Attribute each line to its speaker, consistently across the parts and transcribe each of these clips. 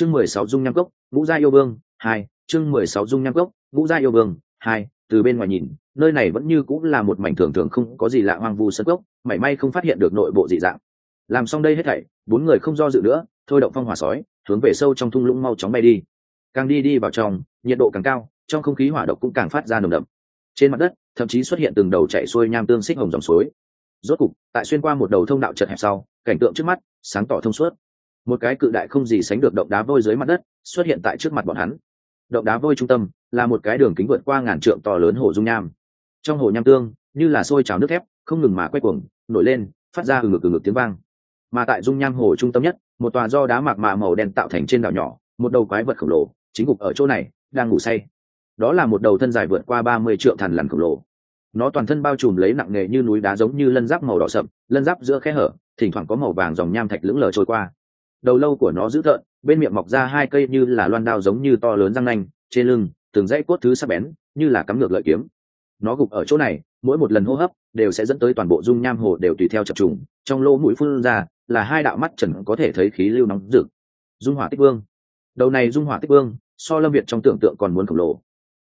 Speaker 1: chương mười sáu dung nham cốc, ngũ gia yêu vương, hai, chương mười sáu dung nham cốc, ngũ gia yêu vương, hai, từ bên ngoài nhìn, nơi này vẫn như cũng là một mảnh thường thường không có gì lạ hoang vu sân cốc, mảy may không phát hiện được nội bộ dị dạng. Làm xong đây hết thảy, bốn người không do dự nữa, thôi động phong hỏa sói, hướng về sâu trong thung lũng mau chóng bay đi. Càng đi đi vào trong, nhiệt độ càng cao, trong không khí hỏa độc cũng càng phát ra nồng đậm. Trên mặt đất, thậm chí xuất hiện từng đầu chạy xuôi nham tương xích hồng dòng suối. Rốt cục, tại xuyên qua một đầu thông đạo chật hẹp sau, cảnh tượng trước mắt sáng tỏ thông suốt một cái cự đại không gì sánh được động đá vôi dưới mặt đất, xuất hiện tại trước mặt bọn hắn. Động đá vôi trung tâm là một cái đường kính vượt qua ngàn trượng to lớn hồ dung nham. Trong hồ nham tương, như là sôi trào nước thép, không ngừng mà quay cuồng, nổi lên, phát ra từ ngực từ ngực tiếng vang. Mà tại dung nham hồ trung tâm nhất, một tòa do đá mạc mạ màu đen tạo thành trên đảo nhỏ, một đầu quái vật khổng lồ, chính gục ở chỗ này, đang ngủ say. Đó là một đầu thân dài vượt qua ba mươi triệu thằn lằn khổng lồ. Nó toàn thân bao trùm lấy nặng nghề như núi đá giống như lân giáp màu đỏ sậm, lân giáp giữa khe hở, thỉnh thoảng có màu vàng dòng nham thạch lững lờ trôi qua đầu lâu của nó dữ thợn bên miệng mọc ra hai cây như là loan đao giống như to lớn răng nanh, trên lưng, từng dãy cốt thứ sắc bén, như là cắm ngược lợi kiếm. Nó gục ở chỗ này, mỗi một lần hô hấp đều sẽ dẫn tới toàn bộ dung nham hồ đều tùy theo chập trùng, trong lỗ mũi phun ra là hai đạo mắt trần có thể thấy khí lưu nóng rực. Dung hỏa tích vương. Đầu này dung hỏa tích vương, so lâm việt trong tưởng tượng còn muốn khổng lồ.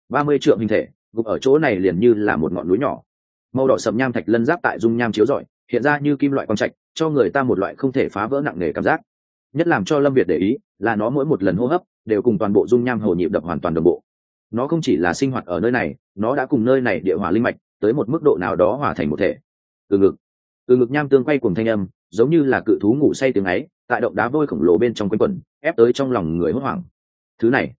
Speaker 1: Ba mươi triệu hình thể, gục ở chỗ này liền như là một ngọn núi nhỏ. Màu đỏ sầm nham thạch lân giáp tại dung nham chiếu rọi, hiện ra như kim loại quang trạch, cho người ta một loại không thể phá vỡ nặng nề cảm giác nhất làm cho lâm việt để ý là nó mỗi một lần hô hấp đều cùng toàn bộ dung nham hồ nhịp đập hoàn toàn đồng bộ. Nó không chỉ là sinh hoạt ở nơi này, nó đã cùng nơi này địa hỏa linh mạch tới một mức độ nào đó hòa thành một thể. Từ ngực từ ngực nham tương quay cùng thanh âm, giống như là cự thú ngủ say tiếng ấy, tại động đá vôi khổng lồ bên trong quanh quần ép tới trong lòng người hốt hoảng. Thứ này,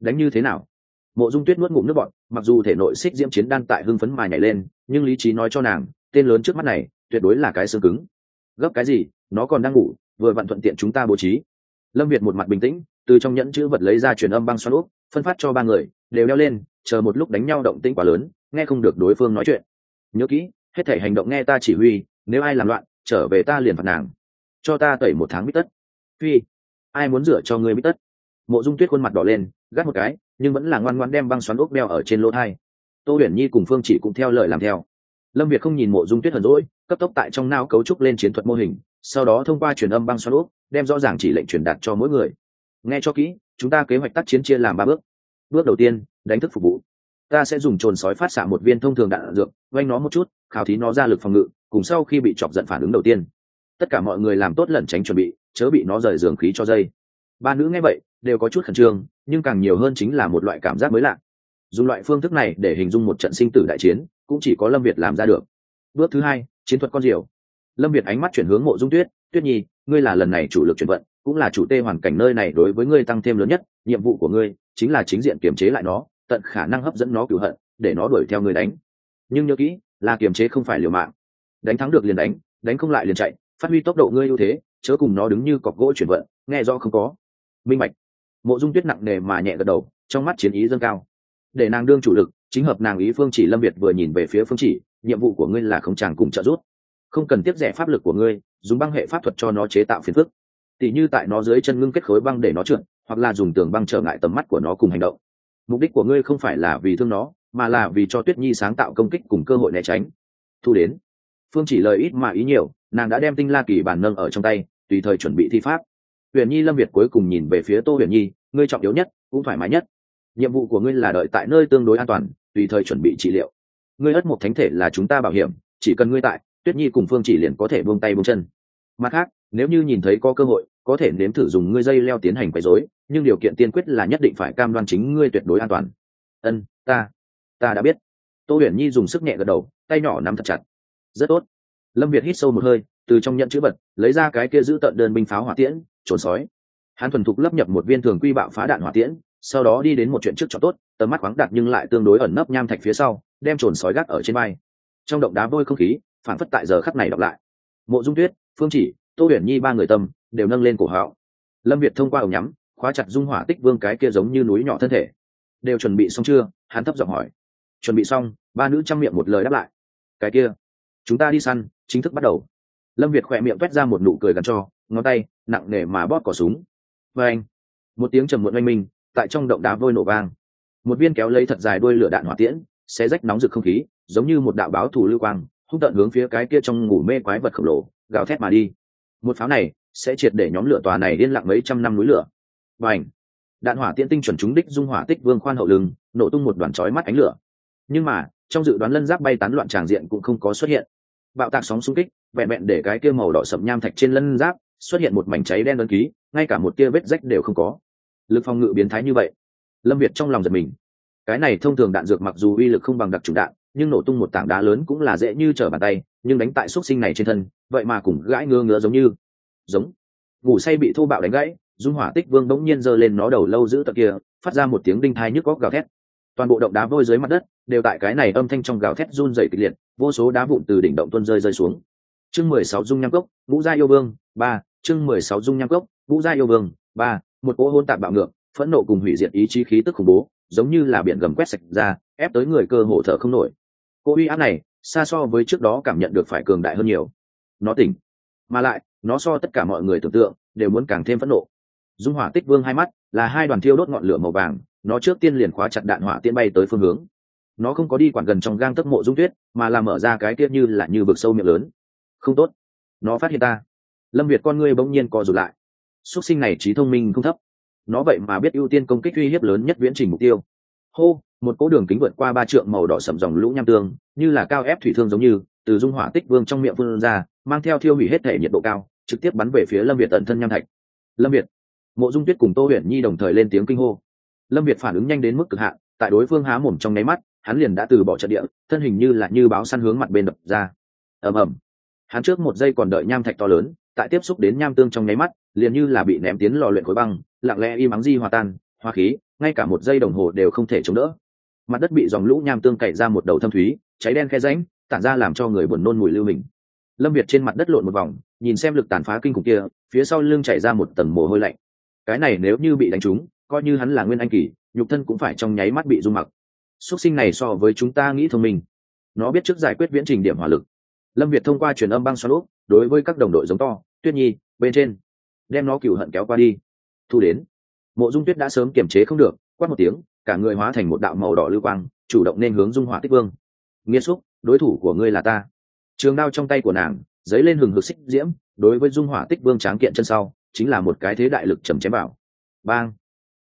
Speaker 1: đánh như thế nào? Mộ dung tuyết nuốt ngụm nước bọn mặc dù thể nội xích diễm chiến đan tại hưng phấn mài nhảy lên, nhưng lý trí nói cho nàng, tên lớn trước mắt này tuyệt đối là cái xương cứng. Gấp cái gì, nó còn đang ngủ vừa vặn thuận tiện chúng ta bố trí. Lâm việt một mặt bình tĩnh, từ trong nhẫn chữ vật lấy ra truyền âm băng xoắn úp, phân phát cho ba người, đều đeo lên, chờ một lúc đánh nhau động tĩnh quá lớn, nghe không được đối phương nói chuyện. Nhớ kỹ, hết thể hành động nghe ta chỉ huy, nếu ai làm loạn, trở về ta liền phạt nàng. Cho ta tẩy một tháng bít tất. Phi, ai muốn rửa cho ngươi bít tất? Mộ dung tuyết khuôn mặt đỏ lên, gắt một cái, nhưng vẫn là ngoan ngoan đem băng xoắn ốc đeo ở trên lỗ thai. Tô huyền nhi cùng phương chỉ cũng theo lời làm theo. Lâm việt không nhìn mộ dung tuyết hờn rỗi cấp tốc tại trong nao cấu trúc lên chiến thuật mô hình sau đó thông qua truyền âm băng xoắn ốc đem rõ ràng chỉ lệnh truyền đạt cho mỗi người. Nghe cho kỹ, chúng ta kế hoạch tác chiến chia làm ba bước. Bước đầu tiên, đánh thức phục vụ. Ta sẽ dùng trồn sói phát xạ một viên thông thường đạn dược oanh nó một chút, khảo thí nó ra lực phòng ngự, cùng sau khi bị chọc giận phản ứng đầu tiên. Tất cả mọi người làm tốt lẩn tránh chuẩn bị, chớ bị nó rời giường khí cho dây. Ba nữ nghe vậy, đều có chút khẩn trương, nhưng càng nhiều hơn chính là một loại cảm giác mới lạ. Dùng loại phương thức này để hình dung một trận sinh tử đại chiến, cũng chỉ có lâm việt làm ra được. Bước thứ hai, chiến thuật con diều lâm việt ánh mắt chuyển hướng mộ dung tuyết tuyết nhi, ngươi là lần này chủ lực chuyển vận, cũng là chủ tê hoàn cảnh nơi này đối với ngươi tăng thêm lớn nhất, nhiệm vụ của ngươi chính là chính diện kiềm chế lại nó, tận khả năng hấp dẫn nó cựu hận, để nó đuổi theo ngươi đánh. Nhưng nhớ kỹ, là kiềm chế không phải liều mạng. Đánh thắng được liền đánh đánh không lại liền chạy, phát huy tốc độ ngươi ưu thế, chớ cùng nó đứng như cọc gỗ chuyển vận, nghe do không có. Minh mạch mộ dung tuyết nặng nề mà nhẹ gật đầu, trong mắt chiến ý dâng cao. Để nàng đương chủ lực, chính hợp nàng ý phương chỉ. Lâm việt vừa nhìn về phía phương chỉ, nhiệm vụ của ngươi là không chàng cùng trợ giúp không cần tiếp rẻ pháp lực của ngươi, dùng băng hệ pháp thuật cho nó chế tạo phiền phức. Tỉ như tại nó dưới chân ngưng kết khối băng để nó trượt, hoặc là dùng tường băng trở ngại tầm mắt của nó cùng hành động. Mục đích của ngươi không phải là vì thương nó, mà là vì cho tuyết nhi sáng tạo công kích cùng cơ hội né tránh. Thu đến. Phương chỉ lời ít mà ý nhiều, nàng đã đem tinh la kỳ bản nâng ở trong tay, tùy thời chuẩn bị thi pháp. Huyền nhi lâm việt cuối cùng nhìn về phía tô huyền nhi, ngươi trọng yếu nhất, cũng thoải mái nhất. Nhiệm vụ của ngươi là đợi tại nơi tương đối an toàn, tùy thời chuẩn bị trị liệu. Ngươi ất một thánh thể là chúng ta bảo hiểm, chỉ cần ngươi tại tuyết nhi cùng phương chỉ liền có thể buông tay buông chân. Mặt khác, nếu như nhìn thấy có cơ hội, có thể nếm thử dùng ngươi dây leo tiến hành quấy rối, nhưng điều kiện tiên quyết là nhất định phải cam đoan chính ngươi tuyệt đối an toàn. Ân, ta ta đã biết. Tô huyền nhi dùng sức nhẹ gật đầu, tay nhỏ nắm thật chặt. Rất tốt. Lâm việt hít sâu một hơi, từ trong nhận chữ vật, lấy ra cái kia giữ tận đơn binh pháo hỏa tiễn trồn sói. Hắn thuần thục lấp nhập một viên thường quy bạo phá đạn hỏa tiễn, sau đó đi đến một chuyện trước cho tốt, tầm mắt khoáng đạt nhưng lại tương đối ẩn nấp nham thạch phía sau, đem trồn sói gác ở trên bay trong động đá vôi không khí phản phất tại giờ khắc này đọc lại. Mộ dung tuyết, phương chỉ, tô huyền nhi ba người tâm đều nâng lên cổ họng. lâm việt thông qua ống nhắm, khóa chặt dung hỏa tích vương cái kia giống như núi nhỏ thân thể. Đều chuẩn bị xong chưa? Hắn thấp giọng hỏi. Chuẩn bị xong, ba nữ chăm miệng một lời đáp lại. Cái kia, chúng ta đi săn, chính thức bắt đầu. Lâm việt khỏe miệng quét ra một nụ cười gắn cho, ngón tay, nặng nề mà bóp cỏ súng. Và anh, một tiếng trầm muộn oanh minh, tại trong động đá vôi nổ vang. Một viên kéo lấy thật dài đuôi lửa đạn hỏa tiễn sẽ rách nóng rực không khí, giống như một đạo báo thủ lưu quang hung tận hướng phía cái kia trong ngủ mê quái vật khổng lồ, gào thét mà đi. Một pháo này sẽ triệt để nhóm lửa tòa này điên lạc mấy trăm năm núi lửa. Và ảnh đạn hỏa tiễn tinh chuẩn trúng đích dung hỏa tích vương khoan hậu lưng, nổ tung một đoàn chói mắt ánh lửa. Nhưng mà, trong dự đoán lân giáp bay tán loạn tràng diện cũng không có xuất hiện. Bạo tạc sóng xung kích, vẹn vẹn để cái kia màu đỏ sậm nham thạch trên lân giáp xuất hiện một mảnh cháy đen đơn ký, ngay cả một tia vết rách đều không có. Lực phòng ngự biến thái như vậy. Lâm việt trong lòng giật mình. Cái này thông thường đạn dược mặc dù uy lực không bằng đặc trùng đạn nhưng nổ tung một tảng đá lớn cũng là dễ như trở bàn tay, nhưng đánh tại xúc sinh này trên thân, vậy mà cùng gãi ngơ ngứa giống như. Giống. Ngủ say bị thô bạo đánh gãy, dung hỏa tích vương bỗng nhiên giơ lên nó đầu lâu giữ tận kia, phát ra một tiếng đinh thai nhức góc gào thét. Toàn bộ động đá vôi dưới mặt đất, đều tại cái này âm thanh trong gào thét run dày kịch liệt, vô số đá vụn từ đỉnh động tuân rơi rơi xuống. Chương mười sáu dung nham cốc, ngũ gia yêu vương, ba. Chương mười sáu dung nham cốc, ngũ gia yêu vương, ba. Một cỗ hôn tạp bạo ngược, phẫn nộ cùng hủy diệt ý chí khí tức khủng bố, giống như là biển gầm quét sạch ra, ép tới người cơ hồ thở không nổi cô uy áp này, xa so với trước đó cảm nhận được phải cường đại hơn nhiều. Nó tỉnh. Mà lại, nó so tất cả mọi người tưởng tượng, đều muốn càng thêm phẫn nộ. Dung hỏa tích vương hai mắt, là hai đoàn thiêu đốt ngọn lửa màu vàng, nó trước tiên liền khóa chặt đạn hỏa tiên bay tới phương hướng. Nó không có đi quản gần trong gang tấc mộ dung tuyết, mà là mở ra cái tiết như là như vực sâu miệng lớn. Không tốt. Nó phát hiện ta. Lâm việt con ngươi bỗng nhiên co rụt lại. Xuất sinh này trí thông minh không thấp. Nó vậy mà biết ưu tiên công kích uy hiếp lớn nhất viễn trình mục tiêu. Hô! Một cỗ đường kính vượt qua ba trượng màu đỏ sậm dòng lũ nham tương, như là cao ép thủy thương giống như, từ dung hỏa tích vương trong miệng vương ra, mang theo thiêu hủy hết thể nhiệt độ cao, trực tiếp bắn về phía lâm việt tận thân nham thạch. Lâm việt, mộ dung tuyết cùng tô huyền nhi đồng thời lên tiếng kinh hô. Lâm việt phản ứng nhanh đến mức cực hạn, tại đối phương há mồm trong nháy mắt, hắn liền đã từ bỏ trận địa, thân hình như là như báo săn hướng mặt bên đập ra. Ầm ầm. Hắn trước một giây còn đợi nham thạch to lớn, tại tiếp xúc đến nham tương trong nháy mắt, liền như là bị ném tiến lò luyện khối băng, lặng lẽ im ắng di hòa tan hoa khí, ngay cả một giây đồng hồ đều không thể chống đỡ mặt đất bị dòng lũ nham tương cày ra một đầu thâm thúy, cháy đen khe ránh tản ra làm cho người buồn nôn mùi lưu mình. Lâm việt trên mặt đất lộn một vòng, nhìn xem lực tàn phá kinh khủng kia, phía sau lưng chảy ra một tầng mồ hôi lạnh. Cái này nếu như bị đánh trúng, coi như hắn là nguyên anh kỳ, nhục thân cũng phải trong nháy mắt bị rung mặc. Xuất sinh này so với chúng ta nghĩ thông minh. Nó biết trước giải quyết viễn trình điểm hỏa lực. Lâm việt thông qua truyền âm băng xoắn úp, đối với các đồng đội giống to, tuyết nhi, bên trên. Đem nó cựu hận kéo qua đi. Thu đến. Mộ dung tuyết đã sớm kiềm chế không được, quát một tiếng cả người hóa thành một đạo màu đỏ lưu quang, chủ động nên hướng dung hỏa tích vương. Nghiêm xúc, đối thủ của ngươi là ta. Trường đao trong tay của nàng dấy lên hừng hực xích diễm, đối với dung hỏa tích vương tráng kiện chân sau, chính là một cái thế đại lực trầm chém vào. Bang!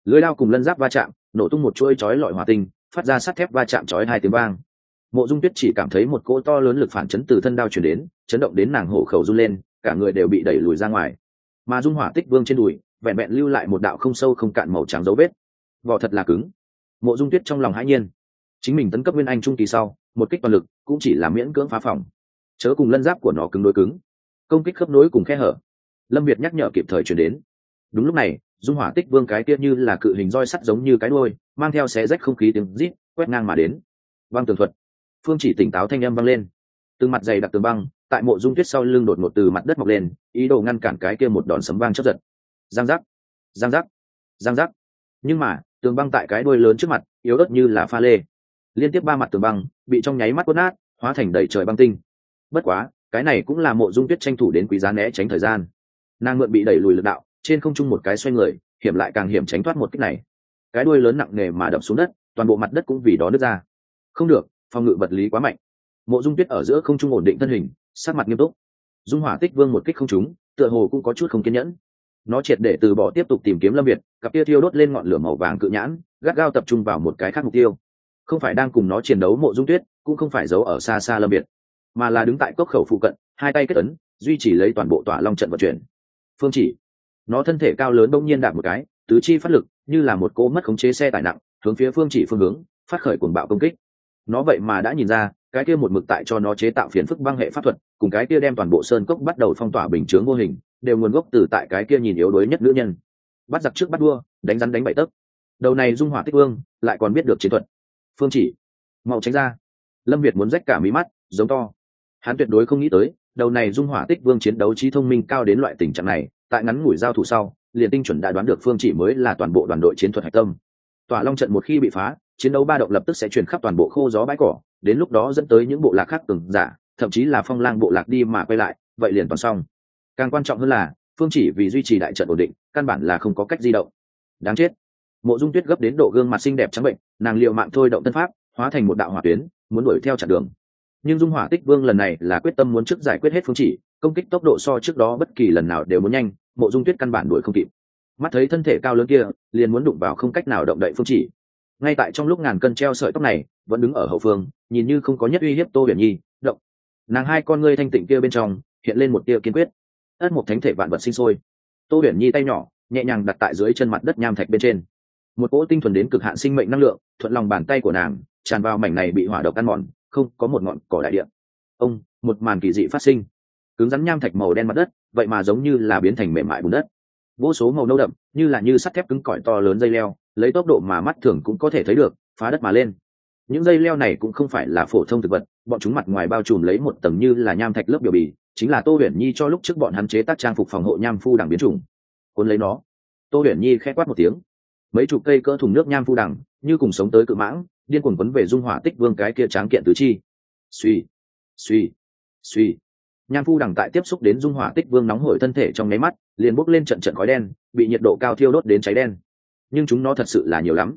Speaker 1: Lưới đao cùng lân giáp va chạm, nổ tung một chuỗi chói lọi hỏa tinh, phát ra sắt thép va chạm chói hai tiếng vang. Mộ dung tuyết chỉ cảm thấy một cỗ to lớn lực phản chấn từ thân đao chuyển đến, chấn động đến nàng hổ khẩu run lên, cả người đều bị đẩy lùi ra ngoài. Mà dung hỏa tích vương trên đùi, vẹn vẹn lưu lại một đạo không sâu không cạn màu trắng dấu vết. Vỏ thật là cứng mộ dung tuyết trong lòng hãi nhiên. Chính mình tấn cấp nguyên anh trung kỳ sau, một kích toàn lực cũng chỉ là miễn cưỡng phá phòng. Chớ cùng lân giáp của nó cứng đối cứng. Công kích khớp nối cùng khe hở. Lâm việt nhắc nhở kịp thời chuyển đến. Đúng lúc này, dung hỏa tích vương cái kia như là cự hình roi sắt giống như cái đôi mang theo xé rách không khí tiếng rít, quét ngang mà đến. Băng tường thuật. Phương chỉ tỉnh táo thanh âm vang lên. Từng mặt dày đặc tường băng, tại mộ dung tuyết sau lưng đột ngột từ mặt đất mọc lên, ý đồ ngăn cản cái kia một đòn sấm vang chấp giật. Giang giác. Giang giác. Giang giác. Nhưng mà tường băng tại cái đuôi lớn trước mặt, yếu ớt như là pha lê. Liên tiếp ba mặt tường băng bị trong nháy mắt quất nát, hóa thành đầy trời băng tinh. Bất quá, cái này cũng là mộ dung tuyết tranh thủ đến quý giá né tránh thời gian. Nàng mượn bị đẩy lùi lực đạo, trên không trung một cái xoay người, hiểm lại càng hiểm tránh thoát một cách này. Cái đuôi lớn nặng nề mà đập xuống đất, toàn bộ mặt đất cũng vì đó nứt ra. Không được, phòng ngự vật lý quá mạnh. Mộ dung tuyết ở giữa không trung ổn định thân hình sát mặt nghiêm túc. Dung hỏa tích vương một kích không trúng, tựa hồ cũng có chút không kiên nhẫn nó triệt để từ bỏ tiếp tục tìm kiếm lâm việt, cặp tia thiêu đốt lên ngọn lửa màu vàng cự nhãn, gắt gao tập trung vào một cái khác mục tiêu. Không phải đang cùng nó chiến đấu mộ dung tuyết, cũng không phải giấu ở xa xa lâm việt, mà là đứng tại cốc khẩu phụ cận, hai tay kết ấn, duy trì lấy toàn bộ tỏa long trận vận chuyển. Phương chỉ, nó thân thể cao lớn đông nhiên đạp một cái, tứ chi phát lực, như là một cỗ mất khống chế xe tải nặng, hướng phía phương chỉ phương hướng, phát khởi cuồng bạo công kích. Nó vậy mà đã nhìn ra, cái kia một mực tại cho nó chế tạo phiền phức băng hệ pháp thuật, cùng cái kia đem toàn bộ sơn cốc bắt đầu phong tỏa bình chướng vô hình đều nguồn gốc từ tại cái kia nhìn yếu đuối nhất nữ nhân. Bắt giặc trước bắt đua đánh rắn đánh bậy tấc. Đầu này dung hỏa tích vương, lại còn biết được chiến thuật. Phương chỉ, mau tránh ra. Lâm việt muốn rách cả mí mắt, giống to. Hắn tuyệt đối không nghĩ tới, đầu này dung hỏa tích vương chiến đấu trí thông minh cao đến loại tình trạng này, tại ngắn ngủi giao thủ sau, liền tinh chuẩn đã đoán được phương chỉ mới là toàn bộ đoàn đội chiến thuật hạch tâm. Tòa long trận một khi bị phá, chiến đấu ba động lập tức sẽ truyền khắp toàn bộ khô gió bãi cỏ, đến lúc đó dẫn tới những bộ lạc khác từng giả, thậm chí là phong lang bộ lạc đi mà quay lại, vậy liền toàn xong càng quan trọng hơn là, phương chỉ vì duy trì đại trận ổn định, căn bản là không có cách di động. Đáng chết. Mộ dung tuyết gấp đến độ gương mặt xinh đẹp trắng bệnh, nàng liệu mạng thôi động tân pháp, hóa thành một đạo hỏa tuyến, muốn đuổi theo chặn đường. Nhưng dung hỏa tích vương lần này là quyết tâm muốn trước giải quyết hết phương chỉ, công kích tốc độ so trước đó bất kỳ lần nào đều muốn nhanh, mộ dung tuyết căn bản đuổi không kịp. Mắt thấy thân thể cao lớn kia, liền muốn đụng vào không cách nào động đậy phương chỉ. Ngay tại trong lúc ngàn cân treo sợi tóc này, vẫn đứng ở hậu phương, nhìn như không có nhất uy hiếp tô huyền nhi, động. Nàng hai con ngươi thanh tịnh kia bên trong, hiện lên một tia kiên quyết ất một thánh thể vạn vật sinh sôi. Tô huyền nhi tay nhỏ, nhẹ nhàng đặt tại dưới chân mặt đất nham thạch bên trên. Một cỗ tinh thuần đến cực hạn sinh mệnh năng lượng, thuận lòng bàn tay của nàng, tràn vào mảnh này bị hỏa độc ăn mòn, không có một ngọn cỏ đại địa. Ông, một màn kỳ dị phát sinh. Cứng rắn nham thạch màu đen mặt đất, vậy mà giống như là biến thành mềm mại bùn đất. Vô số màu nâu đậm, như là như sắt thép cứng cỏi to lớn dây leo, lấy tốc độ mà mắt thường cũng có thể thấy được, phá đất mà lên. Những dây leo này cũng không phải là phổ thông thực vật bọn chúng mặt ngoài bao trùm lấy một tầng như là nham thạch lớp biểu bì, chính là tô huyền nhi cho lúc trước bọn hắn chế tác trang phục phòng hộ nham phu đằng biến chủng. Cuốn lấy nó, tô huyền nhi k h ẽ quát một tiếng. Mấy chục cây cỡ thùng nước nham phu đằng như cùng sống tới cự mãng, điên cuồng quấn về dung hỏa tích vương cái kia tráng kiện tứ chi. Suy suy suy nham phu đằng tại tiếp xúc đến dung hỏa tích vương nóng hổi thân thể trong nháy mắt, liền bốc lên trận trận khói đen, bị nhiệt độ cao thiêu đốt đến cháy đen. Nhưng chúng nó thật sự là nhiều lắm.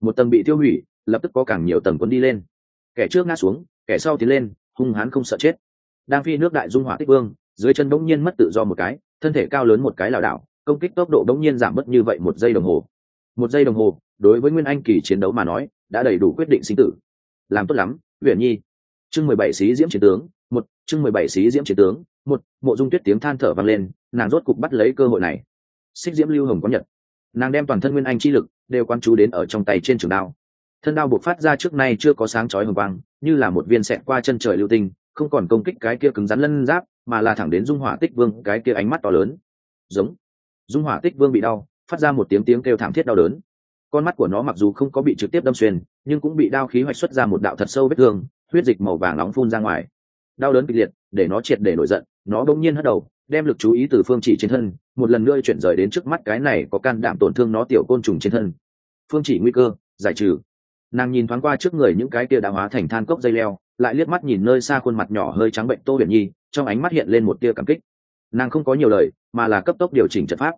Speaker 1: Một tầng bị tiêu hủy, lập tức có càng nhiều tầng quân đi lên. Kẻ trước ngã xuống kẻ sau tiến lên, hung hãn không sợ chết. Đang phi nước đại dung hỏa tích vương, dưới chân bỗng nhiên mất tự do một cái, thân thể cao lớn một cái lảo đảo, công kích tốc độ bỗng nhiên giảm mất như vậy một giây đồng hồ. Một giây đồng hồ, đối với nguyên anh kỳ chiến đấu mà nói, đã đầy đủ quyết định sinh tử. Làm tốt lắm huyền nhi. Chương mười bảy xí diễm chiến tướng, một, chương mười bảy xí diễm chiến tướng, một, mộ dung tuyết tiếng than thở vang lên, nàng rốt cục bắt lấy cơ hội này. Xích diễm lưu hồng có nhật. Nàng đem toàn thân nguyên anh chi lực, đều quan chú đến ở trong tay trên trường đao thân đao buộc phát ra trước nay chưa có sáng chói hồng quang, như là một viên xẹt qua chân trời lưu tinh, không còn công kích cái kia cứng rắn lân giáp, mà là thẳng đến dung hỏa tích vương cái kia ánh mắt to lớn. Giống. Dung hỏa tích vương bị đau, phát ra một tiếng tiếng kêu thảm thiết đau đớn. Con mắt của nó mặc dù không có bị trực tiếp đâm xuyên, nhưng cũng bị đao khí hoạch xuất ra một đạo thật sâu vết thương, huyết dịch màu vàng nóng phun ra ngoài. Đau đớn kịch liệt, để nó triệt để nổi giận, nó bỗng nhiên hất đầu, đem lực chú ý từ phương chỉ trên thân, một lần nữa chuyển rời đến trước mắt cái này có can đảm tổn thương nó tiểu côn trùng trên thân. Phương chỉ nguy cơ, giải trừ nàng nhìn thoáng qua trước người những cái kia đã hóa thành than cốc dây leo, lại liếc mắt nhìn nơi xa khuôn mặt nhỏ hơi trắng bệnh tô huyền nhi, trong ánh mắt hiện lên một tia cảm kích. Nàng không có nhiều lời, mà là cấp tốc điều chỉnh trận pháp.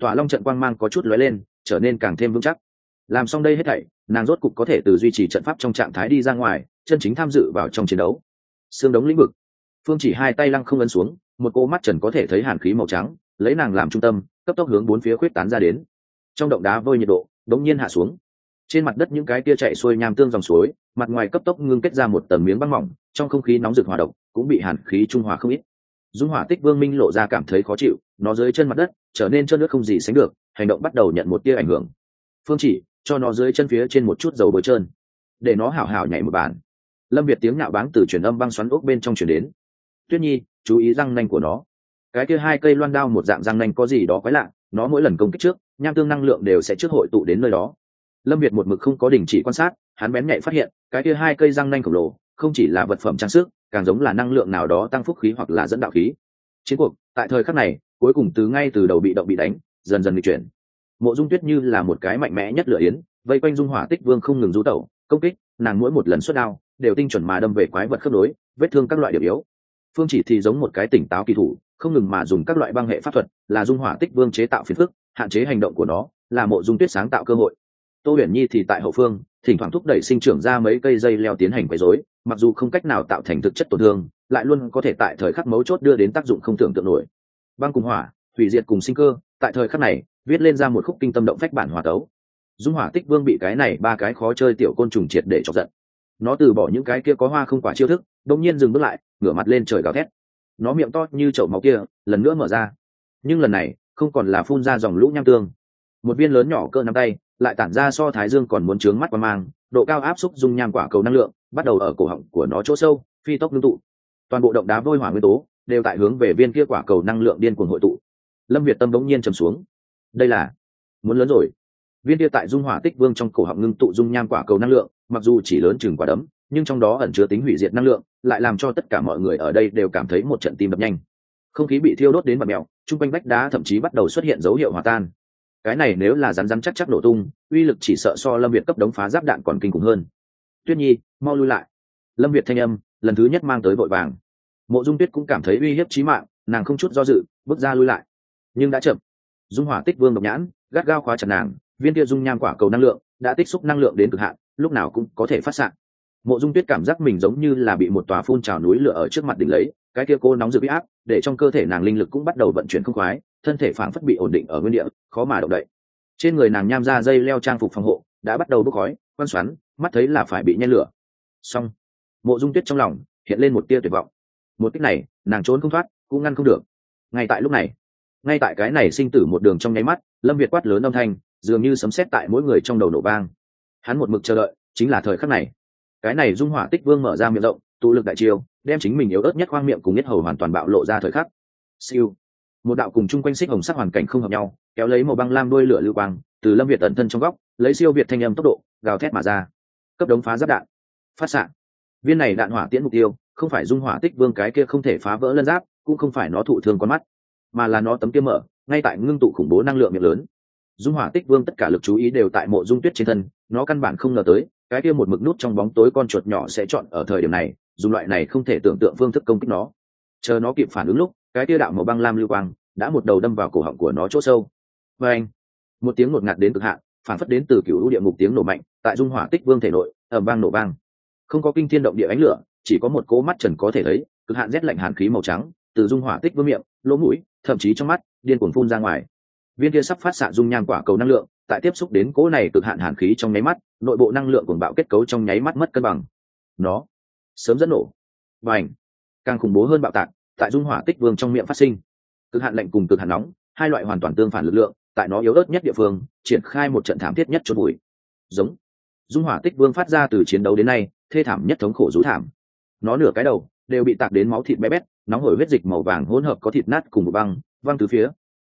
Speaker 1: Tỏa long trận quang mang có chút lóe lên, trở nên càng thêm vững chắc. Làm xong đây hết thảy, nàng rốt cục có thể từ duy trì trận pháp trong trạng thái đi ra ngoài, chân chính tham dự vào trong chiến đấu. Xương đống lĩnh vực. Phương chỉ hai tay lăng không ấn xuống, một cô mắt trần có thể thấy hàn khí màu trắng, lấy nàng làm trung tâm, cấp tốc hướng bốn phía khuyết tán ra đến. Trong động đá vơi nhiệt độ đống nhiên hạ xuống trên mặt đất những cái kia chạy xuôi nham tương dòng suối, mặt ngoài cấp tốc ngưng kết ra một tầng miếng băng mỏng, trong không khí nóng rực hòa độc, cũng bị hàn khí trung hòa không ít. Dung hỏa tích vương minh lộ ra cảm thấy khó chịu, nó dưới chân mặt đất, trở nên chân nước không gì sánh được, hành động bắt đầu nhận một tia ảnh hưởng. Phương chỉ, cho nó dưới chân phía trên một chút dầu bôi trơn. Để nó hảo hảo nhảy một bàn. Lâm việt tiếng nạo báng từ truyền âm băng xoắn ốc bên trong chuyển đến. Tuyết nhi, chú ý răng nanh của nó. Cái kia hai cây loan đao một dạng răng nanh có gì đó quái lạ, nó mỗi lần công kích trước, nham tương năng lượng đều sẽ trước hội tụ đến nơi đó lâm việt một mực không có đình chỉ quan sát, hắn bén nhạy phát hiện, cái kia hai cây răng nanh khổng lồ, không chỉ là vật phẩm trang sức, càng giống là năng lượng nào đó tăng phúc khí hoặc là dẫn đạo khí. Chiến cuộc, tại thời khắc này, cuối cùng từ ngay từ đầu bị động bị đánh, dần dần bị chuyển. Mộ dung tuyết như là một cái mạnh mẽ nhất lửa yến, vây quanh dung hỏa tích vương không ngừng rú tẩu, công kích, nàng mỗi một lần xuất đao, đều tinh chuẩn mà đâm về quái vật khớp nối, vết thương các loại điểm yếu. Phương chỉ thì giống một cái tỉnh táo kỳ thủ, không ngừng mà dùng các loại băng hệ pháp thuật, là dung hỏa tích vương chế tạo phiền phức, hạn chế hành động của nó, là mộ dung tuyết sáng tạo cơ hội tô huyền nhi thì tại hậu phương, thỉnh thoảng thúc đẩy sinh trưởng ra mấy cây dây leo tiến hành quấy rối, mặc dù không cách nào tạo thành thực chất tổn thương, lại luôn có thể tại thời khắc mấu chốt đưa đến tác dụng không tưởng tượng nổi. Băng cùng hỏa, hủy diệt cùng sinh cơ, tại thời khắc này, viết lên ra một khúc kinh tâm động phách bản hòa tấu. Dung hỏa tích vương bị cái này ba cái khó chơi tiểu côn trùng triệt để chọc giận. Nó từ bỏ những cái kia có hoa không quả chiêu thức đông nhiên dừng bước lại, ngửa mặt lên trời gào thét. Nó miệng to như chậu máu kia, lần nữa mở ra. Nhưng lần này, không còn là phun ra dòng lũ nham tương. Một viên lớn nhỏ cỡ nắm tay lại tản ra so thái dương còn muốn trướng mắt qua mang, độ cao áp xúc dung nham quả cầu năng lượng, bắt đầu ở cổ họng của nó chỗ sâu, phi tốc ngưng tụ. Toàn bộ động đá vôi hỏa nguyên tố đều tại hướng về viên kia quả cầu năng lượng điên cuồng hội tụ. Lâm việt tâm bỗng nhiên trầm xuống. Đây là muốn lớn rồi. Viên kia tại dung hỏa tích vương trong cổ họng ngưng tụ dung nham quả cầu năng lượng, mặc dù chỉ lớn chừng quả đấm, nhưng trong đó ẩn chứa tính hủy diệt năng lượng, lại làm cho tất cả mọi người ở đây đều cảm thấy một trận tim đập nhanh. Không khí bị thiêu đốt đến mặt mèo, chung quanh vách đá thậm chí bắt đầu xuất hiện dấu hiệu hòa tan cái này nếu là rắn rắn chắc chắc nổ tung, uy lực chỉ sợ so lâm việt cấp đống phá giáp đạn còn kinh khủng hơn. Tuyết nhi, mau lui lại. Lâm việt thanh âm, lần thứ nhất mang tới vội vàng. Mộ dung tuyết cũng cảm thấy uy hiếp trí mạng, nàng không chút do dự, bước ra lui lại. Nhưng đã chậm. Dung hỏa tích vương độc nhãn, gắt gao khóa chặt nàng, viên kia dung nham quả cầu năng lượng, đã tích xúc năng lượng đến cực hạn, lúc nào cũng có thể phát s mộ dung tuyết cảm giác mình giống như là bị một tòa phun trào núi lửa ở trước mặt đỉnh lấy, cái kia cô nóng dự bị áp, để trong cơ thể nàng linh lực cũng bắt đầu vận chuyển không khoái thân thể phảng phất bị ổn định ở nguyên địa, khó mà động đậy. Trên người nàng nham ra dây leo trang phục phòng hộ, đã bắt đầu bốc khói quan xoắn, mắt thấy là phải bị nhen lửa. Xong, mộ dung tuyết trong lòng hiện lên một tia tuyệt vọng. Một cách này, nàng trốn không thoát, cũng ngăn không được. Ngay tại lúc này, ngay tại cái này sinh tử một đường trong nháy mắt, lâm việt quát lớn âm thanh, dường như sấm sét tại mỗi người trong đầu nổ vang. Hắn một mực chờ đợi, chính là thời khắc này. Cái này dung hỏa tích vương mở ra miệng rộng, tụ lực đại chiêu, đem chính mình yếu ớt nhất khoang miệng cùng nhất hầu hoàn toàn bạo lộ ra thời khắc. Siêu một đạo cùng chung quanh xích hồng sắc hoàn cảnh không hợp nhau, kéo lấy màu băng lam đôi lửa lưu quang, từ lâm việt ẩn thân trong góc, lấy siêu việt thanh âm tốc độ, gào thét mà ra. Cấp đống phá giáp đạn. Phát xạ. Viên này đạn hỏa tiễn mục tiêu, không phải dung hỏa tích vương cái kia không thể phá vỡ lân giáp, cũng không phải nó thụ thương con mắt, mà là nó tấm kia mở, ngay tại ngưng tụ khủng bố năng lượng miệng lớn. Dung hỏa tích vương tất cả lực chú ý đều tại mộ dung tuyết trên thân, nó căn bản không ngờ tới, cái kia một mực nút trong bóng tối con chuột nhỏ sẽ chọn ở thời điểm này, dùng loại này không thể tưởng tượng phương thức công kích nó. Chờ nó kịp phản ứng lúc cái tia đạo màu băng lam lưu quang đã một đầu đâm vào cổ họng của nó chỗ sâu. Và anh, một tiếng ngột ngạt đến cực hạn, phản phất đến từ cựu lũ địa ngục tiếng nổ mạnh, tại dung hỏa tích vương thể nội ẩm vang nổ vang. Không có kinh thiên động địa ánh lửa, chỉ có một cỗ mắt trần có thể thấy, cực hạn rét lạnh hàn khí màu trắng, từ dung hỏa tích vương miệng, lỗ mũi, thậm chí trong mắt, điên cuồng phun ra ngoài. Viên kia sắp phát xạ dung nham quả cầu năng lượng, tại tiếp xúc đến cỗ này cực hạn hàn khí trong nháy mắt, nội bộ năng lượng cuồng bạo kết cấu trong nháy mắt mất cân bằng. Nó sớm dẫn nổ. Và ảnh càng khủng bố hơn bạo tạc tại dung hỏa tích vương trong miệng phát sinh. Cực hạn lạnh cùng cực hạn nóng, hai loại hoàn toàn tương phản lực lượng, tại nó yếu ớt nhất địa phương, triển khai một trận thảm thiết nhất chôn bụi giống. Dung hỏa tích vương phát ra từ chiến đấu đến nay, thê thảm nhất thống khổ rú thảm. Nó nửa cái đầu đều bị tạc đến máu thịt bé bét, nóng hổi huyết dịch màu vàng hỗn hợp có thịt nát cùng một băng, văng từ phía.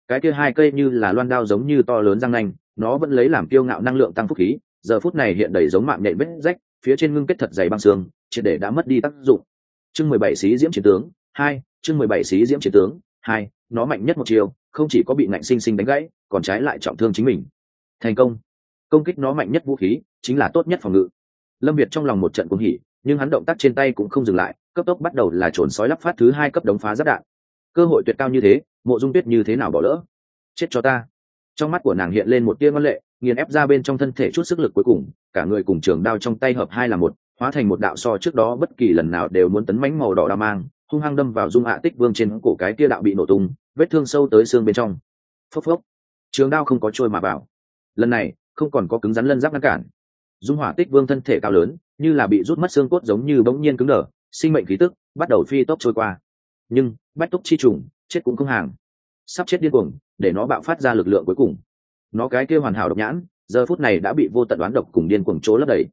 Speaker 1: Cái kia hai cây như là loan đao giống như to lớn răng nanh, nó vẫn lấy làm kiêu ngạo năng lượng tăng phúc khí, giờ phút này hiện đầy giống mạng nhện vết rách, phía trên ngưng kết thật dày băng xương, triệt để đã mất đi tác dụng. Chương mười bảy xí diễm chiến tướng, hai chương mười bảy xí diễm chiến tướng, hai, nó mạnh nhất một chiều, không chỉ có bị ngạnh sinh sinh đánh gãy, còn trái lại trọng thương chính mình. Thành công. Công kích nó mạnh nhất vũ khí, chính là tốt nhất phòng ngự. Lâm việt trong lòng một trận cuồng hỉ, nhưng hắn động tác trên tay cũng không dừng lại, cấp tốc bắt đầu là trồn sói lắp phát thứ hai cấp đống phá giáp đạn. Cơ hội tuyệt cao như thế, mộ dung tuyết như thế nào bỏ lỡ? Chết cho ta. Trong mắt của nàng hiện lên một tia ngân lệ, nghiền ép ra bên trong thân thể chút sức lực cuối cùng, cả người cùng trường đao trong tay hợp hai là một, hóa thành một đạo so trước đó bất kỳ lần nào đều muốn tấn mánh màu đỏ đa mang hung hăng đâm vào dung hạ tích vương trên cổ cái tia đạo bị nổ tung, vết thương sâu tới xương bên trong. Phốc phốc. Trường đao không có trôi mà vào. Lần này, không còn có cứng rắn lân giáp ngăn cản. Dung hỏa tích vương thân thể cao lớn, như là bị rút mất xương cốt giống như bỗng nhiên cứng đờ, sinh mệnh khí tức bắt đầu phi tốc trôi qua. Nhưng, bách túc chi trùng, chết cũng không hàng. Sắp chết điên cuồng, để nó bạo phát ra lực lượng cuối cùng. Nó cái kia hoàn hảo độc nhãn, giờ phút này đã bị vô tận đoán độc cùng điên cuồng chỗ lấp đầy.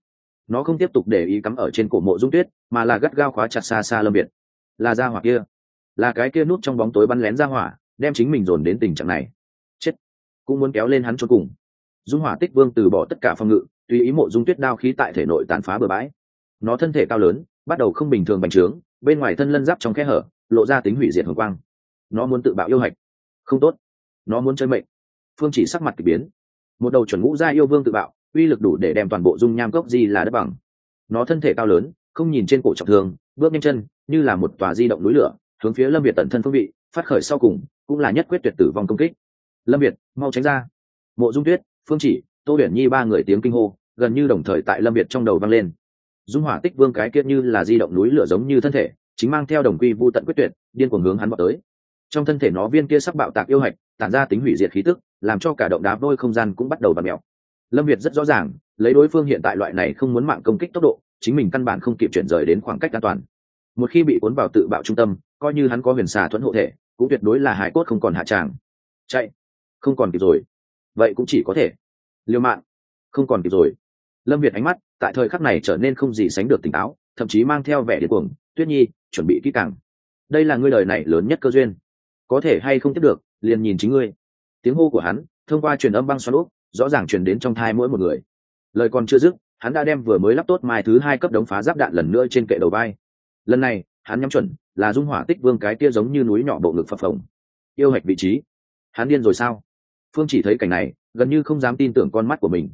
Speaker 1: Nó không tiếp tục để ý cắm ở trên cổ mộ dung tuyết, mà là gắt gao khóa chặt xa xa lâm biệt là ra hỏa kia. Là cái kia nút trong bóng tối bắn lén ra hỏa, đem chính mình dồn đến tình trạng này. Chết. Cũng muốn kéo lên hắn cho cùng. Dung hỏa tích vương từ bỏ tất cả phòng ngự, tùy ý mộ dung tuyết đao khí tại thể nội tàn phá bừa bãi. Nó thân thể cao lớn, bắt đầu không bình thường bành trướng, bên ngoài thân lân giáp trong khe hở, lộ ra tính hủy diệt hồng quang. Nó muốn tự bạo yêu hạch. Không tốt. Nó muốn chơi mệnh. Phương chỉ sắc mặt k ỳ biến. Một đầu chuẩn ngũ gia yêu vương tự bạo, uy lực đủ để đem toàn bộ dung nham cốc di là đất bằng. Nó thân thể cao lớn, không nhìn trên cổ trọng thương, bước nhanh chân như là một tòa di động núi lửa, hướng phía lâm việt tận thân phương vị, phát khởi sau cùng, cũng là nhất quyết tuyệt tử vong công kích. Lâm việt, mau tránh ra. Mộ dung tuyết, phương chỉ, tô huyền nhi ba người tiếng kinh hô, gần như đồng thời tại lâm việt trong đầu vang lên. Dung hỏa tích vương cái kiết như là di động núi lửa giống như thân thể, chính mang theo đồng quy vô tận quyết tuyệt, điên cuồng hướng hắn vào tới. Trong thân thể nó viên kia sắc bạo tạc yêu hạch, tản ra tính hủy diệt khí tức, làm cho cả động đá đôi không gian cũng bắt đầu bật mèo. Lâm việt rất rõ ràng, lấy đối phương hiện tại loại này không muốn mạng công kích tốc độ, chính mình căn bản không kịp chuyển rời đến khoảng cách an toàn một khi bị cuốn vào tự bạo trung tâm, coi như hắn có huyền xà thuẫn hộ thể, cũng tuyệt đối là hải cốt không còn hạ tràng. Chạy. Không còn kịp rồi. Vậy cũng chỉ có thể. Liêu mạng không còn kịp rồi. Lâm việt ánh mắt, tại thời khắc này trở nên không gì sánh được tỉnh táo, thậm chí mang theo vẻ điên cuồng. Tuyết nhi, chuẩn bị kỹ càng. Đây là ngươi đời này lớn nhất cơ duyên. Có thể hay không tiếp được, liền nhìn chính ngươi. Tiếng hô của hắn, thông qua truyền âm băng xoắn úp, rõ ràng truyền đến trong thai mỗi một người. Lời còn chưa dứt, hắn đã đem vừa mới lắp tốt mai thứ hai cấp đống phá giáp đạn lần nữa trên kệ đầu vai lần này, hắn nhắm chuẩn là dung hỏa tích vương cái kia giống như núi nhỏ bộ ngực phập phồng. Yêu hạch vị trí. Hắn điên rồi sao? Phương chỉ thấy cảnh này, gần như không dám tin tưởng con mắt của mình.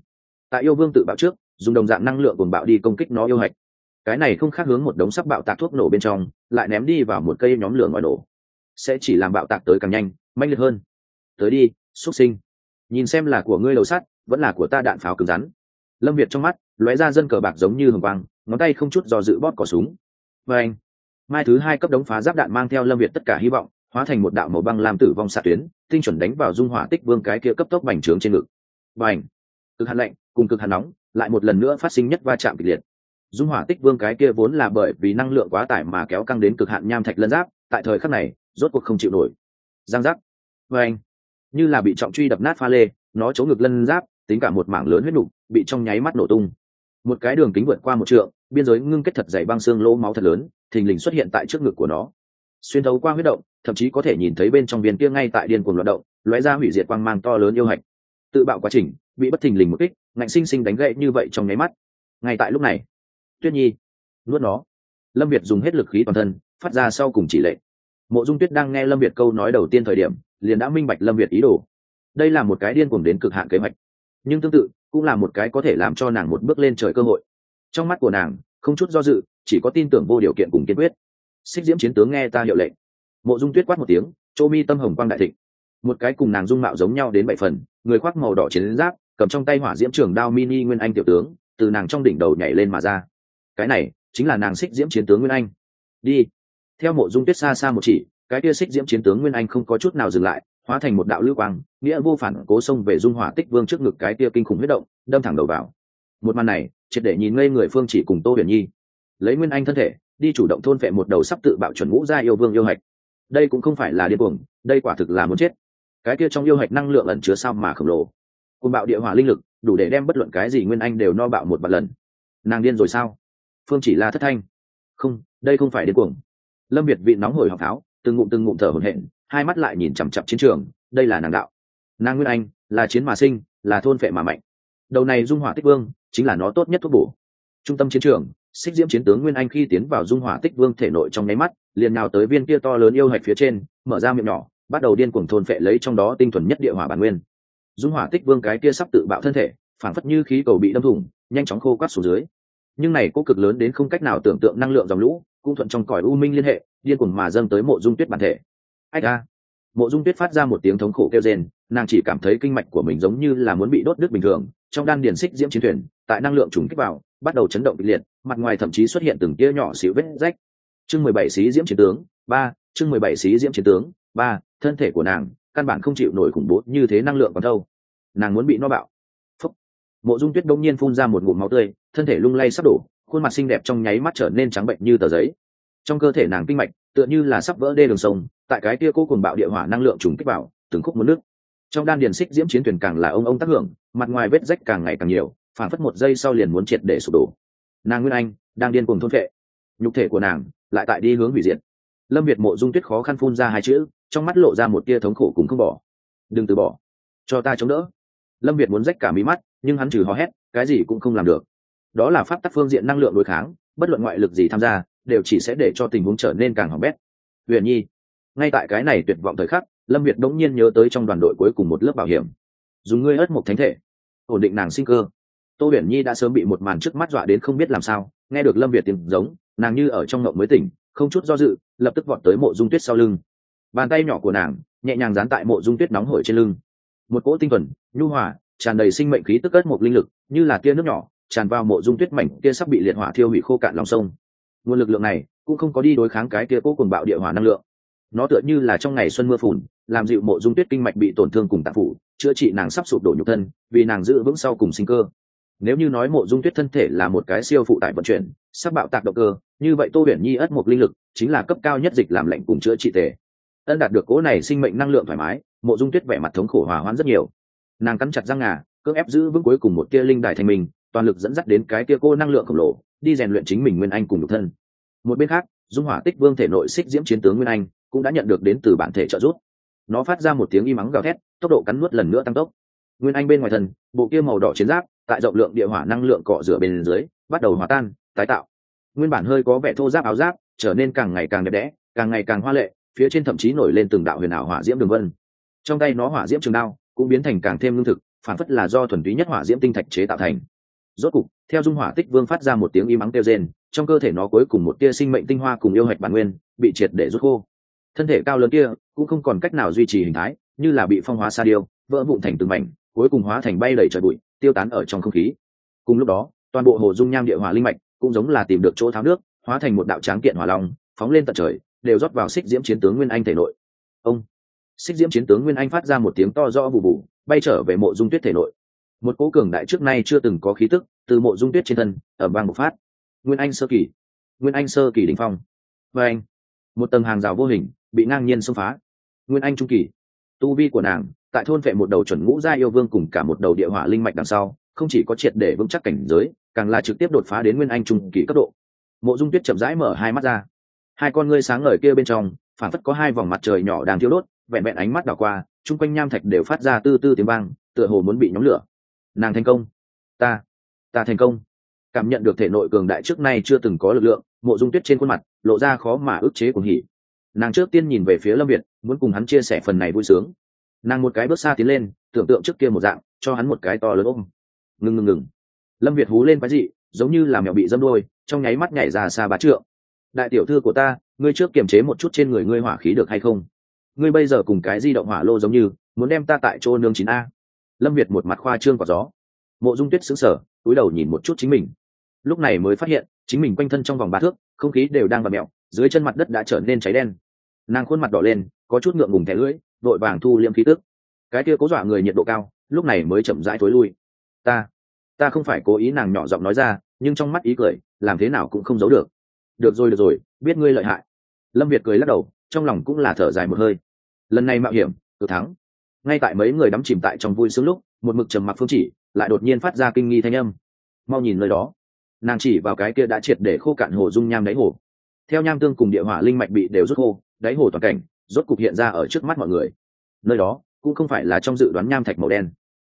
Speaker 1: Tại yêu vương tự bạo trước, dùng đồng dạng năng lượng cuồng bạo đi công kích nó yêu hạch. Cái này không khác hướng một đống sắc bạo tạc thuốc nổ bên trong, lại ném đi vào một cây nhóm lửa ngoài nổ. Sẽ chỉ làm bạo tạc tới càng nhanh mạnh liệt hơn. Tới đi, xuất sinh. Nhìn xem là của ngươi đầu sắt, vẫn là của ta đạn pháo cứng rắn. Lâm việt trong mắt, lóe ra dân cờ bạc giống như hồng quang, ngón tay không chút do dự bóp cỏ súng và anh, mai thứ hai cấp đống phá giáp đạn mang theo lâm việt tất cả hy vọng, hóa thành một đạo màu băng làm tử vong xạ tuyến, tinh chuẩn đánh vào dung hỏa tích vương cái kia cấp tốc bành trướng trên ngực. Bành cực hàn lạnh cùng cực hàn nóng lại một lần nữa phát sinh nhất va chạm kịch liệt. Dung hỏa tích vương cái kia vốn là bởi vì năng lượng quá tải mà kéo căng đến cực hạn nham thạch lân giáp, tại thời khắc này, rốt cuộc không chịu nổi. Giang giáp vê anh, như là bị trọng truy đập nát pha lê, nó chỗ ngực lân giáp, tính cả một mảng lớn huyết nục, bị trong nháy mắt nổ tung một cái đường kính vượt qua một trượng, biên giới ngưng kết thật dày băng xương lỗ máu thật lớn, thình lình xuất hiện tại trước ngực của nó. Xuyên thấu qua huyết động, thậm chí có thể nhìn thấy bên trong viên kia ngay tại điên cuồng loạt động, lóe ra hủy diệt quang mang to lớn yêu hạch. Tự bạo quá trình, bị bất thình lình một kích, ngạnh sinh sinh đánh gậy như vậy trong nháy mắt. Ngay tại lúc này, tuyết nhi nuốt nó. Lâm việt dùng hết lực khí toàn thân, phát ra sau cùng chỉ lệnh. Mộ dung tuyết đang nghe lâm việt câu nói đầu tiên thời điểm, liền đã minh bạch lâm việt ý đồ. Đây là một cái điên cuồng đến cực hạn kế hoạch. Nhưng tương tự cũng là một cái có thể làm cho nàng một bước lên trời cơ hội. Trong mắt của nàng, không chút do dự, chỉ có tin tưởng vô điều kiện cùng kiên quyết. Xích diễm chiến tướng nghe ta hiệu lệnh. Mộ dung tuyết quát một tiếng, chỗ mi tâm hồng quang đại thịnh. Một cái cùng nàng dung mạo giống nhau đến bảy phần, người khoác màu đỏ chiến giáp, cầm trong tay hỏa diễm trường đao mini nguyên anh tiểu tướng, từ nàng trong đỉnh đầu nhảy lên mà ra. Cái này chính là nàng xích diễm chiến tướng nguyên anh. Đi. Theo mộ dung tuyết xa xa một chỉ, cái kia xích diễm chiến tướng nguyên anh không có chút nào dừng lại hóa thành một đạo lưu quang, nghĩa vô phản cố xông về dung hỏa tích vương trước ngực cái tia kinh khủng huyết động, đâm thẳng đầu vào. Một màn này, triệt để nhìn ngây người phương chỉ cùng tô huyền nhi. Lấy nguyên anh thân thể, đi chủ động thôn vệ một đầu sắp tự bạo chuẩn ngũ gia yêu vương yêu hạch. Đây cũng không phải là điên cuồng, đây quả thực là muốn chết. Cái kia trong yêu hạch năng lượng ẩn chứa sao mà khổng lồ. Cùng bạo địa hỏa linh lực, đủ để đem bất luận cái gì nguyên anh đều no bạo một vạn lần. Nàng điên rồi sao? Phương chỉ là thất thanh. Không, đây không phải điên cuồng. Lâm việt vị nóng hổi học tháo từng ngụm từng ngụm thở hổn hển hai mắt lại nhìn chằm chặp chiến trường, đây là nàng đạo. Nàng nguyên anh, là chiến mà sinh, là thôn phệ mà mạnh. Đầu này dung hỏa tích vương, chính là nó tốt nhất thuốc bổ. Trung tâm chiến trường, xích diễm chiến tướng nguyên anh khi tiến vào dung hỏa tích vương thể nội trong nháy mắt, liền nào tới viên kia to lớn yêu hạch phía trên, mở ra miệng nhỏ, bắt đầu điên cuồng thôn phệ lấy trong đó tinh thuần nhất địa hỏa bản nguyên. Dung hỏa tích vương cái kia sắp tự bạo thân thể phản phất như khí cầu bị đâm thủng, nhanh chóng khô quát xuống dưới. Nhưng này có cực lớn đến không cách nào tưởng tượng năng lượng dòng lũ, cũng thuận trong cõi u minh liên hệ, điên cuồng mà dâng tới mộ dung tuyết bản thể ách a mộ dung tuyết phát ra một tiếng thống khổ kêu rên, nàng chỉ cảm thấy kinh mạch của mình giống như là muốn bị đốt đứt bình thường, trong đan điền xích diễm chiến thuyền, tại năng lượng trùng kích vào, bắt đầu chấn động kịch liệt, mặt ngoài thậm chí xuất hiện từng tia nhỏ xíu vết rách. Chương mười bảy xí diễm chiến tướng, ba, chương mười bảy xí diễm chiến tướng, ba, thân thể của nàng, căn bản không chịu nổi khủng bố như thế năng lượng còn thâu nàng muốn bị no bạo. Phúc. mộ dung tuyết đông nhiên phun ra một ngụm máu tươi, thân thể lung lay sắp đổ, khuôn mặt xinh đẹp trong nháy mắt trở nên trắng bệnh như tờ giấy. Trong cơ thể nàng kinh mạch, tựa như là sắp vỡ đê đường sông tại cái tia cô cùng bạo địa hỏa năng lượng trùng kích vào, từng khúc muốn nước. Trong đan điền xích diễm chiến thuyền càng là ông ông tác hưởng, mặt ngoài vết rách càng ngày càng nhiều, phản phất một giây sau liền muốn triệt để sụp đổ. Nàng nguyên anh, đang điên cùng thôn vệ. Nhục thể của nàng lại tại đi hướng hủy diệt. Lâm việt mộ dung tuyết khó khăn phun ra hai chữ, trong mắt lộ ra một tia thống khổ cùng không bỏ. Đừng từ bỏ, cho ta chống đỡ. Lâm việt muốn rách cả mí mắt, nhưng hắn trừ hò hét, cái gì cũng không làm được. Đó là pháp tắc phương diện năng lượng đối kháng, bất luận ngoại lực gì tham gia, đều chỉ sẽ để cho tình huống trở nên càng hỏng bét. Huyền nhi ngay tại cái này tuyệt vọng thời khắc, lâm việt đống nhiên nhớ tới trong đoàn đội cuối cùng một lớp bảo hiểm. Dùng ngươi ớt một thánh thể. Ổn định nàng sinh cơ. Tô huyền nhi đã sớm bị một màn trước mắt dọa đến không biết làm sao, nghe được lâm việt tiếng giống, nàng như ở trong ngộng mới tỉnh, không chút do dự, lập tức vọt tới mộ dung tuyết sau lưng. Bàn tay nhỏ của nàng, nhẹ nhàng dán tại mộ dung tuyết nóng hổi trên lưng. Một cỗ tinh thuần, nhu hòa, tràn đầy sinh mệnh khí tức ớt một linh lực, như là tia nước nhỏ, tràn vào mộ dung tuyết mảnh kia sắp bị liệt hỏa thiêu hủy khô cạn lòng sông. Nguồn lực lượng này cũng không có đi đối kháng cái kia cố cùng bạo địa hỏa năng lượng nó tựa như là trong ngày xuân mưa phùn, làm dịu mộ dung tuyết kinh mạch bị tổn thương cùng tạp phủ, chữa trị nàng sắp sụp đổ nhục thân, vì nàng giữ vững sau cùng sinh cơ. Nếu như nói mộ dung tuyết thân thể là một cái siêu phụ tải vận chuyển, sắp bạo tạc động cơ, như vậy tô huyền nhi ất một linh lực chính là cấp cao nhất dịch làm lệnh cùng chữa trị tề. Ân đạt được cố này sinh mệnh năng lượng thoải mái, mộ dung tuyết vẻ mặt thống khổ hòa hoãn rất nhiều. Nàng cắn chặt răng ngà, cưỡng ép giữ vững cuối cùng một tia linh đài thành mình, toàn lực dẫn dắt đến cái tia cô năng lượng khổng lồ, đi rèn luyện chính mình nguyên anh cùng nhục thân. Một bên khác dung hỏa tích vương thể nội xích diễm chiến tướng nguyên anh cũng đã nhận được đến từ bản thể trợ giúp. Nó phát ra một tiếng y mắng gào thét, tốc độ cắn nuốt lần nữa tăng tốc. Nguyên anh bên ngoài thân, bộ kia màu đỏ chiến giáp, tại rộng lượng địa hỏa năng lượng cọ rửa bên dưới, bắt đầu hòa tan, tái tạo. Nguyên bản hơi có vẻ thô giáp áo giáp, trở nên càng ngày càng đẹp đẽ, càng ngày càng hoa lệ, phía trên thậm chí nổi lên từng đạo huyền ảo hỏa diễm đường vân. Trong tay nó hỏa diễm trường đao cũng biến thành càng thêm lương thực, phản phất là do thuần túy nhất hỏa diễm tinh thạch chế tạo thành. Rốt cục, theo dung hỏa tích vương phát ra một tiếng y mắng kêu rên trong cơ thể nó cuối cùng một tia sinh mệnh tinh hoa cùng yêu hạch bản nguyên bị triệt để rút khô. Thân thể cao lớn kia cũng không còn cách nào duy trì hình thái, như là bị phong hóa sa điêu, vỡ vụn thành từng mảnh, cuối cùng hóa thành bay đầy trời bụi, tiêu tán ở trong không khí. Cùng lúc đó, toàn bộ hồ dung nham địa hỏa linh mạch cũng giống là tìm được chỗ tháo nước, hóa thành một đạo tráng kiện hỏa long, phóng lên tận trời, đều rót vào xích diễm chiến tướng nguyên anh thể nội. Ông! Xích diễm chiến tướng nguyên anh phát ra một tiếng to rõ bù bù, bay trở về mộ dung tuyết thể nội. Một cố cường đại trước nay chưa từng có khí tức từ mộ dung tuyết trên thân ở bang một phát nguyên anh sơ kỳ. Nguyên anh sơ kỳ đỉnh phong. Và anh, một tầng hàng rào vô hình, bị ngang nhiên xông phá. Nguyên anh trung kỳ. Tu vi của nàng, tại thôn vệ một đầu chuẩn ngũ gia yêu vương cùng cả một đầu địa hỏa linh mạch đằng sau, không chỉ có triệt để vững chắc cảnh giới, càng là trực tiếp đột phá đến nguyên anh trung kỳ cấp độ. Mộ dung tuyết chậm rãi mở hai mắt ra. Hai con ngươi sáng ngời kia bên trong phản phất có hai vòng mặt trời nhỏ đang thiếu đốt, vẹn vẹn ánh mắt đảo qua, chung quanh nham thạch đều phát ra tư tư tiếng vang, tựa hồ muốn bị nhóm lửa. Nàng thành công. Ta ta thành công cảm nhận được thể nội cường đại trước nay chưa từng có lực lượng, mộ dung tuyết trên khuôn mặt, lộ ra khó mà ức chế cuồng hỉ. Nàng trước tiên nhìn về phía lâm việt, muốn cùng hắn chia sẻ phần này vui sướng. Nàng một cái bước xa tiến lên, tưởng tượng trước kia một dạng, cho hắn một cái to lớn ôm. Ngừng ngừng ngừng. Lâm việt hú lên cái gì giống như là mèo bị dâm đôi trong nháy mắt nhảy ra xa bá trượng. Đại tiểu thư của ta, ngươi trước kiềm chế một chút trên người ngươi hỏa khí được hay không? Ngươi bây giờ cùng cái di động hỏa lô giống như, muốn đem ta tại chỗ nương chín a. Lâm việt một mặt khoa trương quả gió. Mộ dung tuyết xứng sở túi đầu nhìn một chút chính mình lúc này mới phát hiện, chính mình quanh thân trong vòng ba thước, không khí đều đang bật mẹo dưới chân mặt đất đã trở nên cháy đen. Nàng khuôn mặt đỏ lên, có chút ngượng ngùng thẻ lưỡi, vội vàng thu liêm khí tức. Cái kia cố dọa người nhiệt độ cao, lúc này mới chậm rãi thối lui. Ta ta không phải cố ý nàng nhỏ giọng nói ra, nhưng trong mắt ý cười, làm thế nào cũng không giấu được. Được rồi được rồi, biết ngươi lợi hại. Lâm việt cười lắc đầu, trong lòng cũng là thở dài một hơi. Lần này mạo hiểm, tự thắng. Ngay tại mấy người đắm chìm tại trong vui sướng lúc, một mực trầm mặc phương chỉ, lại đột nhiên phát ra kinh nghi thanh âm. Mau nhìn nơi đó nàng chỉ vào cái kia đã triệt để khô cạn hồ dung nham đáy hồ. Theo nham tương cùng địa hỏa linh mạch bị đều rút khô, đáy hồ toàn cảnh, rốt cục hiện ra ở trước mắt mọi người. Nơi đó, cũng không phải là trong dự đoán nham thạch màu đen.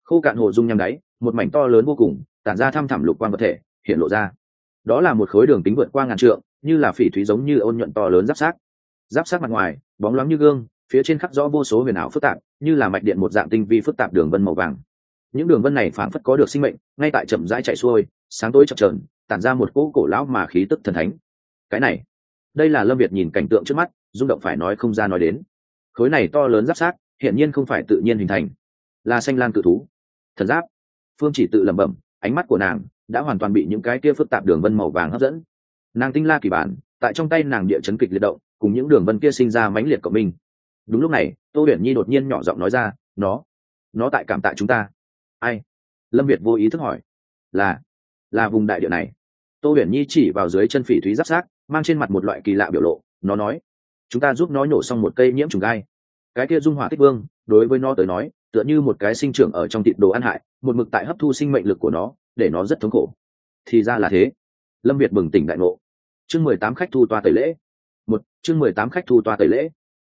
Speaker 1: Khô cạn hồ dung nham đáy, một mảnh to lớn vô cùng, tản ra thăm thẳm lục quan vật thể, hiện lộ ra. Đó là một khối đường tính vượt qua ngàn trượng, như là phỉ thúy giống như ôn nhuận to lớn giáp sát. Giáp sát mặt ngoài, bóng loáng như gương, phía trên khắc rõ vô số huyền ảo phức tạp, như là mạch điện một dạng tinh vi phức tạp đường vân màu vàng. Những đường vân này phảng phất có được sinh mệnh, ngay tại chậm rãi chạy xuôi, sáng tối chập trờn tản ra một cỗ cổ lão mà khí tức thần thánh. Cái này, đây là lâm việt nhìn cảnh tượng trước mắt, rung động phải nói không ra nói đến. Khối này to lớn giáp sát, hiển nhiên không phải tự nhiên hình thành. Là xanh lan cự thú. Thần giáp. Phương chỉ tự lẩm bẩm, ánh mắt của nàng đã hoàn toàn bị những cái kia phức tạp đường vân màu vàng hấp dẫn. Nàng tinh la kỳ bản, tại trong tay nàng địa chấn kịch liệt động, cùng những đường vân kia sinh ra mãnh liệt cộng minh. Đúng lúc này, tô huyền nhi đột nhiên nhỏ giọng nói ra, nó nó tại cảm tạ chúng ta. Ai? Lâm việt vô ý thức hỏi. Là là vùng đại địa này tô huyền nhi chỉ vào dưới chân phỉ thúy giáp sát mang trên mặt một loại kỳ lạ biểu lộ, nó nói, chúng ta giúp nó nhổ xong một cây nhiễm trùng gai. Cái kia dung hỏa tích vương, đối với nó tới nói, tựa như một cái sinh trưởng ở trong thịt đồ ăn hại, một mực tại hấp thu sinh mệnh lực của nó, để nó rất thống khổ. Thì ra là thế. Lâm việt bừng tỉnh đại ngộ. Chương mười tám khách thu toa tẩy lễ. Một, chương mười tám khách thu toa tẩy lễ.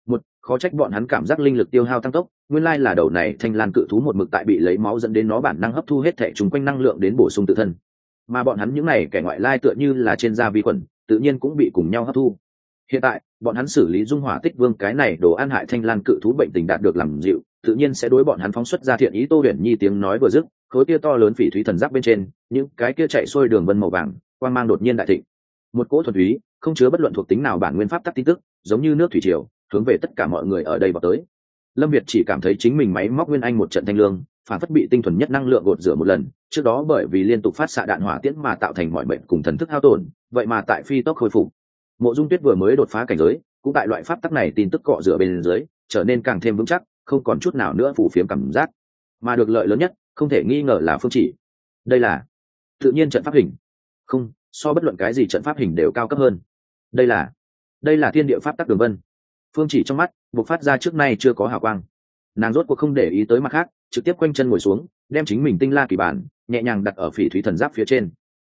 Speaker 1: Một, khó trách bọn hắn cảm giác linh lực tiêu hao tăng tốc, nguyên lai là đầu này thanh lan cự thú một mực tại bị lấy máu dẫn đến nó bản năng hấp thu hết thể chung quanh năng lượng đến bổ sung tự thân mà bọn hắn những này kẻ ngoại lai tựa như là trên da vi khuẩn, tự nhiên cũng bị cùng nhau hấp thu. Hiện tại, bọn hắn xử lý dung hỏa tích vương cái này đồ ăn hại thanh lan cự thú bệnh tình đạt được làm dịu, tự nhiên sẽ đối bọn hắn phóng xuất ra thiện ý tô huyền nhi tiếng nói vừa dứt, khối kia to lớn phỉ thúy thần giáp bên trên, những cái kia chạy xuôi đường vân màu vàng, quang mang đột nhiên đại thịnh. Một cỗ thuần túy, không chứa bất luận thuộc tính nào bản nguyên pháp tắc tin tức, giống như nước thủy triều, hướng về tất cả mọi người ở đây vào tới. Lâm việt chỉ cảm thấy chính mình máy móc nguyên anh một trận thanh lương phản phất bị tinh thuần nhất năng lượng gột rửa một lần, trước đó bởi vì liên tục phát xạ đạn hỏa tiễn mà tạo thành mọi bệnh cùng thần thức hao tổn, vậy mà tại phi tốc khôi phục. Mộ dung tuyết vừa mới đột phá cảnh giới, cũng tại loại pháp tắc này tin tức cọ rửa bên dưới, trở nên càng thêm vững chắc, không còn chút nào nữa phủ phiếm cảm giác. Mà được lợi lớn nhất, không thể nghi ngờ là phương chỉ. Đây là tự nhiên trận pháp hình. Không, so bất luận cái gì trận pháp hình đều cao cấp hơn. Đây là đây là thiên địa pháp tắc đường vân. Phương chỉ trong mắt buộc phát ra trước nay chưa có hào quang. Nàng rốt cuộc không để ý tới mặt khác trực tiếp quanh chân ngồi xuống, đem chính mình tinh la kỳ bản nhẹ nhàng đặt ở phỉ thúy thần giáp phía trên.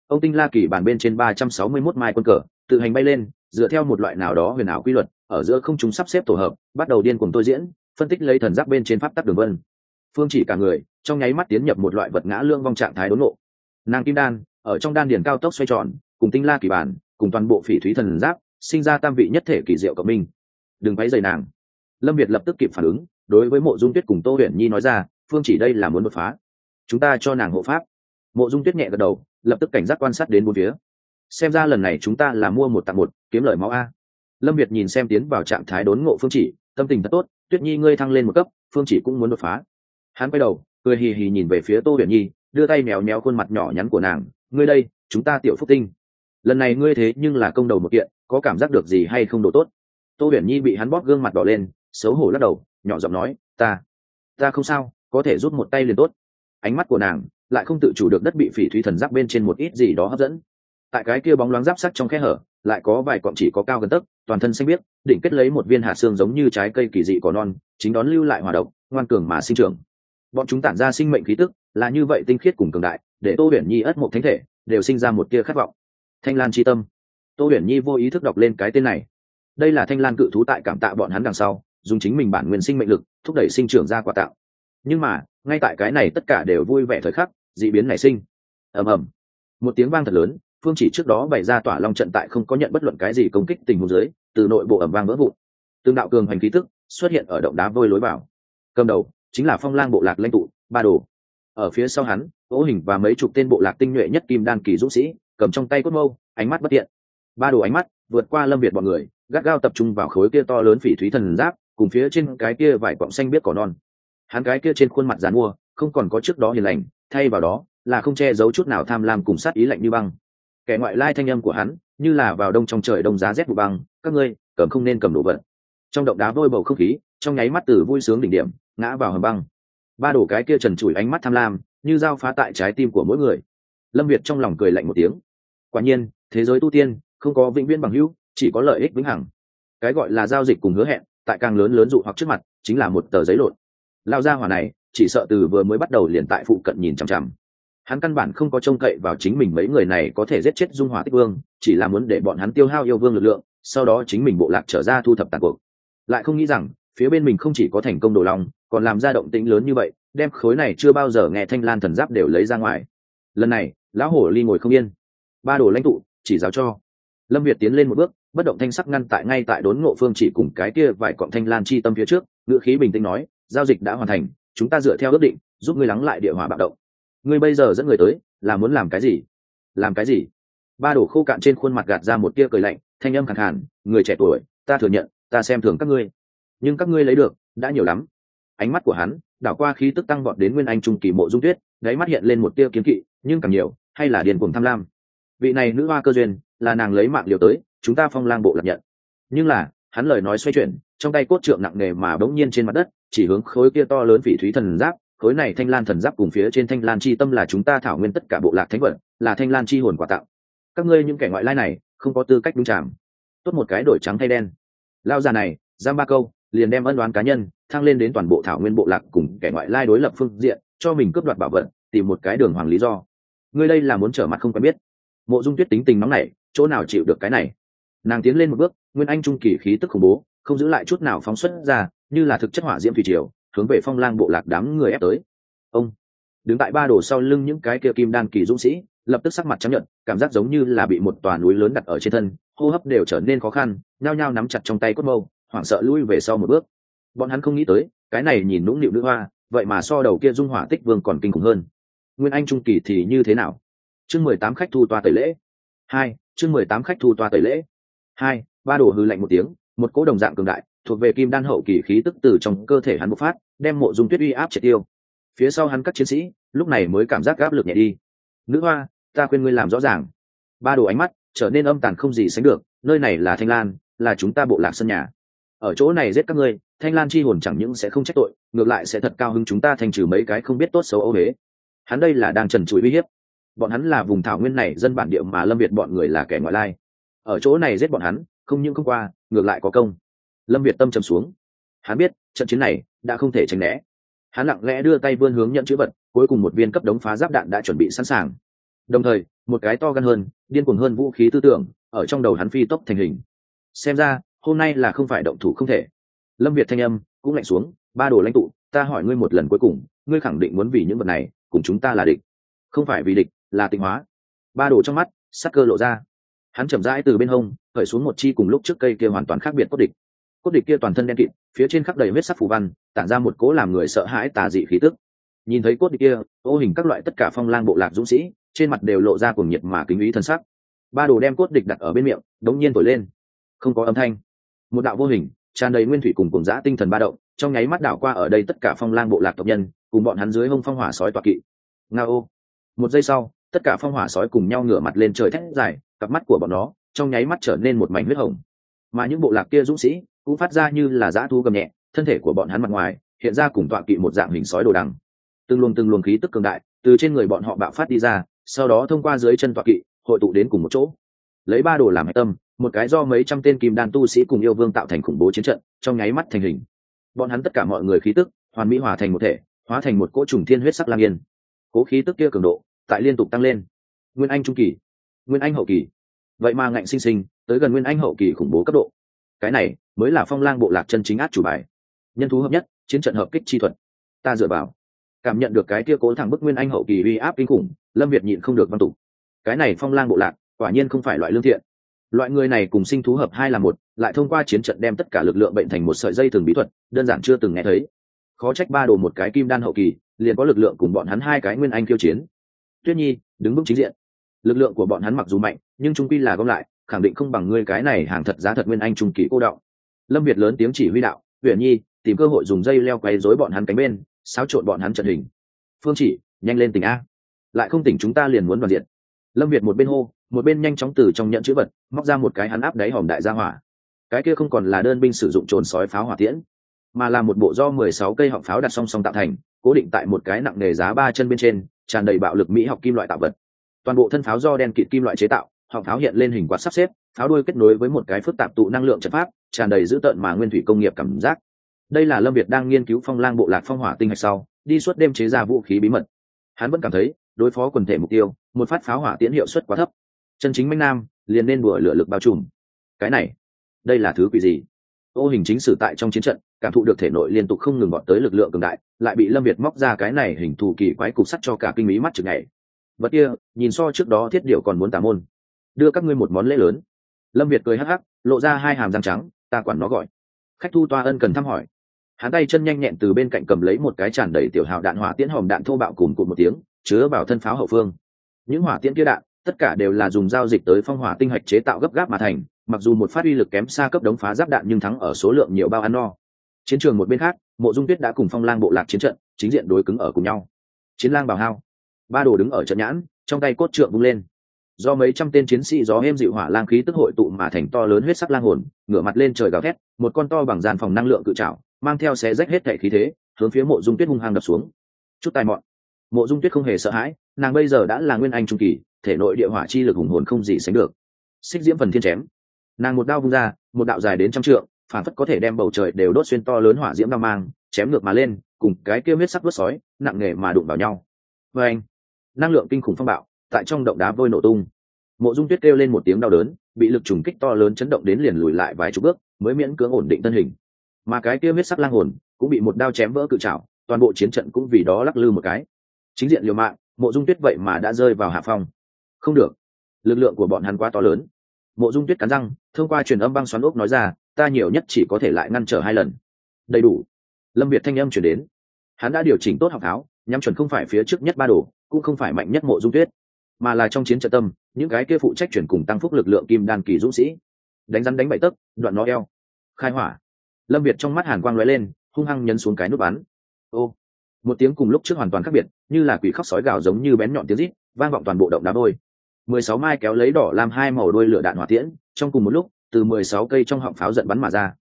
Speaker 1: Ông tinh la kỳ bản bên trên ba trăm sáu mươi mốt mai quân cờ, tự hành bay lên, dựa theo một loại nào đó huyền ảo quy luật, ở giữa không chúng sắp xếp tổ hợp, bắt đầu điên cùng tôi diễn, phân tích lấy thần giáp bên trên pháp tắc đường vân. Phương chỉ cả người, trong nháy mắt tiến nhập một loại vật ngã lương vong trạng thái đốn nộ nàng kim đan, ở trong đan điền cao tốc xoay tròn, cùng tinh la kỳ bản, cùng toàn bộ phỉ thúy thần giáp, sinh ra tam vị nhất thể kỳ diệu cộng minh. Đừng váy dày nàng. Lâm việt lập tức kịp phản ứng, đối với mộ dung tuyết cùng tô huyền nhi nói ra phương chỉ đây là muốn đột phá. Chúng ta cho nàng hộ pháp. Mộ dung tuyết nhẹ gật đầu, lập tức cảnh giác quan sát đến bốn phía. Xem ra lần này chúng ta là mua một tặng một, kiếm lời máu a. Lâm việt nhìn xem tiến vào trạng thái đốn ngộ phương chỉ, tâm tình thật tốt, tuyết nhi ngươi thăng lên một cấp, phương chỉ cũng muốn đột phá. Hắn quay đầu, cười hì hì nhìn về phía tô huyền nhi, đưa tay mèo méo khuôn mặt nhỏ nhắn của nàng, ngươi đây, chúng ta tiểu phúc tinh. Lần này ngươi thế nhưng là công đầu một kiện, có cảm giác được gì hay không đồ tốt? Tô huyền nhi bị hắn bóp gương mặt đỏ lên, xấu hổ lắc đầu, nhỏ giọng nói, ta ta không sao có thể rút một tay liền tốt. Ánh mắt của nàng lại không tự chủ được đất bị phỉ thúy thần giáp bên trên một ít gì đó hấp dẫn. Tại cái kia bóng loáng giáp sắc trong khe hở, lại có vài cọng chỉ có cao gần tấc, toàn thân xanh biếc, đỉnh kết lấy một viên hạt xương giống như trái cây kỳ dị cỏ non, chính đón lưu lại hòa độc, ngoan cường mà sinh trưởng. Bọn chúng tản ra sinh mệnh khí tức, là như vậy tinh khiết cùng cường đại, để tô huyền nhi ất một thánh thể, đều sinh ra một tia khát vọng. Thanh lan c tâm. Tô huyền nhi vô ý thức đọc lên cái tên này. Đây là thanh lan cự thú tại cảm tạ bọn hắn đằng sau, dùng chính mình bản nguyên sinh mệnh lực, thúc đẩy sinh trưởng ra quả tạo nhưng mà, ngay tại cái này tất cả đều vui vẻ thời khắc, d ị biến nảy sinh. Ầm ầm. Một tiếng vang thật lớn, phương chỉ trước đó bày ra tỏa long trận tại không có nhận bất luận cái gì công kích tình huống dưới, từ nội bộ ẩm vang vỡ vụn. Tương đạo cường hành khí tức xuất hiện ở động đá vôi lối vào. Cầm đầu chính là phong lang bộ lạc lãnh tụ, ba đồ. Ở phía sau hắn ố hình và mấy chục tên bộ lạc tinh nhuệ nhất kim đan kỳ dũng sĩ, cầm trong tay cốt mâu, ánh mắt bất tiện ba đồ ánh mắt vượt qua lâm việt bọn người, gắt gao tập trung vào khối kia to lớn phỉ thúy thần giáp, cùng phía trên cái kia vải quọng xanh biết cỏ non hắn cái kia trên khuôn mặt dàn mua không còn có trước đó hiền lành, thay vào đó là không che giấu chút nào tham lam cùng sát ý lạnh như băng. Kẻ ngoại lai thanh âm của hắn, như là vào đông trong trời đông giá rét vụ băng, các ngươi, cầm không nên cầm đồ vật. Trong động đá vôi bầu không khí, trong nháy mắt từ vui sướng đỉnh điểm, ngã vào hầm băng. Ba đổ cái kia trần trụi ánh mắt tham lam, như dao phá tại trái tim của mỗi người. Lâm việt trong lòng cười lạnh một tiếng. Quả nhiên, thế giới tu tiên, không có vĩnh viễn bằng hữu, chỉ có lợi ích vĩnh hằng. Cái gọi là giao dịch cùng hứa hẹn, tại càng lớn lớn dụ hoặc trước mặt, chính là một tờ giấy lộn lao ra hỏa này, chỉ sợ từ vừa mới bắt đầu liền tại phụ cận nhìn chằm chằm. Hắn căn bản không có trông cậy vào chính mình mấy người này có thể giết chết dung hỏa tích vương, chỉ là muốn để bọn hắn tiêu hao yêu vương lực lượng, sau đó chính mình bộ lạc trở ra thu thập tàn cuộc. Lại không nghĩ rằng, phía bên mình không chỉ có thành công đồ lòng, còn làm ra động tĩnh lớn như vậy, đem khối này chưa bao giờ nghe thanh lan thần giáp đều lấy ra ngoài. Lần này, lão hổ ly ngồi không yên. Ba đồ lãnh tụ, chỉ giáo cho. Lâm việt tiến lên một bước, bất động thanh sắc ngăn tại ngay tại đốn ngộ phương chỉ cùng cái kia vài cọng thanh lan chi tâm phía trước, ngữ khí bình tĩnh nói giao dịch đã hoàn thành, chúng ta dựa theo ước định, giúp ngươi lắng lại địa hòa bạo động. Ngươi bây giờ dẫn người tới, là muốn làm cái gì? Làm cái gì? Ba đổ khô cạn trên khuôn mặt gạt ra một tia cười lạnh, thanh âm khẳng hẳn người trẻ tuổi, ta thừa nhận, ta xem thường các ngươi. Nhưng các ngươi lấy được, đã nhiều lắm. Ánh mắt của hắn, đảo qua khí tức tăng vọt đến nguyên anh trung kỳ mộ dung tuyết, đáy mắt hiện lên một tia kiến kỵ, nhưng càng nhiều, hay là điền cuồng tham lam. Vị này nữ hoa cơ duyên, là nàng lấy mạng liều tới, chúng ta phong lang bộ lập nhận. Nhưng là, hắn lời nói xoay chuyển, trong tay cốt trượng nặng nề mà bỗng nhiên trên mặt đất chỉ hướng khối kia to lớn vị thúy thần giáp, khối này thanh lan thần giáp cùng phía trên thanh lan chi tâm là chúng ta thảo nguyên tất cả bộ lạc thánh vật, là thanh lan chi hồn quà tặng các ngươi những kẻ ngoại lai này, không có tư cách đúng chạm. Tốt một cái đổi trắng thay đen. Lao già này, giam ba câu, liền đem ân đoán cá nhân, thăng lên đến toàn bộ thảo nguyên bộ lạc cùng kẻ ngoại lai đối lập phương diện, cho mình cướp đoạt bảo vật, tìm một cái đường hoàng lý do. Ngươi đây là muốn trở mặt không quen biết. Mộ dung tuyết tính tình nóng này chỗ nào chịu được cái này? Nàng tiến lên một bước, nguyên anh trung kỳ khí tức khủng bố, không giữ lại chút nào phóng xuất ra như là thực chất hỏa diễm thủy triều, hướng về phong lang bộ lạc đám người ép tới. Ông đứng tại ba đồ sau lưng những cái kia kim đan kỳ dũng sĩ, lập tức sắc mặt chấp nhận cảm giác giống như là bị một tòa núi lớn đặt ở trên thân, hô hấp đều trở nên khó khăn, nhao nhao nắm chặt trong tay cốt mâu, hoảng sợ lui về sau một bước. Bọn hắn không nghĩ tới, cái này nhìn nũng nịu nữ hoa, vậy mà so đầu kia dung hỏa tích vương còn kinh khủng hơn. Nguyên anh trung kỳ thì như thế nào? Chương mười tám khách thu toa tẩy lễ. Hai, chương mười tám khách thu toa tẩy lễ. Hai, ba đồ hư lạnh một tiếng, một cỗ đồng dạng cường đại thuộc về kim đan hậu kỳ khí tức từ trong cơ thể hắn bộc phát, đem mộ dung tuyết uy áp triệt tiêu. Phía sau hắn các chiến sĩ, lúc này mới cảm giác áp lực nhẹ đi. Nữ hoa, ta khuyên ngươi làm rõ ràng. Ba đồ ánh mắt trở nên âm tàn không gì sánh được, nơi này là thanh lan, là chúng ta bộ lạc sân nhà. Ở chỗ này giết các ngươi, thanh lan chi hồn chẳng những sẽ không trách tội, ngược lại sẽ thật cao hứng chúng ta thành trừ mấy cái không biết tốt xấu âu huế hắn đây là đang trần trụi uy hiếp. Bọn hắn là vùng thảo nguyên này dân bản địa mà lâm việt bọn người là kẻ ngoại lai. Ở chỗ này giết bọn hắn, không những không qua, ngược lại có công lâm việt tâm trầm xuống. Hắn biết, trận chiến này đã không thể tránh né. Hắn lặng lẽ đưa tay vươn hướng nhận chữ vật, cuối cùng một viên cấp đống phá giáp đạn đã chuẩn bị sẵn sàng. Đồng thời, một cái to gan hơn, điên cuồng hơn vũ khí tư tưởng, ở trong đầu hắn phi tốc thành hình. Xem ra, hôm nay là không phải động thủ không thể. Lâm việt thanh âm cũng lạnh xuống, ba đồ lãnh tụ, ta hỏi ngươi một lần cuối cùng, ngươi khẳng định muốn vì những vật này, cùng chúng ta là địch. Không phải vì địch, là tịnh hóa. Ba đồ trong mắt, sắc cơ lộ ra. Hắn chậm rãi từ bên hông, khởi xuống một chi cùng lúc trước cây kia hoàn toàn khác biệt cốt địch cốt địch kia toàn thân đen kịt, phía trên khắp đầy huyết sắc phù văn, tản ra một cố làm người sợ hãi tà dị khí tức. Nhìn thấy cốt địch kia, ô hình các loại tất cả phong lang bộ lạc dũng sĩ, trên mặt đều lộ ra cùng nhiệt mà kính ý thân sắc. Ba đồ đem cốt địch đặt ở bên miệng, đống nhiên thổi lên. Không có âm thanh. Một đạo vô hình, tràn đầy nguyên thủy cùng cùng giã tinh thần ba động, trong nháy mắt đảo qua ở đây tất cả phong lang bộ lạc tộc nhân, cùng bọn hắn dưới hông phong hỏa sói tọa kỵ. Nga ô một giây sau, tất cả phong hỏa sói cùng nhau ngửa mặt lên trời thét dài, cặp mắt của bọn nó trong nháy mắt trở nên một mảnh huyết hồng. Mà những bộ lạc kia dũng sĩ cũng phát ra như là dã thu gầm nhẹ, thân thể của bọn hắn mặt ngoài hiện ra cùng tọa kỵ một dạng hình sói đồ đằng. Từng luồng từng luồng khí tức cường đại từ trên người bọn họ bạo phát đi ra, sau đó thông qua dưới chân tọa kỵ hội tụ đến cùng một chỗ. Lấy ba đồ làm hạch tâm, một cái do mấy trăm tên kim đan tu sĩ cùng yêu vương tạo thành khủng bố chiến trận, trong nháy mắt thành hình. Bọn hắn tất cả mọi người khí tức hoàn mỹ hòa thành một thể, hóa thành một cỗ trùng thiên huyết sắc lang yên. Cố khí tức kia cường độ tại liên tục tăng lên. Nguyên anh trung kỳ, nguyên anh hậu kỳ. Vậy mà ngạnh sinh sinh, tới gần nguyên anh hậu kỳ khủng bố cấp độ cái này mới là phong lang bộ lạc chân chính át chủ bài. Nhân thú hợp nhất, chiến trận hợp kích chi thuật. Ta dựa vào. Cảm nhận được cái kia cố thẳng bức nguyên anh hậu kỳ uy áp kinh khủng, lâm việt nhịn không được văn tục. Cái này phong lang bộ lạc, quả nhiên không phải loại lương thiện. Loại người này cùng sinh thú hợp hai là một, lại thông qua chiến trận đem tất cả lực lượng bệnh thành một sợi dây thường bí thuật, đơn giản chưa từng nghe thấy. Khó trách ba đồ một cái kim đan hậu kỳ, liền có lực lượng cùng bọn hắn hai cái nguyên anh kiêu chiến. Tuyết nhi, đứng vững chính diện. Lực lượng của bọn hắn mặc dù mạnh, nhưng trung quy là gom lại khẳng định không bằng ngươi cái này hàng thật giá thật nguyên anh trung kỳ cô đọng. Lâm việt lớn tiếng chỉ huy đạo, huyền nhi, tìm cơ hội dùng dây leo quay dối bọn hắn cánh bên, xáo trộn bọn hắn trận hình. Phương chỉ, nhanh lên tỉnh a. Lại không tỉnh chúng ta liền muốn đoàn diện. Lâm việt một bên hô, một bên nhanh chóng từ trong nhận chữ vật, móc ra một cái hắn áp đáy hòm đại gia hỏa. Cái kia không còn là đơn binh sử dụng trồn sói pháo hỏa tiễn, mà là một bộ do mười sáu cây họng pháo đặt song song tạo thành, cố định tại một cái nặng nề giá ba chân bên trên, tràn đầy bạo lực mỹ học kim loại tạo vật. Toàn bộ thân pháo do đen kịt kim loại chế tạo họng pháo hiện lên hình quạt sắp xếp pháo đuôi kết nối với một cái phức tạp tụ năng lượng trận pháp, tràn đầy dữ tợn mà nguyên thủy công nghiệp cảm giác. Đây là lâm việt đang nghiên cứu phong lang bộ lạc phong hỏa tinh hạch sau, đi suốt đêm chế ra vũ khí bí mật. Hắn vẫn cảm thấy, đối phó quần thể mục tiêu, một phát pháo hỏa tiễn hiệu suất quá thấp. Chân chính manh nam, liền nên đùa lửa lực bao trùm. Cái này, đây là thứ quỷ gì? Ô hình chính sử tại trong chiến trận, cảm thụ được thể nội liên tục không ngừng gọn tới lực lượng cường đại, lại bị lâm việt móc ra cái này hình thù kỳ quái cục sắt cho cả kinh mỹ mắt chừng ngày vật kia, nhìn so trước đó thiết điệu còn muốn tả môn đưa các ngươi một món lễ lớn. Lâm việt cười hắc hắc, lộ ra hai hàm răng trắng, ta quản nó gọi. Khách thu toa ân cần thăm hỏi. Hắn tay chân nhanh nhẹn từ bên cạnh cầm lấy một cái tràn đầy tiểu hào đạn hỏa tiễn hòm đạn thô bạo cùng cụt một tiếng, chứa vào thân pháo hậu phương. Những hỏa tiễn kia đạn, tất cả đều là dùng giao dịch tới phong hỏa tinh hạch chế tạo gấp gáp mà thành, mặc dù một phát uy lực kém xa cấp đống phá giáp đạn nhưng thắng ở số lượng nhiều bao ăn no. Chiến trường một bên khác, mộ dung tuyết đã cùng phong lang bộ lạc chiến trận, chính diện đối cứng ở cùng nhau. Chiến lang bảo hao. Ba đồ đứng ở trận nhãn, trong tay cốt trượng bung lên do mấy trăm tên chiến sĩ gió êm dịu hỏa lang khí tức hội tụ mà thành to lớn huyết sắc lang hồn, ngửa mặt lên trời gào thét, một con to bằng dàn phòng năng lượng cự trảo, mang theo xé rách hết thẻ khí thế, hướng phía mộ dung tuyết hung hăng đập xuống. Chút tài mọn. Mộ dung tuyết không hề sợ hãi, nàng bây giờ đã là nguyên anh trung kỳ, thể nội địa hỏa chi lực hùng hồn không gì sánh được. Xích diễm phần thiên chém. Nàng một đao vung ra, một đạo dài đến trăm trượng phản phất có thể đem bầu trời đều đốt xuyên to lớn hỏa diễm đao mang, chém ngược mà lên, cùng cái kia huyết sắc vớt sói, nặng nề mà đụng vào nhau. Vê anh năng lượng kinh khủng phong bạo tại trong động đá vôi nổ tung. Mộ dung tuyết kêu lên một tiếng đau đớn, bị lực trùng kích to lớn chấn động đến liền lùi lại vài chục bước, mới miễn cưỡng ổn định thân hình. Mà cái kia huyết sắc lang hồn cũng bị một đao chém vỡ cự trảo, toàn bộ chiến trận cũng vì đó lắc lư một cái. Chính diện liều mạng, mộ dung tuyết vậy mà đã rơi vào hạ phong. Không được. Lực lượng của bọn hắn quá to lớn. Mộ dung tuyết cắn răng, thông qua truyền âm băng xoắn ốc nói ra, ta nhiều nhất chỉ có thể lại ngăn trở hai lần. Đầy đủ. Lâm việt thanh âm chuyển đến. Hắn đã điều chỉnh tốt học tháo, nhắm chuẩn không phải phía trước nhất ba đồ, cũng không phải mạnh nhất mộ dung tuyết mà là trong chiến trận tâm, những cái kia phụ trách chuyển cùng tăng phúc lực lượng kim đan kỳ dũng sĩ. Đánh rắn đánh bậy tấc, đoạn nó eo. Khai hỏa. Lâm việt trong mắt hàn quang lóe lên, hung hăng nhấn xuống cái nút bắn. Ô. Một tiếng cùng lúc trước hoàn toàn khác biệt, như là quỷ khóc sói gào giống như bén nhọn tiếng rít, vang vọng toàn bộ động đá đôi mười sáu mai kéo lấy đỏ làm hai màu đôi lửa đạn hỏa tiễn, trong cùng một lúc, từ mười sáu cây trong họng pháo giận bắn mà ra.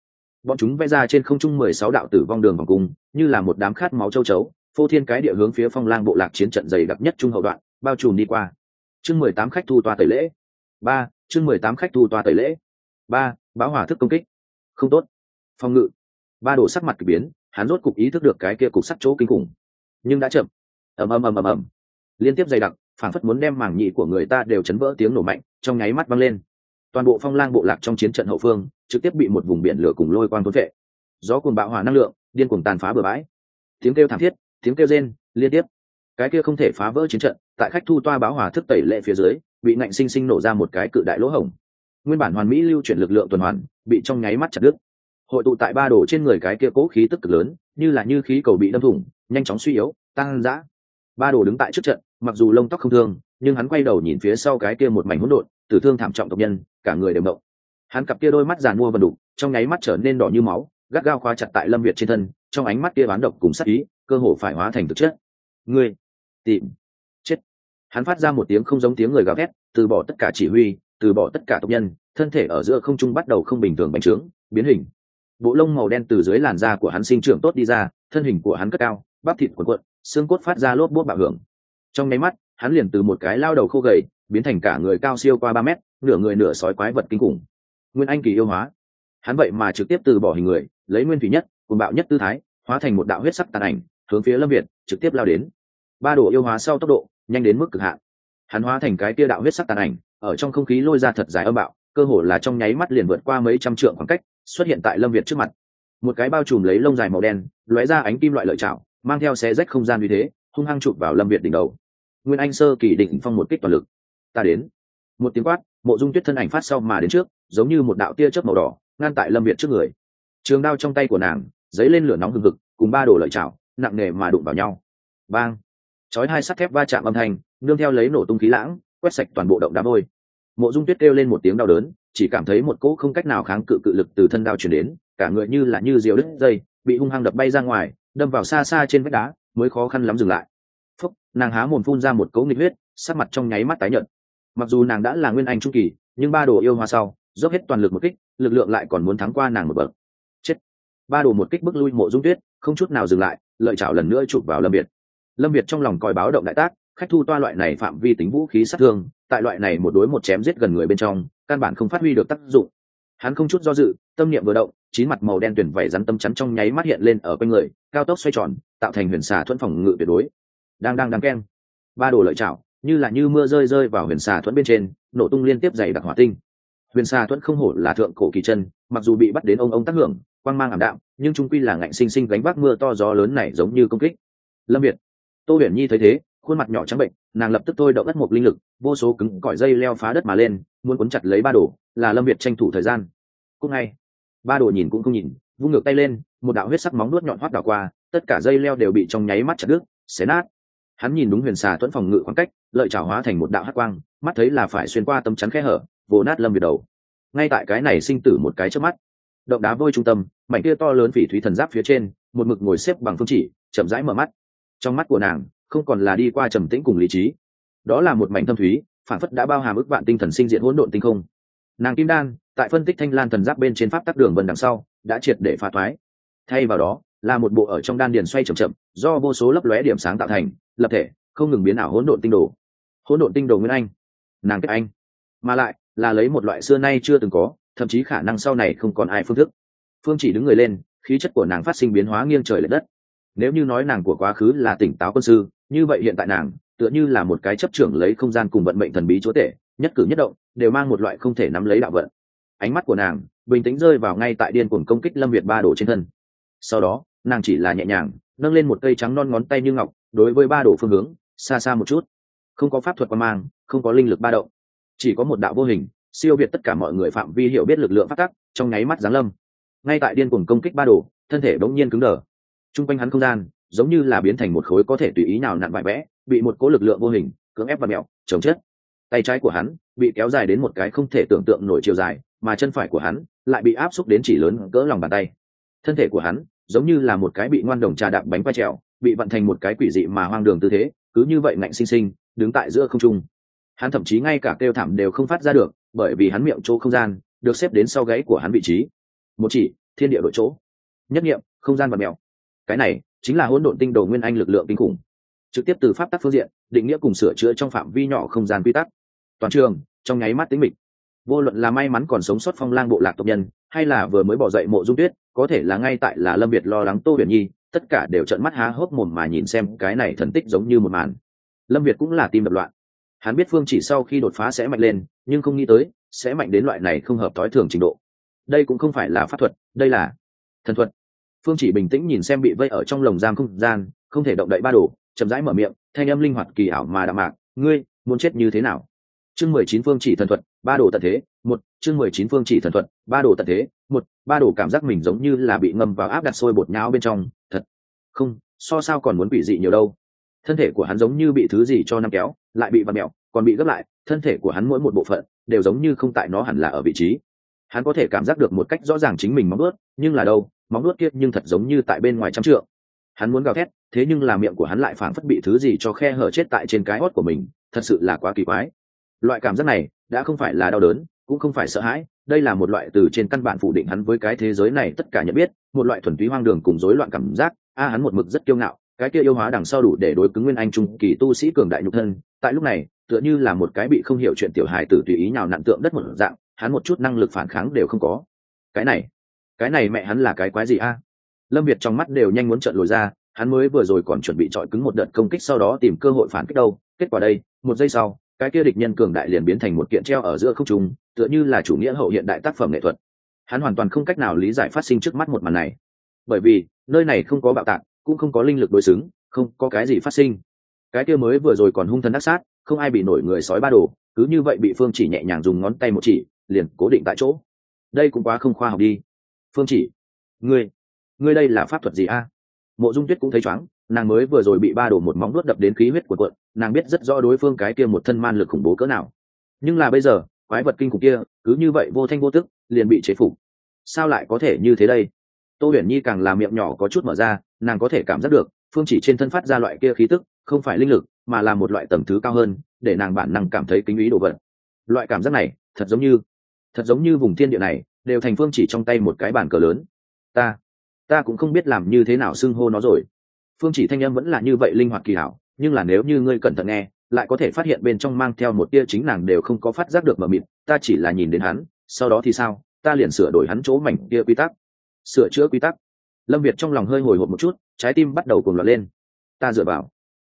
Speaker 1: Bọn chúng vẽ ra trên không trung mười sáu đạo tử vong đường vòng cung như là một đám khát máu châu chấu, phô thiên cái địa hướng phía phong lang bộ lạc chiến trận dày đặc nhất trung hậu đoạn, bao trùm đi qua chương mười tám khách thu toa tẩy lễ. Ba, chương mười tám khách thu toa tẩy lễ. Ba báo hỏa thức công kích. Không tốt. Phòng ngự. Ba đồ sắc mặt k ỳ biến, hắn rốt cục ý thức được cái kia cục sắt chỗ kinh khủng. Nhưng đã chậm. Ầm ầm ầm ầm ầm. Liên tiếp dày đặc phản phất muốn đem mảng nhị của người ta đều chấn vỡ tiếng nổ mạnh, trong nháy mắt văng lên. Toàn bộ phong lang bộ lạc trong chiến trận hậu phương, trực tiếp bị một vùng biển lửa cùng lôi quang thốn vệ. Gió cùng bạo hỏa năng lượng, điên cuồng tàn phá bừa bãi. Tiếng kêu thảm thiết, tiếng kêu rên, liên tiếp cái kia không thể phá vỡ chiến trận, tại khách thu toa báo hòa thức tẩy lệ phía dưới, bị ngạnh sinh sinh nổ ra một cái cự đại lỗ hổng. Nguyên bản hoàn mỹ lưu chuyển lực lượng tuần hoàn, bị trong nháy mắt chặt đứt. Hội tụ tại ba đồ trên người cái kia cố khí tức cực lớn, như là như khí cầu bị đâm thủng, nhanh chóng suy yếu, tăng dã. Ba đồ đứng tại trước trận, mặc dù lông tóc không thương, nhưng hắn quay đầu nhìn phía sau cái kia một mảnh hỗn độn, tử thương thảm trọng tộc nhân, cả người đều động. hắn cặp kia đôi mắt giàn mua và đục, trong nháy mắt trở nên đỏ như máu, gắt gao khóa chặt tại lâm việt trên thân, trong ánh mắt kia bán độc cùng sắc ý, cơ hồ phải hóa thành thực chất. Ngươi tìm. Chết. Hắn phát ra một tiếng không giống tiếng người gào thét, từ bỏ tất cả chỉ huy, từ bỏ tất cả tộc nhân, thân thể ở giữa không trung bắt đầu không bình thường bành trướng, biến hình. Bộ lông màu đen từ dưới làn da của hắn sinh trưởng tốt đi ra, thân hình của hắn cất cao, bắp thịt quần quận xương cốt phát ra lốp bốt bạo hưởng. Trong nháy mắt, hắn liền từ một cái lao đầu khô gầy, biến thành cả người cao siêu qua ba mét, nửa người nửa sói quái vật kinh khủng. Nguyên anh kỳ yêu hóa. Hắn vậy mà trực tiếp từ bỏ hình người, lấy nguyên thủy nhất cùng bạo nhất tư thái, hóa thành một đạo huyết sắc tàn ảnh, hướng phía lâm việt, trực tiếp lao đến ba đồ yêu hóa sau tốc độ, nhanh đến mức cực hạn. Hắn hóa thành cái tia đạo huyết sắc tàn ảnh, ở trong không khí lôi ra thật dài âm bạo, cơ hồ là trong nháy mắt liền vượt qua mấy trăm trượng khoảng cách, xuất hiện tại lâm việt trước mặt. Một cái bao trùm lấy lông dài màu đen, lóe ra ánh kim loại lợi chảo mang theo xe rách không gian như thế, hung hăng chụp vào lâm việt đỉnh đầu. Nguyên anh sơ kỳ định phong một kích toàn lực. Ta đến. Một tiếng quát, mộ dung tuyết thân ảnh phát sau mà đến trước, giống như một đạo tia chớp màu đỏ, ngăn tại lâm việt trước người. Trường đao trong tay của nàng, dấy lên lửa nóng hừng hực, cùng ba đồ lợi chảo nặng nề mà đụng vào nhau. Bang! Chói hai sắt thép va chạm âm thanh, nương theo lấy nổ tung khí lãng, quét sạch toàn bộ động đá vôi. Mộ dung tuyết kêu lên một tiếng đau đớn, chỉ cảm thấy một cỗ không cách nào kháng cự cự lực từ thân đao chuyển đến, cả người như là như diều đứt dây, bị hung hăng đập bay ra ngoài, đâm vào xa xa trên vách đá, mới khó khăn lắm dừng lại. Phúc, nàng há mồm phun ra một cỗ nghịch huyết, sắc mặt trong nháy mắt tái nhợt. Mặc dù nàng đã là nguyên anh trung kỳ, nhưng ba đồ yêu hoa sau, dốc hết toàn lực một kích, lực lượng lại còn muốn thắng qua nàng một bậc. Chết. Ba đồ một kích bước lui mộ dung tuyết, không chút nào dừng lại, lợi chảo lần nữa chụp vào lâm biệt lâm việt trong lòng coi báo động đại tác, khách thu toa loại này phạm vi tính vũ khí sát thương, tại loại này một đối một chém giết gần người bên trong, căn bản không phát huy được tác dụng. Hắn không chút do dự, tâm niệm vừa động, chín mặt màu đen tuyển vẩy rắn tâm chắn trong nháy mắt hiện lên ở quanh người, cao tốc xoay tròn, tạo thành huyền xà thuẫn phòng ngự tuyệt đối. Đang đang đang keng. Ba đồ lợi chảo, như là như mưa rơi rơi vào huyền xà thuẫn bên trên, nổ tung liên tiếp dày đặc hỏa tinh. Huyền xà thuẫn không hổ là thượng cổ kỳ chân, mặc dù bị bắt đến ông ông tác hưởng, quang mang ảm đạm, nhưng trung quy là ngạnh sinh sinh gánh vác mưa to gió lớn này giống như công kích. Lâm việt tô huyền nhi thấy thế, khuôn mặt nhỏ trắng bệnh, nàng lập tức thôi động đất một linh lực, vô số cứng cỏi dây leo phá đất mà lên, muốn cuốn chặt lấy ba đồ, là lâm việt tranh thủ thời gian. Cũng ngay. Ba đồ nhìn cũng không nhìn, vung ngược tay lên, một đạo huyết sắc móng nuốt nhọn hoắt đảo qua, tất cả dây leo đều bị trong nháy mắt chặt đứt, xé nát. Hắn nhìn đúng huyền xà thuẫn phòng ngự khoảng cách, lợi trào hóa thành một đạo hắc quang, mắt thấy là phải xuyên qua tấm chắn khe hở, vồ nát lâm việt đầu. Ngay tại cái này sinh tử một cái trước mắt, động đá vôi trung tâm, mảnh kia to lớn phỉ thúy thần giáp phía trên, một mực ngồi xếp bằng phương chỉ, chậm rãi mở mắt trong mắt của nàng, không còn là đi qua trầm tĩnh cùng lý trí. Đó là một mảnh thâm thúy, phản phất đã bao hàm ức vạn tinh thần sinh diện hỗn độn tinh không. Nàng kim đan, tại phân tích thanh lan thần giáp bên trên pháp tắc đường vân đằng sau, đã triệt để phá thoái. Thay vào đó, là một bộ ở trong đan điền xoay chậm chậm, do vô số lấp lóe điểm sáng tạo thành, lập thể, không ngừng biến ảo hỗn độn tinh đồ. Hỗn độn tinh đồ nguyên anh. Nàng kết anh. Mà lại, là lấy một loại xưa nay chưa từng có, thậm chí khả năng sau này không còn ai phương thức. Phương chỉ đứng người lên, khí chất của nàng phát sinh biến hóa nghiêng trời l ệ đất nếu như nói nàng của quá khứ là tỉnh táo quân sư, như vậy hiện tại nàng, tựa như là một cái chấp trưởng lấy không gian cùng vận mệnh thần bí chúa tể, nhất cử nhất động, đều mang một loại không thể nắm lấy đạo vận. Ánh mắt của nàng, bình tĩnh rơi vào ngay tại điên cuồng công kích lâm việt ba đồ trên thân. Sau đó, nàng chỉ là nhẹ nhàng, nâng lên một cây trắng non ngón tay như ngọc, đối với ba đồ phương hướng, xa xa một chút. Không có pháp thuật quan mang, không có linh lực ba động, chỉ có một đạo vô hình, siêu việt tất cả mọi người phạm vi hiểu biết lực lượng phát tắc, trong nháy mắt giáng lâm. Ngay tại điên cuồng công kích ba đồ, thân thể bỗng nhiên cứng đờ t r u n g quanh hắn không gian giống như là biến thành một khối có thể tùy ý nào nặn bại vẽ bị một cố lực lượng vô hình cưỡng ép và mẹo chống chết tay trái của hắn bị kéo dài đến một cái không thể tưởng tượng nổi chiều dài mà chân phải của hắn lại bị áp xúc đến chỉ lớn cỡ lòng bàn tay. Thân thể của hắn giống như là một cái bị ngoan đồng trà đạp bánh quay trèo bị vận thành một cái quỷ dị mà hoang đường tư thế cứ như vậy ngạnh xinh xinh, đứng tại giữa không trung. Hắn thậm chí ngay cả kêu thảm đều không phát ra được bởi vì hắn miệng chỗ không gian được xếp đến sau gáy của hắn vị trí. Một chỉ thiên địa đội chỗ. Nhất nghiệm không gian và mèo cái này chính là hỗn độn tinh đồ nguyên anh lực lượng kinh khủng. Trực tiếp từ pháp tắc phương diện, định nghĩa cùng sửa chữa trong phạm vi nhỏ không gian quy tắc. Toàn trường, trong nháy mắt tính mịch. Vô luận là may mắn còn sống sót phong lang bộ lạc tộc nhân, hay là vừa mới bỏ dậy mộ dung tuyết, có thể là ngay tại là lâm việt lo lắng tô huyền nhi, tất cả đều trợn mắt há hốc mồm mà nhìn xem cái này thần tích giống như một màn. Lâm việt cũng là tim đập loạn. Hắn biết phương chỉ sau khi đột phá sẽ mạnh lên, nhưng không nghĩ tới, sẽ mạnh đến loại này không hợp tối thường trình độ. Đây cũng không phải là pháp thuật, đây là thần thuật phương chỉ bình tĩnh nhìn xem bị vây ở trong lồng giam không gian, không thể động đậy ba đồ, chậm rãi mở miệng, thanh âm linh hoạt kỳ ảo mà đạm mạc, ngươi, muốn chết như thế nào? Chương mười chín phương chỉ thần thuật, ba đồ tận thế, một, chương mười chín phương chỉ thần thuật, ba đồ tận thế, một, ba đồ cảm giác mình giống như là bị ngâm vào áp đặt sôi bột nhão bên trong, thật, không, so sao còn muốn bị dị nhiều đâu. Thân thể của hắn giống như bị thứ gì cho năm kéo, lại bị vặn mẹo, còn bị gấp lại, thân thể của hắn mỗi một bộ phận đều giống như không tại nó hẳn là ở vị trí. Hắn có thể cảm giác được một cách rõ ràng chính mình móng ướt nhưng là đâu móng nuốt kia nhưng thật giống như tại bên ngoài trăm trượng. Hắn muốn gào thét, thế nhưng là miệng của hắn lại phảng phất bị thứ gì cho khe hở chết tại trên cái hót của mình, thật sự là quá kỳ quái. Loại cảm giác này đã không phải là đau đớn, cũng không phải sợ hãi, đây là một loại từ trên căn bản phủ định hắn với cái thế giới này tất cả nhận biết, một loại thuần túy hoang đường cùng rối loạn cảm giác. A, hắn một mực rất kiêu ngạo, cái kia yêu hóa đằng sau đủ để đối cứng nguyên anh trung kỳ tu sĩ cường đại nhục thân. Tại lúc này, tựa như là một cái bị không hiểu chuyện tiểu hài tử tùy ý nhào nặn tượng đất một dạng, hắn một chút năng lực phản kháng đều không có. Cái này cái này mẹ hắn là cái quái gì a? Lâm việt trong mắt đều nhanh muốn trợn lồi ra, hắn mới vừa rồi còn chuẩn bị chọi cứng một đợt công kích sau đó tìm cơ hội phản kích đâu. Kết quả đây, một giây sau, cái kia địch nhân cường đại liền biến thành một kiện treo ở giữa không trung, tựa như là chủ nghĩa hậu hiện đại tác phẩm nghệ thuật. Hắn hoàn toàn không cách nào lý giải phát sinh trước mắt một màn này. Bởi vì, nơi này không có bạo tạc, cũng không có linh lực đối xứng, không có cái gì phát sinh. Cái kia mới vừa rồi còn hung thần đắc sát, không ai bị nổi người sói ba đồ, cứ như vậy bị phương chỉ nhẹ nhàng dùng ngón tay một chỉ, liền cố định tại chỗ. Đây cũng quá không khoa học đi phương chỉ, ngươi ngươi đây là pháp thuật gì a? Mộ dung tuyết cũng thấy chóng nàng mới vừa rồi bị ba đổ một móng nuốt đập đến khí huyết của quận nàng biết rất rõ đối phương cái kia một thân man lực khủng bố cỡ nào. Nhưng là bây giờ, quái vật kinh khủng kia, cứ như vậy vô thanh vô tức, liền bị chế phục. Sao lại có thể như thế đây? Tô huyền nhi càng làm miệng nhỏ có chút mở ra, nàng có thể cảm giác được, phương chỉ trên thân phát ra loại kia khí tức, không phải linh lực, mà là một loại tầm thứ cao hơn, để nàng bản năng cảm thấy kính ý đồ vật. Loại cảm giác này, thật giống như, thật giống như vùng thiên địa này đều thành phương chỉ trong tay một cái bàn cờ lớn. Ta ta cũng không biết làm như thế nào xưng hô nó rồi. Phương chỉ thanh âm vẫn là như vậy linh hoạt kỳ hảo, nhưng là nếu như ngươi cẩn thận nghe, lại có thể phát hiện bên trong mang theo một tia chính nàng đều không có phát giác được mờ mịt, ta chỉ là nhìn đến hắn, sau đó thì sao? Ta liền sửa đổi hắn chỗ mảnh kia quy tắc. Sửa chữa quy tắc. Lâm việt trong lòng hơi hồi hộp một chút, trái tim bắt đầu cuồng loạn lên. Ta dựa vào.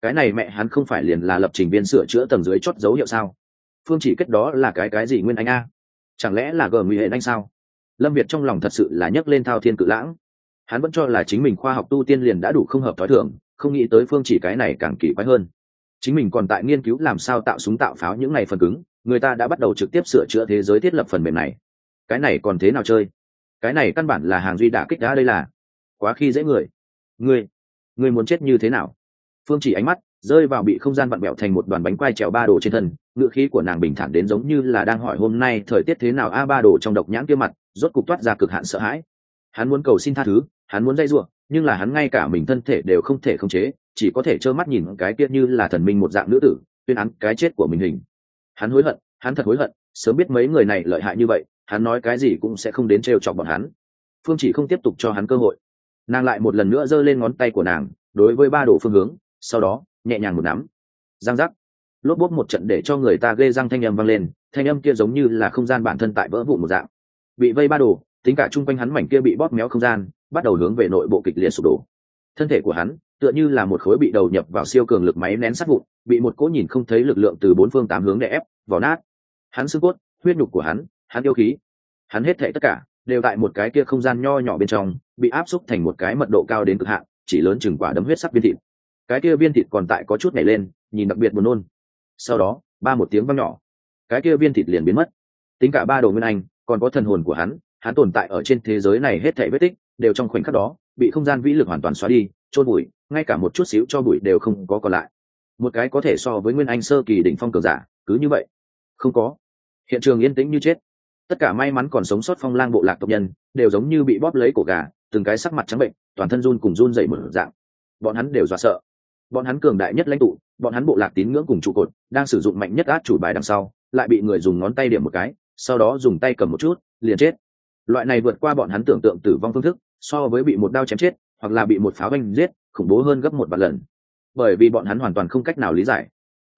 Speaker 1: Cái này mẹ hắn không phải liền là lập trình viên sửa chữa tầng dưới chót dấu hiệu sao? Phương chỉ kết đó là cái cái gì nguyên anh a? Chẳng lẽ là gờ nguy hệ anh sao? Lâm việt trong lòng thật sự là nhấc lên thao thiên cự lãng. Hắn vẫn cho là chính mình khoa học tu tiên liền đã đủ không hợp t h ó i thưởng không nghĩ tới phương chỉ cái này càng kỳ quái hơn. Chính mình còn tại nghiên cứu làm sao tạo súng tạo pháo những ngày phần cứng, người ta đã bắt đầu trực tiếp sửa chữa thế giới thiết lập phần mềm này. Cái này còn thế nào chơi? Cái này căn bản là hàng duy đả kích đã đây là. Quá khi dễ người. Ngươi ngươi muốn chết như thế nào? Phương chỉ ánh mắt rơi vào bị không gian vặn bẹo thành một đoàn bánh quai trèo ba đồ trên thân ngựa khí của nàng bình thản đến giống như là đang hỏi hôm nay thời tiết thế nào, a ba đồ trong độc nhãn kia mặt rốt cục toát ra cực hạn sợ hãi. Hắn muốn cầu xin tha thứ, hắn muốn dây ruộng nhưng là hắn ngay cả mình thân thể đều không thể khống chế, chỉ có thể trơ mắt nhìn cái kia như là thần minh một dạng nữ tử, tuyên án cái chết của mình hình. Hắn hối hận, hắn thật hối hận, sớm biết mấy người này lợi hại như vậy, hắn nói cái gì cũng sẽ không đến trêu chọc bọn hắn. Phương chỉ không tiếp tục cho hắn cơ hội. Nàng lại một lần nữa giơ lên ngón tay của nàng, đối với ba đồ phương hướng, sau đó, nhẹ nhàng một nắm. Giang giác. Lốp bốp một trận để cho người ta ghê răng thanh âm vang lên, thanh âm kia giống như là không gian bản thân tại vỡ vụ một dạng bị vây ba đồ, tính cả chung quanh hắn mảnh kia bị bóp méo không gian, bắt đầu hướng về nội bộ kịch liệt sụp đổ. Thân thể của hắn, tựa như là một khối bị đầu nhập vào siêu cường lực máy nén sát vụn, bị một cỗ nhìn không thấy lực lượng từ bốn phương tám hướng để ép vào nát. Hắn xương cốt, huyết nhục của hắn hắn yêu khí. Hắn hết thệ tất cả, đều tại một cái kia không gian nho nhỏ bên trong, bị áp xúc thành một cái mật độ cao đến cực hạn, chỉ lớn chừng quả đấm huyết sắc viên thịt. Cái kia viên thịt còn tại có chút nhảy lên, nhìn đặc biệt buồn nôn. Sau đó, ba một tiếng văng nhỏ. Cái kia viên thịt liền biến mất. Tính cả ba đồ nguyên anh còn có thần hồn của hắn hắn tồn tại ở trên thế giới này hết thảy vết tích, đều trong khoảnh khắc đó, bị không gian vĩ lực hoàn toàn xóa đi trôn bụi ngay cả một chút xíu cho bụi đều không có còn lại. Một cái có thể so với nguyên anh sơ kỳ đỉnh phong cường giả, cứ như vậy. Không có. Hiện trường yên tĩnh như chết. Tất cả may mắn còn sống sót phong lang bộ lạc tộc nhân, đều giống như bị bóp lấy cổ gà, từng cái sắc mặt trắng bệnh, toàn thân run cùng run dậy mở dạng. Bọn hắn đều dọa sợ. Bọn hắn cường đại nhất lãnh tụ, bọn hắn bộ lạc tín ngưỡng cùng trụ cột, đang sử dụng mạnh nhất át chủ bài đằng sau, lại bị người dùng ngón tay điểm một cái sau đó dùng tay cầm một chút, liền chết. Loại này vượt qua bọn hắn tưởng tượng tử vong phương thức, so với bị một đao chém chết, hoặc là bị một pháo banh giết, khủng bố hơn gấp một vạn lần. Bởi vì bọn hắn hoàn toàn không cách nào lý giải.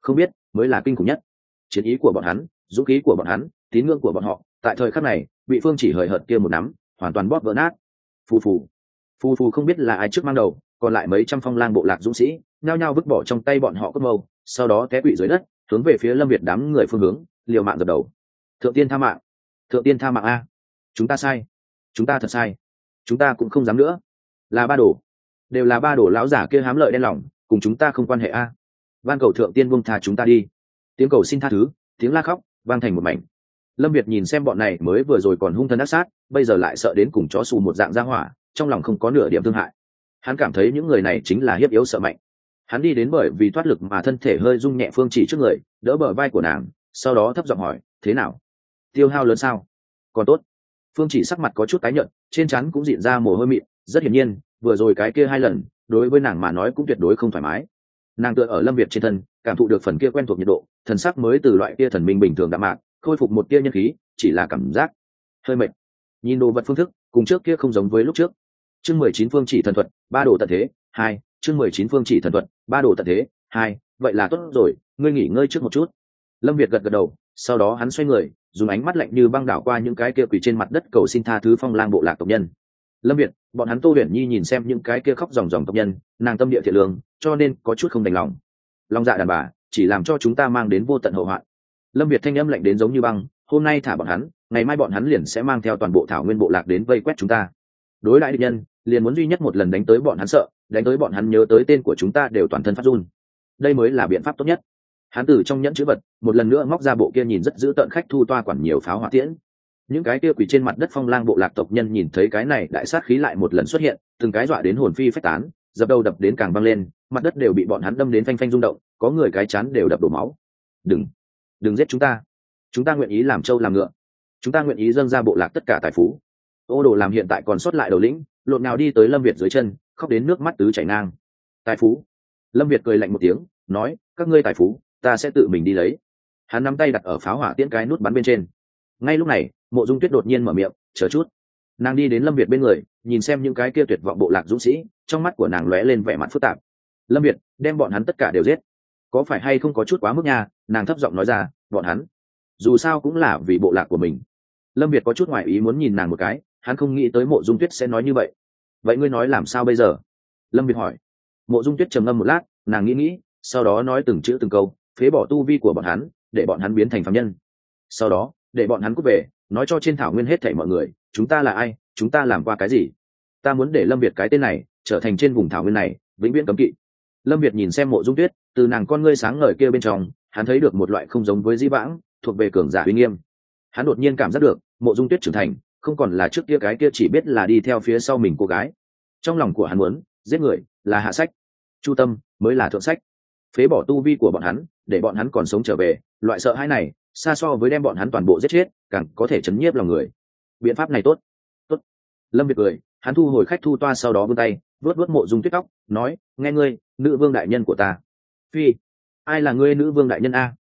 Speaker 1: Không biết, mới là kinh khủng nhất. Chiến ý của bọn hắn, dũng khí của bọn hắn, tín ngưỡng của bọn họ, tại thời khắc này, bị phương chỉ hời hợt kia một nắm, hoàn toàn bóp vỡ nát. Phù phù. Phù phù không biết là ai trước mang đầu, còn lại mấy trăm phong lang bộ lạc dũng sĩ, nhao nhao vứt bỏ trong tay bọn họ cất mâu, sau đó té quỵ dưới đất, hướng về phía lâm việt đám người phương hướng, liều mạng dập đầu thượng tiên tha mạng. Thượng tiên tha mạng a. Chúng ta sai. Chúng ta thật sai. Chúng ta cũng không dám nữa. Là ba đồ. Đều là ba đồ lão giả kia hám lợi đen lòng, cùng chúng ta không quan hệ a. Van cầu thượng tiên buông tha chúng ta đi. Tiếng cầu xin tha thứ, tiếng la khóc, vang thành một mảnh. Lâm việt nhìn xem bọn này mới vừa rồi còn hung thân ác sát, bây giờ lại sợ đến cùng chó xù một dạng ra hỏa, trong lòng không có nửa điểm thương hại. Hắn cảm thấy những người này chính là hiếp yếu sợ mạnh. Hắn đi đến bởi vì thoát lực mà thân thể hơi rung nhẹ phương chỉ trước người, đỡ bờ vai của nàng, sau đó thấp giọng hỏi, thế nào? Tiêu hao lớn sao? Còn tốt. Phương chỉ sắc mặt có chút tái nhợt, trên chắn cũng diện ra mồ hôi mịn, rất hiển nhiên, vừa rồi cái kia hai lần, đối với nàng mà nói cũng tuyệt đối không thoải mái. Nàng tựa ở lâm việt trên thân, cảm thụ được phần kia quen thuộc nhiệt độ, thần sắc mới từ loại kia thần minh bình thường đạm mạc, khôi phục một kia nhân khí, chỉ là cảm giác hơi mệt. Nhìn đồ vật phương thức, cùng trước kia không giống với lúc trước. Chương mười chín phương chỉ thần thuật, ba đồ tận thế, hai, chương mười chín phương chỉ thần thuật, ba đồ tận thế, hai, vậy là tốt rồi, ngươi nghỉ ngơi trước một chút. Lâm việt gật gật đầu, sau đó hắn xoay người dùng ánh mắt lạnh như băng đảo qua những cái kia quỳ trên mặt đất cầu xin tha thứ phong lang bộ lạc tộc nhân. Lâm việt, bọn hắn tô huyền nhi nhìn xem những cái kia khóc dòng dòng tộc nhân, nàng tâm địa thiện lương, cho nên có chút không đành lòng. Lòng dạ đàn bà, chỉ làm cho chúng ta mang đến vô tận hậu hoạn. Lâm việt thanh âm lạnh đến giống như băng, hôm nay thả bọn hắn, ngày mai bọn hắn liền sẽ mang theo toàn bộ thảo nguyên bộ lạc đến vây quét chúng ta. Đối lại địch nhân, liền muốn duy nhất một lần đánh tới bọn hắn sợ, đánh tới bọn hắn nhớ tới tên của chúng ta đều toàn thân phát run. Đây mới là biện pháp tốt nhất hắn từ trong nhẫn chữ vật, một lần nữa móc ra bộ kia nhìn rất dữ tợn khách thu toa quản nhiều pháo hỏa tiễn. Những cái kia quỷ trên mặt đất phong lang bộ lạc tộc nhân nhìn thấy cái này đại sát khí lại một lần xuất hiện, từng cái dọa đến hồn phi phách tán, dập đầu đập đến càng băng lên, mặt đất đều bị bọn hắn đâm đến phanh phanh rung động, có người cái chán đều đập đổ máu. Đừng đừng giết chúng ta. Chúng ta nguyện ý làm trâu làm ngựa. Chúng ta nguyện ý dâng ra bộ lạc tất cả tài phú. Ô đồ làm hiện tại còn sót lại đầu lĩnh, lộn nào đi tới lâm việt dưới chân, khóc đến nước mắt tứ chảy ngang. Tài phú. Lâm việt cười lạnh một tiếng, nói, các ngươi tài phú ta sẽ tự mình đi lấy. Hắn nắm tay đặt ở pháo hỏa tiễn cái nút bắn bên trên. Ngay lúc này, mộ dung tuyết đột nhiên mở miệng, chờ chút. Nàng đi đến lâm việt bên người, nhìn xem những cái kia tuyệt vọng bộ lạc dũng sĩ, trong mắt của nàng lóe lên vẻ mặt phức tạp. Lâm việt, đem bọn hắn tất cả đều giết. Có phải hay không có chút quá mức nha? Nàng thấp giọng nói ra, bọn hắn, dù sao cũng là vì bộ lạc của mình. Lâm việt có chút ngoại ý muốn nhìn nàng một cái, hắn không nghĩ tới mộ dung tuyết sẽ nói như vậy. Vậy ngươi nói làm sao bây giờ? Lâm việt hỏi. Mộ dung tuyết trầm ngâm một lát, nàng nghĩ nghĩ, sau đó nói từng chữ từng câu phế bỏ tu vi của bọn hắn, để bọn hắn biến thành phạm nhân. Sau đó, để bọn hắn cút về, nói cho trên thảo nguyên hết thảy mọi người, chúng ta là ai? Chúng ta làm qua cái gì? Ta muốn để lâm việt cái tên này trở thành trên vùng thảo nguyên này, vĩnh viễn cấm kỵ. Lâm việt nhìn xem mộ dung tuyết, từ nàng con ngươi sáng ngời kia bên trong, hắn thấy được một loại không giống với di vãng, thuộc về cường giả uy nghiêm. Hắn đột nhiên cảm giác được, mộ dung tuyết trưởng thành, không còn là trước kia cái kia chỉ biết là đi theo phía sau mình cô gái. Trong lòng của hắn muốn, giết người là hạ sách. Chu tâm mới là thượng sách phế bỏ tu vi của bọn hắn, để bọn hắn còn sống trở về, loại sợ hãi này, xa so với đem bọn hắn toàn bộ giết chết, càng có thể chấn nhiếp lòng người. Biện pháp này tốt. Tốt. Lâm việt cười, hắn thu hồi khách thu toa sau đó vươn tay vớt vớt mộ dung tuyết tóc, nói, nghe ngươi, nữ vương đại nhân của ta. Phi, ai là ngươi nữ vương đại nhân a?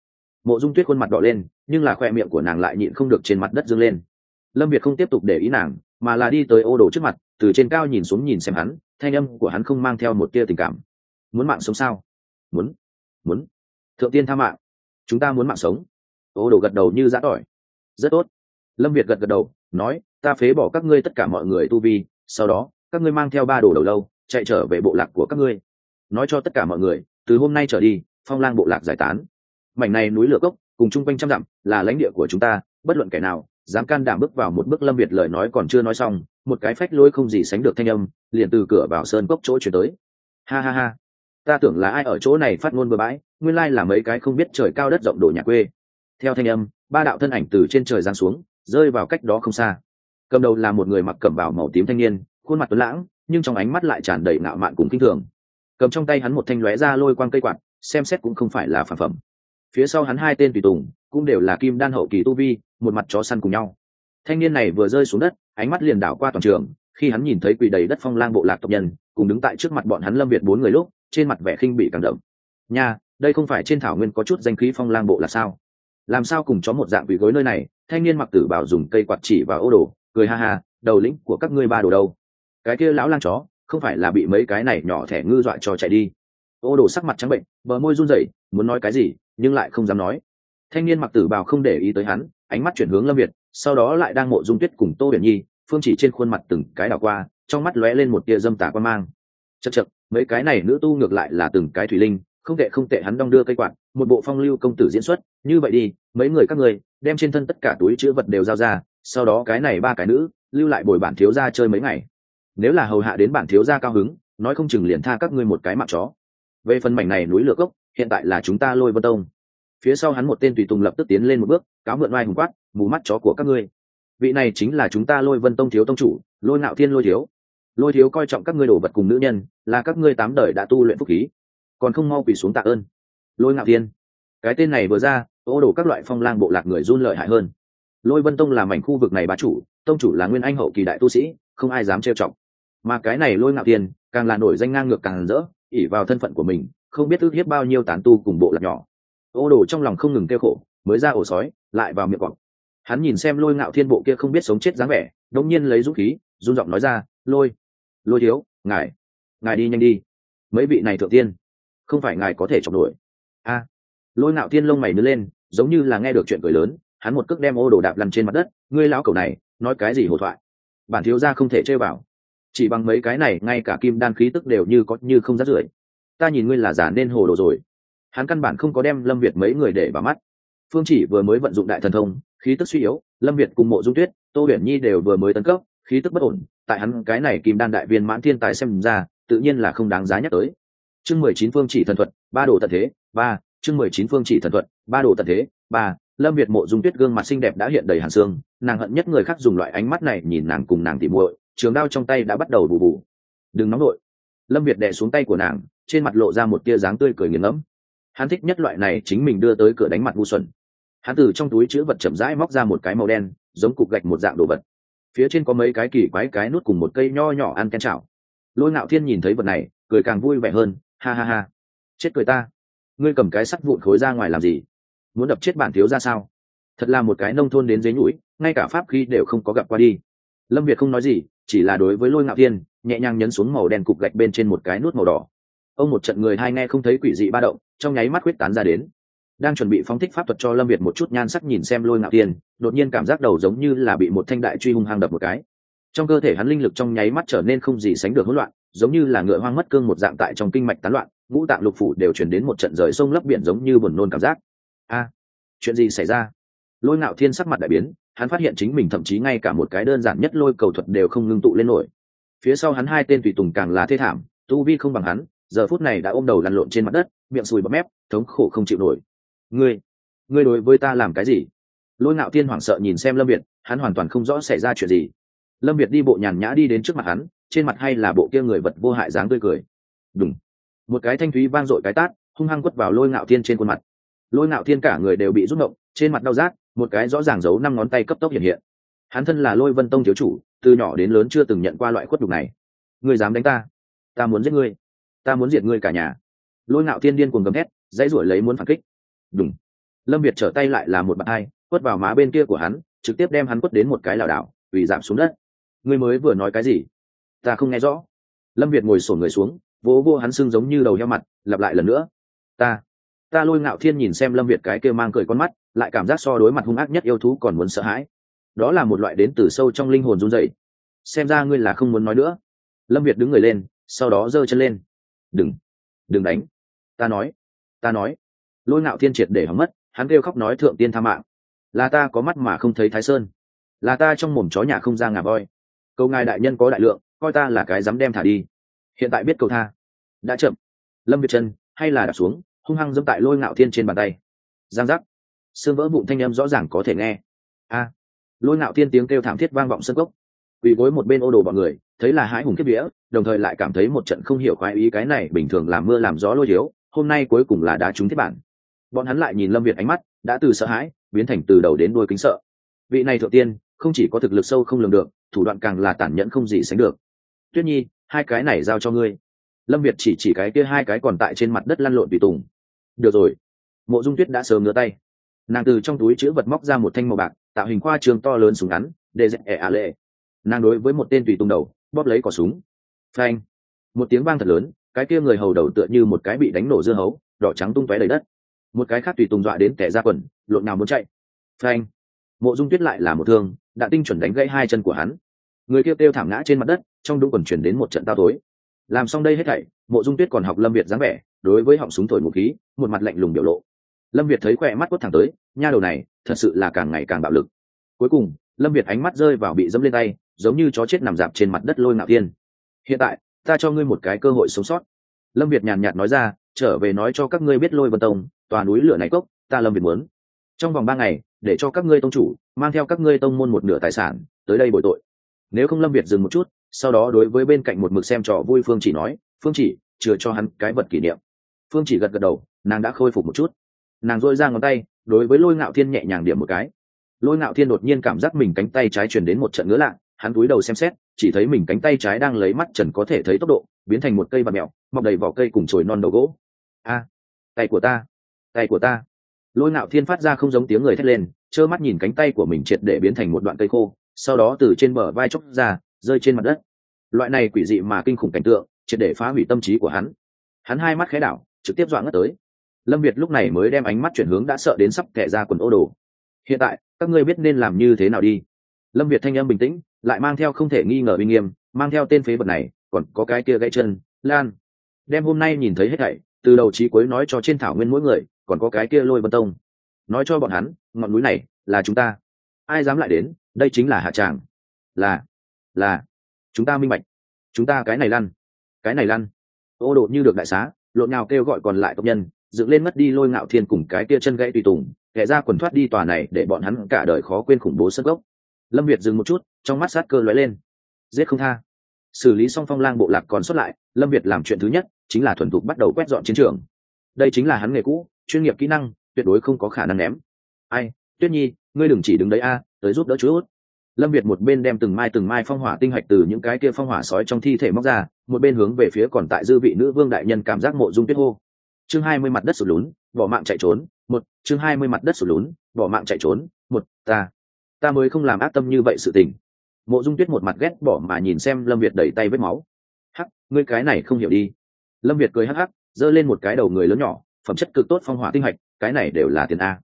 Speaker 1: Mộ dung tuyết khuôn mặt đỏ lên, nhưng là khoe miệng của nàng lại nhịn không được trên mặt đất dâng lên. Lâm việt không tiếp tục để ý nàng, mà là đi tới ô đồ trước mặt, từ trên cao nhìn xuống nhìn xem hắn, thanh âm của hắn không mang theo một tia tình cảm. Muốn mạng sống sao? Muốn muốn. Thượng tiên tha mạng, chúng ta muốn mạng sống. Ô đồ gật đầu như giã tỏi. Rất tốt. Lâm việt gật gật đầu, nói, ta phế bỏ các ngươi tất cả mọi người tu vi, sau đó, các ngươi mang theo ba đồ đầu lâu, chạy trở về bộ lạc của các ngươi. Nói cho tất cả mọi người, từ hôm nay trở đi, phong lang bộ lạc giải tán. Mảnh này núi lửa cốc, cùng chung quanh trăm dặm, là lãnh địa của chúng ta, bất luận kẻ nào, dám can đảm bước vào một bước lâm việt lời nói còn chưa nói xong, một cái phách lôi không gì sánh được thanh âm, liền từ cửa vào sơn cốc chỗ chuyển tới. Ha ha ha ta tưởng là ai ở chỗ này phát ngôn bừa bãi, nguyên lai là mấy cái không biết trời cao đất rộng đổ nhà quê. Theo thanh âm, ba đạo thân ảnh từ trên trời giáng xuống, rơi vào cách đó không xa. Cầm đầu là một người mặc cẩm bào màu tím thanh niên, khuôn mặt tuấn lãng, nhưng trong ánh mắt lại tràn đầy ngạo mạn cùng kinh thường. Cầm trong tay hắn một thanh lóe ra lôi quang cây quạt, xem xét cũng không phải là phản phẩm. Phía sau hắn hai tên tùy tùng, cũng đều là kim đan hậu kỳ tu vi, một mặt chó săn cùng nhau. Thanh niên này vừa rơi xuống đất, ánh mắt liền đảo qua toàn trường, khi hắn nhìn thấy quỳ đầy đất phong lang bộ lạc tộc nhân, cùng đứng tại trước mặt bọn hắn lâm việt bốn người lúc trên mặt vẻ khinh bị càng đậm. Nha, đây không phải trên thảo nguyên có chút danh khí phong lang bộ là sao? Làm sao cùng chó một dạng quỷ gối nơi này, thanh niên mặc tử bảo dùng cây quạt chỉ và ô đồ, cười ha ha, đầu lĩnh của các ngươi ba đồ đâu? Cái kia lão lang chó, không phải là bị mấy cái này nhỏ thẻ ngư dọa cho chạy đi. Ô đồ sắc mặt trắng bệnh, bờ môi run rẩy, muốn nói cái gì, nhưng lại không dám nói. Thanh niên mặc tử bào không để ý tới hắn, ánh mắt chuyển hướng lâm việt, sau đó lại đang mộ dung tuyết cùng tô huyền nhi, phương chỉ trên khuôn mặt từng cái đảo qua, trong mắt lóe lên một tia dâm tả quan mang. Chật chật mấy cái này nữ tu ngược lại là từng cái thủy linh, không tệ không tệ hắn đong đưa cây quạt, một bộ phong lưu công tử diễn xuất, như vậy đi, mấy người các người, đem trên thân tất cả túi chữ vật đều giao ra, sau đó cái này ba cái nữ, lưu lại bồi bản thiếu gia chơi mấy ngày. Nếu là hầu hạ đến bản thiếu gia cao hứng, nói không chừng liền tha các ngươi một cái mạng chó. Về phần mảnh này núi lửa gốc, hiện tại là chúng ta lôi vân tông. Phía sau hắn một tên tùy tùng lập tức tiến lên một bước, cáo mượn oai hùng quát, mù mắt chó của các ngươi. Vị này chính là chúng ta lôi vân tông thiếu tông chủ, lôi ngạo thiên lôi thiếu lôi thiếu coi trọng các ngươi đồ vật cùng nữ nhân, là các ngươi tám đời đã tu luyện phúc khí. Còn không mau quỳ xuống tạ ơn. Lôi ngạo thiên, cái tên này vừa ra, ô đổ các loại phong lang bộ lạc người run lợi hại hơn. Lôi vân tông là mảnh khu vực này bá chủ, tông chủ là nguyên anh hậu kỳ đại tu sĩ, không ai dám trêu chọc. Mà cái này lôi ngạo thiên, càng là nổi danh ngang ngược càng rỡ ỉ vào thân phận của mình, không biết ước hiếp bao nhiêu tán tu cùng bộ lạc nhỏ. Ô đồ trong lòng không ngừng kêu khổ, mới ra ổ sói, lại vào miệng cọp hắn nhìn xem lôi ngạo thiên bộ kia không biết sống chết dáng vẻ đống nhiên lấy dũng khí, run giọng nói ra, lôi lôi thiếu, ngài ngài đi nhanh đi. Mấy vị này thượng tiên, không phải ngài có thể chọc đuổi. A, lôi ngạo tiên lông mày nứt lên, giống như là nghe được chuyện cười lớn, hắn một cước đem ô đồ đạp lăn trên mặt đất, ngươi lão cầu này, nói cái gì hồ thoại? Bản thiếu gia không thể chơi vào. Chỉ bằng mấy cái này, ngay cả kim đan khí tức đều như có như không rát rưởi. Ta nhìn ngươi là giả nên hồ đồ rồi. Hắn căn bản không có đem lâm việt mấy người để vào mắt. Phương chỉ vừa mới vận dụng đại thần thông, khí tức suy yếu, lâm việt cùng mộ dung tuyết, tô huyền nhi đều vừa mới tấn cấp, khí tức bất ổn tại hắn cái này kim đan đại viên mãn thiên tài xem ra, tự nhiên là không đáng giá nhắc tới. Chương mười chín phương chỉ thần thuật, ba đồ tận thế, ba, chương mười chín phương chỉ thần thuật, ba đồ tận thế, ba, lâm việt mộ dung tuyết gương mặt xinh đẹp đã hiện đầy hàn xương, nàng hận nhất người khác dùng loại ánh mắt này nhìn nàng cùng nàng tìm muội, trường đao trong tay đã bắt đầu bù bù. Đừng nóng nổi lâm việt đè xuống tay của nàng, trên mặt lộ ra một tia dáng tươi cười nghiền ngẫm. Hắn thích nhất loại này chính mình đưa tới cửa đánh mặt ngu xuẩn. Hắn từ trong túi chữ vật chậm rãi móc ra một cái màu đen, giống cục gạch một dạng đồ vật phía trên có mấy cái kỳ quái cái nút cùng một cây nho nhỏ ăn ken chảo. Lôi ngạo thiên nhìn thấy vật này, cười càng vui vẻ hơn, ha ha ha. Chết cười ta. Ngươi cầm cái sắt vụn khối ra ngoài làm gì? Muốn đập chết bản thiếu ra sao? Thật là một cái nông thôn đến dế nhũi ngay cả pháp khi đều không có gặp qua đi. Lâm việt không nói gì, chỉ là đối với lôi ngạo thiên, nhẹ nhàng nhấn xuống màu đen cục gạch bên trên một cái nút màu đỏ. Ông một trận người hai nghe không thấy quỷ dị ba động, trong nháy mắt quyết tán ra đến đang chuẩn bị phóng thích pháp thuật cho lâm việt một chút nhan sắc nhìn xem lôi ngạo thiên đột nhiên cảm giác đầu giống như là bị một thanh đại truy hung hăng đập một cái. Trong cơ thể hắn linh lực trong nháy mắt trở nên không gì sánh được hỗn loạn, giống như là ngựa hoang mất cương một dạng tại trong kinh mạch tán loạn, ngũ tạng lục phủ đều chuyển đến một trận rời sông lấp biển giống như buồn nôn cảm giác. A à, chuyện gì xảy ra? Lôi ngạo thiên sắc mặt đại biến, hắn phát hiện chính mình thậm chí ngay cả một cái đơn giản nhất lôi cầu thuật đều không ngưng tụ lên nổi. Phía sau hắn hai tên tùy tùng càng là thê thảm, tu vi không bằng hắn, giờ phút này đã ôm đầu lăn lộn trên mặt đất, miệng sùi bọt mép, thống khổ không chịu nổi ngươi ngươi đối với ta làm cái gì? Lôi ngạo thiên hoảng sợ nhìn xem lâm việt, hắn hoàn toàn không rõ xảy ra chuyện gì. Lâm việt đi bộ nhàn nhã đi đến trước mặt hắn, trên mặt hay là bộ kia người vật vô hại dáng tươi cười. Đúng một cái thanh thúy vang dội cái tát, hung hăng quất vào lôi ngạo thiên trên khuôn mặt. Lôi ngạo thiên cả người đều bị rút động trên mặt đau rát, một cái rõ ràng giấu năm ngón tay cấp tốc hiện hiện. Hắn thân là lôi vân tông thiếu chủ, từ nhỏ đến lớn chưa từng nhận qua loại khuất đục này. Ngươi dám đánh ta? Ta muốn giết ngươi. Ta muốn diệt ngươi cả nhà. Lôi ngạo thiên điên cuồng gầm thét, dãy ruổi lấy muốn phản kích đúng. Lâm việt trở tay lại là một bạn hai, quất vào má bên kia của hắn, trực tiếp đem hắn quất đến một cái lảo đảo, vì giảm xuống đất. Ngươi mới vừa nói cái gì? Ta không nghe rõ. Lâm việt ngồi sổ người xuống, vỗ vô hắn sưng giống như đầu heo mặt, lặp lại lần nữa. Ta ta lôi ngạo thiên nhìn xem lâm việt cái kia mang cười con mắt, lại cảm giác so đối mặt hung ác nhất yêu thú còn muốn sợ hãi. Đó là một loại đến từ sâu trong linh hồn run dậy xem ra ngươi là không muốn nói nữa. Lâm việt đứng người lên, sau đó giơ chân lên. Đừng đừng đánh. Ta nói ta nói lôi ngạo thiên triệt để hóng mất, hắn kêu khóc nói thượng tiên tha mạng. Là ta có mắt mà không thấy thái sơn. Là ta trong mồm chó nhà không ra ngà voi. Câu ngài đại nhân có đại lượng, coi ta là cái dám đem thả đi. Hiện tại biết cầu tha. Đã chậm. Lâm việt chân hay là đạp xuống, hung hăng dẫm tại lôi ngạo thiên trên bàn tay. Giang giác. Xương vỡ vụn thanh â m rõ ràng có thể nghe. A. Lôi ngạo thiên tiếng kêu thảm thiết vang vọng sân cốc. Quỳ gối một bên ô đồ bọn người, thấy là hãi hùng kiếp vía, đồng thời lại cảm thấy một trận không hiểu khoái ý cái này bình thường làm mưa làm gió lôi thiếu hôm nay cuối cùng là đá trúng thiết bản bọn hắn lại nhìn lâm việt ánh mắt, đã từ sợ hãi, biến thành từ đầu đến đuôi kính sợ. Vị này thượng tiên, không chỉ có thực lực sâu không lường được, thủ đoạn càng là tàn nhẫn không gì sánh được. Tuyết nhi, hai cái này giao cho ngươi. Lâm việt chỉ chỉ cái kia hai cái còn tại trên mặt đất lăn lộn tùy tùng. Được rồi. Mộ dung tuyết đã sớm ngửa tay. Nàng từ trong túi chữ vật móc ra một thanh màu bạc, tạo hình khoa trường to lớn súng ngắn, để dẹp ẻ ả lệ. Nàng đối với một tên tùy tùng đầu, bóp lấy cỏ súng. Phanh. Một tiếng vang thật lớn, cái kia người hầu đầu tựa như một cái bị đánh nổ dưa hấu, đỏ trắng tung tóe đầy đất một cái khác tùy tùng dọa đến kẻ ra quần, lộn nào muốn chạy. Phanh. Mộ dung tuyết lại là một thương, đã tinh chuẩn đánh gãy hai chân của hắn. Người kia kêu thảm ngã trên mặt đất, trong đúng quần chuyển đến một trận tao tối. Làm xong đây hết thảy, mộ dung tuyết còn học lâm việt dáng vẻ, đối với họng súng thổi một khí, một mặt lạnh lùng biểu lộ. Lâm việt thấy khỏe mắt quất thẳng tới, nha đầu này, thật sự là càng ngày càng bạo lực. Cuối cùng, lâm việt ánh mắt rơi vào bị dẫm lên tay, giống như chó chết nằm dạp trên mặt đất lôi ngạo tiên hiện tại, ta cho ngươi một cái cơ hội sống sót. Lâm việt nhàn nhạt nói ra, trở về nói cho các ngươi biết lôi vân tông tòa núi lửa này cốc, ta lâm việt muốn. Trong vòng ba ngày, để cho các ngươi tông chủ, mang theo các ngươi tông môn một nửa tài sản, tới đây bồi tội. Nếu không lâm việt dừng một chút, sau đó đối với bên cạnh một mực xem trò vui phương chỉ nói, phương chỉ, chừa cho hắn cái vật kỷ niệm. Phương chỉ gật gật đầu, nàng đã khôi phục một chút. Nàng dội ra ngón tay, đối với lôi ngạo thiên nhẹ nhàng điểm một cái. Lôi ngạo thiên đột nhiên cảm giác mình cánh tay trái truyền đến một trận ngứa lạ, hắn cúi đầu xem xét, chỉ thấy mình cánh tay trái đang lấy mắt trần có thể thấy tốc độ, biến thành một cây và mẹo mọc đầy vỏ cây cùng chồi non đầu gỗ. A, tay của ta tay của ta. Lôi ngạo thiên phát ra không giống tiếng người thét lên, trơ mắt nhìn cánh tay của mình triệt để biến thành một đoạn cây khô, sau đó từ trên bờ vai chốc ra, rơi trên mặt đất. Loại này quỷ dị mà kinh khủng cảnh tượng, triệt để phá hủy tâm trí của hắn. Hắn hai mắt khẽ đảo, trực tiếp dọa ngất tới. Lâm việt lúc này mới đem ánh mắt chuyển hướng đã sợ đến sắp kẻ ra quần ô đồ. Hiện tại, các ngươi biết nên làm như thế nào đi. Lâm việt thanh âm bình tĩnh, lại mang theo không thể nghi ngờ uy nghiêm, mang theo tên phế vật này, còn có cái kia gãy chân, lan. Đem hôm nay nhìn thấy hết thảy từ đầu chí cuối nói cho trên thảo nguyên mỗi người, còn có cái kia lôi vân tông. Nói cho bọn hắn, ngọn núi này là chúng ta. Ai dám lại đến, đây chính là hạ tràng. Là là, chúng ta minh bạch. Chúng ta cái này lăn, cái này lăn. Ô độ như được đại xá, lộn nào kêu gọi còn lại tộc nhân, dựng lên mất đi lôi ngạo thiên cùng cái kia chân gãy tùy tùng, kẻ ra quần thoát đi tòa này để bọn hắn cả đời khó quên khủng bố sân gốc. Lâm việt dừng một chút, trong mắt sát cơ lóe lên. Giết không tha. Xử lý xong phong lang bộ lạc còn xuất lại, lâm việt làm chuyện thứ nhất chính là thuần thục bắt đầu quét dọn chiến trường. Đây chính là hắn nghề cũ, chuyên nghiệp kỹ năng, tuyệt đối không có khả năng ném. Ai, tuyết nhi, ngươi đừng chỉ đứng đấy a, tới giúp đỡ chú lâm việt một bên đem từng mai từng mai phong hỏa tinh hạch từ những cái kia phong hỏa sói trong thi thể móc ra, một bên hướng về phía còn tại dư vị nữ vương đại nhân cảm giác mộ dung tuyết hô. Chương hai mươi mặt đất sụt lún, bỏ mạng chạy trốn, một, chương hai mươi mặt đất sụt lún, bỏ mạng chạy trốn, một, ta ta mới không làm ác tâm như vậy sự tình. Mộ dung tuyết một mặt ghét bỏ mà nhìn xem lâm việt đẩy tay vết máu. Hắc, ngươi cái này không hiểu đi lâm việt cười hắc hắc, giơ lên một cái đầu người lớn nhỏ, phẩm chất cực tốt phong hỏa tinh hạch, cái này đều là tiền a.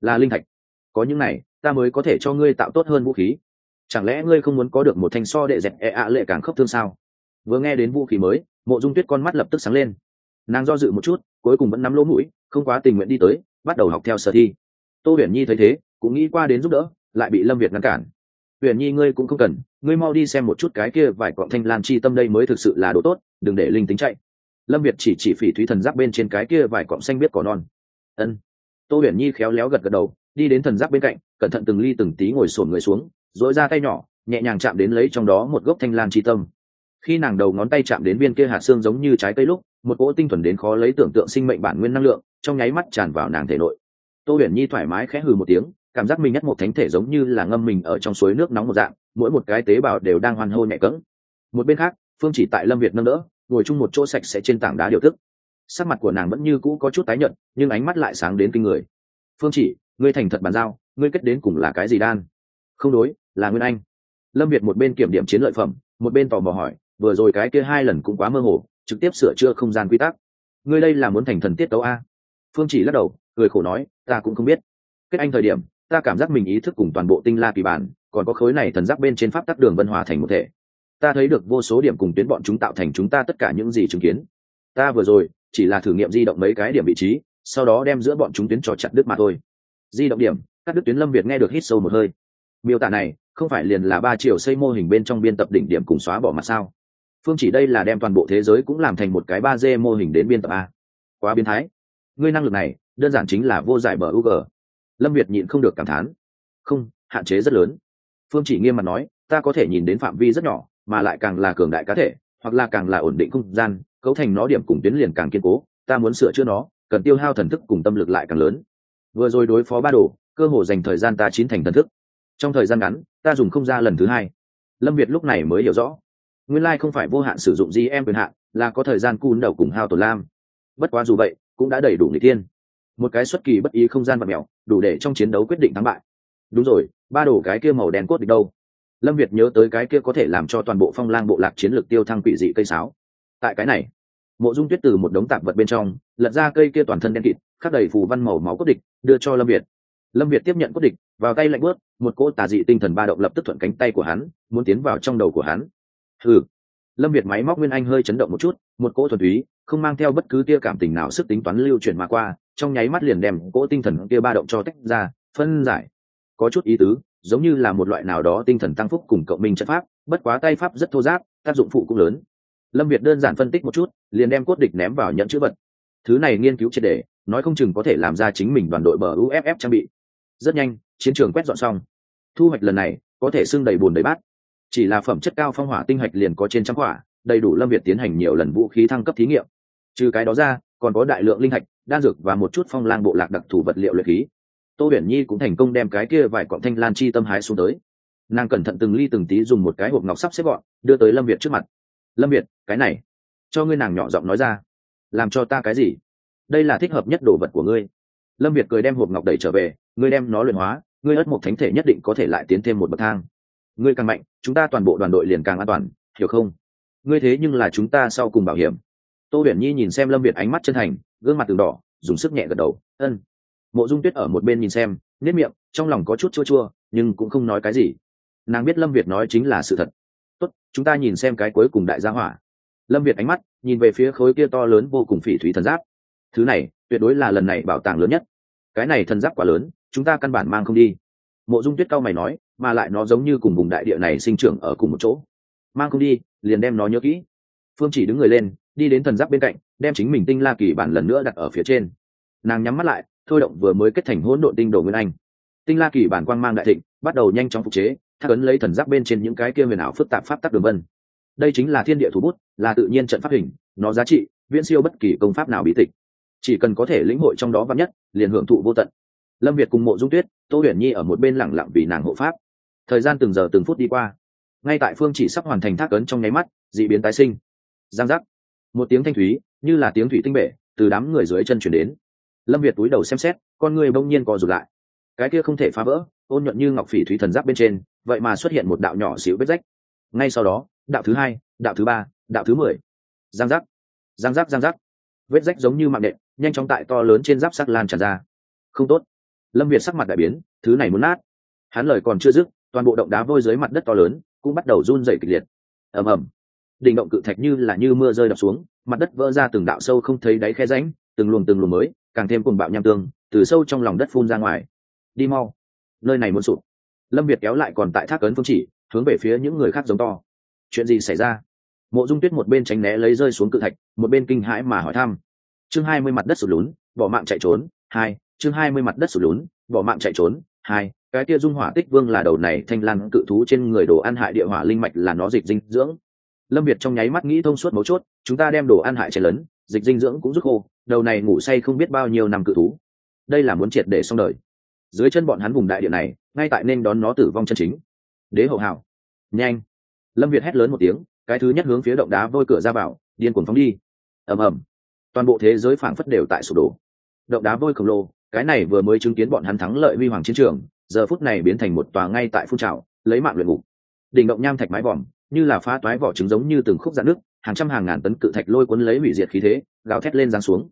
Speaker 1: Là linh thạch. Có những này, ta mới có thể cho ngươi tạo tốt hơn vũ khí. Chẳng lẽ ngươi không muốn có được một thanh so đệ dẹp e ạ lệ càng khốc thương sao? Vừa nghe đến vũ khí mới, mộ dung tuyết con mắt lập tức sáng lên. Nàng do dự một chút, cuối cùng vẫn nắm lỗ mũi, không quá tình nguyện đi tới, bắt đầu học theo sở thi. Tô huyền nhi thấy thế, cũng nghĩ qua đến giúp đỡ, lại bị lâm việt ngăn cản. Huyền nhi ngươi cũng không cần, ngươi mau đi xem một chút cái kia vài cọng thanh lan chi tâm đây mới thực sự là đồ tốt, đừng để linh tính chạy lâm việt chỉ chỉ phỉ thúy thần giáp bên trên cái kia vài cọng xanh biết cỏ non. Ân. Tô huyền nhi khéo léo gật gật đầu, đi đến thần giáp bên cạnh, cẩn thận từng ly từng tí ngồi sổn người xuống dỗi ra tay nhỏ, nhẹ nhàng chạm đến lấy trong đó một gốc thanh lan chi tâm. Khi nàng đầu ngón tay chạm đến viên kia hạt xương giống như trái cây lúc, một cỗ tinh thuần đến khó lấy tưởng tượng sinh mệnh bản nguyên năng lượng, trong nháy mắt tràn vào nàng thể nội. Tô huyền nhi thoải mái khẽ hừ một tiếng, cảm giác mình nhất một thánh thể giống như là ngâm mình ở trong suối nước nóng một dạng, mỗi một cái tế bào đều đang hoan hô nhẹ cỡng một bên khác, phương chỉ tại lâm việt nâng đỡ ngồi chung một chỗ sạch sẽ trên tảng đá điều tức. Sắc mặt của nàng vẫn như cũ có chút tái nhợt, nhưng ánh mắt lại sáng đến kinh người. Phương chỉ, ngươi thành thật bàn giao, ngươi kết đến cùng là cái gì đan? Không đối, là nguyên anh. Lâm việt một bên kiểm điểm chiến lợi phẩm, một bên tò mò hỏi, vừa rồi cái kia hai lần cũng quá mơ hồ, trực tiếp sửa chữa không gian quy tắc. Ngươi đây là muốn thành thần tiết tấu a? Phương chỉ lắc đầu, cười khổ nói, ta cũng không biết. Kết anh thời điểm, ta cảm giác mình ý thức cùng toàn bộ tinh la kỳ bản, còn có khối này thần giác bên trên pháp tắc đường vân hòa thành một thể ta thấy được vô số điểm cùng tuyến bọn chúng tạo thành chúng ta tất cả những gì chứng kiến. Ta vừa rồi, chỉ là thử nghiệm di động mấy cái điểm vị trí, sau đó đem giữa bọn chúng tuyến cho chặt đứt mà thôi. Di động điểm, các đứt tuyến lâm việt nghe được hít sâu một hơi. Miêu tả này, không phải liền là ba chiều xây mô hình bên trong biên tập đỉnh điểm cùng xóa bỏ mặt sao? Phương chỉ đây là đem toàn bộ thế giới cũng làm thành một cái ba d mô hình đến biên tập a. Quá biến thái. Ngươi năng lực này, đơn giản chính là vô giải bờ u g lâm việt nhịn không được cảm thán. Không, hạn chế rất lớn. Phương chỉ nghiêm mặt nói, ta có thể nhìn đến phạm vi rất nhỏ mà lại càng là cường đại cá thể, hoặc là càng là ổn định không gian, cấu thành nó điểm cùng tuyến liền càng kiên cố, ta muốn sửa chữa nó, cần tiêu hao thần thức cùng tâm lực lại càng lớn. Vừa rồi đối phó ba đồ, cơ hồ dành thời gian ta chín thành thần thức. Trong thời gian ngắn, ta dùng không ra lần thứ hai. Lâm việt lúc này mới hiểu rõ. Nguyên lai không phải vô hạn sử dụng gm quyền hạn, là có thời gian cun đầu cùng hao tổn lam. Bất quá dù vậy, cũng đã đầy đủ người tiên một cái xuất kỳ bất ý không gian và mèo, đủ để trong chiến đấu quyết định thắng bại. Đúng rồi, ba đồ cái kia màu đen cốt địch đâu? Lâm việt nhớ tới cái kia có thể làm cho toàn bộ phong lang bộ lạc chiến lược tiêu thăng quỷ dị cây sáo. Tại cái này, mộ dung tuyết từ một đống tạp vật bên trong, lật ra cây kia toàn thân đen kịt khắc đầy phù văn màu máu cốt địch, đưa cho lâm việt. Lâm việt tiếp nhận cốt địch, vào tay lạnh bớt một cỗ tà dị tinh thần ba động lập tức thuận cánh tay của hắn, muốn tiến vào trong đầu của hắn. Ừ lâm việt máy móc nguyên anh hơi chấn động một chút, một cỗ thuần túy, không mang theo bất cứ tia cảm tình nào sức tính toán lưu chuyển mà qua, trong nháy mắt liền đem cỗ tinh thần kia ba động cho tách ra, phân giải. Có chút ý tứ giống như là một loại nào đó tinh thần tăng phúc cùng cộng minh trận pháp, bất quá tay pháp rất thô giáp tác dụng phụ cũng lớn. Lâm việt đơn giản phân tích một chút, liền đem cốt địch ném vào nhận chữ vật. Thứ này nghiên cứu triệt đề nói không chừng có thể làm ra chính mình đoàn đội bờ uff trang bị. Rất nhanh, chiến trường quét dọn xong. Thu hoạch lần này, có thể xưng đầy bùn đầy bát. Chỉ là phẩm chất cao phong hỏa tinh hạch liền có trên trăm hỏa đầy đủ lâm việt tiến hành nhiều lần vũ khí thăng cấp thí nghiệm. Trừ cái đó ra, còn có đại lượng linh hạch đan dược và một chút phong lang bộ lạc đặc thù vật liệu luyện khí tô huyền nhi cũng thành công đem cái kia vài cọng thanh lan chi tâm hái xuống tới. Nàng cẩn thận từng ly từng tí dùng một cái hộp ngọc sắp xếp gọn, đưa tới lâm việt trước mặt. Lâm việt, cái này, cho ngươi nàng nhỏ giọng nói ra. Làm cho ta cái gì? Đây là thích hợp nhất đồ vật của ngươi. Lâm việt cười đem hộp ngọc đẩy trở về, ngươi đem nó luyện hóa, ngươi ất một thánh thể nhất định có thể lại tiến thêm một bậc thang. Ngươi càng mạnh, chúng ta toàn bộ đoàn đội liền càng an toàn, hiểu không? Ngươi thế nhưng là chúng ta sau cùng bảo hiểm. Tô huyền nhi nhìn xem lâm việt ánh mắt chân thành, gương mặt từng đỏ, dùng sức nhẹ gật đầu. Ân mộ dung tuyết ở một bên nhìn xem nếp miệng, trong lòng có chút chua chua, nhưng cũng không nói cái gì. Nàng biết lâm việt nói chính là sự thật. Tốt, chúng ta nhìn xem cái cuối cùng đại gia hỏa. Lâm việt ánh mắt nhìn về phía khối kia to lớn vô cùng phỉ thúy thần giáp. Thứ này, tuyệt đối là lần này bảo tàng lớn nhất. Cái này thần giáp quá lớn, chúng ta căn bản mang không đi. Mộ dung tuyết cao mày nói, mà lại nó giống như cùng vùng đại địa này sinh trưởng ở cùng một chỗ. Mang không đi, liền đem nó nhớ kỹ. Phương chỉ đứng người lên, đi đến thần giáp bên cạnh, đem chính mình tinh la kỳ bản lần nữa đặt ở phía trên. Nàng nhắm mắt lại thôi động vừa mới kết thành hỗn độn tinh đồ nguyên anh. Tinh la kỳ bản quang mang đại thịnh, bắt đầu nhanh chóng phục chế, thác ấn lấy thần giác bên trên những cái kia huyền ảo phức tạp pháp tắc đường vân. Đây chính là thiên địa thủ bút, là tự nhiên trận pháp hình, nó giá trị, viễn siêu bất kỳ công pháp nào bí tịch. Chỉ cần có thể lĩnh hội trong đó vắn nhất, liền hưởng thụ vô tận. Lâm việt cùng mộ dung tuyết, tô huyền nhi ở một bên lẳng lặng vì nàng hộ pháp. Thời gian từng giờ từng phút đi qua. Ngay tại phương chỉ sắp hoàn thành thác ấn trong nháy mắt d ị biến tái sinh. Giang giác. Một tiếng thanh thúy, như là tiếng thủy tinh bể, từ đám người dưới chân chuyển đến lâm việt túi đầu xem xét, con người bỗng nhiên co rụt lại. Cái kia không thể phá vỡ, ôn nhuận như ngọc phỉ thúy thần giáp bên trên, vậy mà xuất hiện một đạo nhỏ xíu vết rách. Ngay sau đó, đạo thứ hai, đạo thứ ba, đạo thứ mười. Giang giác giang giác giang giác. Vết rách giống như mạng đệm nhanh chóng tại to lớn trên giáp sắc lan tràn ra. Không tốt. Lâm việt sắc mặt đại biến, thứ này muốn nát. Hắn lời còn chưa dứt, toàn bộ động đá vôi dưới mặt đất to lớn cũng bắt đầu run dày kịch liệt. Ầm ầm. Đỉnh động cự thạch như là như mưa rơi đập xuống, mặt đất vỡ ra từng đạo sâu không thấy đáy khe ránh từng luồng từng luồng mới càng thêm cùng bạo nham tương, từ sâu trong lòng đất phun ra ngoài. Đi mau. Nơi này muốn sụp. Lâm việt kéo lại còn tại thác ấn phương chỉ, hướng về phía những người khác giống to. Chuyện gì xảy ra? Mộ dung tuyết một bên tránh né lấy rơi xuống cự thạch, một bên kinh hãi mà hỏi thăm. Chương hai mươi mặt đất sụt lún, bỏ mạng chạy trốn, hai, chương hai mươi mặt đất sụt lún, bỏ mạng chạy trốn, hai, cái kia dung hỏa tích vương là đầu này thanh lan cự thú trên người đồ ăn hại địa hỏa linh mạch là nó dịch dinh dưỡng. Lâm việt trong nháy mắt nghĩ thông suốt mấu chốt, chúng ta đem đồ ăn hại chảy lớn dịch dinh dưỡng cũng rút khô, đầu này ngủ say không biết bao nhiêu năm cự thú. Đây là muốn triệt để xong đời. Dưới chân bọn hắn vùng đại địa này, ngay tại nên đón nó tử vong chân chính. Đế hậu hảo. Nhanh. Lâm việt hét lớn một tiếng, cái thứ nhất hướng phía động đá vôi cửa ra vào, điên cuồng phóng đi. Ầm ầm. Toàn bộ thế giới phảng phất đều tại sụp đổ. Động đá vôi khổng lồ, cái này vừa mới chứng kiến bọn hắn thắng lợi huy hoàng chiến trường, giờ phút này biến thành một tòa ngay tại phun trào, lấy mạng luyện ngục. Đỉnh động nham thạch mái vòm, như là phá toái vỏ trứng giống như từng khúc dạn nước hàng trăm hàng ngàn tấn cự thạch lôi cuốn lấy hủy diệt khí thế, gào thét lên giáng xuống.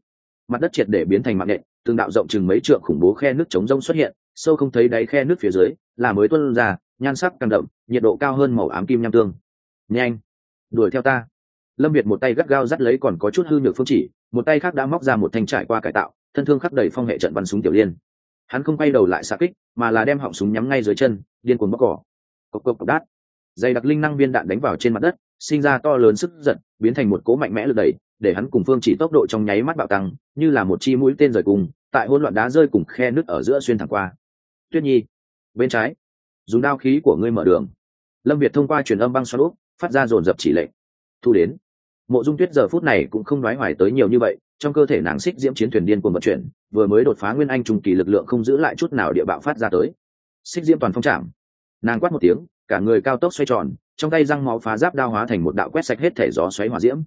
Speaker 1: Mặt đất triệt để biến thành mạng nện tương đạo rộng chừng mấy trượng khủng bố khe nước chống rông xuất hiện, sâu không thấy đáy khe nước phía dưới, là mới tuân ra, nhan sắc càng đậm, nhiệt độ cao hơn màu ám kim nham tương. Nhanh, đuổi theo ta. Lâm việt một tay gắt gao dắt lấy còn có chút hư nhược phương chỉ, một tay khác đã móc ra một thanh trải qua cải tạo, thân thương khắc đầy phong hệ trận bắn súng tiểu liên. Hắn không quay đầu lại xa kích, mà là đem họng súng nhắm ngay dưới chân, điên cuồng bóc cỏ. Cộc cộc cộc, đát. Dày đặc linh năng viên đạn đánh vào trên mặt đất sinh ra to lớn sức giận, biến thành một cố mạnh mẽ lực đẩy, để hắn cùng phương chỉ tốc độ trong nháy mắt bạo tăng, như là một chi mũi tên rời cùng, tại hỗn loạn đá rơi cùng khe nứt ở giữa xuyên thẳng qua. Tuyết nhi, bên trái, dùng đao khí của ngươi mở đường. Lâm việt thông qua truyền âm băng xoắn úp, phát ra dồn dập chỉ lệnh. Thu đến. Mộ dung tuyết giờ phút này cũng không nói hoài tới nhiều như vậy, trong cơ thể nàng xích diễm chiến thuyền điên cuồng vận chuyển, vừa mới đột phá nguyên anh trùng kỳ lực lượng không giữ lại chút nào địa bạo phát ra tới. Xích diễm toàn phong trạm nàng quát một tiếng, cả người cao tốc xoay tròn trong tay răng máu phá giáp đao hóa thành một đạo quét sạch hết thể gió xoáy hỏa diễm.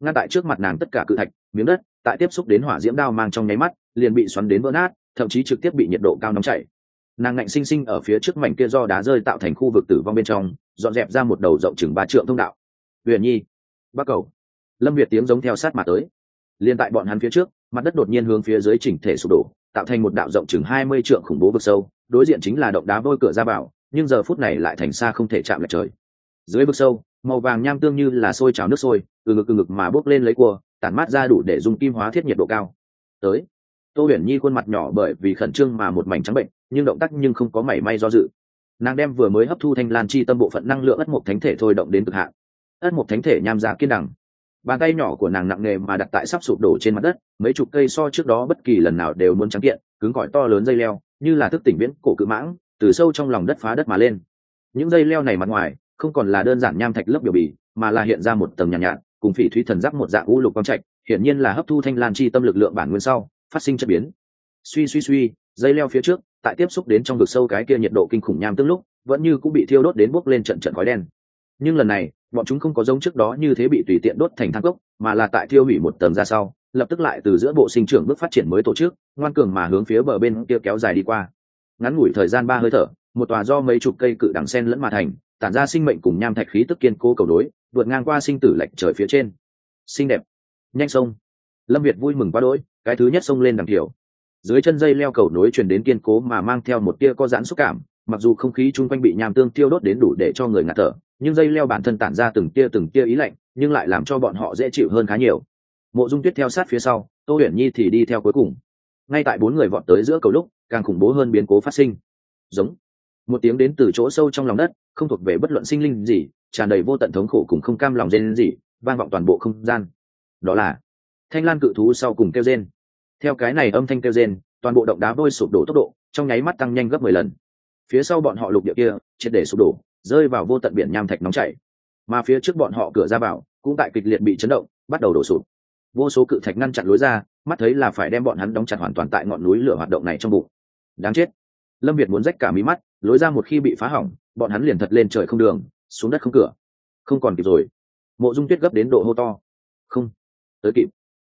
Speaker 1: Ngăn tại trước mặt nàng tất cả cự thạch, miếng đất, tại tiếp xúc đến hỏa diễm đao mang trong nháy mắt, liền bị xoắn đến vỡ nát, thậm chí trực tiếp bị nhiệt độ cao nóng chảy. Nàng ngạnh sinh sinh ở phía trước mảnh kia do đá rơi tạo thành khu vực tử vong bên trong, dọn dẹp ra một đầu rộng chừng ba trượng thông đạo. Huyền nhi bắc cầu. Lâm việt tiếng giống theo sát mà tới. Liền tại bọn hắn phía trước, mặt đất đột nhiên hướng phía dưới chỉnh thể sụp đổ, tạo thành một đạo rộng chừng hai mươi trượng khủng bố vực sâu, đối diện chính là động đá vôi cửa ra vào, nhưng giờ phút này lại thành xa không thể chạm lại trời dưới vực sâu, màu vàng nham tương như là sôi trào nước sôi, từ ngực từ ngực mà bốc lên lấy cua, tản mát ra đủ để dùng kim hóa thiết nhiệt độ cao. Tới, tô huyền nhi khuôn mặt nhỏ bởi vì khẩn trương mà một mảnh trắng bệnh, nhưng động tác nhưng không có mảy may do dự. Nàng đem vừa mới hấp thu thanh lan chi tâm bộ phận năng lượng ất mộc thánh thể thôi động đến cực hạn. Ất mộc thánh thể nham giả kiên đẳng. Bàn tay nhỏ của nàng nặng nề mà đặt tại sắp sụp đổ trên mặt đất, mấy chục cây so trước đó bất kỳ lần nào đều muốn trắng kiện, cứng cỏi to lớn dây leo, như là thức tỉnh viễn cổ cự mãng, từ sâu trong lòng đất phá đất mà lên. Những dây leo này mặt ngoài không còn là đơn giản nham thạch lớp biểu bì mà là hiện ra một tầng nhàn nhạt, nhạt cùng phỉ thúy thần giáp một dạng u lục quang trạch hiển nhiên là hấp thu thanh lan chi tâm lực lượng bản nguyên sau phát sinh chất biến. Suy suy suy dây leo phía trước tại tiếp xúc đến trong vực sâu cái kia nhiệt độ kinh khủng nham tương lúc vẫn như cũng bị thiêu đốt đến bốc lên trận trận khói đen. Nhưng lần này bọn chúng không có giống trước đó như thế bị tùy tiện đốt thành thang cốc mà là tại thiêu hủy một tầng ra sau lập tức lại từ giữa bộ sinh trưởng bước phát triển mới tổ chức ngoan cường mà hướng phía bờ bên kia kéo dài đi qua. Ngắn ngủi thời gian ba hơi thở một tòa do mấy chục cây cự đằng sen lẫn mà thành tản ra sinh mệnh cùng nham thạch khí tức kiên cố cầu đối vượt ngang qua sinh tử lệch trời phía trên. Xinh đẹp. Nhanh sông. Lâm việt vui mừng quá đỗi, cái thứ nhất sông lên đằng thiểu. Dưới chân dây leo cầu nối truyền đến kiên cố mà mang theo một tia có giãn xúc cảm, mặc dù không khí chung quanh bị nham tương tiêu đốt đến đủ để cho người ngạt thở, nhưng dây leo bản thân tản ra từng tia từng tia ý lạnh, nhưng lại làm cho bọn họ dễ chịu hơn khá nhiều. Mộ dung tuyết theo sát phía sau, tô huyền nhi thì đi theo cuối cùng. Ngay tại bốn người vọt tới giữa cầu lúc, càng khủng bố hơn biến cố phát sinh. Giống một tiếng đến từ chỗ sâu trong lòng đất, không thuộc về bất luận sinh linh gì, tràn đầy vô tận thống khổ cùng không cam lòng rên gì vang vọng toàn bộ không gian. Đó là, thanh lan cự thú sau cùng kêu rên. Theo cái này âm thanh kêu rên, toàn bộ động đá vôi sụp đổ tốc độ, trong nháy mắt tăng nhanh gấp mười lần. Phía sau bọn họ lục địa kia, triệt để sụp đổ, rơi vào vô tận biển nham thạch nóng chảy. Mà phía trước bọn họ cửa ra vào, cũng tại kịch liệt bị chấn động, bắt đầu đổ sụp. Vô số cự thạch ngăn chặn lối ra, mắt thấy là phải đem bọn hắn đóng chặt hoàn toàn tại ngọn núi lửa hoạt động này trong bụng. Đáng chết lâm việt muốn rách cả mí mắt, lối ra một khi bị phá hỏng, bọn hắn liền thật lên trời không đường, xuống đất không cửa. Không còn kịp rồi. Mộ dung tuyết gấp đến độ hô to. Không, tới kịp.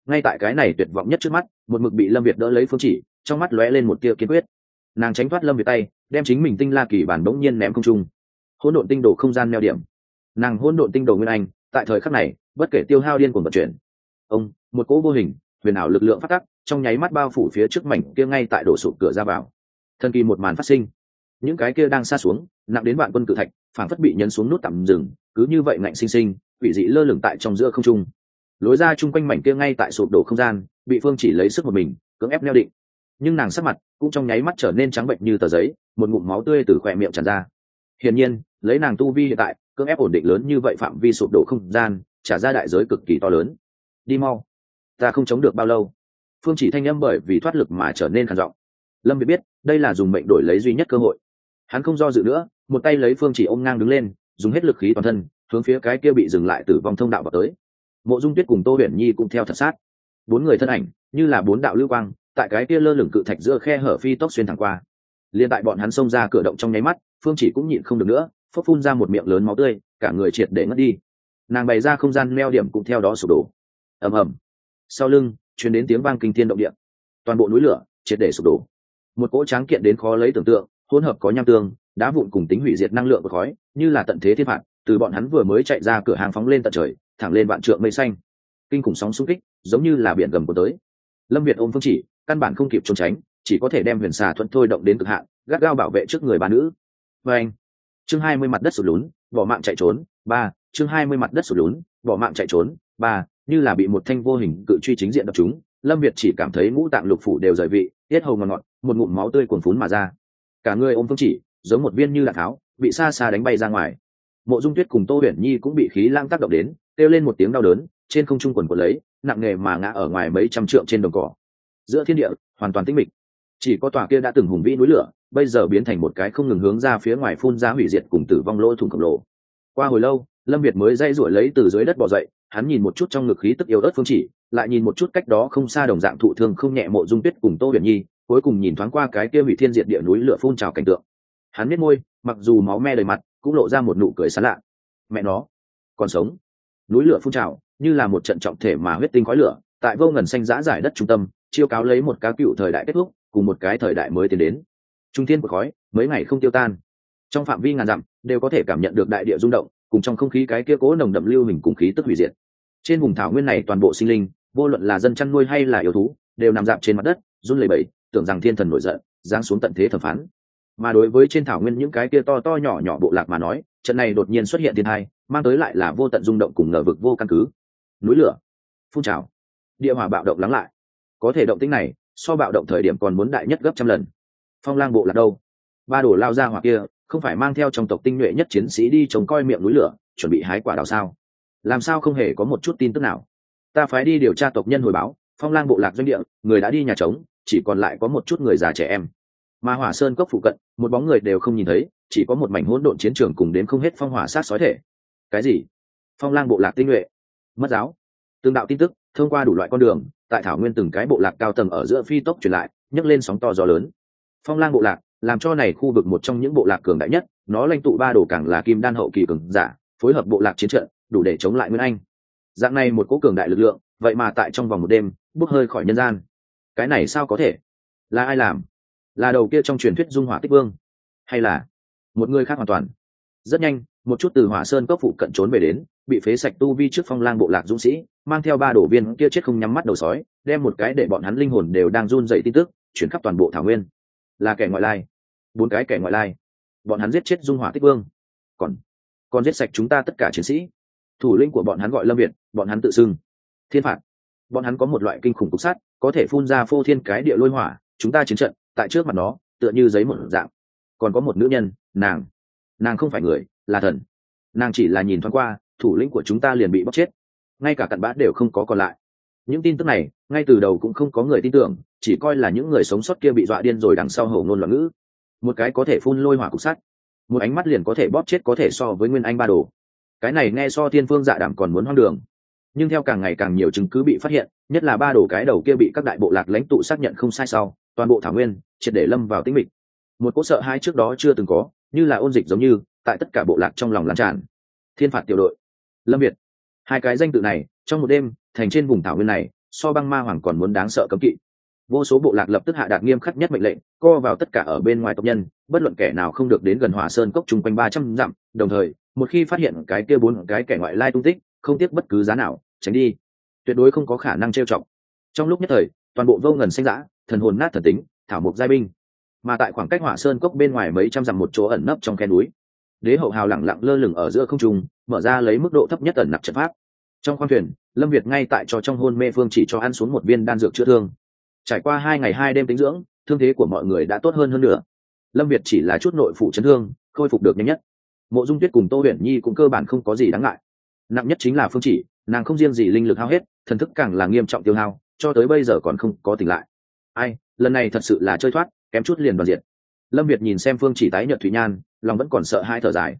Speaker 1: Ngay tại cái này tuyệt vọng nhất trước mắt, một mực bị lâm việt đỡ lấy phương chỉ, trong mắt lóe lên một tia kiên quyết. Nàng tránh thoát lâm việt tay, đem chính mình tinh la kỳ bản bỗng nhiên ném không trung. Hỗn độn tinh đồ không gian neo điểm. Nàng hỗn độn tinh đồ nguyên anh, tại thời khắc này, bất kể tiêu hao điên cuồng vận chuyển. Ông, một cỗ vô hình, huyền ảo lực lượng phát tắc, trong nháy mắt bao phủ phía trước mảnh kia ngay tại đổ sụp cửa ra vào thần kỳ một màn phát sinh. Những cái kia đang xa xuống, nặng đến vạn quân cự thạch phản phất bị nhấn xuống nút tạm rừng cứ như vậy ngạnh sinh sinh, quỷ dị lơ lửng tại trong giữa không trung. Lối ra chung quanh mảnh kia ngay tại sụp đổ không gian, bị phương chỉ lấy sức một mình, cưỡng ép neo định. Nhưng nàng sắc mặt cũng trong nháy mắt trở nên trắng bệnh như tờ giấy, một ngụm máu tươi từ khỏe miệng tràn ra. Hiển nhiên, lấy nàng tu vi hiện tại, cưỡng ép ổn định lớn như vậy phạm vi sụp đổ không gian, trả ra đại giới cực kỳ to lớn. Đi mau. Ta không chống được bao lâu. Phương chỉ thanh âm bởi vì thoát lực mà trở nên khản giọng lâm biết biết, đây là dùng mệnh đổi lấy duy nhất cơ hội. Hắn không do dự nữa, một tay lấy phương chỉ ôm ngang đứng lên, dùng hết lực khí toàn thân, hướng phía cái kia bị dừng lại tử vong thông đạo vào tới. Mộ dung tuyết cùng tô huyền nhi cũng theo thật sát. Bốn người thân ảnh, như là bốn đạo lưu quang, tại cái kia lơ lửng cự thạch giữa khe hở phi tốc xuyên thẳng qua. Liền tại bọn hắn xông ra cửa động trong nháy mắt, phương chỉ cũng nhịn không được nữa, phốc phun ra một miệng lớn máu tươi, cả người triệt để ngất đi. Nàng bày ra không gian meo điểm cũng theo đó sụp đổ. Ầm ầm. Sau lưng chuyển đến tiếng vang kinh thiên động địa. Toàn bộ núi lửa triệt để sụp đổ một cỗ tráng kiện đến khó lấy tưởng tượng, hỗn hợp có nham tương, đá vụn cùng tính hủy diệt năng lượng và khói, như là tận thế thiên phạt, từ bọn hắn vừa mới chạy ra cửa hàng phóng lên tận trời, thẳng lên vạn trượng mây xanh. Kinh khủng sóng xung kích, giống như là biển gầm của tới. Lâm việt ôm phương chỉ, căn bản không kịp trốn tránh, chỉ có thể đem huyền xà thuận thôi động đến cực hạn, gắt gao bảo vệ trước người bà nữ. Và anh, chương hai mươi mặt đất sụt lún, bỏ mạng chạy trốn, ba, chương hai mươi mặt đất sụt lún, bỏ mạng chạy trốn, ba, như là bị một thanh vô hình cự truy chính diện đập chúng, lâm việt chỉ cảm thấy ngũ tạng lục phủ đều rời vị, tiết hầu ngọt ngọt một ngụm máu tươi cuồn phún mà ra. Cả người ôm phương chỉ, giống một viên như là tháo, bị xa xa đánh bay ra ngoài. Mộ dung tuyết cùng tô huyền nhi cũng bị khí lang tác động đến, kêu lên một tiếng đau đớn, trên không trung quần quần lấy, nặng nề mà ngã ở ngoài mấy trăm trượng trên đồng cỏ. Giữa thiên địa, hoàn toàn tĩnh mịch. Chỉ có tòa kia đã từng hùng vĩ núi lửa, bây giờ biến thành một cái không ngừng hướng ra phía ngoài phun ra hủy diệt cùng tử vong lỗ thủng khổng lồ. Qua hồi lâu, lâm việt mới dây ruổi lấy từ dưới đất bỏ dậy, hắn nhìn một chút trong ngực khí tức yếu ớt phương chỉ, lại nhìn một chút cách đó không xa đồng dạng thụ thương không nhẹ mộ dung tuyết cùng tô huyền nhi cuối cùng nhìn thoáng qua cái kia hủy thiên diệt địa núi lửa phun trào cảnh tượng. Hắn biết môi, mặc dù máu me đầy mặt, cũng lộ ra một nụ cười sán lạ. Mẹ nó, còn sống. Núi lửa phun trào, như là một trận trọng thể mà huyết tinh khói lửa, tại vô ngần xanh giã giải đất trung tâm, chiêu cáo lấy một cá cựu thời đại kết thúc, cùng một cái thời đại mới tiến đến. Trung thiên của khói, mấy ngày không tiêu tan. Trong phạm vi ngàn dặm, đều có thể cảm nhận được đại địa rung động, cùng trong không khí cái kia cố nồng đậm lưu hình cùng khí tức hủy diệt. Trên vùng thảo nguyên này toàn bộ sinh linh, vô luận là dân chăn nuôi hay là yêu thú, đều nằm dạp trên mặt đất, run lẩy bẩy tưởng rằng thiên thần nổi giận, giáng xuống tận thế thẩm phán. Mà đối với trên thảo nguyên những cái kia to to nhỏ nhỏ bộ lạc mà nói, trận này đột nhiên xuất hiện thiên hai, mang tới lại là vô tận rung động cùng ngờ vực vô căn cứ. Núi lửa, phun trào, địa hỏa bạo động lắng lại. Có thể động tĩnh này, so bạo động thời điểm còn muốn đại nhất gấp trăm lần. Phong lang bộ lạc đâu? Ba đổ lao ra hoặc kia, không phải mang theo trong tộc tinh nhuệ nhất chiến sĩ đi chống coi miệng núi lửa, chuẩn bị hái quả đào sao? Làm sao không hề có một chút tin tức nào? Ta phái đi điều tra tộc nhân hồi báo, phong lang bộ lạc doanh địa, người đã đi nhà trống chỉ còn lại có một chút người già trẻ em. Mà hỏa sơn cốc phụ cận, một bóng người đều không nhìn thấy, chỉ có một mảnh hỗn độn chiến trường cùng đến không hết phong hỏa sát sói thể. Cái gì? Phong lang bộ lạc tinh nhuệ. Mất giáo. Tương đạo tin tức, thông qua đủ loại con đường, tại thảo nguyên từng cái bộ lạc cao tầng ở giữa phi tốc truyền lại, nhấc lên sóng to gió lớn. Phong lang bộ lạc, làm cho này khu vực một trong những bộ lạc cường đại nhất, nó lãnh tụ ba đồ càng là kim đan hậu kỳ cường giả, phối hợp bộ lạc chiến trận, đủ để chống lại nguyên anh. Dạng này một cố cường đại lực lượng, vậy mà tại trong vòng một đêm bước hơi khỏi nhân gian cái này sao có thể? Là ai làm? Là đầu kia trong truyền thuyết dung hỏa tích vương? Hay là một người khác hoàn toàn? Rất nhanh, một chút từ hỏa sơn cấp phụ cận trốn về đến, bị phế sạch tu vi trước phong lang bộ lạc dũng sĩ, mang theo ba đổ viên kia chết không nhắm mắt đầu sói, đem một cái để bọn hắn linh hồn đều đang run dậy tin tức, chuyển khắp toàn bộ thảo nguyên. Là kẻ ngoại lai. Bốn cái kẻ ngoại lai. Bọn hắn giết chết dung hỏa tích vương. Còn còn giết sạch chúng ta tất cả chiến sĩ. Thủ lĩnh của bọn hắn gọi lâm việt, bọn hắn tự xưng. Thiên phạt bọn hắn có một loại kinh khủng cục sát có thể phun ra phô thiên cái địa lôi hỏa, chúng ta chiến trận, tại trước mặt nó, tựa như giấy một dạng. Còn có một nữ nhân, nàng. Nàng không phải người, là thần. Nàng chỉ là nhìn thoáng qua, thủ lĩnh của chúng ta liền bị bóc chết. Ngay cả cặn bã đều không có còn lại. Những tin tức này, ngay từ đầu cũng không có người tin tưởng, chỉ coi là những người sống sót kia bị dọa điên rồi đằng sau hầu ngôn loạn ngữ. Một cái có thể phun lôi hỏa cục sắt. Một ánh mắt liền có thể bóp chết có thể so với nguyên anh ba đồ. Cái này nghe so thiên phương dạ đảm còn muốn hoang đường nhưng theo càng ngày càng nhiều chứng cứ bị phát hiện, nhất là ba đồ cái đầu kia bị các đại bộ lạc lãnh tụ xác nhận không sai sau, toàn bộ thảo nguyên triệt để lâm vào tĩnh mịch. Một cỗ sợ hai trước đó chưa từng có, như là ôn dịch giống như, tại tất cả bộ lạc trong lòng lan tràn. Thiên phạt tiểu đội. Lâm việt. Hai cái danh tự này, trong một đêm, thành trên vùng thảo nguyên này, so băng ma hoàng còn muốn đáng sợ cấm kỵ. Vô số bộ lạc lập tức hạ đạt nghiêm khắc nhất mệnh lệnh, co vào tất cả ở bên ngoài tộc nhân, bất luận kẻ nào không được đến gần hỏa sơn cốc chung quanh ba trăm dặm. Đồng thời, một khi phát hiện cái kia bốn cái kẻ ngoại lai tung tích, không tiếc bất cứ giá nào tránh đi. Tuyệt đối không có khả năng trêu chọc. Trong lúc nhất thời, toàn bộ vô ngần xanh dã, thần hồn nát thần tính, thảo mộc giai binh. Mà tại khoảng cách hỏa sơn cốc bên ngoài mấy trăm dặm một chỗ ẩn nấp trong khe núi, đế hậu hào lẳng lặng lơ lửng ở giữa không trung, mở ra lấy mức độ thấp nhất ẩn nặc trận pháp. Trong khoang thuyền, lâm việt ngay tại cho trong hôn mê phương chỉ cho ăn xuống một viên đan dược chữa thương. Trải qua hai ngày hai đêm tính dưỡng, thương thế của mọi người đã tốt hơn hơn nữa. Lâm việt chỉ là chút nội phụ chấn thương, khôi phục được nhanh nhất. Mộ dung tuyết cùng tô huyền nhi cũng cơ bản không có gì đáng ngại. Nặng nhất chính là phương chỉ nàng không riêng gì linh lực hao hết, thần thức càng là nghiêm trọng tiêu hao, cho tới bây giờ còn không có tỉnh lại. Ai, lần này thật sự là chơi thoát, kém chút liền đoàn diệt. Lâm việt nhìn xem phương chỉ tái nhợt thủy nhan, lòng vẫn còn sợ hai thở dài.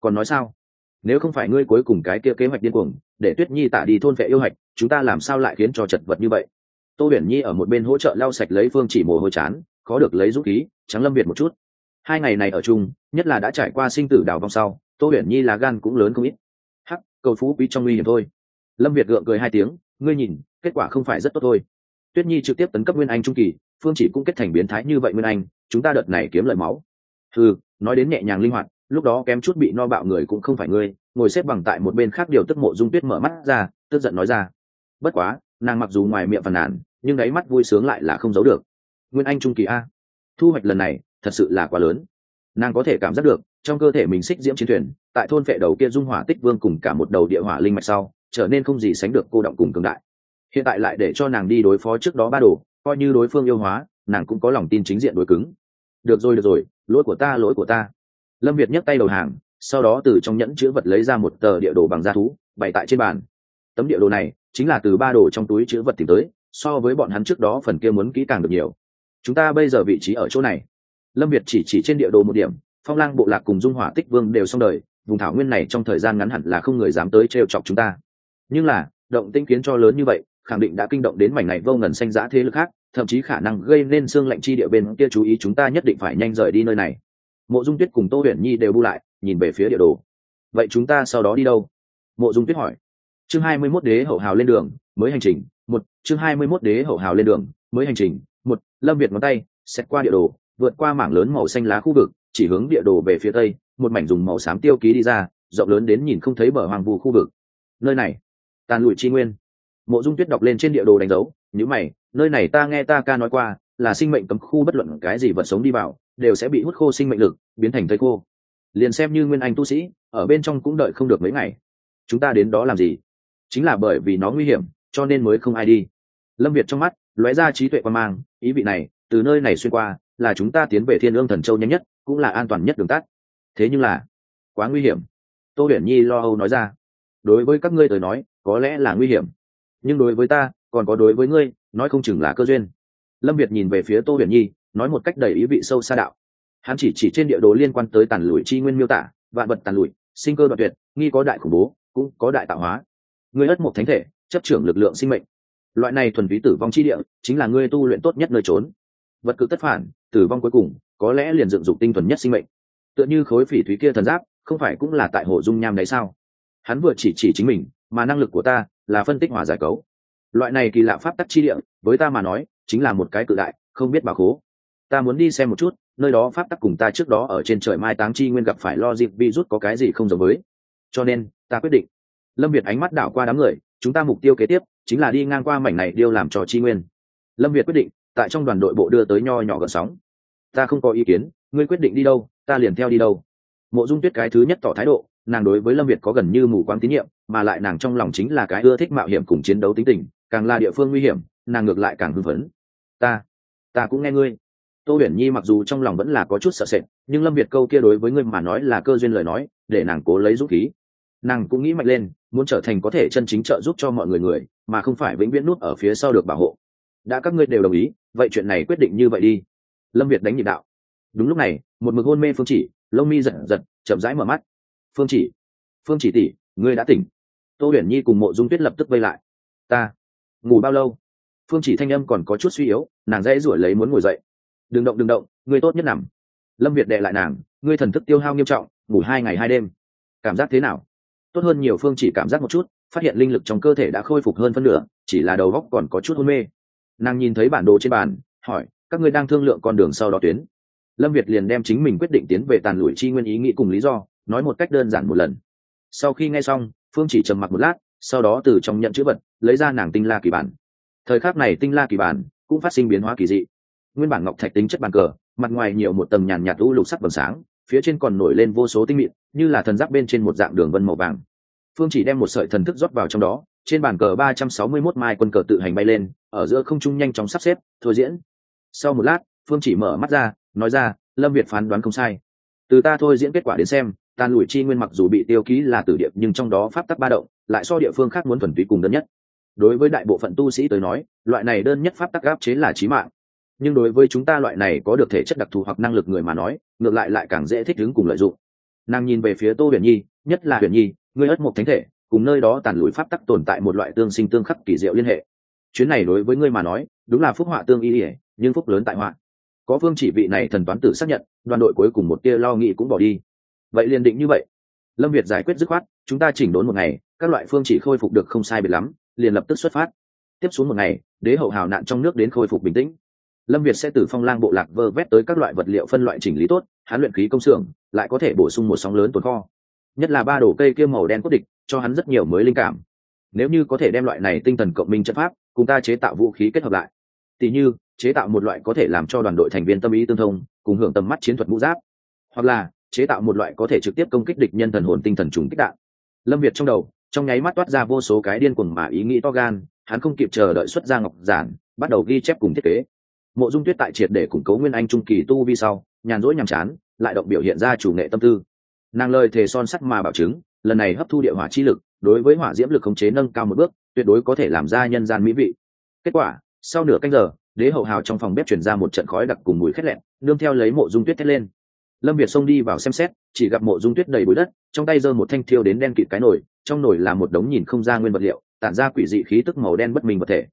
Speaker 1: Còn nói sao? Nếu không phải ngươi cuối cùng cái kia kế hoạch điên cuồng, để tuyết nhi tả đi thôn vệ yêu hạch, chúng ta làm sao lại khiến cho chật vật như vậy? Tô huyền nhi ở một bên hỗ trợ lau sạch lấy phương chỉ mồ hôi chán, khó được lấy dũng khí, trắng lâm việt một chút. Hai ngày này ở chung, nhất là đã trải qua sinh tử đào vong sau, tô huyền nhi là gan cũng lớn không ít. Hắc, cầu phú quý trong nguy hiểm thôi lâm việt gượng cười hai tiếng, ngươi nhìn, kết quả không phải rất tốt thôi. Tuyết nhi trực tiếp tấn cấp nguyên anh trung kỳ, phương chỉ cũng kết thành biến thái như vậy nguyên anh, chúng ta đợt này kiếm lợi máu. Ừ nói đến nhẹ nhàng linh hoạt, lúc đó kém chút bị no bạo người cũng không phải ngươi. Ngồi xếp bằng tại một bên khác điều tức mộ dung tuyết mở mắt ra, tức giận nói ra, bất quá, nàng mặc dù ngoài miệng phàn nàn, nhưng đáy mắt vui sướng lại là không giấu được. Nguyên anh trung kỳ a, thu hoạch lần này, thật sự là quá lớn. Nàng có thể cảm giác được, trong cơ thể mình xích diễm chiến thuyền, tại thôn phệ đầu kia dung hỏa tích vương cùng cả một đầu địa hỏa linh mạch sau trở nên không gì sánh được cô động cùng cường đại. Hiện tại lại để cho nàng đi đối phó trước đó ba đồ, coi như đối phương yêu hóa, nàng cũng có lòng tin chính diện đối cứng. Được rồi được rồi, lỗi của ta, lỗi của ta. Lâm việt nhấc tay đầu hàng, sau đó từ trong nhẫn chữ vật lấy ra một tờ địa đồ bằng da thú, bày tại trên bàn. Tấm địa đồ này chính là từ ba đồ trong túi chữ vật tìm tới, so với bọn hắn trước đó phần kia muốn kỹ càng được nhiều. Chúng ta bây giờ vị trí ở chỗ này. Lâm việt chỉ chỉ trên địa đồ một điểm, phong lang, bộ lạc cùng dung hỏa tích vương đều xong đời, vùng thảo nguyên này trong thời gian ngắn hẳn là không người dám tới trêu chọc chúng ta nhưng là, động tinh kiến cho lớn như vậy, khẳng định đã kinh động đến mảnh này vô ngần xanh giã thế lực khác, thậm chí khả năng gây nên xương lạnh chi địa bên kia chú ý chúng ta nhất định phải nhanh rời đi nơi này. Mộ dung tuyết cùng tô huyền nhi đều bu lại, nhìn về phía địa đồ. Vậy chúng ta sau đó đi đâu? Mộ dung tuyết hỏi. Chương hai mươi 21 đế hậu hào lên đường, mới hành trình, một, chương hai mươi 21 đế hậu hào lên đường, mới hành trình, một, lâm việt ngón tay xét qua địa đồ, vượt qua mảng lớn màu xanh lá khu vực, chỉ hướng địa đồ về phía tây, một mảnh dùng màu xám tiêu ký đi ra, rộng lớn đến nhìn không thấy bờ hoàng vu khu vực. Nơi này tàn lụi chi nguyên. Mộ dung tuyết đọc lên trên địa đồ đánh dấu nhữ mày, nơi này ta nghe ta ca nói qua, là sinh mệnh cấm khu bất luận cái gì vật sống đi vào, đều sẽ bị hút khô sinh mệnh lực, biến thành thây khô. Liền xem như nguyên anh tu sĩ, ở bên trong cũng đợi không được mấy ngày. Chúng ta đến đó làm gì? Chính là bởi vì nó nguy hiểm, cho nên mới không ai đi. Lâm việt trong mắt lóe ra trí tuệ quan mang, ý vị này, từ nơi này xuyên qua, là chúng ta tiến về thiên ương thần châu nhanh nhất, cũng là an toàn nhất đường tắt. Thế nhưng là, quá nguy hiểm. Tô huyền nhi lo âu nói ra, đối với các ngươi tới nói có lẽ là nguy hiểm. Nhưng đối với ta, còn có đối với ngươi, nói không chừng là cơ duyên. Lâm việt nhìn về phía tô huyền nhi, nói một cách đầy ý vị sâu xa đạo. Hắn chỉ chỉ trên địa đồ liên quan tới tàn lụi chi nguyên miêu tả, vạn vật tàn lụi, sinh cơ đoạn tuyệt, nghi có đại khủng bố, cũng có đại tạo hóa. Ngươi ất một thánh thể, chấp trưởng lực lượng sinh mệnh. Loại này thuần phí tử vong chi địa, chính là ngươi tu luyện tốt nhất nơi trốn. Vật cự tất phản, tử vong cuối cùng, có lẽ liền dựng dục tinh thuần nhất sinh mệnh. Tựa như khối phỉ thúy kia thần giáp, không phải cũng là tại hồ dung nham đấy sao? Hắn vừa chỉ chỉ chính mình mà năng lực của ta là phân tích hòa giải cấu. Loại này kỳ lạ pháp tắc chi địa, với ta mà nói, chính là một cái cự đại, không biết bà khố. Ta muốn đi xem một chút, nơi đó pháp tắc cùng ta trước đó ở trên trời mai táng chi nguyên gặp phải lo dịp virus có cái gì không giống với. Cho nên, ta quyết định. Lâm việt ánh mắt đảo qua đám người, chúng ta mục tiêu kế tiếp, chính là đi ngang qua mảnh này điêu làm trò chi nguyên. Lâm việt quyết định, tại trong đoàn đội bộ đưa tới nho nhỏ gần sóng. Ta không có ý kiến, ngươi quyết định đi đâu, ta liền theo đi đâu. Mộ dung tuyết cái thứ nhất tỏ thái độ nàng đối với lâm việt có gần như mù quáng tín nhiệm, mà lại nàng trong lòng chính là cái ưa thích mạo hiểm cùng chiến đấu tính tình, càng là địa phương nguy hiểm, nàng ngược lại càng hưng phấn. Ta ta cũng nghe ngươi. Tô huyền nhi mặc dù trong lòng vẫn là có chút sợ sệt, nhưng lâm việt câu kia đối với ngươi mà nói là cơ duyên lời nói, để nàng cố lấy dũng khí. Nàng cũng nghĩ mạnh lên, muốn trở thành có thể chân chính trợ giúp cho mọi người người, mà không phải vĩnh viễn nút ở phía sau được bảo hộ. Đã các ngươi đều đồng ý, vậy chuyện này quyết định như vậy đi. Lâm việt đánh nhịp đạo. Đúng lúc này, một mực hôn mê phương chỉ, lông mi giật giật, chậm rãi mở mắt phương chỉ. Phương chỉ tỷ, ngươi đã tỉnh. Tô huyền nhi cùng mộ dung tuyết lập tức vây lại. Ta. Ngủ bao lâu? Phương chỉ thanh âm còn có chút suy yếu, nàng dễ rủi lấy muốn ngồi dậy. Đừng động đừng động, ngươi tốt nhất nằm. Lâm việt đệ lại nàng, ngươi thần thức tiêu hao nghiêm trọng, ngủ hai ngày hai đêm. Cảm giác thế nào? Tốt hơn nhiều, phương chỉ cảm giác một chút, phát hiện linh lực trong cơ thể đã khôi phục hơn phân nửa, chỉ là đầu góc còn có chút hôn mê. Nàng nhìn thấy bản đồ trên bàn, hỏi, các ngươi đang thương lượng con đường sau đó tuyến? Lâm việt liền đem chính mình quyết định tiến về tàn lụi chi nguyên ý nghĩ cùng lý do nói một cách đơn giản một lần. Sau khi nghe xong, phương chỉ trầm mặc một lát, sau đó từ trong nhận chữ vật, lấy ra nàng tinh la kỳ bản. Thời khắc này tinh la kỳ bản cũng phát sinh biến hóa kỳ dị. Nguyên bản ngọc thạch tính chất bàn cờ, mặt ngoài nhiều một tầng nhàn nhạt u lục sắc vầng sáng, phía trên còn nổi lên vô số tinh mịn, như là thần giáp bên trên một dạng đường vân màu vàng. Phương chỉ đem một sợi thần thức rót vào trong đó, trên bàn cờ ba trăm sáu mươi 361 mai quân cờ tự hành bay lên, ở giữa không trung nhanh chóng sắp xếp, thôi diễn. Sau một lát, phương chỉ mở mắt ra, nói ra, lâm việt phán đoán không sai. Từ ta thôi diễn kết quả đến xem tàn lùi chi nguyên mặc dù bị tiêu ký là tử điệp nhưng trong đó pháp tắc ba động, lại so địa phương khác muốn thuần túy cùng đơn nhất. Đối với đại bộ phận tu sĩ tới nói, loại này đơn nhất pháp tắc gáp chế là trí mạng. Nhưng đối với chúng ta loại này có được thể chất đặc thù hoặc năng lực người mà nói, ngược lại lại càng dễ thích ứng cùng lợi dụng. Nàng nhìn về phía tô huyền nhi, nhất là huyền nhi, ngươi ất một thánh thể, cùng nơi đó tàn lùi pháp tắc tồn tại một loại tương sinh tương khắc kỳ diệu liên hệ. Chuyến này đối với ngươi mà nói, đúng là phúc họa tương y ỉa nhưng phúc lớn tại họa. Có phương chỉ vị này thần toán tử xác nhận, đoàn đội cuối cùng một tia lo nghĩ cũng bỏ đi vậy liền định như vậy. Lâm việt giải quyết dứt khoát, chúng ta chỉnh đốn một ngày, các loại phương chỉ khôi phục được không sai biệt lắm, liền lập tức xuất phát. Tiếp xuống một ngày, đế hậu hào nạn trong nước đến khôi phục bình tĩnh. Lâm việt sẽ từ phong lang bộ lạc vơ vét tới các loại vật liệu phân loại chỉnh lý tốt hắn luyện khí công xưởng, lại có thể bổ sung một sóng lớn tồn kho. Nhất là ba đồ cây kia màu đen cốt địch, cho hắn rất nhiều mới linh cảm. Nếu như có thể đem loại này tinh thần cộng minh chất pháp, cùng ta chế tạo vũ khí kết hợp lại. Tỉ như, chế tạo một loại có thể làm cho đoàn đội thành viên tâm ý tương thông, cùng hưởng tầm mắt chiến thuật mũ giáp. Hoặc là chế tạo một loại có thể trực tiếp công kích địch nhân thần hồn tinh thần trùng kích đạn. Lâm việt trong đầu, trong nháy mắt toát ra vô số cái điên cuồng mà ý nghĩ to gan, hắn không kịp chờ đợi xuất ra ngọc giản, bắt đầu ghi chép cùng thiết kế. Mộ dung tuyết tại triệt để củng cố nguyên anh trung kỳ tu vi sau, nhàn rỗi nhàm chán, lại động biểu hiện ra chủ nghệ tâm tư. Nàng lời thề son sắt mà bảo chứng, lần này hấp thu địa hỏa chi lực, đối với hỏa diễm lực khống chế nâng cao một bước, tuyệt đối có thể làm ra nhân gian mỹ vị. Kết quả, sau nửa canh giờ, đế hậu hào trong phòng bếp chuyển ra một trận khói đặc cùng mùi khét lẹn, nương theo lấy mộ dung tuyết thét lên lâm việt xông đi vào xem xét, chỉ gặp mộ dung tuyết đầy bụi đất, trong tay giơ một thanh thiêu đến đen kịt cái nồi, trong nồi là một đống nhìn không ra nguyên vật liệu, tản ra quỷ dị khí tức màu đen bất minh vật thể.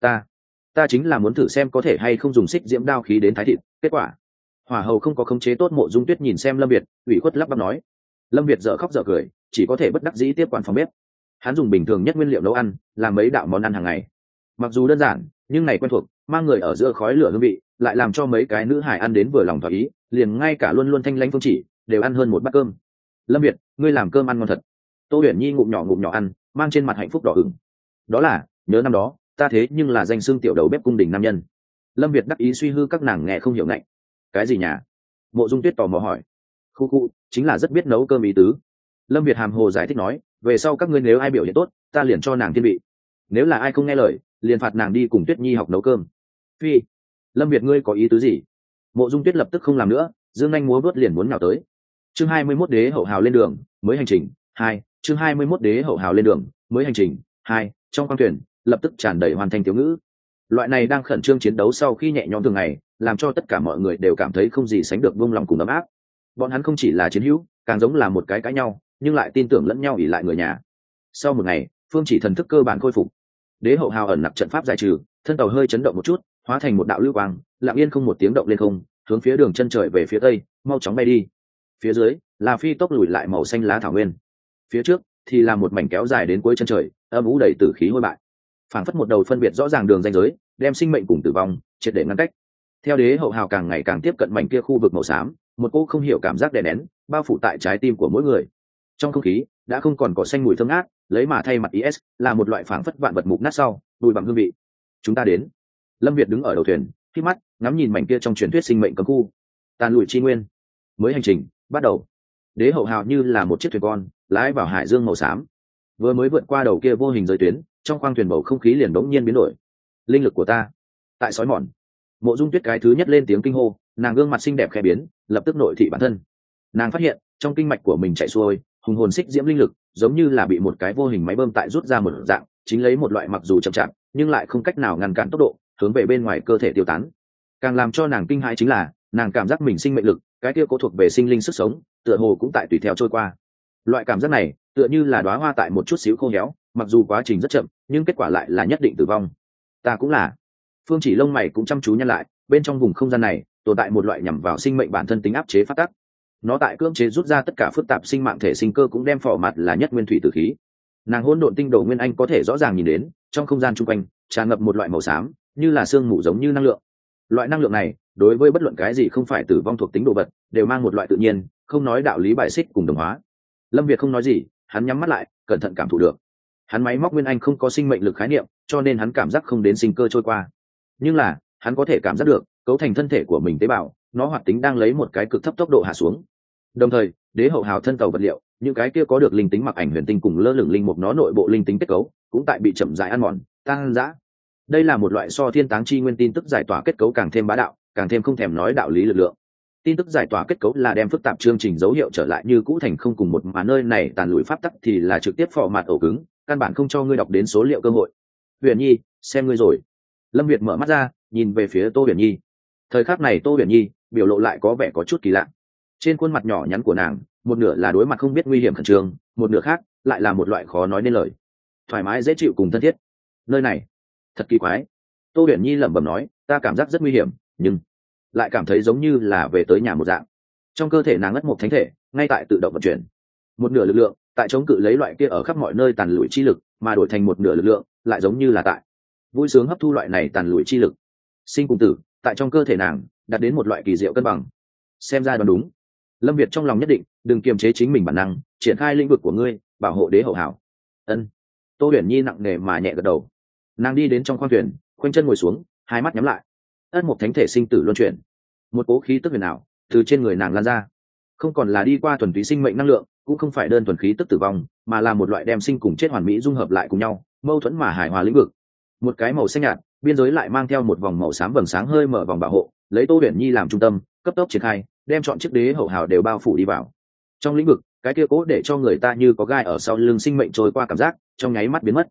Speaker 1: Ta ta chính là muốn thử xem có thể hay không dùng xích diễm đao khí đến thái thịt, kết quả. Hỏa hầu không có khống chế tốt mộ dung tuyết nhìn xem lâm việt, ủy khuất lắp bắp nói. Lâm việt dở khóc dở cười, chỉ có thể bất đắc dĩ tiếp quản phòng bếp. Hắn dùng bình thường nhất nguyên liệu nấu ăn, làm mấy đạo món ăn hàng ngày. Mặc dù đơn giản, nhưng này quen thuộc, mang người ở giữa khói lửa hương vị lại làm cho mấy cái nữ hải ăn đến vừa lòng thỏa ý, liền ngay cả luôn luôn thanh lãnh phương chỉ, đều ăn hơn một bát cơm. Lâm việt, ngươi làm cơm ăn ngon thật. Tô huyền nhi ngụm nhỏ ngụm nhỏ ăn, mang trên mặt hạnh phúc đỏ ửng. Đó là, nhớ năm đó, ta thế nhưng là danh xương tiểu đầu bếp cung đình nam nhân. Lâm việt đắc ý suy hư các nàng nghe không hiểu ngạnh. Cái gì nhà? Mộ dung tuyết tò mò hỏi. Khu khu, chính là rất biết nấu cơm ý tứ. Lâm việt hàm hồ giải thích nói, về sau các ngươi nếu ai biểu hiện tốt, ta liền cho nàng thiên vị. Nếu là ai không nghe lời, liền phạt nàng đi cùng tuyết nhi học nấu cơm. Phi lâm việt ngươi có ý tứ gì? Mộ dung tuyết lập tức không làm nữa, dương anh múa vớt liền muốn nào tới. Chương hai mươi 21 đế hậu hào lên đường, mới hành trình, hai, chương hai mươi 21 đế hậu hào lên đường, mới hành trình, hai, trong khoang thuyền, lập tức tràn đầy hoàn thành thiếu ngữ. Loại này đang khẩn trương chiến đấu sau khi nhẹ nhõm thường ngày, làm cho tất cả mọi người đều cảm thấy không gì sánh được vung lòng cùng ấm áp. Bọn hắn không chỉ là chiến hữu, càng giống là một cái cãi nhau, nhưng lại tin tưởng lẫn nhau ỉ lại người nhà. Sau một ngày, phương chỉ thần thức cơ bản khôi phục. Đế hậu hào ẩn nặc trận pháp giải trừ, thân tàu hơi chấn động một chút hóa thành một đạo lưu quang, lặng yên không một tiếng động lên không, hướng phía đường chân trời về phía tây, mau chóng bay đi. Phía dưới là phi tốc lùi lại màu xanh lá thảo nguyên. Phía trước thì là một mảnh kéo dài đến cuối chân trời, âm ú đầy tử khí hôi bại. Phảng phất một đầu phân biệt rõ ràng đường ranh giới, đem sinh mệnh cùng tử vong triệt để ngăn cách. Theo đế hậu hào càng ngày càng tiếp cận mảnh kia khu vực màu xám, một cô không hiểu cảm giác đè nén, bao phủ tại trái tim của mỗi người. Trong không khí đã không còn có xanh mùi thơm ngát, lấy mà thay mặt is là một loại phảng phất vạn vật mục nát sau bùi bằng hương vị. Chúng ta đến lâm việt đứng ở đầu thuyền khi mắt, ngắm nhìn mảnh kia trong truyền thuyết sinh mệnh cấm khu. Tàn lụi chi nguyên. Mới hành trình, bắt đầu. Đế hậu hào như là một chiếc thuyền con, lái vào hải dương màu xám. Vừa mới vượt qua đầu kia vô hình giới tuyến, trong khoang thuyền bầu không khí liền bỗng nhiên biến đổi. Linh lực của ta. Tại sói mòn. Mộ dung tuyết cái thứ nhất lên tiếng kinh hô, nàng gương mặt xinh đẹp khẽ biến, lập tức nội thị bản thân. Nàng phát hiện, trong kinh mạch của mình chạy xuôi, hùng hồn xích diễm linh lực, giống như là bị một cái vô hình máy bơm tại rút ra một dạng, chính lấy một loại mặc dù chậm chạp, nhưng lại không cách nào ngăn cản tốc độ hướng về bên ngoài cơ thể tiêu tán. Càng làm cho nàng kinh hãi chính là, nàng cảm giác mình sinh mệnh lực, cái kia cố thuộc về sinh linh sức sống, tựa hồ cũng tại tùy theo trôi qua. Loại cảm giác này, tựa như là đoá hoa tại một chút xíu khô héo, mặc dù quá trình rất chậm, nhưng kết quả lại là nhất định tử vong. Ta cũng là. Phương chỉ lông mày cũng chăm chú nhăn lại, bên trong vùng không gian này, tồn tại một loại nhằm vào sinh mệnh bản thân tính áp chế phát tắc nó tại cưỡng chế rút ra tất cả phức tạp sinh mạng thể sinh cơ cũng đem phò mặt là nhất nguyên thủy tử khí. Nàng hôn độn tinh đồ nguyên anh có thể rõ ràng nhìn đến, trong không gian chung quanh, tràn ngập một loại màu xám như là sương mù giống như năng lượng. Loại năng lượng này, đối với bất luận cái gì không phải tử vong thuộc tính đồ vật, đều mang một loại tự nhiên, không nói đạo lý bài xích cùng đồng hóa. Lâm việt không nói gì, hắn nhắm mắt lại, cẩn thận cảm thụ được. Hắn máy móc nguyên anh không có sinh mệnh lực khái niệm, cho nên hắn cảm giác không đến sinh cơ trôi qua. Nhưng là, hắn có thể cảm giác được, cấu thành thân thể của mình tế bào, nó hoạt tính đang lấy một cái cực thấp tốc độ hạ xuống. Đồng thời, đế hậu hào thân tàu vật liệu, những cái kia có được linh tính mặc ảnh huyền tinh cùng lơ lửng linh mục nó nội bộ linh tính kết cấu, cũng tại bị chậm dại ăn mòn tăng dã đây là một loại so thiên táng chi nguyên tin tức giải tỏa kết cấu càng thêm bá đạo, càng thêm không thèm nói đạo lý lực lượng. Tin tức giải tỏa kết cấu là đem phức tạp chương trình dấu hiệu trở lại như cũ thành không cùng một mà nơi này tàn lụi pháp tắc thì là trực tiếp phò mặt ổ cứng, căn bản không cho ngươi đọc đến số liệu cơ hội. Huyền nhi, xem ngươi rồi. Lâm việt mở mắt ra, nhìn về phía tô huyền nhi. Thời khắc này tô huyền nhi biểu lộ lại có vẻ có chút kỳ lạ. Trên khuôn mặt nhỏ nhắn của nàng, một nửa là đối mặt không biết nguy hiểm khẩn trương, một nửa khác lại là một loại khó nói nên lời. Thoải mái dễ chịu cùng thân thiết. Nơi này thật kỳ quái. Tô huyền nhi lẩm bẩm nói, ta cảm giác rất nguy hiểm, nhưng lại cảm thấy giống như là về tới nhà một dạng. Trong cơ thể nàng ngất một thánh thể, ngay tại tự động vận chuyển. Một nửa lực lượng tại chống cự lấy loại kia ở khắp mọi nơi tàn lụi chi lực, mà đổi thành một nửa lực lượng lại giống như là tại vui sướng hấp thu loại này tàn lụi chi lực. Sinh cùng tử, tại trong cơ thể nàng, đạt đến một loại kỳ diệu cân bằng. Xem ra đoán đúng. Lâm việt trong lòng nhất định, đừng kiềm chế chính mình bản năng, triển khai lĩnh vực của ngươi, bảo hộ đế hậu hảo. Ân. Tô huyền nhi nặng nề mà nhẹ gật đầu nàng đi đến trong khoang thuyền, khoanh chân ngồi xuống, hai mắt nhắm lại. Ất một thánh thể sinh tử luân chuyển. Một cố khí tức huyền ảo từ trên người nàng lan ra. Không còn là đi qua thuần túy sinh mệnh năng lượng, cũng không phải đơn thuần khí tức tử vong, mà là một loại đem sinh cùng chết hoàn mỹ dung hợp lại cùng nhau, mâu thuẫn mà hài hòa lĩnh vực. Một cái màu xanh nhạt, biên giới lại mang theo một vòng màu xám vầng sáng hơi mở vòng bảo hộ, lấy tô huyền nhi làm trung tâm, cấp tốc triển khai, đem chọn chiếc đế hậu hào đều bao phủ đi vào. Trong lĩnh vực, cái kia cố để cho người ta như có gai ở sau lưng sinh mệnh trôi qua cảm giác, trong nháy mắt biến mất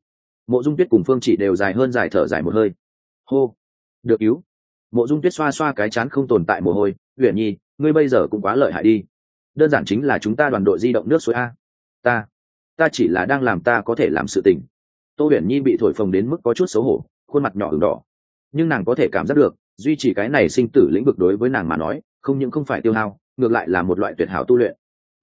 Speaker 1: mộ dung tuyết cùng phương chỉ đều dài hơn dài thở dài một hơi. Hô, được cứu. Mộ dung tuyết xoa xoa cái chán không tồn tại mồ hôi. Huyền nhi, ngươi bây giờ cũng quá lợi hại đi. Đơn giản chính là chúng ta đoàn đội di động nước suối a. Ta ta chỉ là đang làm ta có thể làm sự tình. Tô huyền nhi bị thổi phồng đến mức có chút xấu hổ, khuôn mặt nhỏ ửng đỏ. Nhưng nàng có thể cảm giác được, duy trì cái này sinh tử lĩnh vực đối với nàng mà nói, không những không phải tiêu hao, ngược lại là một loại tuyệt hảo tu luyện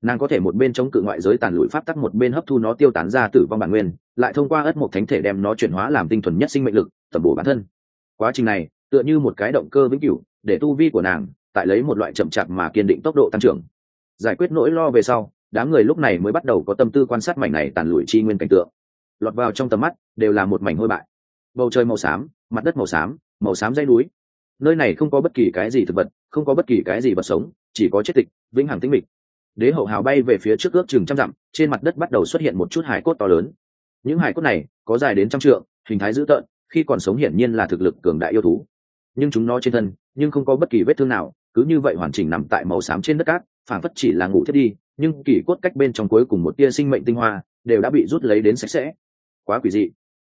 Speaker 1: nàng có thể một bên chống cự ngoại giới tàn lụi pháp tắc, một bên hấp thu nó tiêu tán ra tử vong bản nguyên, lại thông qua ất một thánh thể đem nó chuyển hóa làm tinh thuần nhất sinh mệnh lực, tẩm bổ bản thân. Quá trình này, tựa như một cái động cơ vĩnh cửu, để tu vi của nàng tại lấy một loại chậm chạp mà kiên định tốc độ tăng trưởng. Giải quyết nỗi lo về sau, đám người lúc này mới bắt đầu có tâm tư quan sát mảnh này tàn lụi chi nguyên cảnh tượng. Lọt vào trong tầm mắt, đều là một mảnh hôi bại. Bầu trời màu xám, mặt đất màu xám màu xám dây núi. Nơi này không có bất kỳ cái gì thực vật, không có bất kỳ cái gì vật sống, chỉ có chết tịch, vĩnh hằng tĩnh mịch đế hậu hào bay về phía trước ước chừng trăm dặm, trên mặt đất bắt đầu xuất hiện một chút hải cốt to lớn. Những hải cốt này có dài đến trăm trượng, hình thái dữ tợn, khi còn sống hiển nhiên là thực lực cường đại yêu thú. Nhưng chúng nó trên thân, nhưng không có bất kỳ vết thương nào, cứ như vậy hoàn chỉnh nằm tại màu xám trên đất cát phản phất chỉ là ngủ thiết đi, nhưng kỳ cốt cách bên trong cuối cùng một tia sinh mệnh tinh hoa đều đã bị rút lấy đến sạch sẽ. Quá quỷ dị.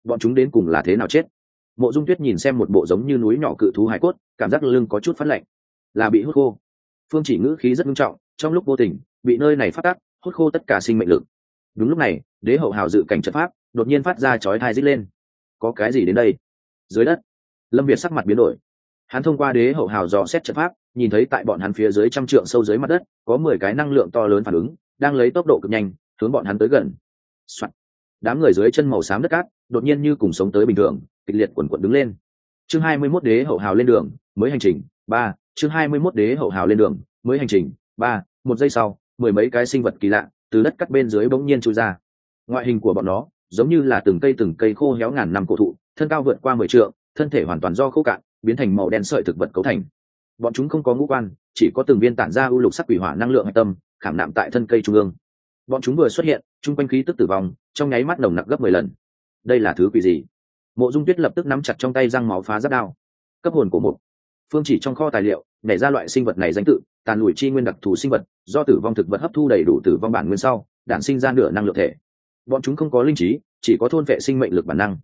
Speaker 1: Bọn chúng đến cùng là thế nào chết? Mộ dung tuyết nhìn xem một bộ giống như núi nhỏ cự thú hải cốt, cảm giác lưng có chút phát lạnh, là bị hút khô. Phương chỉ ngữ khí rất nghiêm trọng, trong lúc vô tình bị nơi này phát tắc hút khô tất cả sinh mệnh lực. Đúng lúc này, đế hậu hào dự cảnh trận pháp, đột nhiên phát ra chói thai dít lên. Có cái gì đến đây? Dưới đất, lâm việt sắc mặt biến đổi. Hắn thông qua đế hậu hào dò xét trận pháp, nhìn thấy tại bọn hắn phía dưới trăm trượng sâu dưới mặt đất, có mười cái năng lượng to lớn phản ứng, đang lấy tốc độ cực nhanh, hướng bọn hắn tới gần、Soạn. Đám người dưới chân màu xám đất cát, đột nhiên như cùng sống tới bình thường, kịch liệt quần quận đứng lên. Chương hai mươi mốt đế hậu hào lên đường, mới hành trình, ba. Chương hai mươi mốt đế hậu hào lên đường, mới hành trình, ba. Một giây sau mười mấy cái sinh vật kỳ lạ từ đất cắt bên dưới bỗng nhiên trôi ra. Ngoại hình của bọn nó giống như là từng cây từng cây khô héo ngàn năm cổ thụ, thân cao vượt qua mười trượng, thân thể hoàn toàn do khô cạn, biến thành màu đen sợi thực vật cấu thành. Bọn chúng không có ngũ quan, chỉ có từng viên tản ra u lục sắc quỷ hỏa năng lượng hạch tâm, khảm nạm tại thân cây trung ương. Bọn chúng vừa xuất hiện, chung quanh khí tức tử vong, trong nháy mắt nồng nặc gấp mười lần. Đây là thứ quỷ gì? Mộ dung tuyết lập tức nắm chặt trong tay răng máu phá giáp đao. Cấp hồn của một. Phương chỉ trong kho tài liệu nhảy ra loại sinh vật này danh tự, tàn lùi chi nguyên đặc thù sinh vật do tử vong thực vật hấp thu đầy đủ tử vong bản nguyên sau, đản sinh ra nửa năng lượng thể. Bọn chúng không có linh trí, chỉ có thôn vệ sinh mệnh lực bản năng.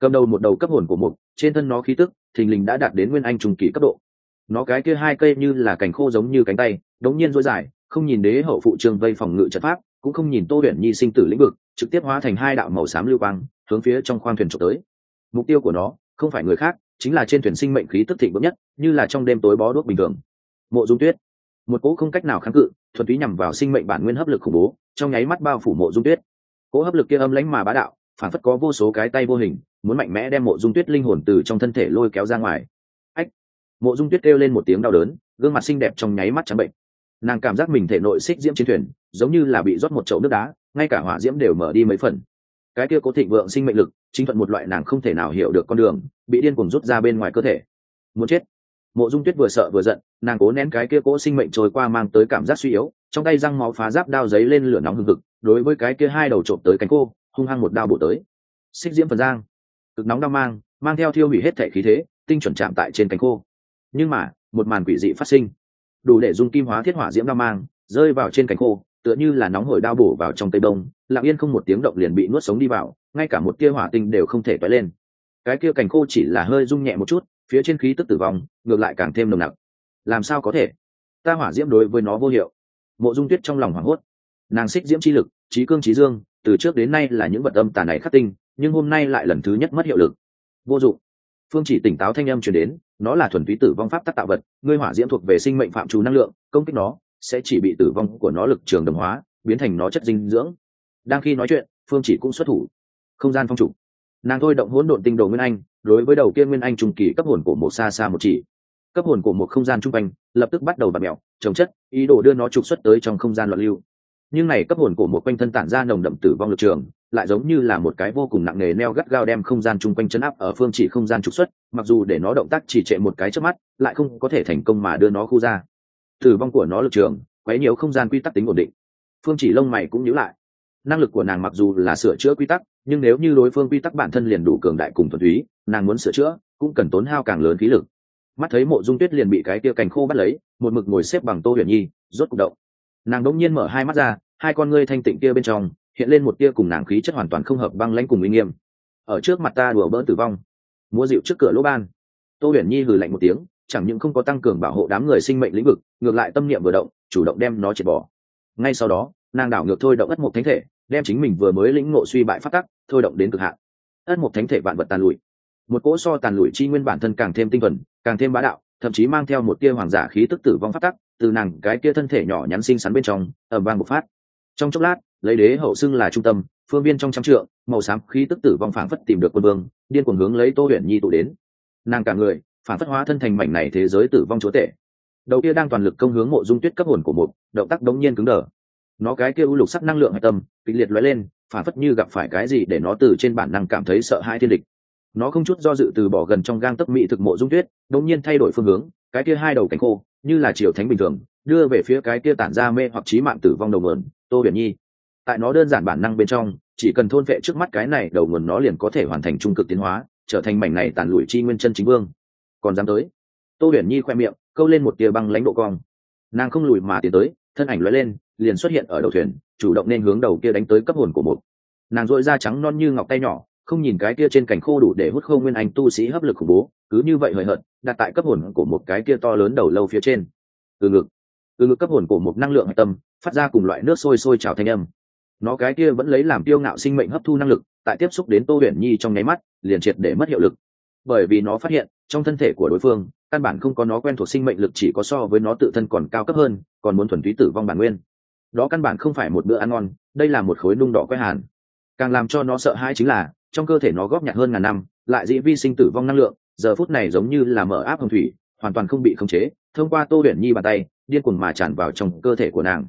Speaker 1: Cầm đầu một đầu cấp hồn của mục, trên thân nó khí tức, thình lình đã đạt đến nguyên anh trùng kỳ cấp độ. Nó cái kia hai cây như là cành khô giống như cánh tay, đống nhiên dối dài, không nhìn đế hậu phụ trường vây phòng ngự trận pháp, cũng không nhìn tô huyền nhi sinh tử lĩnh vực, trực tiếp hóa thành hai đạo màu xám lưu quang, hướng phía trong khoang thuyền trộm tới. Mục tiêu của nó, không phải người khác, chính là trên thuyền sinh mệnh khí tức thịnh vượng nhất, như là trong đêm tối bó đuốc bình thường. Mộ dung tuyết. Một cỗ không cách nào kháng cự thuần túy nhằm vào sinh mệnh bản nguyên hấp lực khủng bố, trong nháy mắt bao phủ mộ dung tuyết. Cỗ hấp lực kia âm lãnh mà bá đạo, phản phất có vô số cái tay vô hình, muốn mạnh mẽ đem mộ dung tuyết linh hồn từ trong thân thể lôi kéo ra ngoài. Ách! Mộ dung tuyết kêu lên một tiếng đau đớn, gương mặt xinh đẹp trong nháy mắt trắng bệnh. Nàng cảm giác mình thể nội xích diễm chiến thuyền, giống như là bị rót một chậu nước đá, ngay cả hỏa diễm đều mở đi mấy phần. Cái kia có thịnh vượng sinh mệnh lực, chính thuận một loại nàng không thể nào hiểu được con đường, bị điên cuồng rút ra bên ngoài cơ thể. Muốn chết! Mộ dung tuyết vừa sợ vừa giận, nàng cố nén cái kia cỗ sinh mệnh trôi qua mang tới cảm giác suy yếu, trong tay răng máu phá giáp đao giấy lên lửa nóng hừng hực, đối với cái kia hai đầu trộm tới cánh cô, hung hăng một đao bổ tới. Xích diễm phần giang, cực nóng đao mang mang theo thiêu hủy hết thể khí thế, tinh chuẩn chạm tại trên cánh khô nhưng mà, một màn quỷ dị phát sinh. Đủ để dùng kim hóa thiết hỏa diễm đao mang, rơi vào trên cánh khô tựa như là nóng hổi đao bổ vào trong tây đông, lặng yên không một tiếng động liền bị nuốt sống đi vào, ngay cả một tia hỏa tinh đều không thể toái lên. Cái kia cành khô chỉ là hơi rung nhẹ một chút phía trên khí tức tử vong, ngược lại càng thêm nồng nặc. Làm sao có thể? Ta hỏa diễm đối với nó vô hiệu. Mộ dung tuyết trong lòng hoảng hốt. Nàng xích diễm chi lực, trí cương trí dương, từ trước đến nay là những vật âm tà này khắc tinh, nhưng hôm nay lại lần thứ nhất mất hiệu lực. Vô dụng. Phương chỉ tỉnh táo thanh âm chuyển đến, nó là thuần túy tử vong pháp tác tạo vật, ngươi hỏa diễm thuộc về sinh mệnh phạm trù năng lượng, công kích nó, sẽ chỉ bị tử vong của nó lực trường đồng hóa, biến thành nó chất dinh dưỡng. Đang khi nói chuyện, phương chỉ cũng xuất thủ. Không gian phong trục nàng thôi động hỗn độn tinh đồ nguyên anh, đối với đầu kia nguyên anh trung kỳ cấp hồn của một xa xa một chỉ. Cấp hồn của một không gian trung quanh, lập tức bắt đầu bạt mẹo trồng chất, ý đồ đưa nó trục xuất tới trong không gian loạn lưu. Nhưng này cấp hồn của một quanh thân tản ra nồng đậm tử vong lực trường, lại giống như là một cái vô cùng nặng nề neo gắt gao đem không gian chung quanh chấn áp ở phương chỉ không gian trục xuất, mặc dù để nó động tác chỉ trệ một cái trước mắt, lại không có thể thành công mà đưa nó khu ra. Tử vong của nó lực trường, quấy nhiều không gian quy tắc tính ổn định. Phương chỉ lông mày cũng nhíu lại. Năng lực của nàng mặc dù là sửa chữa quy tắc nhưng nếu như đối phương quy tắc bản thân liền đủ cường đại cùng thuần túy, nàng muốn sửa chữa, cũng cần tốn hao càng lớn khí lực. Mắt thấy mộ dung tuyết liền bị cái kia cành khô bắt lấy, một mực ngồi xếp bằng tô huyền nhi, rốt cục động. Nàng đỗng nhiên mở hai mắt ra, hai con ngươi thanh tịnh kia bên trong, hiện lên một tia cùng nàng khí chất hoàn toàn không hợp băng lãnh cùng uy nghiêm. Ở trước mặt ta đùa bỡn tử vong. Mua dịu trước cửa lỗ ban. Tô huyền nhi hừ lạnh một tiếng, chẳng những không có tăng cường bảo hộ đám người sinh mệnh lĩnh vực, ngược lại tâm niệm vừa động, chủ động đem nó triệt bỏ. Ngay sau đó, nàng đảo ngược thôi động ất một thánh thể đem chính mình vừa mới lĩnh ngộ suy bại phát tắc, thôi động đến cực hạn. Ất một thánh thể vạn vật tàn lụi. Một cỗ so tàn lụi chi nguyên bản thân càng thêm tinh thuần, càng thêm bá đạo, thậm chí mang theo một tia hoàng giả khí tức tử vong phát tắc, từ nàng cái kia thân thể nhỏ nhắn xinh xắn bên trong ở vang một phát. Trong chốc lát, lấy đế hậu xưng là trung tâm, phương viên trong trăm trượng, màu xám khí tức tử vong phảng phất tìm được quân vương, điên cuồng hướng lấy tô huyền nhi tụ đến. Nàng cả người phản phất hóa thân thành mảnh này thế giới tử vong chúa tể. Đầu kia đang toàn lực công hướng mộ dung tuyết cấp hồn của một, động tác đống nhiên cứng đờ nó cái kia u lục sắc năng lượng hạch tâm, kịch liệt lóe lên, phản phất như gặp phải cái gì để nó từ trên bản năng cảm thấy sợ hãi thiên địch. Nó không chút do dự từ bỏ gần trong gang tấc mỹ thực mộ dung tuyết, đột nhiên thay đổi phương hướng, cái kia hai đầu cánh khô, như là triều thánh bình thường, đưa về phía cái kia tản ra mê hoặc trí mạng tử vong đầu nguồn, tô huyền nhi. Tại nó đơn giản bản năng bên trong, chỉ cần thôn vệ trước mắt cái này đầu nguồn nó liền có thể hoàn thành trung cực tiến hóa, trở thành mảnh này tàn lụi chi nguyên chân chính vương. Còn dám tới? Tô huyền nhi khoe miệng, câu lên một tia băng lãnh độ cong. Nàng không lùi mà tiến tới, thân ảnh lóe lên liền xuất hiện ở đầu thuyền, chủ động nên hướng đầu kia đánh tới cấp hồn của một. Nàng dội da trắng non như ngọc tay nhỏ, không nhìn cái kia trên cành khô đủ để hút khô nguyên anh tu sĩ hấp lực khủng bố, cứ như vậy hời hợt, đặt tại cấp hồn của một cái kia to lớn đầu lâu phía trên. Từ ngực từ ngực cấp hồn của một năng lượng tâm, phát ra cùng loại nước sôi sôi trào thanh âm. Nó cái kia vẫn lấy làm tiêu ngạo sinh mệnh hấp thu năng lực, tại tiếp xúc đến tô huyền nhi trong nháy mắt, liền triệt để mất hiệu lực. Bởi vì nó phát hiện, trong thân thể của đối phương, căn bản không có nó quen thuộc sinh mệnh lực chỉ có so với nó tự thân còn cao cấp hơn, còn muốn thuần túy tử vong bản nguyên đó căn bản không phải một bữa ăn ngon, đây là một khối nung đỏ quay hàn. Càng làm cho nó sợ hãi chính là, trong cơ thể nó góp nhặt hơn ngàn năm, lại dĩ vi sinh tử vong năng lượng, giờ phút này giống như là mở áp hồng thủy, hoàn toàn không bị khống chế, thông qua tô huyền nhi bàn tay, điên cuồng mà tràn vào trong cơ thể của nàng.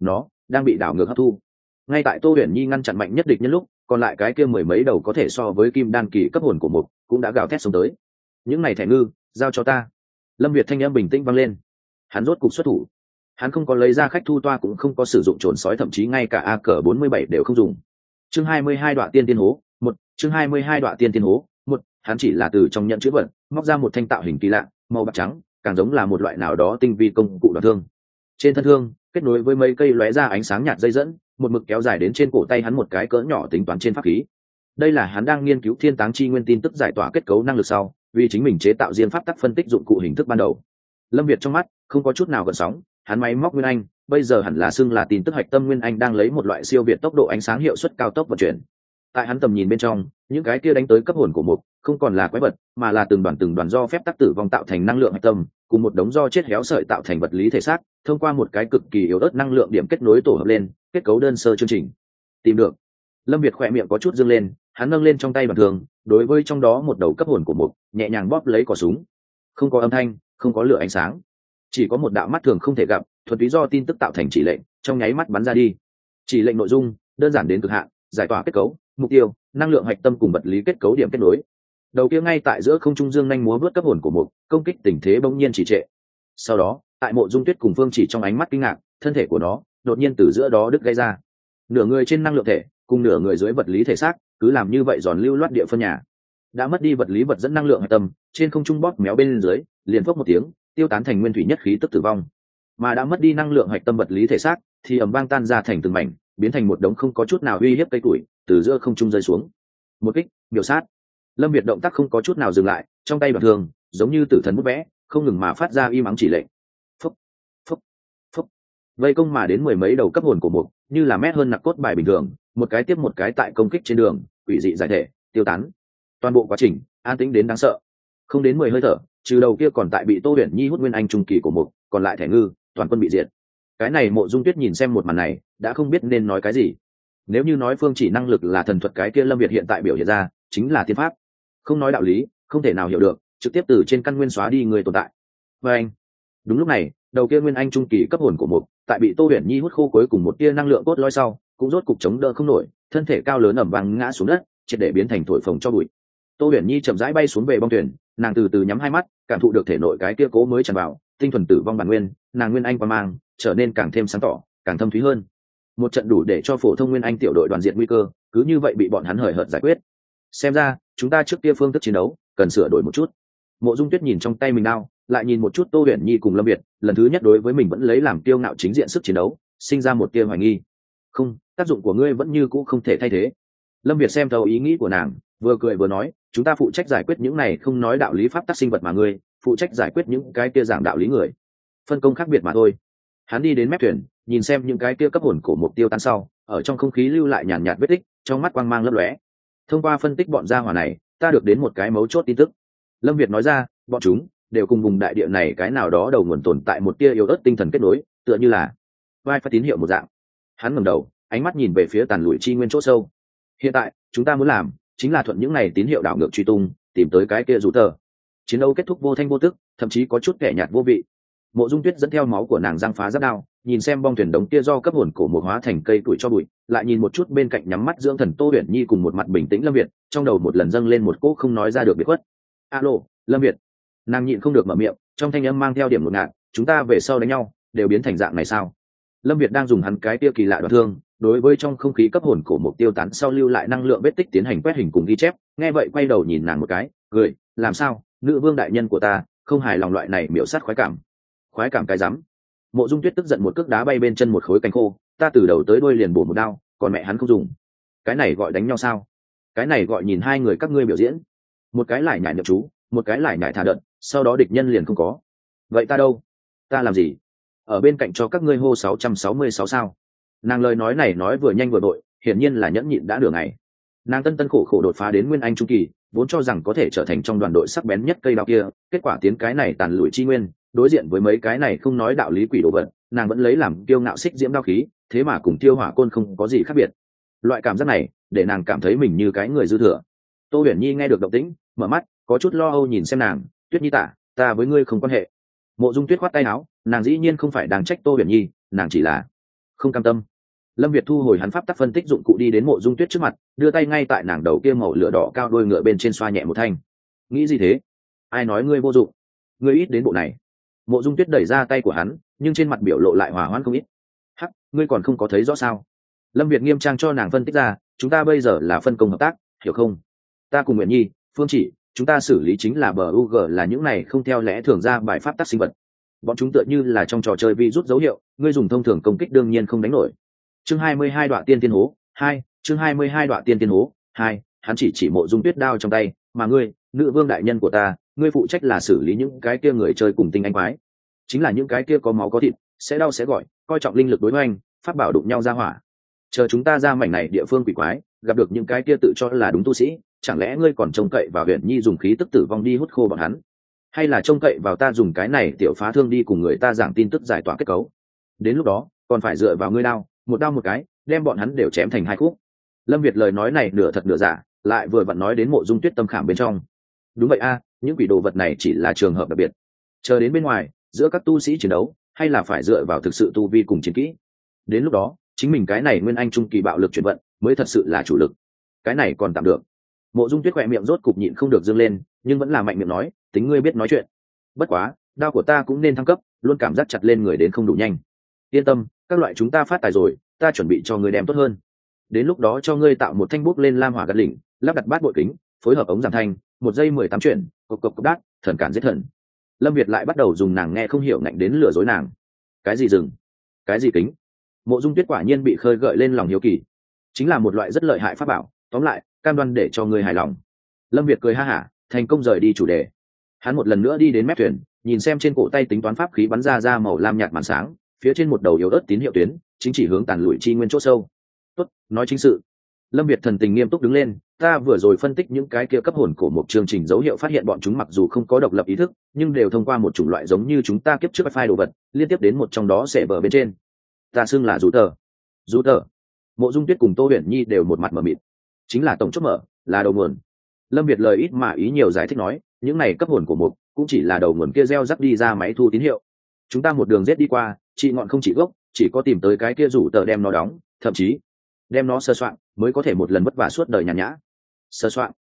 Speaker 1: Nó đang bị đảo ngược hấp thu. Ngay tại tô huyền nhi ngăn chặn mạnh nhất địch nhân lúc, còn lại cái kia mười mấy đầu có thể so với kim đan kỳ cấp hồn của mục cũng đã gào thét xuống tới. Những này thẻ ngư, giao cho ta. Lâm việt thanh em bình tĩnh vang lên. Hắn rốt cục xuất thủ hắn không có lấy ra khách thu toa cũng không có sử dụng trồn sói, thậm chí ngay cả a cờ bốn mươi bảy đều không dùng. Chương hai mươi hai đoạn tiên tiên hố, một, chương hai mươi hai đoạn tiên tiên hố, một, hắn chỉ là từ trong nhận chữ vật, móc ra một thanh tạo hình kỳ lạ, màu bạc trắng, càng giống là một loại nào đó tinh vi công cụ đoạn thương. Trên thân thương, kết nối với mấy cây lóe ra ánh sáng nhạt dây dẫn, một mực kéo dài đến trên cổ tay hắn một cái cỡ nhỏ tính toán trên pháp khí. Đây là hắn đang nghiên cứu thiên táng chi nguyên tin tức giải tỏa kết cấu năng lực sau, vì chính mình chế tạo riêng pháp tắc phân tích dụng cụ hình thức ban đầu. Lâm việt trong mắt, không có chút nào gần sóng hắn máy móc nguyên anh, bây giờ hẳn là xưng là tin tức hạch tâm nguyên anh đang lấy một loại siêu việt tốc độ ánh sáng hiệu suất cao tốc vận chuyển. Tại hắn tầm nhìn bên trong, những cái kia đánh tới cấp hồn của mục, không còn là quái vật, mà là từng đoàn từng đoàn do phép tắc tử vong tạo thành năng lượng hạch tâm, cùng một đống do chết héo sợi tạo thành vật lý thể xác, thông qua một cái cực kỳ yếu ớt năng lượng điểm kết nối tổ hợp lên, kết cấu đơn sơ chương trình. Tìm được. Lâm việt khỏe miệng có chút dâng lên, hắn nâng lên trong tay bằng thường, đối với trong đó một đầu cấp hồn của mục, nhẹ nhàng bóp lấy cỏ súng. Không có âm thanh, không có lửa ánh sáng chỉ có một đạo mắt thường không thể gặp, thuần túy do tin tức tạo thành chỉ lệnh, trong nháy mắt bắn ra đi. Chỉ lệnh nội dung, đơn giản đến cực hạn, giải tỏa kết cấu, mục tiêu, năng lượng hạch tâm cùng vật lý kết cấu điểm kết nối. Đầu kia ngay tại giữa không trung dương nhanh múa vớt cấp hồn của mục, công kích tình thế bỗng nhiên chỉ trệ. Sau đó, tại mộ dung tuyết cùng phương chỉ trong ánh mắt kinh ngạc, thân thể của nó đột nhiên từ giữa đó đứt gây ra. Nửa người trên năng lượng thể, cùng nửa người dưới vật lý thể xác, cứ làm như vậy giòn lưu loát địa phân nhà. Đã mất đi vật lý vật dẫn năng lượng hạch tâm, trên không trung bóp méo bên dưới, liền phốc một tiếng tiêu tán thành nguyên thủy nhất khí tức tử vong. Mà đã mất đi năng lượng hạch tâm vật lý thể xác, thì ẩm vang tan ra thành từng mảnh, biến thành một đống không có chút nào uy hiếp cây củi, từ giữa không trung rơi xuống. Một kích biểu sát. Lâm việt động tác không có chút nào dừng lại, trong tay bằng thường, giống như tử thần bút vẽ, không ngừng mà phát ra y mắng chỉ lệnh. Phúc phúc phúc. Vây công mà đến mười mấy đầu cấp hồn của mục như là mét hơn nặc cốt bài bình thường, một cái tiếp một cái tại công kích trên đường, quỷ dị giải thể, tiêu tán. Toàn bộ quá trình, an tĩnh đến đáng sợ. Không đến mười hơi thở trừ đầu kia còn tại bị tô huyền nhi hút nguyên anh trung kỳ của mục còn lại thẻ ngư, toàn quân bị diệt. Cái này mộ dung tuyết nhìn xem một màn này, đã không biết nên nói cái gì. Nếu như nói phương chỉ năng lực là thần thuật cái kia lâm việt hiện tại biểu hiện ra, chính là thiên pháp. Không nói đạo lý, không thể nào hiểu được, trực tiếp từ trên căn nguyên xóa đi người tồn tại. Và anh, đúng lúc này, đầu kia nguyên anh trung kỳ cấp hồn của mục tại bị tô huyền nhi hút khô cuối cùng một tia năng lượng cốt loi sau, cũng rốt cục chống đỡ không nổi, thân thể cao lớn ẩm vàng ngã xuống đất, triệt để biến thành thổi phồng cho bụi. Tô huyền nhi chậm rãi bay xuống về bong thuyền, nàng từ từ nhắm hai mắt cảm thụ được thể nội cái kia cố mới tràn vào, tinh thuần tử vong bản nguyên, nàng nguyên anh qua mang, trở nên càng thêm sáng tỏ, càng thâm thúy hơn. Một trận đủ để cho phổ thông nguyên anh tiểu đội đoàn diện nguy cơ, cứ như vậy bị bọn hắn hời hợt giải quyết. Xem ra, chúng ta trước kia phương thức chiến đấu, cần sửa đổi một chút. Mộ dung tuyết nhìn trong tay mình đao, lại nhìn một chút tô huyền nhi cùng lâm việt, lần thứ nhất đối với mình vẫn lấy làm tiêu ngạo chính diện sức chiến đấu, sinh ra một tia hoài nghi. Không, tác dụng của ngươi vẫn như cũ không thể thay thế. Lâm việt xem thầu ý nghĩ của nàng, vừa cười vừa nói chúng ta phụ trách giải quyết những này không nói đạo lý pháp tắc sinh vật mà ngươi, phụ trách giải quyết những cái kia giảng đạo lý người. Phân công khác biệt mà thôi. Hắn đi đến mép thuyền, nhìn xem những cái kia cấp hồn cổ mục tiêu tan sau, ở trong không khí lưu lại nhàn nhạt vết tích, trong mắt quang mang lấp lóe. Thông qua phân tích bọn gia hỏa này, ta được đến một cái mấu chốt tin tức. Lâm việt nói ra, bọn chúng đều cùng vùng đại địa này cái nào đó đầu nguồn tồn tại một tia yếu ớt tinh thần kết nối, tựa như là vai phát tín hiệu một dạng. Hắn ngầm đầu, ánh mắt nhìn về phía tàn lụi chi nguyên chỗ sâu. Hiện tại, chúng ta muốn làm chính là thuận những này tín hiệu đảo ngược truy tung, tìm tới cái kia rủ tờ. Chiến đấu kết thúc vô thanh vô tức, thậm chí có chút kẻ nhạt vô vị. Mộ dung tuyết dẫn theo máu của nàng giang phá giáp đao, nhìn xem bong thuyền đống kia do cấp hồn cổ mộ hóa thành cây tuổi cho bụi, lại nhìn một chút bên cạnh nhắm mắt dưỡng thần tô huyền nhi cùng một mặt bình tĩnh lâm việt, trong đầu một lần dâng lên một cỗ không nói ra được biệt khuất. Alo, lâm việt. Nàng nhịn không được mở miệng, trong thanh âm mang theo điểm ngột ngạt, chúng ta về sau đánh nhau, đều biến thành dạng này sao? Lâm việt đang dùng hắn cái kia kỳ lạ đoạt thương đối với trong không khí cấp hồn cổ mục tiêu tán sau lưu lại năng lượng vết tích tiến hành quét hình cùng ghi chép, nghe vậy quay đầu nhìn nàng một cái, cười, làm sao? Nữ vương đại nhân của ta, không hài lòng loại này miễu sát khoái cảm. Khoái cảm cái rắm. Mộ dung tuyết tức giận một cước đá bay bên chân một khối cánh khô, ta từ đầu tới đuôi liền bổ một đao, còn mẹ hắn không dùng. Cái này gọi đánh nhau sao? Cái này gọi nhìn hai người các ngươi biểu diễn. Một cái lại nhảy nhập chú, một cái lại nhảy thả đợt, sau đó địch nhân liền không có. Vậy ta đâu? Ta làm gì? Ở bên cạnh cho các ngươi hô sáu trăm sáu mươi sáu sao nàng lời nói này nói vừa nhanh vừa đội, hiển nhiên là nhẫn nhịn đã đường ngày. Nàng tân tân khổ khổ đột phá đến nguyên anh trung kỳ, vốn cho rằng có thể trở thành trong đoàn đội sắc bén nhất cây đao kia, kết quả tiến cái này tàn lụi chi nguyên, đối diện với mấy cái này không nói đạo lý quỷ đồ vật, nàng vẫn lấy làm kiêu ngạo xích diễm đao khí, thế mà cùng tiêu hỏa côn không có gì khác biệt. Loại cảm giác này, để nàng cảm thấy mình như cái người dư thừa. Tô huyền nhi nghe được động tĩnh, mở mắt, có chút lo âu nhìn xem nàng, tuyết nhi tả, ta với ngươi không quan hệ. Mộ dung tuyết khoát tay áo, nàng dĩ nhiên không phải đang trách tô huyền nhi, nàng chỉ là không cam tâm. Lâm việt thu hồi hắn pháp tắc phân tích dụng cụ đi đến mộ dung tuyết trước mặt, đưa tay ngay tại nàng đầu kia màu lửa đỏ cao đôi ngựa bên trên xoa nhẹ một thanh. Nghĩ gì thế? Ai nói ngươi vô dụng? Ngươi ít đến bộ này. Mộ dung tuyết đẩy ra tay của hắn, nhưng trên mặt biểu lộ lại hòa hoãn không ít. Hắc, ngươi còn không có thấy rõ sao? Lâm việt nghiêm trang cho nàng phân tích ra, chúng ta bây giờ là phân công hợp tác, hiểu không? Ta cùng nguyện nhi, phương chỉ, chúng ta xử lý chính là bờ u g là những này không theo lẽ thường ra bài pháp tác sinh vật bọn chúng tựa như là trong trò chơi vi rút dấu hiệu, ngươi dùng thông thường công kích đương nhiên không đánh nổi. Chương hai mươi hai đoạn tiên tiên hố, hai, chương hai mươi hai đoạn tiên tiên hố, hai, hắn chỉ chỉ mộ dung tuyết đao trong tay, mà ngươi, nữ vương đại nhân của ta, ngươi phụ trách là xử lý những cái kia người chơi cùng tinh anh quái. Chính là những cái kia có máu có thịt, sẽ đau sẽ gọi, coi trọng linh lực đối với anh phát bảo đụng nhau ra hỏa. Chờ chúng ta ra mảnh này địa phương quỷ quái, gặp được những cái kia tự cho là đúng tu sĩ, chẳng lẽ ngươi còn trông cậy vào huyện nhi dùng khí tức tử vong đi hút khô bọn hắn? Hay là trông cậy vào ta dùng cái này tiểu phá thương đi cùng người ta giảng tin tức giải tỏa kết cấu. Đến lúc đó, còn phải dựa vào ngươi đao, một đao một cái, đem bọn hắn đều chém thành hai khúc. Lâm việt lời nói này nửa thật nửa giả, lại vừa vặn nói đến mộ dung tuyết tâm khảm bên trong. Đúng vậy a, những quỷ đồ vật này chỉ là trường hợp đặc biệt. Chờ đến bên ngoài, giữa các tu sĩ chiến đấu, hay là phải dựa vào thực sự tu vi cùng chiến kỹ. Đến lúc đó, chính mình cái này nguyên anh trung kỳ bạo lực chuyển vận, mới thật sự là chủ lực. Cái này còn tạm được. Mộ dung tuyết khỏe miệng rốt cục nhịn không được dâng lên, nhưng vẫn là mạnh miệng nói tính ngươi biết nói chuyện. Bất quá, đao của ta cũng nên thăng cấp, luôn cảm giác chặt lên người đến không đủ nhanh. Yên tâm, các loại chúng ta phát tài rồi, ta chuẩn bị cho ngươi đem tốt hơn. Đến lúc đó cho ngươi tạo một thanh bút lên lam hỏa gắt lỉnh lắp đặt bát bội kính, phối hợp ống giảm thanh, một giây mười tám chuyển, cộc cộc cộc đát, thần cản giết thần. Lâm việt lại bắt đầu dùng nàng nghe không hiểu ngạnh đến lừa dối nàng. Cái gì rừng? cái gì kính? Mộ dung tuyết quả nhiên bị khơi gợi lên lòng hiếu kỳ. Chính là một loại rất lợi hại pháp bảo, tóm lại, cam đoan để cho người hài lòng. Lâm việt cười ha hả, thành công rời đi chủ đề hắn một lần nữa đi đến mép thuyền, nhìn xem trên cổ tay tính toán pháp khí bắn ra ra màu lam nhạt màn sáng, phía trên một đầu yếu ớt tín hiệu tuyến, chính chỉ hướng tàn lụi chi nguyên chỗ sâu. Tốt, nói chính sự. Lâm việt thần tình nghiêm túc đứng lên, ta vừa rồi phân tích những cái kia cấp hồn của một chương trình dấu hiệu phát hiện bọn chúng mặc dù không có độc lập ý thức, nhưng đều thông qua một chủng loại giống như chúng ta kiếp trước file đồ vật, liên tiếp đến một trong đó sẽ bờ bên trên. Ta xưng là rú tờ. Rú tờ? Mộ dung tuyết cùng tô huyền nhi đều một mặt mở mịt. Chính là tổng chốt mở, là đầu nguồn. Lâm việt lời ít mà ý nhiều giải thích nói những này cấp hồn của mục cũng chỉ là đầu nguồn kia gieo rắc đi ra máy thu tín hiệu. Chúng ta một đường rết đi qua, chị ngọn không chỉ gốc, chỉ có tìm tới cái kia rủ tờ đem nó đóng, thậm chí đem nó sơ soạn mới có thể một lần vất vả suốt đời nhàn nhã. Sơ soạn.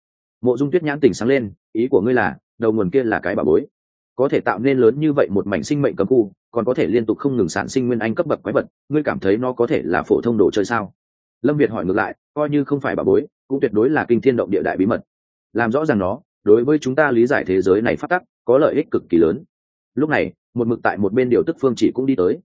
Speaker 1: Mộ dung tuyết nhãn tỉnh sáng lên, ý của ngươi là, đầu nguồn kia là cái bà bối. Có thể tạo nên lớn như vậy một mảnh sinh mệnh cấm khu, còn có thể liên tục không ngừng sản sinh nguyên anh cấp bậc quái vật, ngươi cảm thấy nó có thể là phổ thông đồ chơi sao? Lâm việt hỏi ngược lại, coi như không phải bà bối, cũng tuyệt đối là kinh thiên động địa đại bí mật. Làm rõ ràng nó đối với chúng ta lý giải thế giới này phát tắc, có lợi ích cực kỳ lớn. Lúc này, một mực tại một bên điều tức phương chỉ cũng đi tới.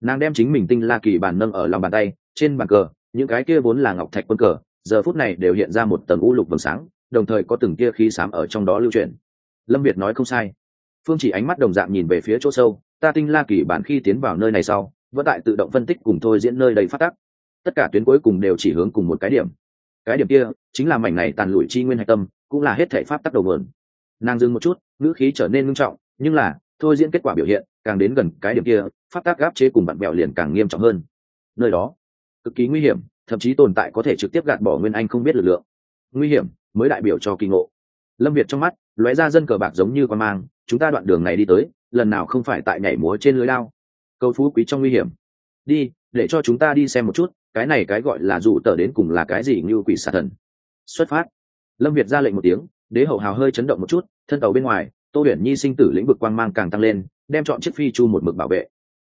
Speaker 1: Nàng đem chính mình tinh la kỳ bàn nâng ở lòng bàn tay, trên bàn cờ, những cái kia vốn là ngọc thạch quân cờ, giờ phút này đều hiện ra một tầng u lục vầng sáng, đồng thời có từng kia khí xám ở trong đó lưu truyền lâm việt nói không sai. Phương chỉ ánh mắt đồng dạng nhìn về phía chỗ sâu, ta tinh la kỳ bản khi tiến vào nơi này sau, vẫn tại tự động phân tích cùng thôi diễn nơi đầy phát tắc. Tất cả tuyến cuối cùng đều chỉ hướng cùng một cái điểm. Cái điểm kia chính là mảnh này tàn lụi chi nguyên hạch tâm cũng là hết thể pháp tắc đầu vườn nàng dừng một chút, ngữ khí trở nên ngưng trọng, nhưng là, thôi diễn kết quả biểu hiện, càng đến gần cái điểm kia, pháp tắc gáp chế cùng bạn bèo liền càng nghiêm trọng hơn. Nơi đó, cực kỳ nguy hiểm, thậm chí tồn tại có thể trực tiếp gạt bỏ nguyên anh không biết lực lượng. Nguy hiểm, mới đại biểu cho kỳ ngộ. Lâm việt trong mắt, lóe ra dân cờ bạc giống như con mang, chúng ta đoạn đường này đi tới, lần nào không phải tại nhảy múa trên lưới lao câu phú quý trong nguy hiểm. Đi, để cho chúng ta đi xem một chút, cái này cái gọi là rủ tờ đến cùng là cái gì như quỷ xà thần. Xuất phát lâm việt ra lệnh một tiếng, đế hậu hào hơi chấn động một chút, thân tàu bên ngoài, tô huyền nhi sinh tử lĩnh vực quang mang càng tăng lên, đem chọn chiếc phi chu một mực bảo vệ.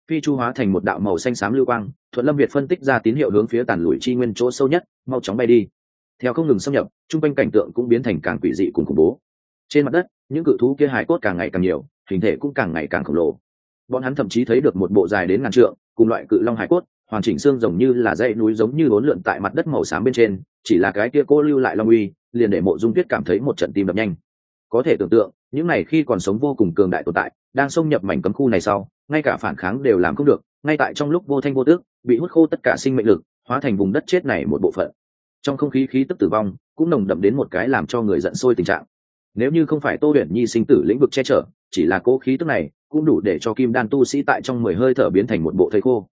Speaker 1: Phi chu hóa thành một đạo màu xanh xám lưu quang, thuận lâm việt phân tích ra tín hiệu hướng phía tàn lùi chi nguyên chỗ sâu nhất, mau chóng bay đi. Theo không ngừng xâm nhập, chung quanh cảnh tượng cũng biến thành càng quỷ dị cùng khủng bố. Trên mặt đất, những cự thú kia hải cốt càng ngày càng nhiều, hình thể cũng càng ngày càng khổng lồ. Bọn hắn thậm chí thấy được một bộ dài đến ngàn trượng, cùng loại cự long hải cốt, hoàn chỉnh xương giống như là dãy núi giống như bốn lượn tại mặt đất màu xám bên trên, chỉ là cái kia cô lưu lại long uy liền để mộ dung tuyết cảm thấy một trận tim đập nhanh. Có thể tưởng tượng, những này khi còn sống vô cùng cường đại tồn tại, đang xông nhập mảnh cấm khu này sau, ngay cả phản kháng đều làm không được, ngay tại trong lúc vô thanh vô tước bị hút khô tất cả sinh mệnh lực, hóa thành vùng đất chết này một bộ phận. Trong không khí khí tức tử vong, cũng nồng đậm đến một cái làm cho người giận sôi tình trạng. Nếu như không phải tô huyền nhi sinh tử lĩnh vực che chở, chỉ là cố khí tức này, cũng đủ để cho kim đan tu sĩ tại trong mười hơi thở biến thành một bộ thây khô.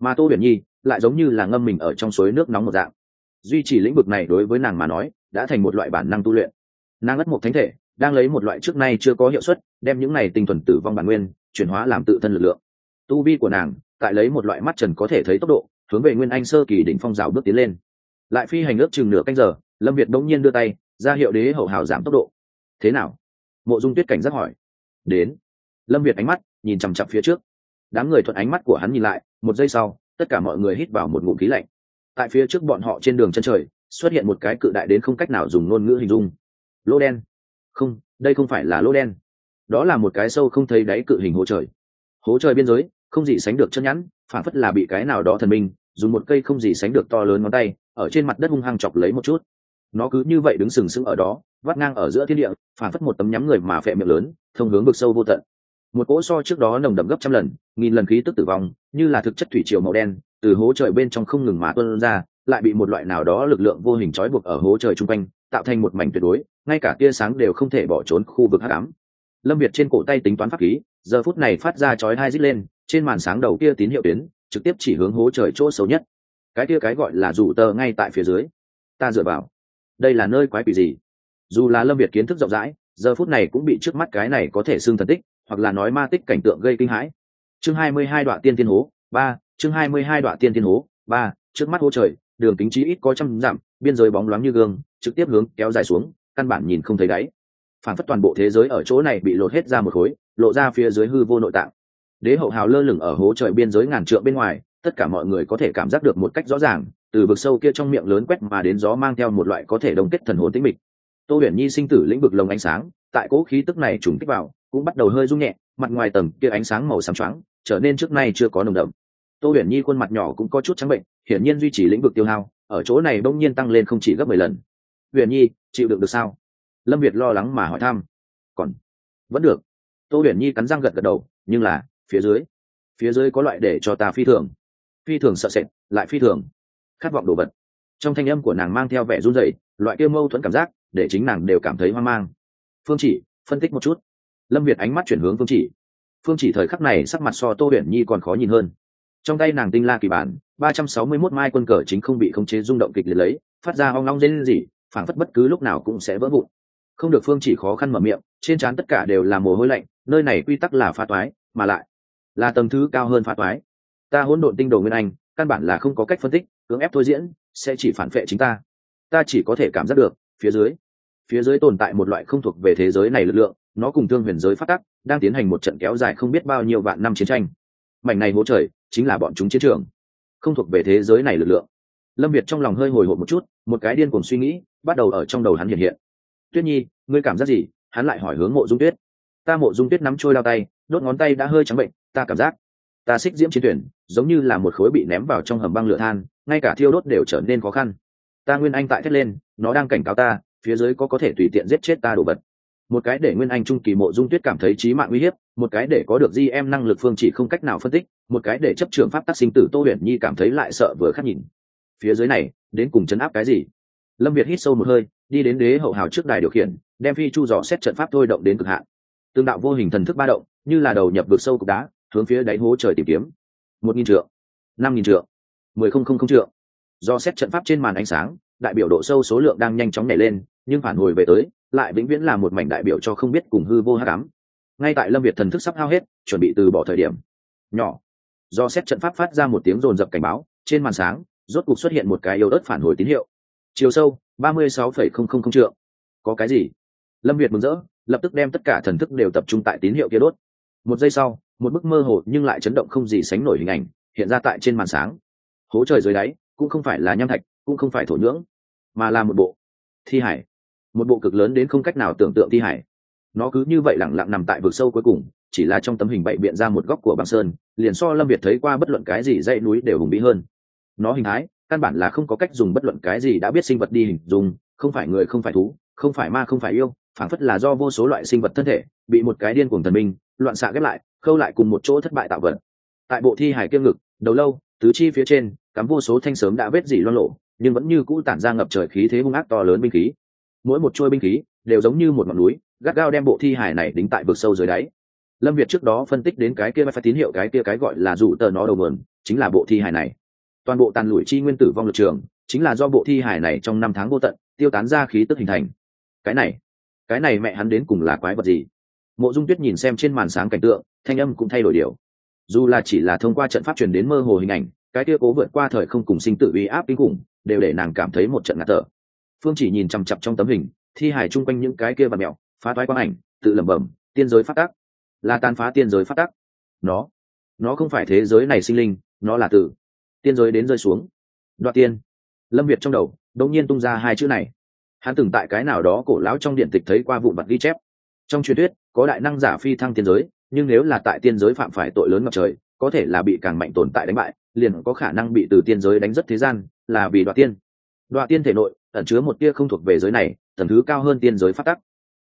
Speaker 1: Mà tô huyền nhi, lại giống như là ngâm mình ở trong suối nước nóng một dạng duy trì lĩnh vực này đối với nàng mà nói, đã thành một loại bản năng tu luyện. Nàng ất một thánh thể, đang lấy một loại trước nay chưa có hiệu suất, đem những này tinh thuần tử vong bản nguyên, chuyển hóa làm tự thân lực lượng. Tu vi của nàng, tại lấy một loại mắt trần có thể thấy tốc độ, hướng về nguyên anh sơ kỳ đỉnh phong rào bước tiến lên. Lại phi hành ước chừng nửa canh giờ, lâm việt đông nhiên đưa tay, ra hiệu đế hậu hào giảm tốc độ. Thế nào? Mộ dung tuyết cảnh giác hỏi. Đến. Lâm việt ánh mắt, nhìn chằm chặp phía trước. Đám người thuận ánh mắt của hắn nhìn lại, một giây sau, tất cả mọi người hít vào một ngụm khí lạnh tại phía trước bọn họ trên đường chân trời, xuất hiện một cái cự đại đến không cách nào dùng ngôn ngữ hình dung. Lô đen. Không, đây không phải là lô đen. Đó là một cái sâu không thấy đáy cự hình hố trời. Hố trời biên giới, không gì sánh được chân nhẵn phản phất là bị cái nào đó thần minh, dùng một cây không gì sánh được to lớn ngón tay, ở trên mặt đất hung hăng chọc lấy một chút. Nó cứ như vậy đứng sừng sững ở đó, vắt ngang ở giữa thiên địa phản phất một tấm nhắm người mà phệ miệng lớn, thông hướng vực sâu vô tận. Một cỗ so trước đó nồng đậm gấp trăm lần, nghìn lần khí tức tử vong, như là thực chất thủy triều màu đen từ hố trời bên trong không ngừng mà tuân ra, lại bị một loại nào đó lực lượng vô hình trói buộc ở hố trời chung quanh, tạo thành một mảnh tuyệt đối, ngay cả tia sáng đều không thể bỏ trốn khu vực hắc ám. Lâm việt trên cổ tay tính toán pháp khí, giờ phút này phát ra chói hai dít lên, trên màn sáng đầu kia tín hiệu tuyến, trực tiếp chỉ hướng hố trời chỗ xấu nhất. Cái kia cái gọi là rủ tờ ngay tại phía dưới. Ta dựa vào. Đây là nơi quái quỷ gì? Dù là lâm việt kiến thức rộng rãi, giờ phút này cũng bị trước mắt cái này có thể xưng thần tích, hoặc là nói ma tích cảnh tượng gây kinh hãi. Chương hai mươi hai đoạn tiên tiên hố, ba chương hai mươi hai đoạn tiên tiên hố, ba, trước mắt hố trời, đường kính trí ít có trăm dặm, biên giới bóng loáng như gương, trực tiếp hướng kéo dài xuống, căn bản nhìn không thấy đáy. Phản phất toàn bộ thế giới ở chỗ này bị lột hết ra một khối, lộ ra phía dưới hư vô nội tạng. Đế hậu hào lơ lửng ở hố trời biên giới ngàn trượng bên ngoài, tất cả mọi người có thể cảm giác được một cách rõ ràng, từ vực sâu kia trong miệng lớn quét mà đến gió mang theo một loại có thể đồng kết thần hồn tĩnh mịch. Tô huyền nhi sinh tử lĩnh vực lồng ánh sáng, tại cỗ khí tức này trùng kích vào, cũng bắt đầu hơi rung nhẹ, mặt ngoài tầng kia ánh sáng màu xám choáng, trở nên trước nay chưa có nồng đậm tô huyền nhi khuôn mặt nhỏ cũng có chút trắng bệnh, hiển nhiên duy trì lĩnh vực tiêu hao, ở chỗ này bỗng nhiên tăng lên không chỉ gấp mười lần. Huyền nhi, chịu đựng được sao? Lâm việt lo lắng mà hỏi thăm. Còn vẫn được. Tô huyền nhi cắn răng gật gật đầu, nhưng là, phía dưới. Phía dưới có loại để cho ta phi thường. Phi thường sợ sệt, lại phi thường khát vọng đồ vật. Trong thanh âm của nàng mang theo vẻ run rẩy, loại kia mâu thuẫn cảm giác, để chính nàng đều cảm thấy hoang mang. Phương chỉ, phân tích một chút. Lâm việt ánh mắt chuyển hướng phương chỉ. Phương chỉ thời khắc này sắc mặt so tô huyền nhi còn khó nhìn hơn trong tay nàng tinh la kỳ bản, ba trăm sáu mươi mốt mai quân cờ chính không bị khống chế rung động kịch liệt lấy, phát ra hoang long dên gì phảng phất bất cứ lúc nào cũng sẽ vỡ vụn. Không được phương chỉ khó khăn mở miệng, trên trán tất cả đều là mồ hôi lạnh, nơi này quy tắc là phá toái, mà lại là tầng thứ cao hơn phá toái. Ta hỗn độn tinh đồ nguyên anh, căn bản là không có cách phân tích, cưỡng ép thôi diễn, sẽ chỉ phản vệ chính ta. Ta chỉ có thể cảm giác được, phía dưới phía dưới tồn tại một loại không thuộc về thế giới này lực lượng, nó cùng thương huyền giới phát tắc, đang tiến hành một trận kéo dài không biết bao nhiêu vạn năm chiến tranh mảnh này hỗ trời chính là bọn chúng chiến trường, không thuộc về thế giới này lực lượng. Lâm việt trong lòng hơi hồi hộp một chút, một cái điên cuồng suy nghĩ bắt đầu ở trong đầu hắn hiện hiện. Tuyết nhi, ngươi cảm giác gì? Hắn lại hỏi hướng mộ dung tuyết. Ta mộ dung tuyết nắm trôi lao tay, đốt ngón tay đã hơi trắng bệnh, ta cảm giác ta xích diễm chiến tuyển, giống như là một khối bị ném vào trong hầm băng lửa than, ngay cả thiêu đốt đều trở nên khó khăn. Ta nguyên anh tại thét lên, nó đang cảnh cáo ta, phía dưới có có thể tùy tiện giết chết ta đồ vật một cái để nguyên anh trung kỳ mộ dung tuyết cảm thấy trí mạng uy hiếp, một cái để có được di em năng lực phương chỉ không cách nào phân tích, một cái để chấp trường pháp tác sinh tử tô huyền nhi cảm thấy lại sợ vừa khắc nhìn. Phía dưới này, đến cùng chấn áp cái gì? Lâm việt hít sâu một hơi, đi đến đế hậu hào trước đài điều khiển, đem phi chu dò xét trận pháp thôi động đến cực hạn. Tương đạo vô hình thần thức ba động, như là đầu nhập vực sâu cục đá, hướng phía đáy hố trời tìm kiếm. Một nghìn trượng, năm nghìn trượng, mười không không không trượng. Do xét trận pháp trên màn ánh sáng đại biểu độ sâu số lượng đang nhanh chóng nảy lên, nhưng phản hồi về tới, lại vĩnh viễn là một mảnh đại biểu cho không biết cùng hư vô hát cám ngay tại lâm việt thần thức sắp hao hết, chuẩn bị từ bỏ thời điểm. Nhỏ. Do xét trận pháp phát ra một tiếng rồn rập cảnh báo, trên màn sáng, rốt cục xuất hiện một cái yếu ớt phản hồi tín hiệu. Chiều sâu, ba mươi sáu phẩy không không không trượng. Có cái gì? Lâm việt mừng rỡ, lập tức đem tất cả thần thức đều tập trung tại tín hiệu kia đốt. Một giây sau, một bức mơ hồ nhưng lại chấn động không gì sánh nổi hình ảnh, hiện ra tại trên màn sáng. Hố trời dưới đáy, cũng không phải là nham thạch, cũng không phải thổ nhưỡng mà là một bộ. Thi hải. Một bộ cực lớn đến không cách nào tưởng tượng thi hải. Nó cứ như vậy lẳng lặng nằm tại vực sâu cuối cùng, chỉ là trong tấm hình bậy biện ra một góc của băng sơn, liền so lâm việt thấy qua bất luận cái gì dãy núi đều hùng vĩ hơn. Nó hình thái, căn bản là không có cách dùng bất luận cái gì đã biết sinh vật đi hình dung, không phải người không phải thú, không phải ma không phải yêu, phản phất là do vô số loại sinh vật thân thể, bị một cái điên cuồng thần minh, loạn xạ ghép lại, khâu lại cùng một chỗ thất bại tạo vật. Tại bộ thi hải kiêm ngực, đầu lâu, tứ chi phía trên, cắm vô số thanh sớm đã vết dỉ loan lộ nhưng vẫn như cũ tản ra ngập trời khí thế hung ác to lớn binh khí. Mỗi một chuôi binh khí đều giống như một ngọn núi, gắt gao đem bộ thi hải này đính tại vực sâu dưới đáy. Lâm việt trước đó phân tích đến cái kia phải tín hiệu cái kia cái gọi là rủ tờ nó đầu mườn chính là bộ thi hải này. Toàn bộ tàn lụi chi nguyên tử vong lực trường, chính là do bộ thi hải này trong năm tháng vô tận, tiêu tán ra khí tức hình thành. Cái này cái này mẹ hắn đến cùng là quái vật gì? Mộ dung tuyết nhìn xem trên màn sáng cảnh tượng, thanh âm cũng thay đổi điều. Dù là chỉ là thông qua trận pháp truyền đến mơ hồ hình ảnh cái kia cố vượt qua thời không cùng sinh tự uy áp kinh khủng, đều để nàng cảm thấy một trận ngạt thở. Phương chỉ nhìn chằm chặp trong tấm hình, thi hải chung quanh những cái kia và mẹo, phá toái quang ảnh, tự lẩm bẩm, tiên giới phát tác là tàn phá tiên giới phát tác nó nó không phải thế giới này sinh linh, nó là từ tiên giới đến rơi xuống. Đoạt tiên. Lâm việt trong đầu, đột nhiên tung ra hai chữ này. Hắn từng tại cái nào đó cổ lão trong điện tịch thấy qua vụn vặt ghi chép. Trong truyền thuyết, có đại năng giả phi thăng tiên giới, nhưng nếu là tại tiên giới phạm phải tội lớn ngập trời, có thể là bị càng mạnh tồn tại đánh bại liền có khả năng bị từ tiên giới đánh rất thế gian, là vì đoạt tiên. Đoạt tiên thể nội ẩn chứa một tia không thuộc về giới này tầm thứ cao hơn tiên giới pháp tắc.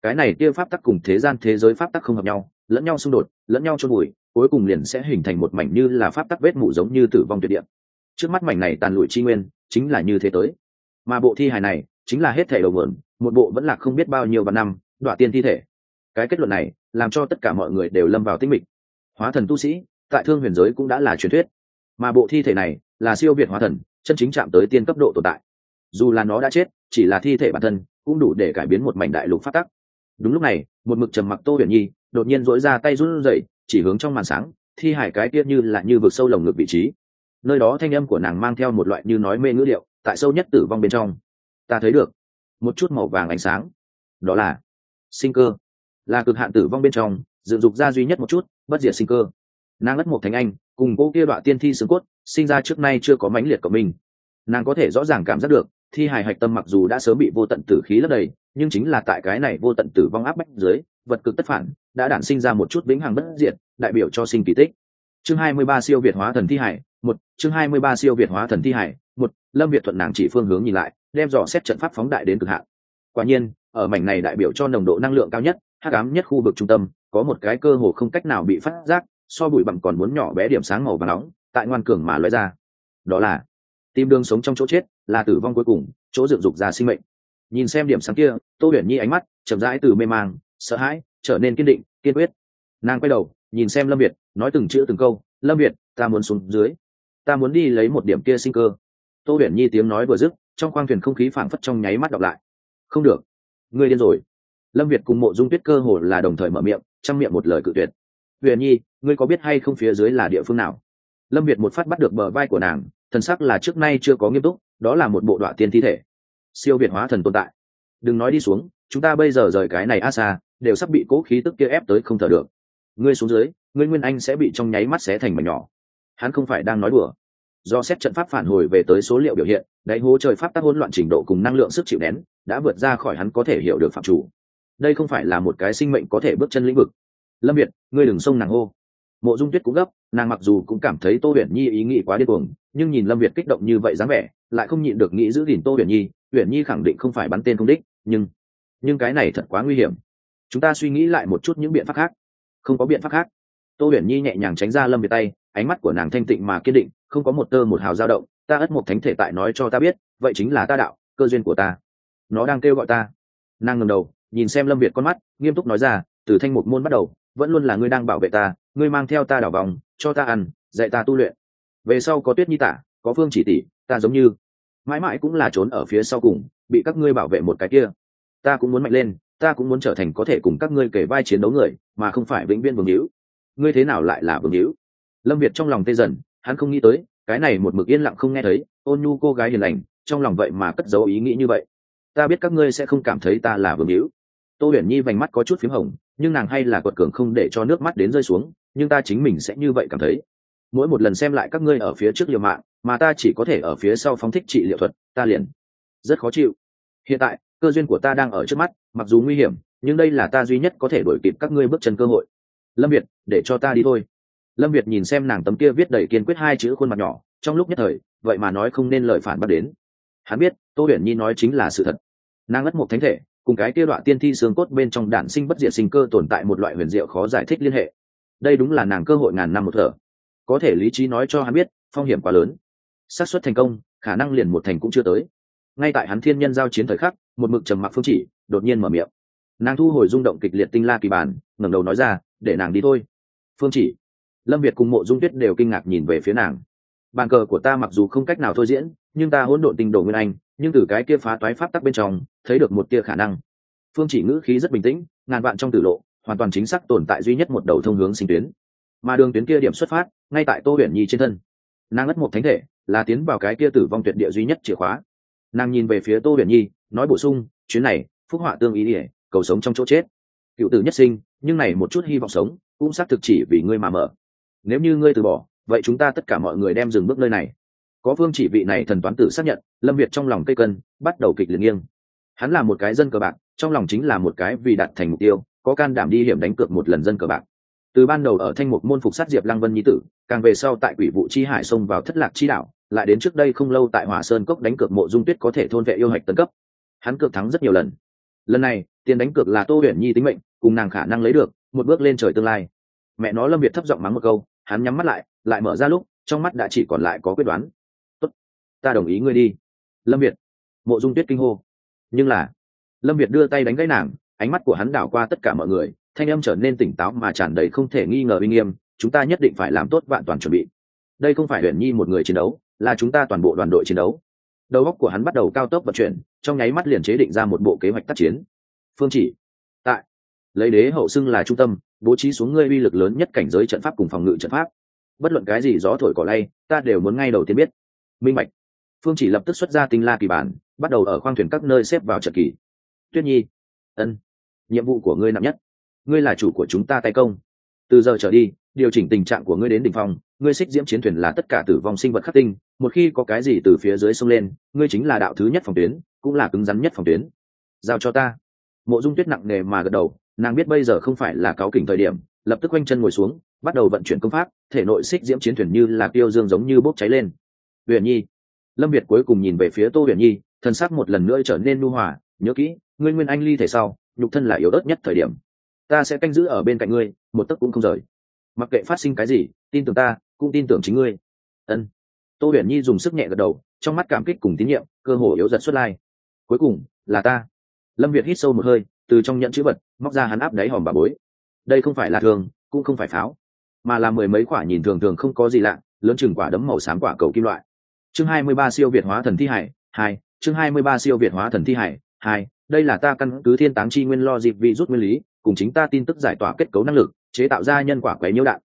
Speaker 1: Cái này tia pháp tắc cùng thế gian thế giới pháp tắc không hợp nhau, lẫn nhau xung đột, lẫn nhau trôn bụi cuối cùng liền sẽ hình thành một mảnh như là pháp tắc vết mụ giống như tử vong tuyệt địa. Trước mắt mảnh này tàn lụi chi nguyên, chính là như thế tới. Mà bộ thi hài này, chính là hết thể đầu mượn một bộ vẫn là không biết bao nhiêu vạn năm đoạn tiên thi thể. Cái kết luận này, làm cho tất cả mọi người đều lâm vào tinh mịch. Hóa thần tu sĩ, tại thương huyền giới cũng đã là truyền thuyết mà bộ thi thể này là siêu việt hóa thần, chân chính chạm tới tiên cấp độ tồn tại. Dù là nó đã chết, chỉ là thi thể bản thân cũng đủ để cải biến một mảnh đại lục phát tắc. Đúng lúc này, một mực trầm mặc tô huyền nhi đột nhiên dỗi ra tay run rẩy, chỉ hướng trong màn sáng, thi hải cái kia như là như vực sâu lồng ngực vị trí. Nơi đó thanh âm của nàng mang theo một loại như nói mê ngữ điệu, tại sâu nhất tử vong bên trong. Ta thấy được một chút màu vàng ánh sáng. Đó là sinh cơ. Là cực hạn tử vong bên trong, dựng dục ra duy nhất một chút, bất diệt sinh cơ. Nàng ất một thánh anh cùng cô kia đoạn tiên thi xương cốt, sinh ra trước nay chưa có mãnh liệt của mình. Nàng có thể rõ ràng cảm giác được, thi hài hạch tâm mặc dù đã sớm bị vô tận tử khí lấp đầy, nhưng chính là tại cái này vô tận tử vong áp bách dưới, vật cực tất phản, đã đản sinh ra một chút vĩnh hằng bất diệt, đại biểu cho sinh kỳ tích. Chương 23 siêu việt hóa thần thi hải một, chương 23 siêu việt hóa thần thi hải một, lâm việt thuận nàng chỉ phương hướng nhìn lại, đem dò xét trận pháp phóng đại đến cực hạn. Quả nhiên, ở mảnh này đại biểu cho nồng độ năng lượng cao nhất, hắc ám nhất khu vực trung tâm, có một cái cơ hồ không cách nào bị phát giác so bụi bặm còn muốn nhỏ bé điểm sáng màu và nóng, tại ngoan cường mà lóe ra. Đó là, tìm đường sống trong chỗ chết là tử vong cuối cùng, chỗ dựng dục ra sinh mệnh. Nhìn xem điểm sáng kia, tô huyền nhi ánh mắt chậm rãi từ mê mang, sợ hãi, trở nên kiên định, kiên quyết. Nàng quay đầu, nhìn xem lâm việt, nói từng chữ từng câu, lâm việt, ta muốn xuống dưới. Ta muốn đi lấy một điểm kia sinh cơ. Tô huyền nhi tiếng nói vừa dứt, trong khoang thuyền không khí phảng phất trong nháy mắt đọc lại. Không được, ngươi điên rồi. Lâm việt cùng mộ dung tuyết cơ hồ là đồng thời mở miệng, trong miệng một lời cự tuyệt. Huyền nhi ngươi có biết hay không phía dưới là địa phương nào? Lâm việt một phát bắt được bờ vai của nàng, thần sắc là trước nay chưa có nghiêm túc, đó là một bộ đoạn tiên thi thể. Siêu việt hóa thần tồn tại. Đừng nói đi xuống, chúng ta bây giờ rời cái này a xa đều sắp bị cố khí tức kia ép tới không thở được. Ngươi xuống dưới, ngươi nguyên anh sẽ bị trong nháy mắt xé thành mảnh nhỏ. Hắn không phải đang nói đùa. Do xét trận pháp phản hồi về tới số liệu biểu hiện, đáy hố trời pháp tác hỗn loạn trình độ cùng năng lượng sức chịu nén, đã vượt ra khỏi hắn có thể hiểu được phạm chủ. Đây không phải là một cái sinh mệnh có thể bước chân lĩnh vực. Lâm việt, ngươi đừng xông nàng hô mộ dung tuyết cũng gấp, nàng mặc dù cũng cảm thấy tô huyền nhi ý nghĩ quá điên cuồng, nhưng nhìn lâm việt kích động như vậy dáng vẻ, lại không nhịn được nghĩ giữ gìn tô huyền nhi huyền nhi khẳng định không phải bắn tên không đích, nhưng nhưng cái này thật quá nguy hiểm. Chúng ta suy nghĩ lại một chút những biện pháp khác. Không có biện pháp khác. Tô huyền nhi nhẹ nhàng tránh ra lâm việt tay, ánh mắt của nàng thanh tịnh mà kiên định, không có một tơ một hào dao động, ta ất một thánh thể tại nói cho ta biết, vậy chính là ta đạo, cơ duyên của ta. Nó đang kêu gọi ta. Nàng ngầm đầu, nhìn xem lâm việt con mắt, nghiêm túc nói ra, từ thanh mục môn bắt đầu vẫn luôn là ngươi đang bảo vệ ta, ngươi mang theo ta đảo vòng, cho ta ăn, dạy ta tu luyện. Về sau có tuyết nhi tả, có phương chỉ tỷ, ta giống như. Mãi mãi cũng là trốn ở phía sau cùng, bị các ngươi bảo vệ một cái kia. Ta cũng muốn mạnh lên, ta cũng muốn trở thành có thể cùng các ngươi kể vai chiến đấu người, mà không phải vĩnh viên vương hữu. Ngươi thế nào lại là vương hữu? Lâm việt trong lòng tê dần, hắn không nghĩ tới, cái này một mực yên lặng không nghe thấy, ôn nhu cô gái hiền lành, trong lòng vậy mà cất giấu ý nghĩ như vậy. Ta biết các ngươi sẽ không cảm thấy ta là vương hữu tô huyền nhi vành mắt có chút p h í m hồng, nhưng nàng hay là quật cường không để cho nước mắt đến rơi xuống, nhưng ta chính mình sẽ như vậy cảm thấy. Mỗi một lần xem lại các ngươi ở phía trước liều mạng, mà ta chỉ có thể ở phía sau phóng thích trị liệu thuật, ta liền rất khó chịu. Hiện tại, cơ duyên của ta đang ở trước mắt, mặc dù nguy hiểm, nhưng đây là ta duy nhất có thể đổi kịp các ngươi bước chân cơ hội. Lâm việt, để cho ta đi thôi. Lâm việt nhìn xem nàng tấm kia viết đầy kiên quyết hai chữ khuôn mặt nhỏ, trong lúc nhất thời, vậy mà nói không nên lời phản bác đến. Hắn biết, tô huyền nhi nói chính là sự thật. Nàng ất một thánh thể cùng cái kia đoạn tiên thi xương cốt bên trong đản sinh bất diệt sinh cơ tồn tại một loại huyền diệu khó giải thích liên hệ. Đây đúng là nàng cơ hội ngàn năm một thở. Có thể lý trí nói cho hắn biết, phong hiểm quá lớn. Xác suất thành công, khả năng liền một thành cũng chưa tới. Ngay tại hắn thiên nhân giao chiến thời khắc, một mực trầm mặc phương chỉ, đột nhiên mở miệng. Nàng thu hồi rung động kịch liệt tinh la kỳ bản, ngẩng đầu nói ra, để nàng đi thôi. Phương chỉ, lâm việt cùng mộ dung tuyết đều kinh ngạc nhìn về phía nàng. Bàn cờ của ta mặc dù không cách nào thôi diễn, nhưng ta hỗn độn tinh đồ nguyên anh nhưng từ cái kia phá toái pháp tắc bên trong, thấy được một tia khả năng. Phương chỉ ngữ khí rất bình tĩnh, ngàn vạn trong tử lộ, hoàn toàn chính xác tồn tại duy nhất một đầu thông hướng sinh tuyến. Mà đường tuyến kia điểm xuất phát, ngay tại tô huyền nhi trên thân. Nàng ất một thánh thể, là tiến vào cái kia tử vong tuyệt địa duy nhất chìa khóa. Nàng nhìn về phía tô huyền nhi, nói bổ sung, chuyến này, phúc họa tương ý ỉa cầu sống trong chỗ chết. Cựu tử nhất sinh, nhưng này một chút hy vọng sống, cũng xác thực chỉ vì ngươi mà mở. Nếu như ngươi từ bỏ, vậy chúng ta tất cả mọi người đem dừng bước nơi này có phương chỉ vị này thần toán tử xác nhận, lâm việt trong lòng cây cân, bắt đầu kịch liệt nghiêng. Hắn là một cái dân cờ bạc, trong lòng chính là một cái vì đạt thành mục tiêu, có can đảm đi hiểm đánh cược một lần dân cờ bạc. Từ ban đầu ở thanh mục môn phục sát diệp lăng vân nhi tử, càng về sau tại quỷ vụ chi hải xông vào thất lạc chi đạo, lại đến trước đây không lâu tại hỏa sơn cốc đánh cược mộ dung tuyết có thể thôn vệ yêu hạch tân cấp. Hắn cược thắng rất nhiều lần. Lần này, tiền đánh cược là tô huyền nhi tính mệnh, cùng nàng khả năng lấy được, một bước lên trời tương lai. Mẹ nó lâm việt thấp giọng mắng một câu, hắn nhắm mắt lại lại mở ra lúc, trong mắt đã chỉ còn lại có quyết đoán ta đồng ý ngươi đi. Lâm việt. Mộ dung tuyết kinh hô. Nhưng là, lâm việt đưa tay đánh gãy nàng, ánh mắt của hắn đảo qua tất cả mọi người, thanh âm trở nên tỉnh táo mà tràn đầy không thể nghi ngờ uy nghiêm, chúng ta nhất định phải làm tốt vạn toàn chuẩn bị. Đây không phải huyền nhi một người chiến đấu, là chúng ta toàn bộ đoàn đội chiến đấu. Đầu óc của hắn bắt đầu cao tốc vận chuyển, trong nháy mắt liền chế định ra một bộ kế hoạch tác chiến. Phương chỉ, tại, lấy đế hậu xưng là trung tâm, bố trí xuống ngươi uy lực lớn nhất cảnh giới trận pháp cùng phòng ngự trận pháp. Bất luận cái gì gió thổi cỏ lay, ta đều muốn ngay đầu tiên biết. Minh bạch phương chỉ lập tức xuất ra tinh la kỳ bản, bắt đầu ở khoang thuyền các nơi xếp vào trận kỳ. Tuyết nhi. Ân. Nhiệm vụ của ngươi nặng nhất. Ngươi là chủ của chúng ta tay công. Từ giờ trở đi, điều chỉnh tình trạng của ngươi đến đ ỉ n h phong, ngươi xích diễm chiến thuyền là tất cả tử vong sinh vật khắc tinh, một khi có cái gì từ phía dưới sông lên, ngươi chính là đạo thứ nhất phòng tuyến, cũng là cứng rắn nhất phòng tuyến. Giao cho ta. Mộ dung tuyết nặng nề mà gật đầu, nàng biết bây giờ không phải là cáo kỉnh thời điểm, lập tức quanh chân ngồi xuống, bắt đầu vận chuyển công pháp, thể nội xích diễm chiến thuyền như là tiêu dương giống như bốc cháy lên. Huyền nhi lâm việt cuối cùng nhìn về phía tô huyền nhi, thân xác một lần nữa trở nên nu hòa, nhớ kỹ, ngươi nguyên anh ly thể sau, nhục thân là yếu ớt nhất thời điểm. Ta sẽ canh giữ ở bên cạnh ngươi, một tấc cũng không rời. Mặc kệ phát sinh cái gì, tin tưởng ta, cũng tin tưởng chính ngươi. Ân. Tô huyền nhi dùng sức nhẹ gật đầu, trong mắt cảm kích cùng tín nhiệm, cơ hồ yếu giật xuất lai. Cuối cùng, là ta. Lâm việt hít sâu một hơi, từ trong nhận chữ vật, móc ra hắn áp đáy hòm bà bối. Đây không phải là thường, cũng không phải pháo, mà là mười mấy quả nhìn thường thường không có gì lạ, lớn chừng quả đấm màu xám quả cầu kim loại chương hai mươi ba siêu việt hóa thần thi hải, hai, chương hai mươi ba siêu việt hóa thần thi hải, hai, đây là ta căn cứ thiên táng chi nguyên lo dịp vị rút nguyên lý, cùng chính ta tin tức giải tỏa kết cấu năng lực, chế tạo ra nhân quả quấy nhiễu đạn.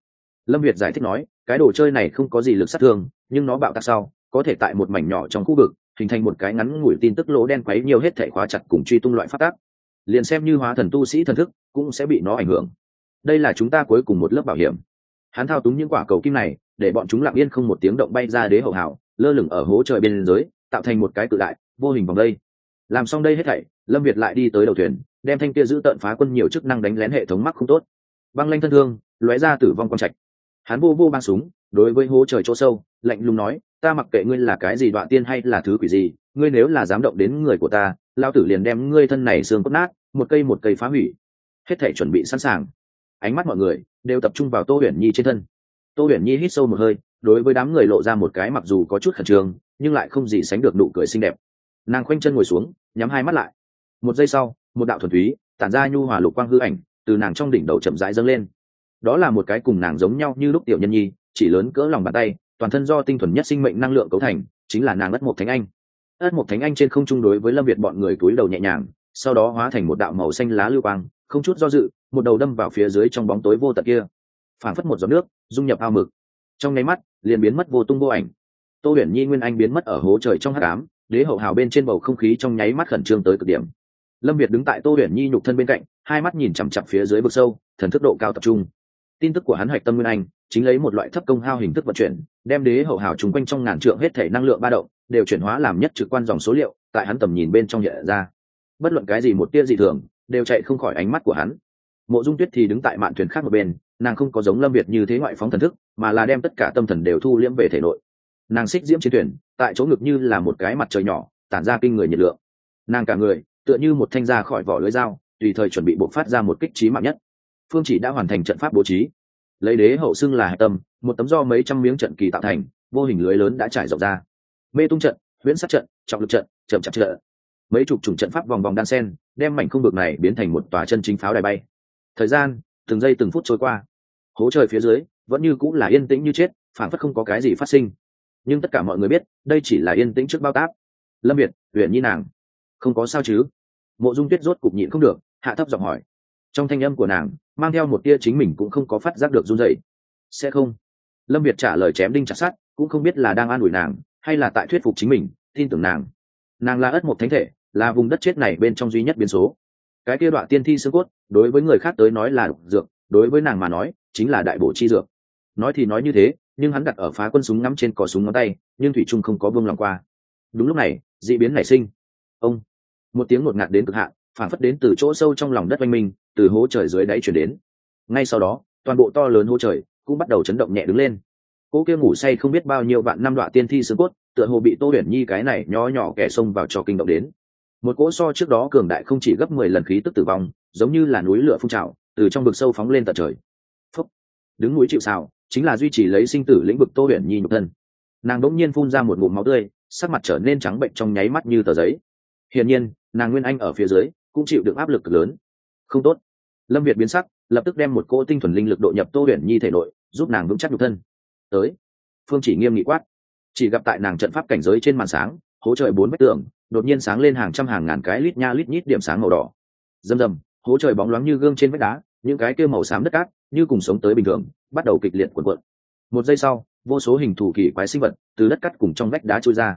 Speaker 1: Lâm việt giải thích nói, cái đồ chơi này không có gì lực sát thương, nhưng nó bạo tạc sau, có thể tại một mảnh nhỏ trong khu vực, hình thành một cái ngắn ngủi tin tức lỗ đen quấy nhiều hết thể khóa chặt cùng truy tung loại phát tác. Liền xem như hóa thần tu sĩ thần thức, cũng sẽ bị nó ảnh hưởng. Đây là chúng ta cuối cùng một lớp bảo hiểm. Hắn thao túng những quả cầu kim này, để bọn chúng lặng yên không một tiếng động bay ra đế hậu hảo lơ lửng ở hố trời bên dưới, tạo thành một cái cự đại, vô hình vòng đây. Làm xong đây hết thảy, lâm việt lại đi tới đầu thuyền, đem thanh kia giữ tận phá quân nhiều chức năng đánh lén hệ thống mắc không tốt. Băng lanh thân thương, lóe ra tử vong quang trạch. Hắn vô vô băng súng, đối với hố trời chỗ sâu, lạnh lùng nói, ta mặc kệ ngươi là cái gì đoạn tiên hay là thứ quỷ gì, ngươi nếu là dám động đến người của ta lao tử liền đem ngươi thân này xương cốt nát, một cây một cây phá hủy. Hết thể chuẩn bị sẵn sàng. Ánh mắt mọi người đều tập trung vào tô huyền nhi trên thân. Tô huyền nhi hít sâu một hơi đối với đám người lộ ra một cái mặc dù có chút khẩn trương, nhưng lại không gì sánh được nụ cười xinh đẹp. Nàng khoanh chân ngồi xuống, nhắm hai mắt lại. Một giây sau, một đạo thuần túy, tản ra nhu hòa lục quang hư ảnh, từ nàng trong đỉnh đầu chậm rãi dâng lên. Đó là một cái cùng nàng giống nhau như lúc tiểu nhân nhi, chỉ lớn cỡ lòng bàn tay, toàn thân do tinh thuần nhất sinh mệnh năng lượng cấu thành, chính là nàng ất mộc thánh anh. Ất mộc thánh anh trên không trung đối với lâm việt bọn người túi đầu nhẹ nhàng, sau đó hóa thành một đạo màu xanh lá lưu quang, không chút do dự, một đầu đâm vào phía dưới trong bóng tối vô tận kia. Phảng phất một giọt nước, dung nhập ao mực trong nháy mắt, liền biến mất vô tung vô ảnh. Tô huyền nhi nguyên anh biến mất ở hố trời trong h tám đế hậu hào bên trên bầu không khí trong nháy mắt khẩn trương tới cực điểm. Lâm việt đứng tại tô huyền nhi nhục thân bên cạnh, hai mắt nhìn chằm chặp phía dưới vực sâu, thần thức độ cao tập trung. Tin tức của hắn hoạch tâm nguyên anh, chính lấy một loại thấp công hao hình thức vận chuyển, đem đế hậu hào chung quanh trong ngàn trượng hết thể năng lượng ba động, đều chuyển hóa làm nhất trực quan dòng số liệu, tại hắn tầm nhìn bên trong hiện ra. Bất luận cái gì một tia dị thường, đều chạy không khỏi ánh mắt của hắn. Mộ dung tuyết thì đứng tại mạn thuyền khác một bên nàng không có giống lâm việt như thế ngoại phóng thần thức, mà là đem tất cả tâm thần đều thu liễm về thể nội. Nàng xích diễm chiến thuyền tại chỗ ngực như là một cái mặt trời nhỏ, tản ra kinh người nhiệt lượng. Nàng cả người, tựa như một thanh ra khỏi vỏ lưới dao, tùy thời chuẩn bị bộc phát ra một kích trí mạng nhất. Phương chỉ đã hoàn thành trận pháp bố trí. Lấy đế hậu xưng là hạ tâm, một tấm do mấy trăm miếng trận kỳ tạo thành, vô hình lưới lớn đã trải rộng ra. Mê tung trận, huyễn sát trận, trọng lực trận, chậm chạp trận. Mấy chục chủng trận pháp vòng vòng đan sen, đem mảnh không vực này biến thành một tòa chân chính pháo đài bay. Thời gian từng giây từng phút trôi qua. Hố trời phía dưới, vẫn như cũng là yên tĩnh như chết phản phất không có cái gì phát sinh. Nhưng tất cả mọi người biết, đây chỉ là yên tĩnh trước bao táp. Lâm việt huyện nhi nàng. Không có sao chứ? Mộ dung tuyết rốt cục nhịn không được, hạ thấp giọng hỏi. Trong thanh âm của nàng, mang theo một tia chính mình cũng không có phát giác được run dậy sẽ không. Lâm việt trả lời chém đinh chặt sát cũng không biết là đang an ủi nàng, hay là tại thuyết phục chính mình, tin tưởng nàng. Nàng là ất một thánh thể, là vùng đất chết này bên trong duy nhất biến số cái kia đoạn tiên thi xương cốt, đối với người khác tới nói là độc dược, đối với nàng mà nói, chính là đại bổ chi dược. Nói thì nói như thế, nhưng hắn đặt ở phá quân súng ngắm trên cò súng ngón tay, nhưng thủy trung không có vương lòng qua. Đúng lúc này d ị biến nảy sinh. Ông! Một tiếng ngột ngạt đến cực hạn phản phất đến từ chỗ sâu trong lòng đất oanh minh, từ hố trời dưới đáy chuyển đến. Ngay sau đó, toàn bộ to lớn hố trời cũng bắt đầu chấn động nhẹ đứng lên. Cô kia ngủ say không biết bao nhiêu vạn năm đoạn tiên thi xương cốt, tựa hồ bị tô huyền nhi cái này nho nhỏ kẻ xông vào trò kinh động đến một cỗ so trước đó cường đại không chỉ gấp mười lần khí tức tử vong, giống như là núi lửa phun trào, từ trong vực sâu phóng lên tận trời. Phúc. đứng núi chịu xào chính là duy trì lấy sinh tử lĩnh vực tô huyền nhi nhục thân. Nàng đỗng nhiên phun ra một ngụm máu tươi, sắc mặt trở nên trắng bệnh trong nháy mắt như tờ giấy. Hiển nhiên, nàng nguyên anh ở phía dưới, cũng chịu được áp lực cực lớn. Không tốt. Lâm việt biến sắc, lập tức đem một cỗ tinh thuần linh lực độ nhập tô huyền nhi thể nội, giúp nàng vững chắc nhục thân. Tới. Phương chỉ nghiêm nghị quát. Chỉ gặp tại nàng trận pháp cảnh giới trên màn sáng hỗ trợ bốn bức tường đột nhiên sáng lên hàng trăm hàng ngàn cái lít nha lít nhít điểm sáng màu đỏ. Rầm rầm, hố trời bóng loáng như gương trên vách đá, những cái kia màu xám đất cát, như cùng sống tới bình thường, bắt đầu kịch liệt cuộn cuộn. Một giây sau, vô số hình thù kỳ quái sinh vật từ đất cắt cùng trong vách đá trôi ra.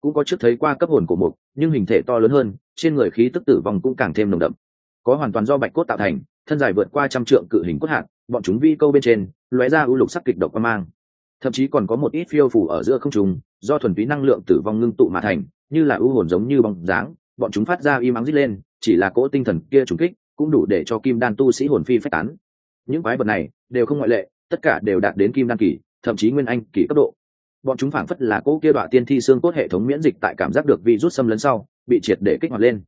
Speaker 1: Cũng có trước thấy qua cấp hồn của mục, nhưng hình thể to lớn hơn, trên người khí tức tử vong cũng càng thêm nồng đậm. Có hoàn toàn do bạch cốt tạo thành, thân dài vượt qua trăm trượng cự hình cốt hạt, bọn chúng vi câu bên trên, lóe ra ưu lục sắc kịch độc qua mang. Thậm chí còn có một ít phiêu phủ ở giữa không trùng do thuần túy năng lượng tử vong ngưng tụ mà thành như là ưu hồn giống như bóng dáng, bọn chúng phát ra im ắng rít lên, chỉ là cỗ tinh thần kia trùng kích, cũng đủ để cho kim đan tu sĩ hồn phi phách tán. Những quái vật này đều không ngoại lệ, tất cả đều đạt đến kim đan kỳ, thậm chí nguyên anh kỳ cấp độ. Bọn chúng phảng phất là cỗ kia đoạn tiên thi xương cốt hệ thống miễn dịch tại cảm giác được vi rút xâm lấn sau, bị triệt để kích hoạt lên.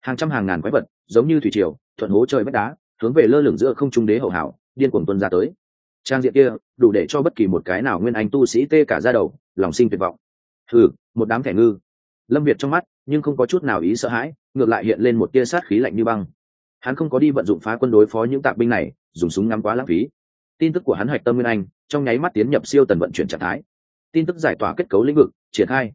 Speaker 1: Hàng trăm hàng ngàn quái vật, giống như thủy triều, thuận hố trời vách đá, hướng về lơ lửng giữa không trung đế hậu hảo, điên cuồng tuân ra tới. Trang diện kia, đủ để cho bất kỳ một cái nào nguyên anh tu sĩ tê cả ra đầu, lòng sinh tuyệt vọng. Thử một đám thẻ ngư lâm việt trong mắt, nhưng không có chút nào ý sợ hãi, ngược lại hiện lên một tia sát khí lạnh như băng. Hắn không có đi vận dụng phá quân đối phó những tạp binh này, dùng súng ngắm quá lãng phí. Tin tức của hắn hoạch tâm nguyên anh, trong nháy mắt tiến nhập siêu tần vận chuyển trạng thái. Tin tức giải tỏa kết cấu lĩnh vực, triển khai.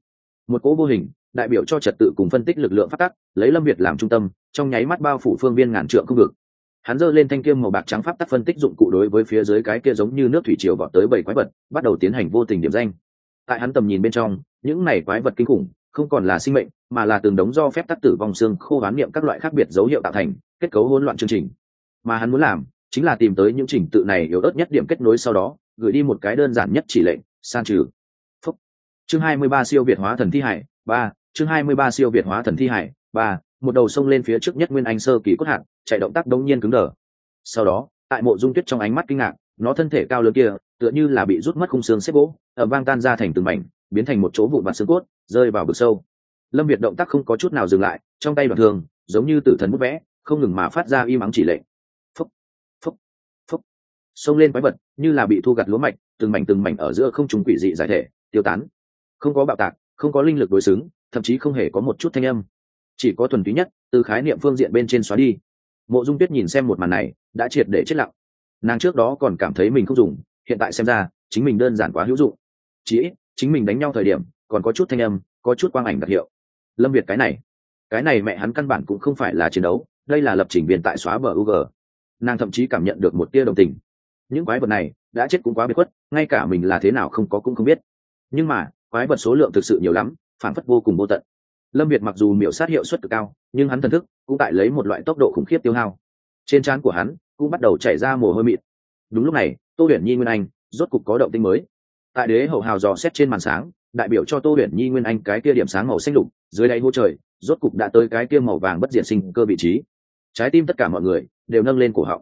Speaker 1: Một cỗ vô hình, đại biểu cho trật tự cùng phân tích lực lượng phát tắc, lấy lâm việt làm trung tâm, trong nháy mắt bao phủ phương viên ngàn trượng không vực. Hắn giơ lên thanh kiêm màu bạc trắng pháp tắc phân tích dụng cụ đối với phía dưới cái kia giống như nước thủy triều vọt tới bảy quái vật, bắt đầu tiến hành vô tình điểm danh. Tại hắn tầm nhìn bên trong, những này quái vật kinh khủng không còn là sinh mệnh, mà là từng đống do phép tắc tử vong xương khô hoán niệm các loại khác biệt dấu hiệu tạo thành, kết cấu hỗn loạn chương trình. Mà hắn muốn làm, chính là tìm tới những trình tự này yếu ớt nhất điểm kết nối sau đó, gửi đi một cái đơn giản nhất chỉ lệnh, san trừ. Phúc. chương 23 siêu việt hóa thần thi hải, ba. Chương 23 siêu việt hóa thần thi hải, ba. Một đầu sông lên phía trước nhất nguyên anh sơ kỳ cốt hạt chạy động tác đống nhiên cứng đờ. Sau đó, tại mộ dung tuyết trong ánh mắt kinh ngạc, nó thân thể cao lớn kia, tựa như là bị rút mất khung xương xếp gỗ ở vang tan ra thành từng mảnh biến thành một chỗ vụn vặt xương cốt, rơi vào vực sâu. Lâm việt động tác không có chút nào dừng lại, trong tay đoạn thường giống như tử thần bút vẽ, không ngừng mà phát ra y mắng chỉ lệnh. Phúc phúc phúc. Xông lên quái vật, như là bị thu gặt lúa mạch, từng mảnh từng mảnh ở giữa không trùng quỷ dị giải thể, tiêu tán. Không có bạo tạc, không có linh lực đối xứng, thậm chí không hề có một chút thanh âm. Chỉ có thuần túy nhất, từ khái niệm phương diện bên trên xóa đi. Mộ dung tuyết nhìn xem một màn này, đã triệt để chết lặng. Nàng trước đó còn cảm thấy mình không dùng, hiện tại xem ra, chính mình đơn giản quá hữu dụng. Chỉ ít chính mình đánh nhau thời điểm, còn có chút thanh âm, có chút quang ảnh đặc hiệu. Lâm việt cái này cái này mẹ hắn căn bản cũng không phải là chiến đấu, đây là lập trình viên tại xóa bờ u g nàng thậm chí cảm nhận được một tia đồng tình. Những quái vật này đã chết cũng quá biệt khuất, ngay cả mình là thế nào không có cũng không biết. Nhưng mà, quái vật số lượng thực sự nhiều lắm, phản phất vô cùng vô tận. Lâm việt mặc dù miểu sát hiệu suất cực cao, nhưng hắn thần thức cũng tại lấy một loại tốc độ khủng khiếp tiêu hao. Trên trán của hắn cũng bắt đầu chảy ra mồ hôi mịt. Đúng lúc này, tô huyền nhi nguyên anh rốt cục có động tinh mới tại đế hậu hào dò xét trên màn sáng, đại biểu cho tô huyền nhi nguyên anh cái kia điểm sáng màu xanh lục, dưới đáy hỗ trời, rốt cục đã tới cái kia màu vàng bất diệt sinh cơ vị trí. Trái tim tất cả mọi người đều nâng lên cổ họng.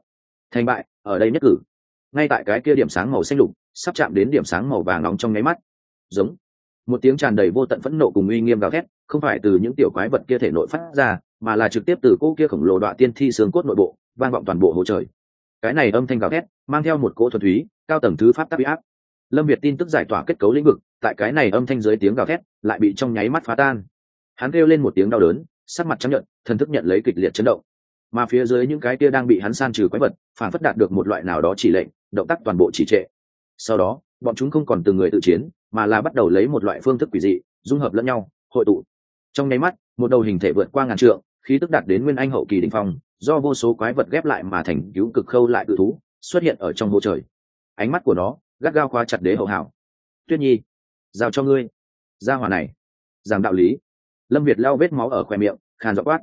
Speaker 1: Thành bại, ở đây nhất cử. Ngay tại cái kia điểm sáng màu xanh lục, sắp chạm đến điểm sáng màu vàng nóng trong nháy mắt. Giống. Một tiếng tràn đầy vô tận phẫn nộ cùng uy nghiêm gào thét, không phải từ những tiểu quái vật kia thể nội phát ra, mà là trực tiếp từ cô kia khổng lồ đoạn tiên thi xương cốt nội bộ, vang vọng toàn bộ hồ trời. Cái này âm thanh gào thét, mang theo một cỗ thuần túy, cao tầng thứ pháp tác áp lâm việt tin tức giải tỏa kết cấu lĩnh vực, tại cái này âm thanh dưới tiếng gào thét, lại bị trong nháy mắt phá tan. Hắn kêu lên một tiếng đau đớn, sắc mặt chấp nhận thần thức nhận lấy kịch liệt chấn động. Mà phía dưới những cái kia đang bị hắn san trừ quái vật, phản phất đạt được một loại nào đó chỉ lệnh, động tác toàn bộ chỉ trệ. Sau đó, bọn chúng không còn từng người tự chiến, mà là bắt đầu lấy một loại phương thức quỷ dị, dung hợp lẫn nhau, hội tụ. Trong nháy mắt, một đầu hình thể vượt qua ngàn trượng, khí tức đạt đến nguyên anh hậu kỳ đình phong, do vô số quái vật ghép lại mà thành cứu cực khâu lại cự thú, xuất hiện ở trong vô trời. Ánh mắt của nó gắt gao khóa chặt đế hậu hảo. Tuyết nhi, giao cho ngươi. Gia hỏa này, giảng đạo lý. Lâm việt lao vết máu ở khoe miệng, khàn dọ quát.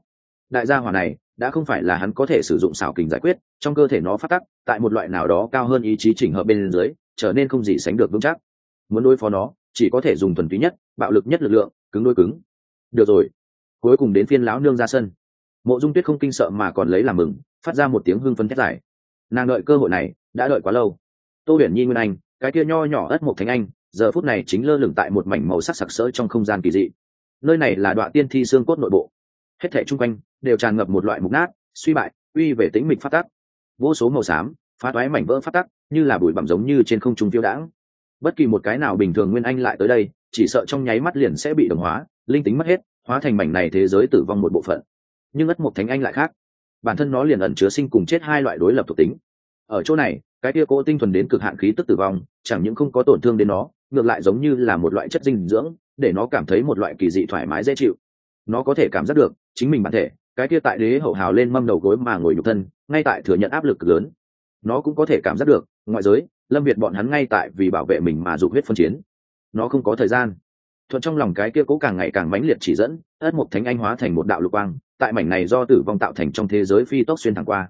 Speaker 1: Đại gia hỏa này, đã không phải là hắn có thể sử dụng xảo kình giải quyết, trong cơ thể nó phát tắc, tại một loại nào đó cao hơn ý chí chỉnh hợp bên dưới, trở nên không gì sánh được vững chắc. Muốn đối phó nó, chỉ có thể dùng thuần túy nhất, bạo lực nhất lực lượng, cứng đôi cứng. Được rồi. Cuối cùng đến phiên lão nương ra sân. Mộ dung tuyết không kinh sợ mà còn lấy làm mừng, phát ra một tiếng hưng phấn thét dài. Nàng đợi cơ hội này, đã đợi quá lâu. Tô huyền nhi nguyên anh cái kia nho nhỏ ất một thánh anh, giờ phút này chính lơ lửng tại một mảnh màu sắc sặc sỡ trong không gian kỳ dị. Nơi này là đoạn tiên thi xương cốt nội bộ. Hết thể chung quanh đều tràn ngập một loại mục nát, suy bại uy về tính mịch phát tắc. Vô số màu xám, phá toái mảnh vỡ phát tắc, như là bụi bặm giống như trên không trung phiêu đãng. Bất kỳ một cái nào bình thường nguyên anh lại tới đây, chỉ sợ trong nháy mắt liền sẽ bị đồng hóa, linh tính mất hết, hóa thành mảnh này thế giới tử vong một bộ phận. Nhưng ất mộc thánh anh lại khác. Bản thân nó liền ẩn chứa sinh cùng chết hai loại đối lập thuộc tính. Ở chỗ này cái kia cố tinh thuần đến cực hạn khí tức tử vong, chẳng những không có tổn thương đến nó, ngược lại giống như là một loại chất dinh dưỡng, để nó cảm thấy một loại kỳ dị thoải mái dễ chịu. Nó có thể cảm giác được, chính mình bản thể, cái kia tại đế hậu hào lên mâm đầu gối mà ngồi nhục thân, ngay tại thừa nhận áp lực lớn. Nó cũng có thể cảm giác được, ngoại giới, lâm việt bọn hắn ngay tại vì bảo vệ mình mà dục huyết phân chiến. Nó không có thời gian. Thuận trong lòng cái kia cố càng ngày càng mãnh liệt chỉ dẫn, ất mục thánh anh hóa thành một đạo lục quang, tại mảnh này do tử vong tạo thành trong thế giới phi tốc xuyên thẳng qua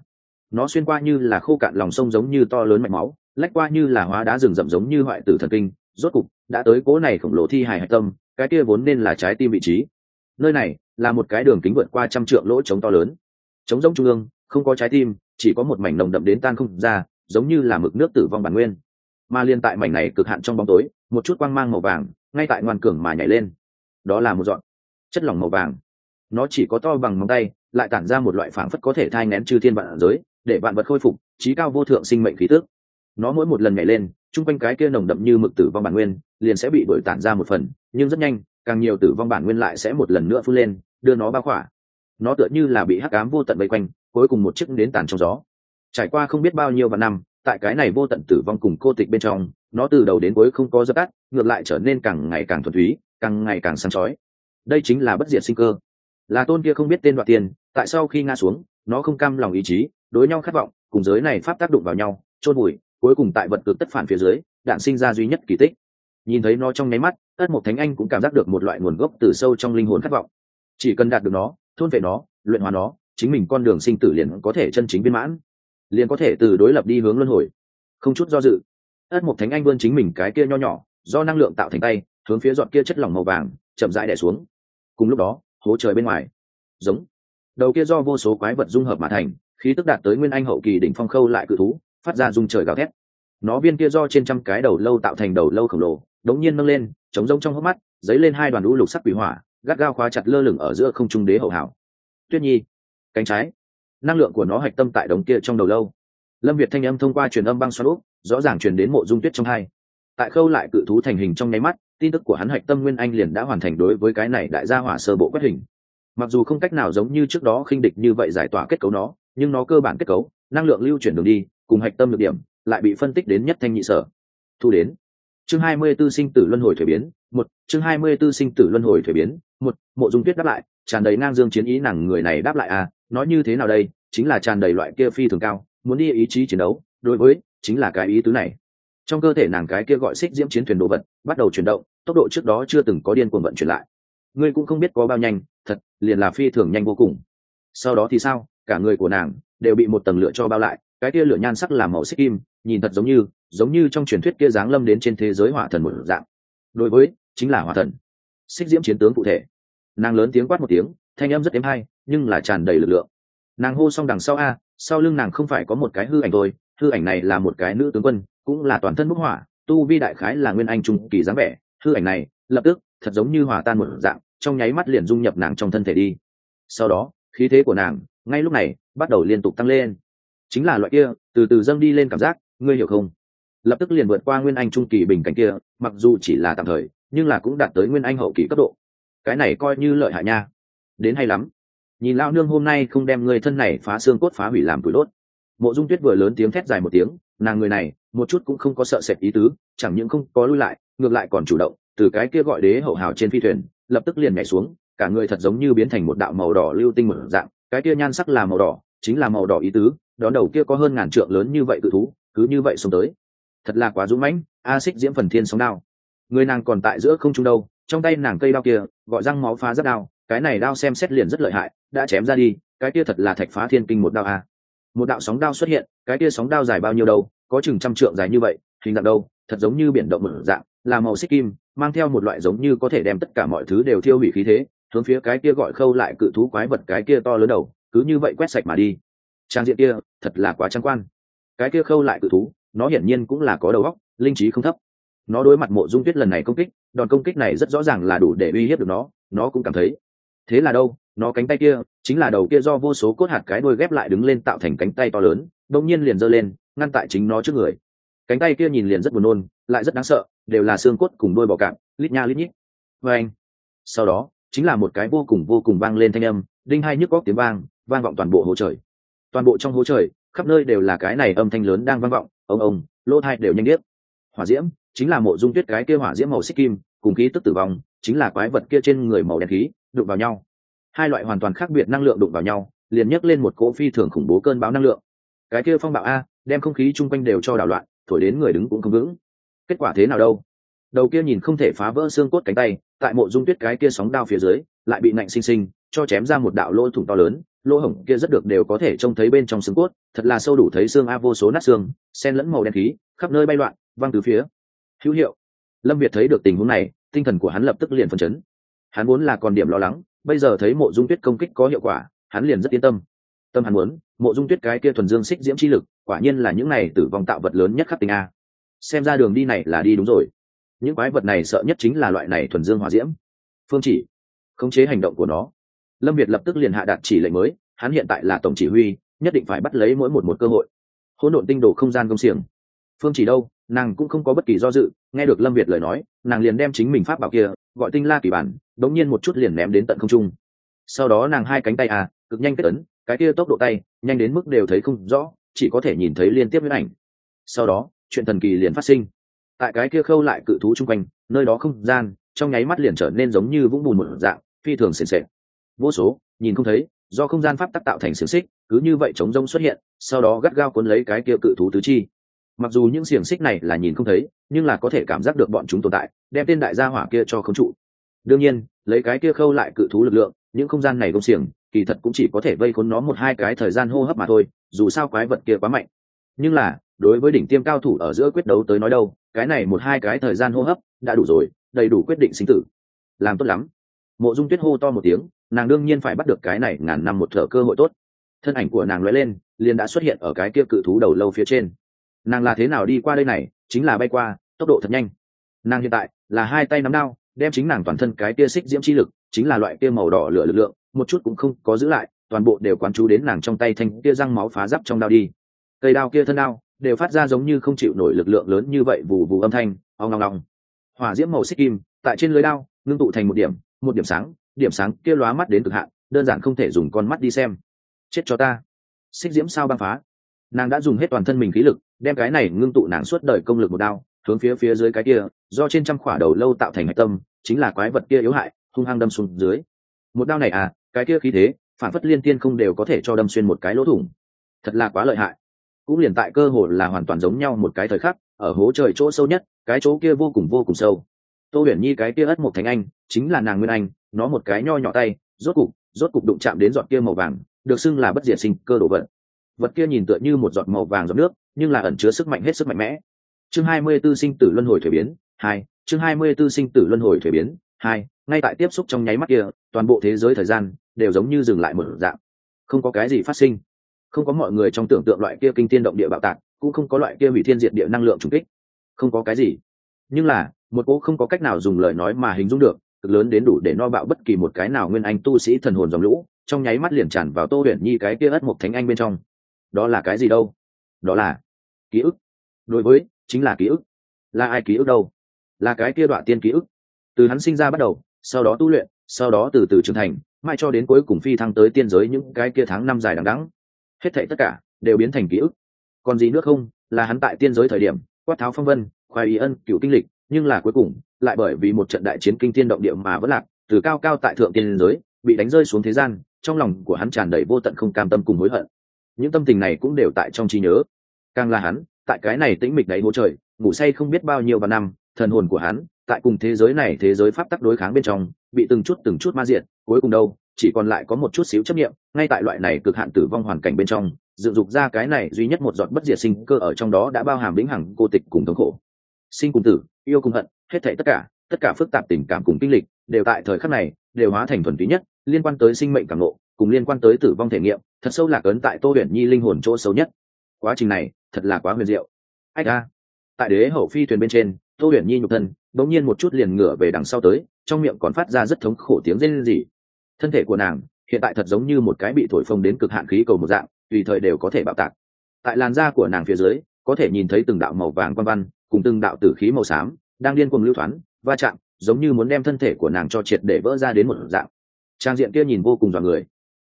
Speaker 1: nó xuyên qua như là khô cạn lòng sông giống như to lớn mạch máu, lách qua như là hóa đá rừng rậm giống như hoại tử thần kinh, rốt cục, đã tới cố này khổng lồ thi hài hạch tâm, cái kia vốn nên là trái tim vị trí. Nơi này, là một cái đường kính vượt qua trăm trượng lỗ trống to lớn. Trống giống trung ương, không có trái tim, chỉ có một mảnh nồng đậm đến tan không ra, giống như là mực nước tử vong bản nguyên. Mà liên tại mảnh này cực hạn trong bóng tối, một chút quang mang màu vàng, ngay tại ngoan cường mà nhảy lên. Đó là một dọn chất lỏng màu vàng. Nó chỉ có to bằng móng tay, lại tản ra một loại phảng phất có thể thai nén chư thiên vạn giới để vạn vật khôi phục, trí cao vô thượng sinh mệnh khí tước nó mỗi một lần nhảy lên, chung quanh cái kia nồng đậm như mực tử vong bản nguyên, liền sẽ bị đổi tản ra một phần, nhưng rất nhanh, càng nhiều tử vong bản nguyên lại sẽ một lần nữa phun lên, đưa nó bao khỏa. Nó tựa như là bị hắc ám vô tận vây quanh, cuối cùng một chiếc đến tàn trong gió. Trải qua không biết bao nhiêu vạn năm, tại cái này vô tận tử vong cùng cô tịch bên trong, nó từ đầu đến cuối không có dập tắt, ngược lại trở nên càng ngày càng thuần túy, càng ngày càng sáng chói. Đây chính là bất diệt sinh cơ. Là tôn kia không biết tên đoạn tiền, tại sau khi ngã xuống, nó không cam lòng ý chí đối nhau khát vọng, cùng giới này pháp tác đụng vào nhau, chôn bụi cuối cùng tại vật cực tất phản phía dưới đạn sinh ra duy nhất kỳ tích. Nhìn thấy nó trong nháy mắt ất một thánh anh cũng cảm giác được một loại nguồn gốc từ sâu trong linh hồn khát vọng. Chỉ cần đạt được nó, thôn vệ nó, luyện hóa nó, chính mình con đường sinh tử liền có thể chân chính viên mãn, liền có thể từ đối lập đi hướng luân hồi. Không chút do dự ất một thánh anh vươn chính mình cái kia nho nhỏ, do năng lượng tạo thành tay, hướng phía dọn kia chất lỏng màu vàng, chậm rãi đẻ xuống. Cùng lúc đó, hố trời bên ngoài. Giống. Đầu kia do vô số quái vật dung hợp mà thành khí tức đạt tới nguyên anh hậu kỳ đỉnh phong khâu lại cự thú, phát ra dung trời gào thét. Nó viên kia do trên trăm cái đầu lâu tạo thành đầu lâu khổng lồ, đống nhiên nâng lên, chống rông trong hốc mắt, dấy lên hai đoàn lũ lục sắc quỷ hỏa, gắt gao khóa chặt lơ lửng ở giữa không trung đế hậu hảo. Tuyết nhi, cánh trái. Năng lượng của nó hạch tâm tại đống kia trong đầu lâu. Lâm việt thanh âm thông qua truyền âm băng xoắn úp, rõ ràng truyền đến mộ dung tuyết trong hai. Tại khâu lại cự thú thành hình trong nháy mắt, tin tức của hắn hạch tâm nguyên anh liền đã hoàn thành đối với cái này đại gia hỏa sơ bộ quét hình. Mặc dù không cách nào giống như trước đó khinh địch như vậy giải tỏa kết cấu nó nhưng nó cơ bản kết cấu, năng lượng lưu chuyển đường đi, cùng hạch tâm được điểm, lại bị phân tích đến nhất thanh nhị sở. Thu đến. Chương hai mươi 24 sinh tử luân hồi thuế biến, một, chương hai mươi 24 sinh tử luân hồi thuế biến, một, mộ dung tuyết đáp lại, tràn đầy ngang dương chiến ý nàng người này đáp lại à nói như thế nào đây, chính là tràn đầy loại kia phi thường cao, muốn đi ý chí chiến đấu, đối với, chính là cái ý tứ này. Trong cơ thể nàng cái kia gọi xích diễm chiến thuyền đồ vật, bắt đầu chuyển động, tốc độ trước đó chưa từng có điên cuồng vận chuyển lại. Ngươi cũng không biết có bao nhanh, thật, liền là phi thường nhanh vô cùng. Sau đó thì sao? Cả người của nàng đều bị một tầng lửa cho bao lại, cái kia lửa nhan sắc làm màu xích kim, nhìn thật giống như giống như trong truyền thuyết kia giáng lâm đến trên thế giới hỏa thần một dạng. Đối với, chính là hỏa thần. Xích diễm chiến tướng cụ thể. Nàng lớn tiếng quát một tiếng, thanh âm rất êm hay, nhưng là tràn đầy lực lượng. Nàng hô xong đằng sau a, sau lưng nàng không phải có một cái hư ảnh thôi, hư ảnh này là một cái nữ tướng quân, cũng là toàn thân bức hỏa tu vi đại khái là nguyên anh trung kỳ dáng vẻ. Hư ảnh này, lập tức, thật giống như hòa tan một dạng, trong nháy mắt liền dung nhập nàng trong thân thể đi. Sau đó, khí thế của nàng ngay lúc này, bắt đầu liên tục tăng lên. Chính là loại kia, từ từ dâng đi lên cảm giác, ngươi hiểu không? Lập tức liền vượt qua nguyên anh trung kỳ bình cảnh kia, mặc dù chỉ là tạm thời, nhưng là cũng đạt tới nguyên anh hậu kỳ cấp độ. Cái này coi như lợi hại nha. Đến hay lắm. Nhìn lão nương hôm nay không đem người thân này phá xương cốt phá hủy làm tủi đốt. Mộ dung tuyết vừa lớn tiếng thét dài một tiếng, nàng người này, một chút cũng không có sợ sệt ý tứ, chẳng những không có lui lại, ngược lại còn chủ động, từ cái kia gọi đế hậu hào trên phi thuyền, lập tức liền nhảy xuống, cả người thật giống như biến thành một đạo màu đỏ lưu tinh một dạng cái kia nhan sắc là màu đỏ, chính là màu đỏ ý tứ, đón đầu kia có hơn ngàn trượng lớn như vậy tự thú, cứ như vậy xuống tới. Thật là quá dũng mãnh a xích diễm phần thiên sóng đao. Người nàng còn tại giữa không trung đâu, trong tay nàng cây đao kia, gọi răng máu phá rất đao, cái này đao xem xét liền rất lợi hại, đã chém ra đi, cái kia thật là thạch phá thiên kinh một đao a. Một đạo sóng đao xuất hiện, cái kia sóng đao dài bao nhiêu đâu, có chừng trăm trượng dài như vậy, hình dạng đâu, thật giống như biển động mở dạng, là màu xích kim, mang theo một loại giống như có thể đem tất cả mọi thứ đều thiêu hủy khí thế hướng phía cái kia gọi khâu lại cự thú quái vật cái kia to lớn đầu, cứ như vậy quét sạch mà đi. Trang diện kia, thật là quá trang quan. Cái kia khâu lại cự thú, nó hiển nhiên cũng là có đầu óc, linh trí không thấp. Nó đối mặt mộ dung tuyết lần này công kích, đòn công kích này rất rõ ràng là đủ để uy hiếp được nó nó cũng cảm thấy. Thế là đâu, nó cánh tay kia, chính là đầu kia do vô số cốt hạt cái đuôi ghép lại đứng lên tạo thành cánh tay to lớn đông nhiên liền giơ lên, ngăn tại chính nó trước người. Cánh tay kia nhìn liền rất buồn nôn, lại rất đáng sợ, đều là xương cốt cùng đôi bò cạp, lít nha lít nhít. Và anh sau đó chính là một cái vô cùng vô cùng vang lên thanh âm, đinh hai nhức góc tiếng vang vang vọng toàn bộ hố trời. Toàn bộ trong hố trời, khắp nơi đều là cái này âm thanh lớn đang vang vọng, ông ông, lỗ thai đều nhanh điếc. Hỏa diễm chính là mộ dung tuyết cái kia hỏa diễm màu xích kim, cùng khí tức tử vong, chính là quái vật kia trên người màu đen khí, đụng vào nhau. Hai loại hoàn toàn khác biệt năng lượng đụng vào nhau, liền nhấc lên một cỗ phi thường khủng bố cơn bão năng lượng. Cái kia phong bạo a, đem không khí chung quanh đều cho đảo loạn, thổi đến người đứng cũng không vững. Kết quả thế nào đâu? Đầu kia nhìn không thể phá vỡ xương cốt cánh tay, tại mộ dung tuyết cái kia sóng đao phía dưới, lại bị nạnh sinh sinh, cho chém ra một đạo lỗ thủng to lớn, lỗ hổng kia rất được đều có thể trông thấy bên trong xương cốt, thật là sâu đủ thấy xương a vô số nát xương sen lẫn màu đen khí, khắp nơi bay loạn, văng từ phía. Hữu hiệu. Lâm việt thấy được tình huống này, tinh thần của hắn lập tức liền phân chấn. Hắn muốn là còn điểm lo lắng, bây giờ thấy mộ dung tuyết công kích có hiệu quả, hắn liền rất yên tâm. Tâm hắn muốn, mộ dung tuyết cái kia thuần dương xích diễm chi lực, quả nhiên là những này tử vong tạo vật lớn nhất khắp tình a. Xem ra đường đi này là đi đúng rồi những quái vật này sợ nhất chính là loại này thuần dương hòa diễm. Phương chỉ, khống chế hành động của nó. Lâm việt lập tức liền hạ đạt chỉ lệnh mới, hắn hiện tại là tổng chỉ huy, nhất định phải bắt lấy mỗi một một cơ hội. Hỗn độn tinh đồ không gian công xiềng. Phương chỉ đâu, nàng cũng không có bất kỳ do dự, nghe được lâm việt lời nói, nàng liền đem chính mình pháp bảo kia, gọi tinh la kỳ bản, đống nhiên một chút liền ném đến tận không trung. Sau đó nàng hai cánh tay à cực nhanh kết ấn, cái kia tốc độ tay, nhanh đến mức đều thấy không rõ, chỉ có thể nhìn thấy liên tiếp với ảnh. Sau đó, chuyện thần kỳ liền phát sinh tại cái kia khâu lại cự thú chung quanh, nơi đó không gian, trong nháy mắt liền trở nên giống như vũng bùn một dạng, phi thường sền sệt vô số, nhìn không thấy, do không gian pháp tắc tạo thành xiềng xích, cứ như vậy chống rông xuất hiện, sau đó gắt gao cuốn lấy cái kia cự thú tứ chi. Mặc dù những xiềng xích này là nhìn không thấy, nhưng là có thể cảm giác được bọn chúng tồn tại, đem tên đại gia hỏa kia cho khống trụ. Đương nhiên, lấy cái kia khâu lại cự thú lực lượng, những không gian này công xiềng kỳ thật cũng chỉ có thể vây khốn nó một hai cái thời gian hô hấp mà thôi, dù sao quái vật kia quá mạnh. Nhưng là đối với đỉnh tiêm cao thủ ở giữa quyết đấu tới nói đâu, cái này một hai cái thời gian hô hấp đã đủ rồi, đầy đủ quyết định sinh tử. Làm tốt lắm. Mộ dung tuyết hô to một tiếng, nàng đương nhiên phải bắt được cái này ngàn năm một thở cơ hội tốt. Thân ảnh của nàng lóe lên, liền đã xuất hiện ở cái kia cự thú đầu lâu phía trên. Nàng là thế nào đi qua đây này? Chính là bay qua, tốc độ thật nhanh. Nàng hiện tại là hai tay nắm đao, đem chính nàng toàn thân cái kia xích diễm chi lực, chính là loại kia màu đỏ lửa lực lượng, một chút cũng không có giữ lại, toàn bộ đều quán chú đến nàng trong tay thanh kia răng máu phá giáp trong đao đi. Cây đao kia thân đao đều phát ra giống như không chịu nổi lực lượng lớn như vậy vù vù âm thanh, ong ngong ngong hỏa diễm màu xích kim, tại trên lưới đao, ngưng tụ thành một điểm một điểm sáng điểm sáng kia lóa mắt đến cực hạn, đơn giản không thể dùng con mắt đi xem. Chết cho ta. Xích diễm sao băng phá. Nàng đã dùng hết toàn thân mình khí lực, đem cái này ngưng tụ nàng suốt đời công lực một đao, hướng phía phía dưới cái kia, do trên trăm khỏa đầu lâu tạo thành hạch tâm, chính là quái vật kia yếu hại, hung hăng đâm xuống dưới. Một đao này à cái kia khí thế, phản phất liên tiên không đều có thể cho đâm xuyên một cái lỗ thủng. Thật là quá lợi hại cũng liền tại cơ hội là hoàn toàn giống nhau một cái thời khắc, ở hố trời chỗ sâu nhất, cái chỗ kia vô cùng vô cùng sâu. Tô huyền nhi cái kia ất một thánh anh, chính là nàng nguyên anh, nó một cái nho nhỏ tay, rốt cục rốt cục đụng chạm đến giọt kia màu vàng, được xưng là bất diệt sinh cơ đồ vật. Vật kia nhìn tựa như một giọt màu vàng giọt nước, nhưng là ẩn chứa sức mạnh hết sức mạnh mẽ. Chương hai mươi 24 sinh tử luân hồi thuế biến, hai, chương hai mươi 24 sinh tử luân hồi thuế biến, hai, ngay tại tiếp xúc trong nháy mắt kia, toàn bộ thế giới thời gian đều giống như dừng lại một dạng. Không có cái gì phát sinh không có mọi người trong tưởng tượng loại kia kinh tiên động địa bạo tạc, cũng không có loại kia hủy thiên diệt địa năng lượng trùng kích. Không có cái gì. Nhưng là, một cô không có cách nào dùng lời nói mà hình dung được, cực lớn đến đủ để no bạo bất kỳ một cái nào nguyên anh tu sĩ thần hồn dòng lũ, trong nháy mắt liền tràn vào tô huyền nhi cái kia ất mục thánh anh bên trong. Đó là cái gì đâu? Đó là ký ức. Đối với, chính là ký ức. Là ai ký ức đâu? Là cái kia đoạn tiên ký ức. Từ hắn sinh ra bắt đầu, sau đó tu luyện, sau đó từ từ trưởng thành mai cho đến cuối cùng phi thăng tới tiên giới những cái kia tháng năm dài đằng đẵng hết thảy tất cả đều biến thành ký ức. Còn gì nữa không, là hắn tại tiên giới thời điểm, quát tháo phong vân khoai ý ân, cựu kinh lịch, nhưng là cuối cùng, lại bởi vì một trận đại chiến kinh thiên động địa mà vẫn lạc, từ cao cao tại thượng tiên giới, bị đánh rơi xuống thế gian, trong lòng của hắn tràn đầy vô tận không cam tâm cùng hối hận. Những tâm tình này cũng đều tại trong trí nhớ. Càng là hắn, tại cái này tĩnh mịch đáy hố trời, ngủ say không biết bao nhiêu và năm, thần hồn của hắn, tại cùng thế giới này thế giới pháp tắc đối kháng bên trong bị từng chút từng chút ma diện cuối cùng đâu, chỉ còn lại có một chút xíu chấp nghiệm ngay tại loại này cực hạn tử vong hoàn cảnh bên trong, dựng dục ra cái này duy nhất một giọt bất diệt sinh cơ ở trong đó đã bao hàm lĩnh hằng cô tịch cùng thống khổ. Sinh cùng tử, yêu cùng hận, hết thảy tất cả tất cả phức tạp tình cảm cùng kinh lịch, đều tại thời khắc này, đều hóa thành thuần túy nhất, liên quan tới sinh mệnh cảm lộ cùng liên quan tới tử vong thể nghiệm, thật sâu lạc ấn tại tô huyền nhi linh hồn chỗ xấu nhất. Quá trình này, thật là quá huyền diệu. Ách a. Tại đế hậu phi thuyền bên trên, tô huyền nhi nhục thân bỗng nhiên một chút liền ngửa về đằng sau tới, trong miệng còn phát ra rất thống khổ tiếng rên rỉ. Thân thể của nàng, hiện tại thật giống như một cái bị thổi phồng đến cực hạn khí cầu một dạng, tùy thời đều có thể bạo tạc. Tại làn da của nàng phía dưới, có thể nhìn thấy từng đạo màu vàng quan văn, cùng từng đạo tử khí màu xám, đang điên cuồng lưu thoáng va chạm, giống như muốn đem thân thể của nàng cho triệt để vỡ ra đến một dạng. Trang diện kia nhìn vô cùng dọa người.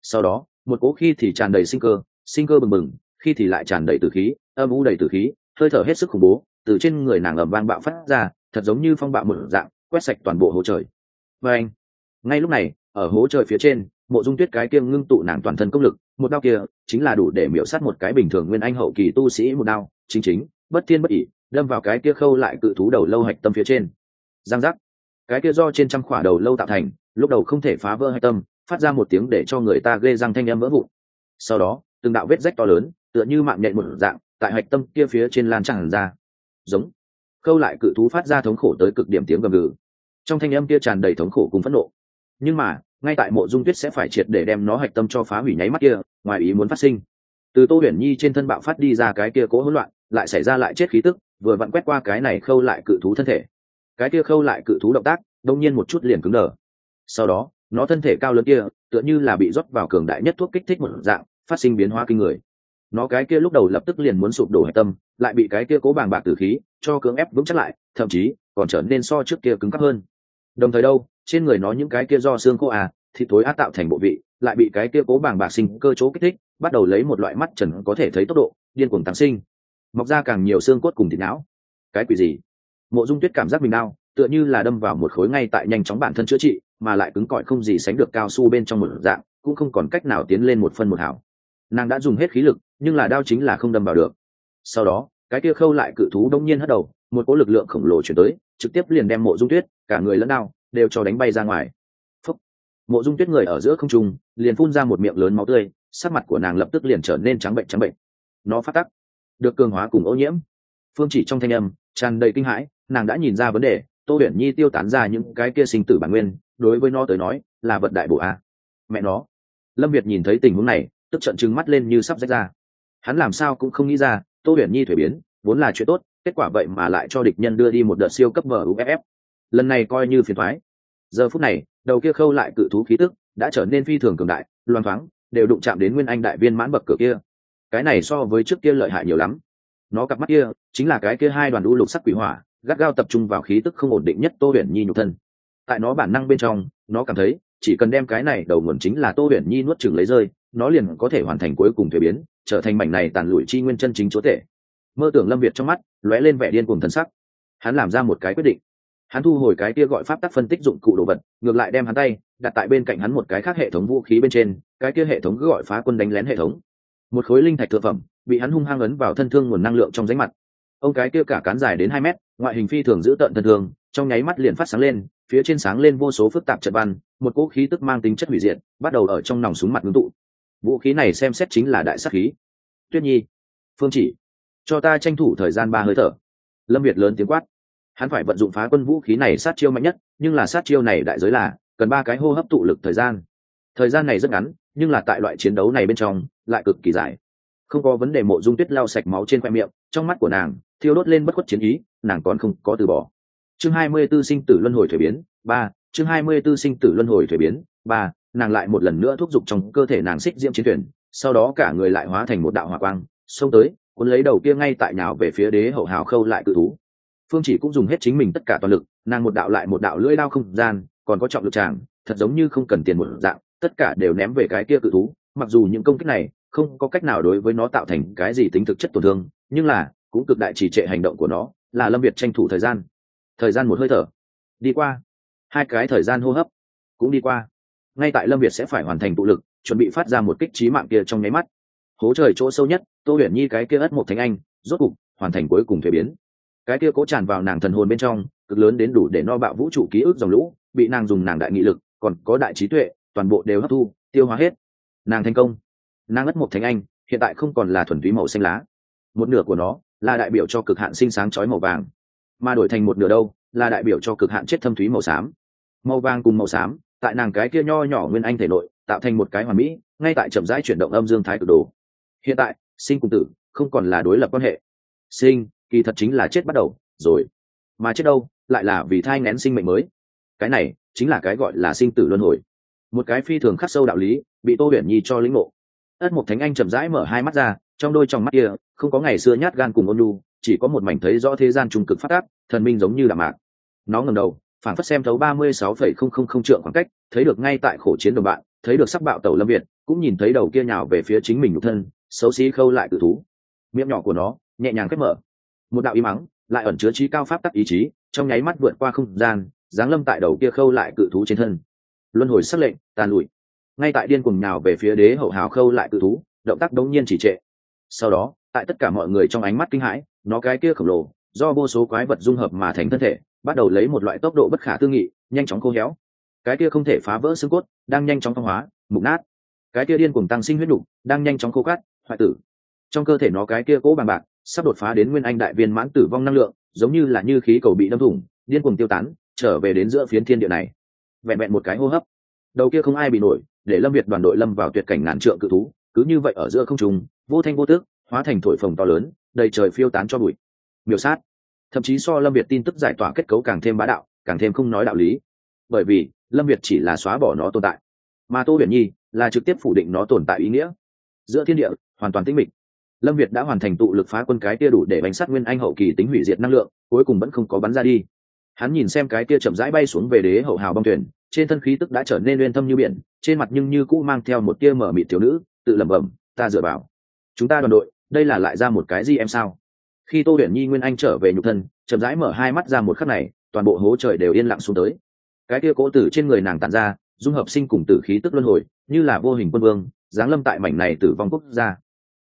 Speaker 1: Sau đó, một cố khi thì tràn đầy sinh cơ sinh cơ bừng bừng, khi thì lại tràn đầy tử khí, âm u đầy tử khí, hơi thở hết sức khủng bố, từ trên người nàng ầm vang bạo phát ra thật giống như phong bạo một dạng, quét sạch toàn bộ hố trời. Và anh, ngay lúc này, ở hố trời phía trên, mộ dung tuyết cái kiêng ngưng tụ nàng toàn thân công lực, một đao kia chính là đủ để miễu sát một cái bình thường nguyên anh hậu kỳ tu sĩ một đao, chính chính, bất thiên bất ỉ đâm vào cái kia khâu lại cự thú đầu lâu hạch tâm phía trên. Giang giác. Cái kia do trên trăm khỏa đầu lâu tạo thành, lúc đầu không thể phá vỡ hạch tâm, phát ra một tiếng để cho người ta ghê răng thanh âm vỡ vụn. Sau đó, từng đạo vết rách to lớn, tựa như mạng nhện một dạng, tại hạch tâm kia phía trên lan tràn ra. Giống khâu lại cự thú phát ra thống khổ tới cực điểm tiếng gầm gừ. Trong thanh âm kia tràn đầy thống khổ cùng phẫn nộ. Nhưng mà, ngay tại mộ dung tuyết sẽ phải triệt để đem nó hạch tâm cho phá hủy nháy mắt kia, ngoài ý muốn phát sinh. Từ tô huyền nhi trên thân bạo phát đi ra cái kia cố hỗn loạn, lại xảy ra lại chết khí tức, vừa vặn quét qua cái này khâu lại cự thú thân thể. Cái kia khâu lại cự thú động tác, đông nhiên một chút liền cứng đờ. Sau đó, nó thân thể cao lớn kia, tựa như là bị rót vào cường đại nhất thuốc kích thích một dạng, phát sinh biến hóa kinh người nó cái kia lúc đầu lập tức liền muốn sụp đổ hạch tâm, lại bị cái kia cố bàng bạc tử khí cho cưỡng ép vững chắc lại, thậm chí còn trở nên so trước kia cứng cắp hơn. Đồng thời đâu, trên người nó những cái kia do xương khô à thịt thối á tạo thành bộ vị, lại bị cái kia cố bàng bạc sinh cơ chỗ kích thích, bắt đầu lấy một loại mắt trần có thể thấy tốc độ, điên cuồng tăng sinh. Mọc ra càng nhiều xương cốt cùng thịt não. Cái quỷ gì? Mộ dung tuyết cảm giác mình đau, tựa như là đâm vào một khối ngay tại nhanh chóng bản thân chữa trị, mà lại cứng cỏi không gì sánh được cao su bên trong một dạng, cũng không còn cách nào tiến lên một phân một hảo nàng đã dùng hết khí lực nhưng là đao chính là không đâm vào được. Sau đó, cái kia khâu lại cự thú đông nhiên hất đầu, một cỗ lực lượng khổng lồ chuyển tới, trực tiếp liền đem mộ dung tuyết, cả người lẫn đao, đều cho đánh bay ra ngoài. Phúc. mộ dung tuyết người ở giữa không trung, liền phun ra một miệng lớn máu tươi, sắc mặt của nàng lập tức liền trở nên trắng bệnh trắng bệnh. Nó phát tắc. Được cường hóa cùng ô nhiễm. Phương chỉ trong thanh âm, tràn đầy kinh hãi, nàng đã nhìn ra vấn đề, tô huyền nhi tiêu tán ra những cái kia sinh tử bản nguyên, đối với nó tới nói, là vật đại bộ a. Mẹ nó. Lâm việt nhìn thấy tình huống này, tức trận trừng mắt lên như sắp rách ra hắn làm sao cũng không nghĩ ra, tô huyền nhi thuế biến, vốn là chuyện tốt, kết quả vậy mà lại cho địch nhân đưa đi một đợt siêu cấp muff lần này coi như phiền thoái giờ phút này, đầu kia khâu lại cự thú khí tức đã trở nên phi thường cường đại loan thoáng, đều đụng chạm đến nguyên anh đại viên mãn bậc cửa kia. Cái này so với trước kia lợi hại nhiều lắm. Nó cặp mắt kia, chính là cái kia hai đoàn u lục sắc quỷ hỏa, gắt gao tập trung vào khí tức không ổn định nhất tô huyền nhi nhục thân. Tại nó bản năng bên trong, nó cảm thấy, chỉ cần đem cái này đầu nguồn chính là tô huyền nhi nuốt chừng lấy rơi nó liền có thể hoàn thành cuối cùng thuế biến, trở thành mảnh này tàn lụi chi nguyên chân chính chúa tể. Mơ tưởng lâm việt trong mắt, lóe lên vẻ điên cùng thân sắc. Hắn làm ra một cái quyết định. Hắn thu hồi cái kia gọi pháp tắc phân tích dụng cụ đồ vật, ngược lại đem hắn tay đặt tại bên cạnh hắn một cái khác hệ thống vũ khí bên trên, cái kia hệ thống cứ gọi phá quân đánh lén hệ thống. Một khối linh thạch thực phẩm, bị hắn hung hăng ấn vào thân thương nguồn năng lượng trong ránh mặt. Ông cái kia cả cán dài đến hai mét, ngoại hình phi thường giữ tợn thân thương, trong nháy mắt liền phát sáng lên, phía trên sáng lên vô số phức tạp trận văn, một cỗ khí tức mang tính chất hủy diệt, bắt đầu ở trong nòng súng mặt ngưng tụ vũ khí này xem xét chính là đại sắc khí. Tuyết nhi, phương chỉ, cho ta tranh thủ thời gian ba hơi thở. Lâm việt lớn tiếng quát. Hắn phải vận dụng phá quân vũ khí này sát chiêu mạnh nhất, nhưng là sát chiêu này đại giới là, cần ba cái hô hấp tụ lực thời gian. Thời gian này rất ngắn, nhưng là tại loại chiến đấu này bên trong, lại cực kỳ dài. Không có vấn đề mộ dung tuyết lau sạch máu trên khoe miệng, trong mắt của nàng, thiêu đốt lên bất khuất chiến ý, nàng còn không có từ bỏ. Chương hai mươi 24 sinh tử luân hồi thuế biến, ba, chương hai mươi 24 sinh tử luân hồi thuế biến, ba nàng lại một lần nữa thúc giục trong cơ thể nàng xích diễm chiến thuyền sau đó cả người lại hóa thành một đạo hỏa quang, xông tới, cuốn lấy đầu kia ngay tại nào về phía đế hậu hào khâu lại cự thú. Phương chỉ cũng dùng hết chính mình tất cả toàn lực, nàng một đạo lại một đạo lưỡi lao không gian, còn có trọng lực tràng, thật giống như không cần tiền một dạng, tất cả đều ném về cái kia cự thú. Mặc dù những công kích này không có cách nào đối với nó tạo thành cái gì tính thực chất tổn thương, nhưng là cũng cực đại trì trệ hành động của nó, là lâm việt tranh thủ thời gian. Thời gian một hơi thở. Đi qua. Hai cái thời gian hô hấp cũng đi qua ngay tại lâm việt sẽ phải hoàn thành tụ lực, chuẩn bị phát ra một kích trí mạng kia trong nháy mắt. Hố trời chỗ sâu nhất, tô huyền nhi cái kia ất một thánh anh, rốt cục, hoàn thành cuối cùng thuế biến. Cái kia cố tràn vào nàng thần hồn bên trong, cực lớn đến đủ để no bạo vũ trụ ký ức dòng lũ, bị nàng dùng nàng đại nghị lực, còn có đại trí tuệ, toàn bộ đều hấp thu, tiêu hóa hết. Nàng thành công. Nàng ất một thánh anh, hiện tại không còn là thuần túy màu xanh lá. Một nửa của nó là đại biểu cho cực hạn sinh sáng chói màu vàng, mà đổi thành một nửa đâu, là đại biểu cho cực hạn chết thâm thúy màu xám. Màu vàng cùng màu xám tại nàng cái kia nho nhỏ nguyên anh thể nội, tạo thành một cái hoàn mỹ, ngay tại chậm rãi chuyển động âm dương thái cực đồ. Hiện tại, sinh cùng tử, không còn là đối lập quan hệ. Sinh, kỳ thật chính là chết bắt đầu, rồi. Mà chết đâu, lại là vì thai ngén sinh mệnh mới. Cái này, chính là cái gọi là sinh tử luân hồi. Một cái phi thường khắc sâu đạo lý, bị tô huyền nhi cho lĩnh ngộ. Ất mục thánh anh chậm rãi mở hai mắt ra, trong đôi trong mắt kia, không có ngày xưa nhát gan cùng ôn lu chỉ có một mảnh thấy rõ thế gian trung cực phát tác, thần minh giống như là mạc. Nó ngầm đầu phản phất xem thấu ba mươi sáu phẩy không không không trượng khoảng cách, thấy được ngay tại khổ chiến đồng bạn, thấy được sắc bạo tàu lâm việt, cũng nhìn thấy đầu kia nhào về phía chính mình nhục thân, xấu xí khâu lại tự thú. Miệng nhỏ của nó, nhẹ nhàng khép mở. Một đạo y mắng, lại ẩn chứa trí cao pháp tắc ý chí, trong nháy mắt vượt qua không gian, giáng lâm tại đầu kia khâu lại cự thú trên thân. Luân hồi sắc lệnh, tàn lụi. Ngay tại điên cùng nhào về phía đế hậu hào khâu lại cự thú, động tác đống nhiên chỉ trệ. Sau đó, tại tất cả mọi người trong ánh mắt kinh hãi, nó cái kia khổng lồ do vô số quái vật dung hợp mà thành thân thể, bắt đầu lấy một loại tốc độ bất khả tư nghị, nhanh chóng khô héo. Cái kia không thể phá vỡ xương cốt, đang nhanh chóng phong hóa, mục nát. Cái kia điên cùng tăng sinh huyết đục đang nhanh chóng khô cát, hoại tử. Trong cơ thể nó cái kia cố bằng bạc, sắp đột phá đến nguyên anh đại viên mãn tử vong năng lượng, giống như là như khí cầu bị đâm thủng, điên cùng tiêu tán, trở về đến giữa phiến thiên địa này. Vẹn vẹn một cái hô hấp. Đầu kia không ai bị nổi, để lâm việt đoàn đội lâm vào tuyệt cảnh ngàn trượng cự thú, cứ như vậy ở giữa không trùng vô thanh vô tước hóa thành thổi phồng to lớn, đầy trời phiêu tán cho bụi miểu sát. Thậm chí so lâm việt tin tức giải tỏa kết cấu càng thêm bá đạo, càng thêm không nói đạo lý. Bởi vì, lâm việt chỉ là xóa bỏ nó tồn tại. Mà tô huyền nhi là trực tiếp phủ định nó tồn tại ý nghĩa. Giữa thiên địa, hoàn toàn tĩnh mịch. Lâm việt đã hoàn thành tụ lực phá quân cái kia đủ để bánh sát nguyên anh hậu kỳ tính hủy diệt năng lượng, cuối cùng vẫn không có bắn ra đi. Hắn nhìn xem cái kia chậm rãi bay xuống về đế hậu hào bong thuyền, trên thân khí tức đã trở nên uyên thâm như biển, trên mặt nhưng như cũ mang theo một tia mở mịt thiếu nữ, tự lẩm bẩm, ta dựa vào. Chúng ta đoàn đội, đây là lại ra một cái gì em sao? Khi tô huyền nhi nguyên anh trở về nhục thân, chậm rãi mở hai mắt ra một khắc này, toàn bộ hố trời đều yên lặng xuống tới. Cái kia cố tử trên người nàng tàn ra, dung hợp sinh cùng tử khí tức luân hồi, như là vô hình quân vương, giáng lâm tại mảnh này tử vong quốc gia.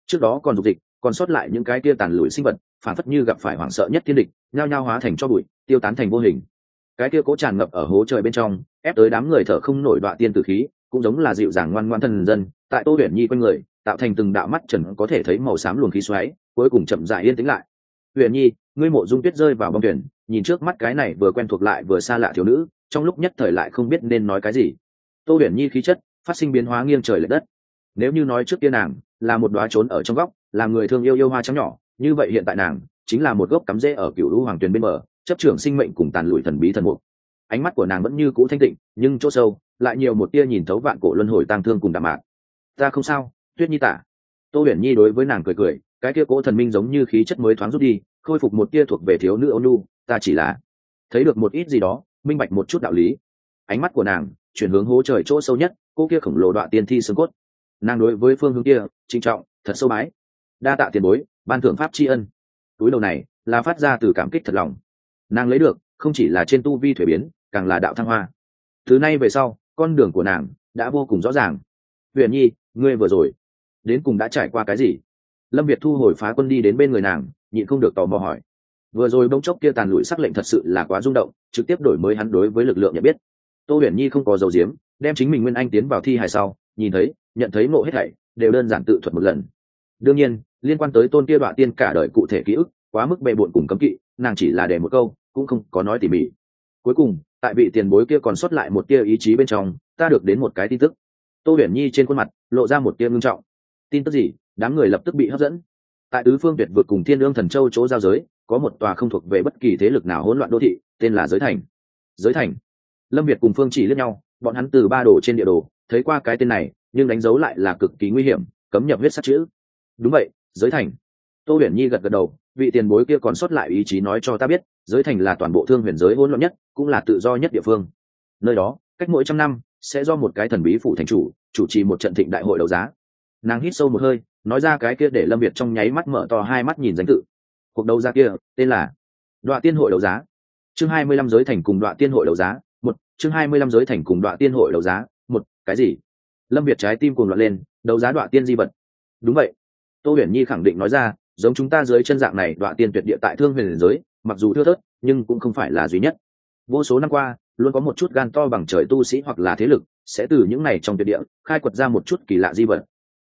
Speaker 1: Trước đó còn dục dịch, còn sót lại những cái kia tàn lụi sinh vật, phản phất như gặp phải hoảng sợ nhất thiên địch, nhao nhao hóa thành cho bụi, tiêu tán thành vô hình. Cái kia cố tràn ngập ở hố trời bên trong, ép tới đám người thở không nổi đoạn tiên tử khí, cũng giống là dịu dàng ngoan ngoan thần dân, tại tô huyền nhi quanh người, tạo thành từng đạo mắt trần có thể thấy màu xám luồng khí xoáy, cuối cùng chậm dại yên tĩnh lại huyền nhi, ngươi mộ dung tuyết rơi vào bông thuyền, nhìn trước mắt cái này vừa quen thuộc lại vừa xa lạ thiếu nữ, trong lúc nhất thời lại không biết nên nói cái gì. Tô huyền nhi khí chất, phát sinh biến hóa nghiêng trời l ệ đất. Nếu như nói trước kia nàng là một đoá trốn ở trong góc, là người thương yêu yêu hoa trắng nhỏ, như vậy hiện tại nàng chính là một gốc cắm rễ ở cựu lũ hoàng tuyền bên bờ, chấp trưởng sinh mệnh cùng tàn lụi thần bí thần mục. Ánh mắt của nàng vẫn như cũ thanh tịnh, nhưng chỗ sâu, lại nhiều một tia nhìn thấu vạn cổ luân hồi tang thương cùng đạm mạc. Ta không sao, tuyết nhi tả. Tô huyền nhi đối với nàng cười cười cái kia cố thần minh giống như khí chất mới thoáng rút đi, khôi phục một tia thuộc về thiếu nữ ôn nu ta chỉ là thấy được một ít gì đó, minh bạch một chút đạo lý. Ánh mắt của nàng chuyển hướng hố trời chỗ sâu nhất, cô kia khổng lồ đoạn tiên thi xương cốt. Nàng đối với phương hướng kia, trinh trọng, thật sâu bái. Đa tạ tiền bối, ban thưởng pháp tri ân. Túi đầu này là phát ra từ cảm kích thật lòng. Nàng lấy được, không chỉ là trên tu vi thuế biến, càng là đạo thăng hoa. Thứ nay về sau, con đường của nàng đã vô cùng rõ ràng. Huyền nhi, ngươi vừa rồi đến cùng đã trải qua cái gì? Lâm việt thu hồi phá quân đi đến bên người nàng, nhịn không được tò mò hỏi. Vừa rồi bỗng chốc kia tàn lụi sắc lệnh thật sự là quá rung động, trực tiếp đổi mới hắn đối với lực lượng nhận biết. Tô huyền nhi không có dầu diếm đem chính mình nguyên anh tiến vào thi hài sau, nhìn thấy, nhận thấy nộ hết thảy, đều đơn giản tự thuật một lần. Đương nhiên, liên quan tới tôn kia đoạn tiên cả đời cụ thể ký ức, quá mức bệ bộn cùng cấm kỵ, nàng chỉ là để một câu, cũng không có nói tỉ mỉ. Cuối cùng, tại vị tiền bối kia còn sót lại một tia ý chí bên trong, ta được đến một cái tin tức. Tô huyền nhi trên khuôn mặt, lộ ra một tia ngưng trọng. Tin tức gì? Đám người lập tức bị hấp dẫn. Tại tứ phương tuyệt vực cùng thiên lương thần châu chỗ giao giới, có một tòa không thuộc về bất kỳ thế lực nào hỗn loạn đô thị, tên là giới thành. Giới thành. Lâm việt cùng phương chỉ lướt nhau, bọn hắn từ ba đồ trên địa đồ, thấy qua cái tên này, nhưng đánh dấu lại là cực kỳ nguy hiểm, cấm nhập huyết sát chữ. Đúng vậy, giới thành. Tô huyền nhi gật gật đầu, vị tiền bối kia còn sót lại ý chí nói cho ta biết, giới thành là toàn bộ thương huyền giới hỗn loạn nhất, cũng là tự do nhất địa phương. Nơi đó, cách mỗi trăm năm, sẽ do một cái thần bí phủ thành chủ chủ trì một trận thịnh đại hội đấu giá nàng hít sâu một hơi, nói ra cái kia để lâm việt trong nháy mắt mở to hai mắt nhìn danh tự. Cuộc đấu giá kia, tên là đoạn tiên hội đấu giá. Chương hai mươi lăm giới thành cùng đoạn tiên hội đấu giá, một, chương hai mươi lăm giới thành cùng đoạn tiên hội đấu giá, một, cái gì? Lâm việt trái tim cuồng loạn lên, đấu giá đoạn tiên di vật. Đúng vậy. Tô huyền nhi khẳng định nói ra, giống chúng ta dưới chân dạng này đoạn tiên tuyệt địa tại thương huyền giới, mặc dù thưa thớt, nhưng cũng không phải là duy nhất. Vô số năm qua, luôn có một chút gan to bằng trời tu sĩ hoặc là thế lực, sẽ từ những này trong tuyệt địa, khai quật ra một chút kỳ lạ di vật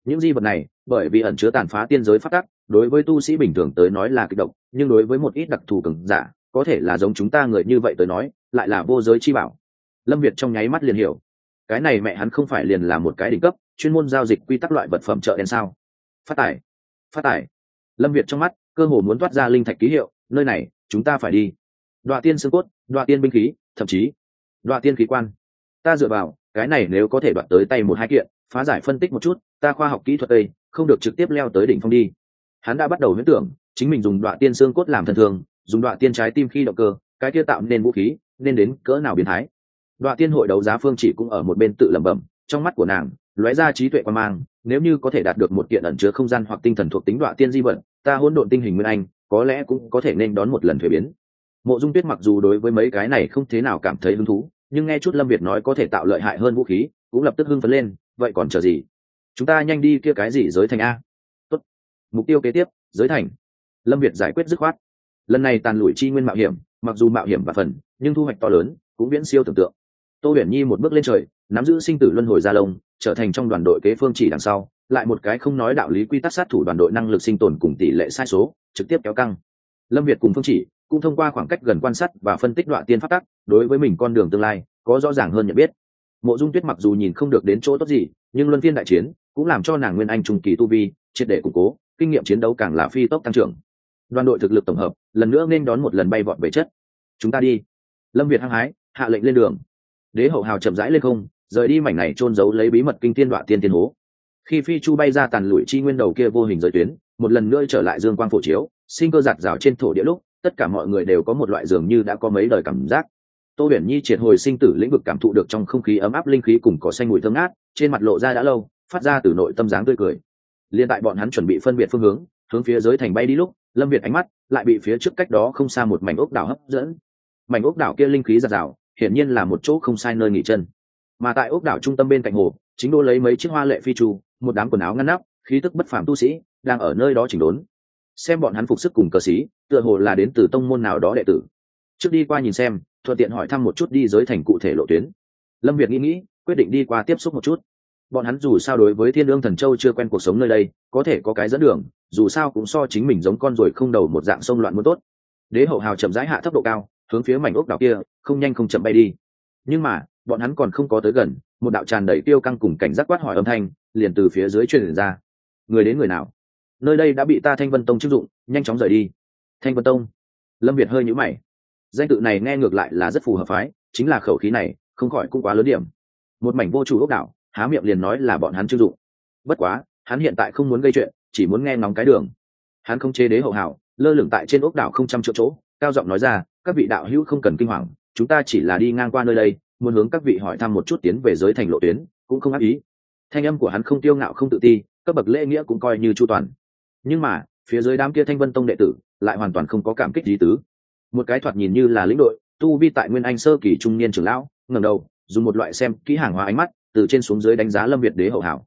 Speaker 1: những di vật này, bởi vì ẩn chứa tàn phá tiên giới phát tắc, đối với tu sĩ bình thường tới nói là kích động nhưng đối với một ít đặc thù cường giả, có thể là giống chúng ta người như vậy tới nói, lại là vô giới chi bảo. Lâm việt trong nháy mắt liền hiểu. Cái này mẹ hắn không phải liền là một cái đỉnh cấp, chuyên môn giao dịch quy tắc loại vật phẩm chợ đen sao? Phát tải phát tải lâm việt trong mắt, cơ hồ muốn toát ra linh thạch ký hiệu, nơi này, chúng ta phải đi. Đoạ tiên xương cốt, đoạ tiên binh khí, thậm chí, đoạ tiên khí quan. Ta dựa vào cái này nếu có thể đoạt tới tay một hai kiện, phá giải phân tích một chút, ta khoa học kỹ thuật đây, không được trực tiếp leo tới đỉnh phong đi. Hắn đã bắt đầu huyễn tưởng, chính mình dùng đoạn tiên xương cốt làm thần thường, dùng đoạn tiên trái tim khi động cơ, cái kia tạo nên vũ khí, nên đến cỡ nào biến thái. Đoạn tiên hội đấu giá phương chỉ cũng ở một bên tự lẩm bẩm, trong mắt của nàng, lóe ra trí tuệ quan mang, nếu như có thể đạt được một kiện ẩn chứa không gian hoặc tinh thần thuộc tính đoạn tiên di vật, ta hỗn độn tinh hình nguyên anh, có lẽ cũng có thể nên đón một lần thuế biến. Mộ dung tuyết mặc dù đối với mấy cái này không thế nào cảm thấy hứng thú nhưng nghe chút lâm việt nói có thể tạo lợi hại hơn vũ khí, cũng lập tức hưng phấn lên, vậy còn chờ gì? Chúng ta nhanh đi kia cái gì giới thành a? Tốt. mục tiêu kế tiếp, giới thành. Lâm việt giải quyết dứt khoát. Lần này tàn lủi chi nguyên mạo hiểm, mặc dù mạo hiểm và phần, nhưng thu hoạch to lớn, cũng viễn siêu tưởng tượng. Tô huyền nhi một bước lên trời, nắm giữ sinh tử luân hồi gia lông, trở thành trong đoàn đội kế phương chỉ đằng sau, lại một cái không nói đạo lý quy tắc sát thủ đoàn đội năng lực sinh tồn cùng tỷ lệ sai số, trực tiếp kéo căng. Lâm việt cùng phương chỉ cũng thông qua khoảng cách gần quan sát và phân tích đoạn tiên phát tắc, đối với mình con đường tương lai, có rõ ràng hơn nhận biết. Mộ dung tuyết mặc dù nhìn không được đến chỗ tốt gì, nhưng luân phiên đại chiến cũng làm cho nàng nguyên anh trung kỳ tu vi, triệt để củng cố, kinh nghiệm chiến đấu càng là phi tốc tăng trưởng. Đoàn đội thực lực tổng hợp, lần nữa nên đón một lần bay vọt về chất. Chúng ta đi. Lâm việt hăng hái, hạ lệnh lên đường. Đế hậu hào chậm rãi lên không, rời đi mảnh này trôn giấu lấy bí mật kinh tiên đoạn tiên tiên hố. Khi phi chu bay ra tàn lụi chi nguyên đầu kia vô hình rời tuyến, một lần nữa trở lại dương quang phổ chiếu, sinh cơ giạt rào trên thổ địa lúc tất cả mọi người đều có một loại dường như đã có mấy đời cảm giác. Tô huyền nhi triệt hồi sinh tử lĩnh vực cảm thụ được trong không khí ấm áp linh khí cùng cỏ xanh mùi thơm ngát, trên mặt lộ ra đã lâu, phát ra từ nội tâm dáng tươi cười. Liên tại bọn hắn chuẩn bị phân biệt phương hướng hướng phía dưới thành bay đi lúc, lâm việt ánh mắt lại bị phía trước cách đó không xa một mảnh ốc đảo hấp dẫn. Mảnh ốc đảo kia linh khí giạt rào, hiển nhiên là một chỗ không sai nơi nghỉ chân. Mà tại ốc đảo trung tâm bên cạnh hồ, chính đô lấy mấy chiếc hoa lệ phi trù, một đám quần áo ngăn nắp, khí tức bất phàm tu sĩ, đang ở nơi đó chỉnh đốn xem bọn hắn phục sức cùng cờ sĩ tựa hồ là đến từ tông môn nào đó đệ tử. Trước đi qua nhìn xem, thuận tiện hỏi thăm một chút đi giới thành cụ thể lộ tuyến. Lâm việt nghĩ nghĩ, quyết định đi qua tiếp xúc một chút. Bọn hắn dù sao đối với thiên lương thần châu chưa quen cuộc sống nơi đây, có thể có cái dẫn đường, dù sao cũng so chính mình giống con rồi không đầu một dạng sông loạn muốn tốt. Đế hậu hào chậm rãi hạ thấp độ cao, hướng phía mảnh ốc đảo kia, không nhanh không chậm bay đi. Nhưng mà, bọn hắn còn không có tới gần, một đạo tràn đầy tiêu căng cùng cảnh giác quát hỏi âm thanh, liền từ phía dưới truyền ra. Người đến người nào? Nơi đây đã bị ta thanh vân tông chức dụng, nhanh chóng rời đi. Thanh vân tông. Lâm việt hơi nhũ mày. Danh tự này nghe ngược lại là rất phù hợp phái, chính là khẩu khí này, không khỏi cũng quá lớn điểm. Một mảnh vô chủ ốc đảo, há miệng liền nói là bọn hắn chức dụng. Bất quá, hắn hiện tại không muốn gây chuyện, chỉ muốn nghe ngóng cái đường. Hắn không chế đế hậu hảo, lơ lửng tại trên ốc đảo không trăm triệu chỗ, cao giọng nói ra, các vị đạo hữu không cần kinh hoàng, chúng ta chỉ là đi ngang qua nơi đây, muốn hướng các vị hỏi thăm một chút tiến về giới thành lộ tuyến, cũng không ác ý. Thanh âm của hắn không tiêu ngạo không tự ti, các bậc lễ nghĩa cũng coi như chu toàn nhưng mà, phía dưới đám kia thanh vân tông đệ tử lại hoàn toàn không có cảm kích lý tứ. Một cái thoạt nhìn như là lĩnh đội, tu vi tại nguyên anh sơ kỳ trung niên trưởng lão, ngẩng đầu, dùng một loại xem kỹ hàng hóa ánh mắt, từ trên xuống dưới đánh giá lâm việt đế hậu hảo.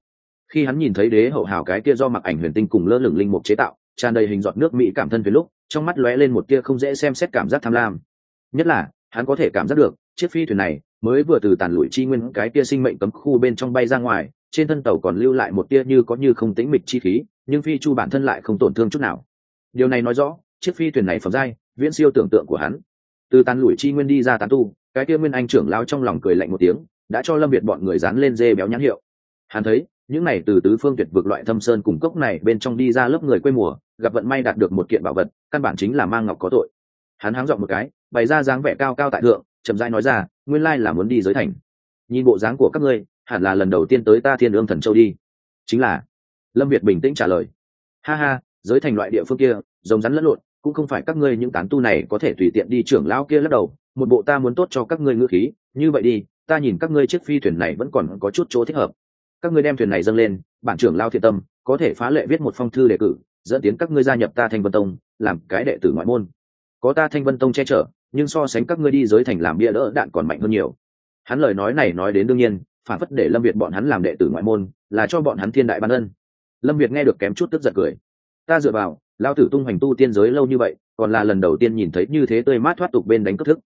Speaker 1: Khi hắn nhìn thấy đế hậu hảo cái kia do mặc ảnh huyền tinh cùng lơ lửng linh mục chế tạo, tràn đầy hình giọt nước mỹ cảm thân về lúc, trong mắt lóe lên một tia không dễ xem xét cảm giác tham lam. Nhất là, hắn có thể cảm giác được, chiếc phi thuyền này mới vừa từ tàn lụi chi nguyên cái tia sinh mệnh cấm khu bên trong bay ra ngoài, trên thân tàu còn lưu lại một tia như có như không tĩnh mịch chi khí nhưng phi chu bản thân lại không tổn thương chút nào. Điều này nói rõ, chiếc phi thuyền này phẩm giai, viễn siêu tưởng tượng của hắn. Từ tàn lủi chi nguyên đi ra tán tu, cái kia nguyên anh trưởng lao trong lòng cười lạnh một tiếng, đã cho lâm việt bọn người dán lên dê béo nhãn hiệu. Hắn thấy, những này từ tứ phương tuyệt vực loại thâm sơn cùng cốc này bên trong đi ra lớp người quê mùa, gặp vận may đạt được một kiện bảo vật, căn bản chính là mang ngọc có tội. Hắn háng dọn một cái, bày ra dáng vẻ cao cao tại thượng, chậm rãi nói ra, nguyên lai là muốn đi giới thành. Nhìn bộ dáng của các ngươi, hẳn là lần đầu tiên tới ta thiên ương thần châu đi. Chính là lâm việt bình tĩnh trả lời. Ha ha, giới thành loại địa phương kia giống rắn lẫn lộn, cũng không phải các ngươi những tán tu này có thể tùy tiện đi trưởng lão kia lắc đầu. Một bộ ta muốn tốt cho các ngươi ngữ khí. Như vậy đi, ta nhìn các ngươi chiếc phi thuyền này vẫn còn có chút chỗ thích hợp. Các ngươi đem thuyền này dâng lên, bản trưởng lao thiện tâm, có thể phá lệ viết một phong thư đề cử, dẫn tiến các ngươi gia nhập ta thanh vân tông, làm cái đệ tử ngoại môn. Có ta thanh vân tông che chở, nhưng so sánh các ngươi đi giới thành làm bia đỡ đạn còn mạnh hơn nhiều. Hắn lời nói này nói đến đương nhiên, phản phất để lâm việt bọn hắn làm đệ tử ngoại môn, là cho bọn hắn thiên đại ban ân lâm việt nghe được kém chút tức giận cười. Ta dựa vào, lao tử tung hoành tu tiên giới lâu như vậy, còn là lần đầu tiên nhìn thấy như thế tươi mát thoát tục bên đánh cất thức.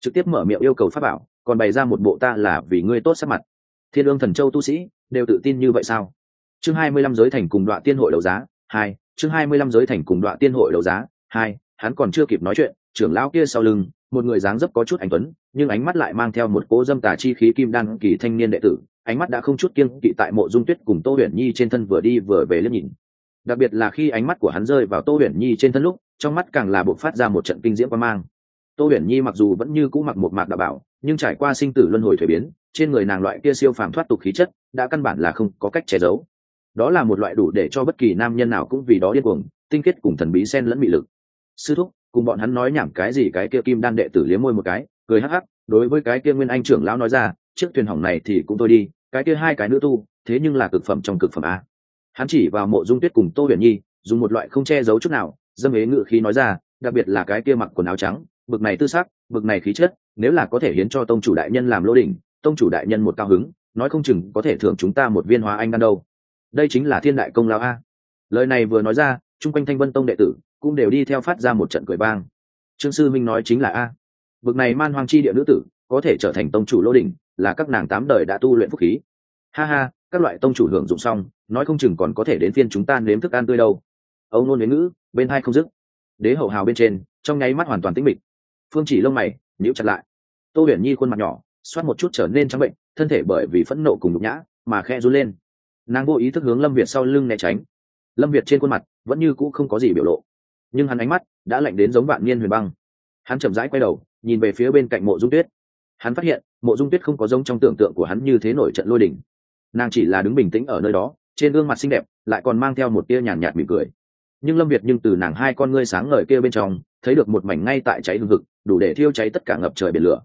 Speaker 1: Trực tiếp mở miệng yêu cầu pháp bảo, còn bày ra một bộ ta là vì ngươi tốt sắc mặt. Thiên ương thần châu tu sĩ, đều tự tin như vậy sao? Chương hai mươi lăm giới thành cùng đoạn tiên hội đấu giá, hai, chương hai mươi lăm giới thành cùng đoạn tiên hội đấu giá, hai, hắn còn chưa kịp nói chuyện, trưởng lão kia sau lưng, một người dáng dấp có chút anh tuấn, nhưng ánh mắt lại mang theo một cố dâm tà chi khí kim đan kỳ thanh niên đệ tử ánh mắt đã không chút kiêng kỵ tại mộ dung tuyết cùng tô huyền nhi trên thân vừa đi vừa về liếc nhìn. Đặc biệt là khi ánh mắt của hắn rơi vào tô huyền nhi trên thân lúc, trong mắt càng là buộc phát ra một trận kinh diễm quan mang. Tô huyền nhi mặc dù vẫn như cũ mặc một mạc đạo bảo, nhưng trải qua sinh tử luân hồi thuế biến, trên người nàng loại kia siêu phàm thoát tục khí chất, đã căn bản là không có cách che giấu. Đó là một loại đủ để cho bất kỳ nam nhân nào cũng vì đó điên cuồng, tinh kết cùng thần bí sen lẫn mị lực. Sư thúc, cùng bọn hắn nói nhảm cái gì cái kia kim đan đệ tử liếm môi một cái, cười hắc hắc, đối với cái kia nguyên anh trưởng lão nói ra chiếc thuyền hỏng này thì cũng thôi đi, cái kia hai cái nữ tu, thế nhưng là cực phẩm trong cực phẩm a. Hắn chỉ vào mộ dung tuyết cùng tô huyền nhi, dùng một loại không che giấu chút nào dâm ế ngự khí nói ra, đặc biệt là cái kia mặc quần áo trắng, bực này tư sắc, bực này khí chất, nếu là có thể hiến cho tông chủ đại nhân làm lô đỉnh, tông chủ đại nhân một cao hứng, nói không chừng có thể thưởng chúng ta một viên hóa anh đan đâu. Đây chính là thiên đại công lao a. Lời này vừa nói ra, chung quanh thanh vân tông đệ tử cũng đều đi theo phát ra một trận cười bang trương sư minh nói chính là a. Bực này man hoang chi địa nữ tử, có thể trở thành tông chủ lô đỉnh là các nàng tám đời đã tu luyện phúc khí. Ha ha, các loại tông chủ hưởng dụng xong, nói không chừng còn có thể đến phiên chúng ta nếm thức ăn tươi đâu. Âu nôn đến ngữ, bên hai không dứt. Đế hậu hào bên trên, trong nháy mắt hoàn toàn tĩnh mịch. Phương chỉ lông mày, nhíu chặt lại. Tô huyền nhi khuôn mặt nhỏ, xoát một chút trở nên trắng bệnh, thân thể bởi vì phẫn nộ cùng nhục nhã mà khe run lên. Nàng vô ý thức hướng lâm việt sau lưng né tránh. Lâm việt trên khuôn mặt vẫn như cũ không có gì biểu lộ, nhưng hắn ánh mắt đã lạnh đến giống vạn niên huyền băng. Hắn chậm rãi quay đầu, nhìn về phía bên cạnh mộ dung tuyết. Hắn phát hiện mộ dung tuyết không có giống trong tưởng tượng của hắn như thế nổi trận lôi đỉnh nàng chỉ là đứng bình tĩnh ở nơi đó, trên gương mặt xinh đẹp, lại còn mang theo một tia nhàn nhạt mỉm cười. Nhưng lâm việt nhưng từ nàng hai con ngươi sáng ngời kia bên trong, thấy được một mảnh ngay tại cháy hương thực đủ để thiêu cháy tất cả ngập trời biển lửa.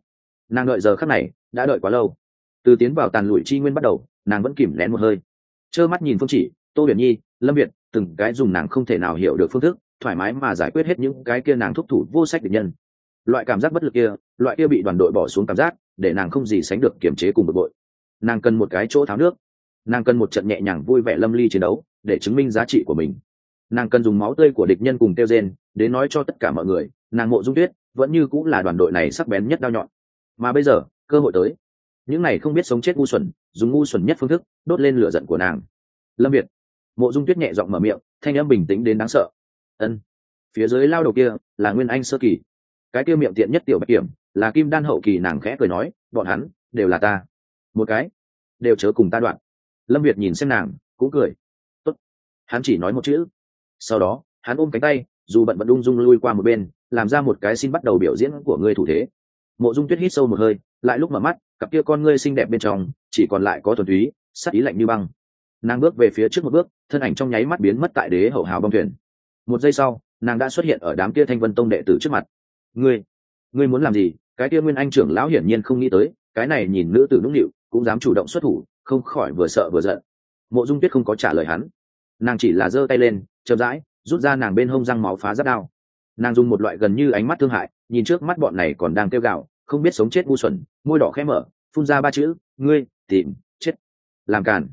Speaker 1: Nàng đợi giờ khắc này, đã đợi quá lâu. Từ tiến vào tàn lụi chi nguyên bắt đầu, nàng vẫn kìm nén một hơi. Trơ mắt nhìn phương chỉ, tô huyền nhi, lâm việt, từng cái dùng nàng không thể nào hiểu được phương thức, thoải mái mà giải quyết hết những cái kia nàng thúc thủ vô sách địch nhân. Loại cảm giác bất lực kia, loại kia bị đoàn đội bỏ xuống cảm giác để nàng không gì sánh được kiềm chế cùng bực bội. Nàng cần một cái chỗ tháo nước. Nàng cần một trận nhẹ nhàng vui vẻ lâm ly chiến đấu để chứng minh giá trị của mình. Nàng cần dùng máu tươi của địch nhân cùng teo gen đến nói cho tất cả mọi người, nàng mộ dung tuyết vẫn như cũng là đoàn đội này sắc bén nhất đao nhọn. Mà bây giờ, cơ hội tới. Những này không biết sống chết ngu xuẩn, dùng ngu xuẩn nhất phương thức đốt lên lửa giận của nàng. Lâm việt. Mộ dung tuyết nhẹ giọng mở miệng, thanh âm bình tĩnh đến đáng sợ. Ân. Phía dưới lao đầu kia là nguyên anh sơ kỳ. Cái kia miệng tiện nhất tiểu bạch kiểm là kim đan hậu kỳ nàng khẽ cười nói, bọn hắn đều là ta. Một cái đều chớ cùng ta đoạn. Lâm việt nhìn xem nàng, cũng cười. Tốt. hắn chỉ nói một chữ. Sau đó, hắn ôm cánh tay, dù bận bận ung dung lui qua một bên, làm ra một cái xin bắt đầu biểu diễn của ngươi thủ thế. Mộ dung tuyết hít sâu một hơi, lại lúc mở mắt, cặp kia con ngươi xinh đẹp bên trong, chỉ còn lại có thuần túy, sắc ý lạnh như băng. Nàng bước về phía trước một bước, thân ảnh trong nháy mắt biến mất tại đế hậu hào bong thuyền. Một giây sau, nàng đã xuất hiện ở đám kia thanh vân tông đệ tử trước mặt. Ngươi ngươi muốn làm gì? Cái kia nguyên anh trưởng lão hiển nhiên không nghĩ tới, cái này nhìn nữ tử nũng nịu, cũng dám chủ động xuất thủ, không khỏi vừa sợ vừa giận. Mộ dung tuyết không có trả lời hắn. Nàng chỉ là giơ tay lên, chậm rãi, rút ra nàng bên hông răng máu phá giáp đao. Nàng dùng một loại gần như ánh mắt thương hại, nhìn trước mắt bọn này còn đang kêu gạo không biết sống chết ngu xuẩn, môi đỏ khẽ mở, phun ra ba chữ, ngươi, tìm, chết. Làm càn.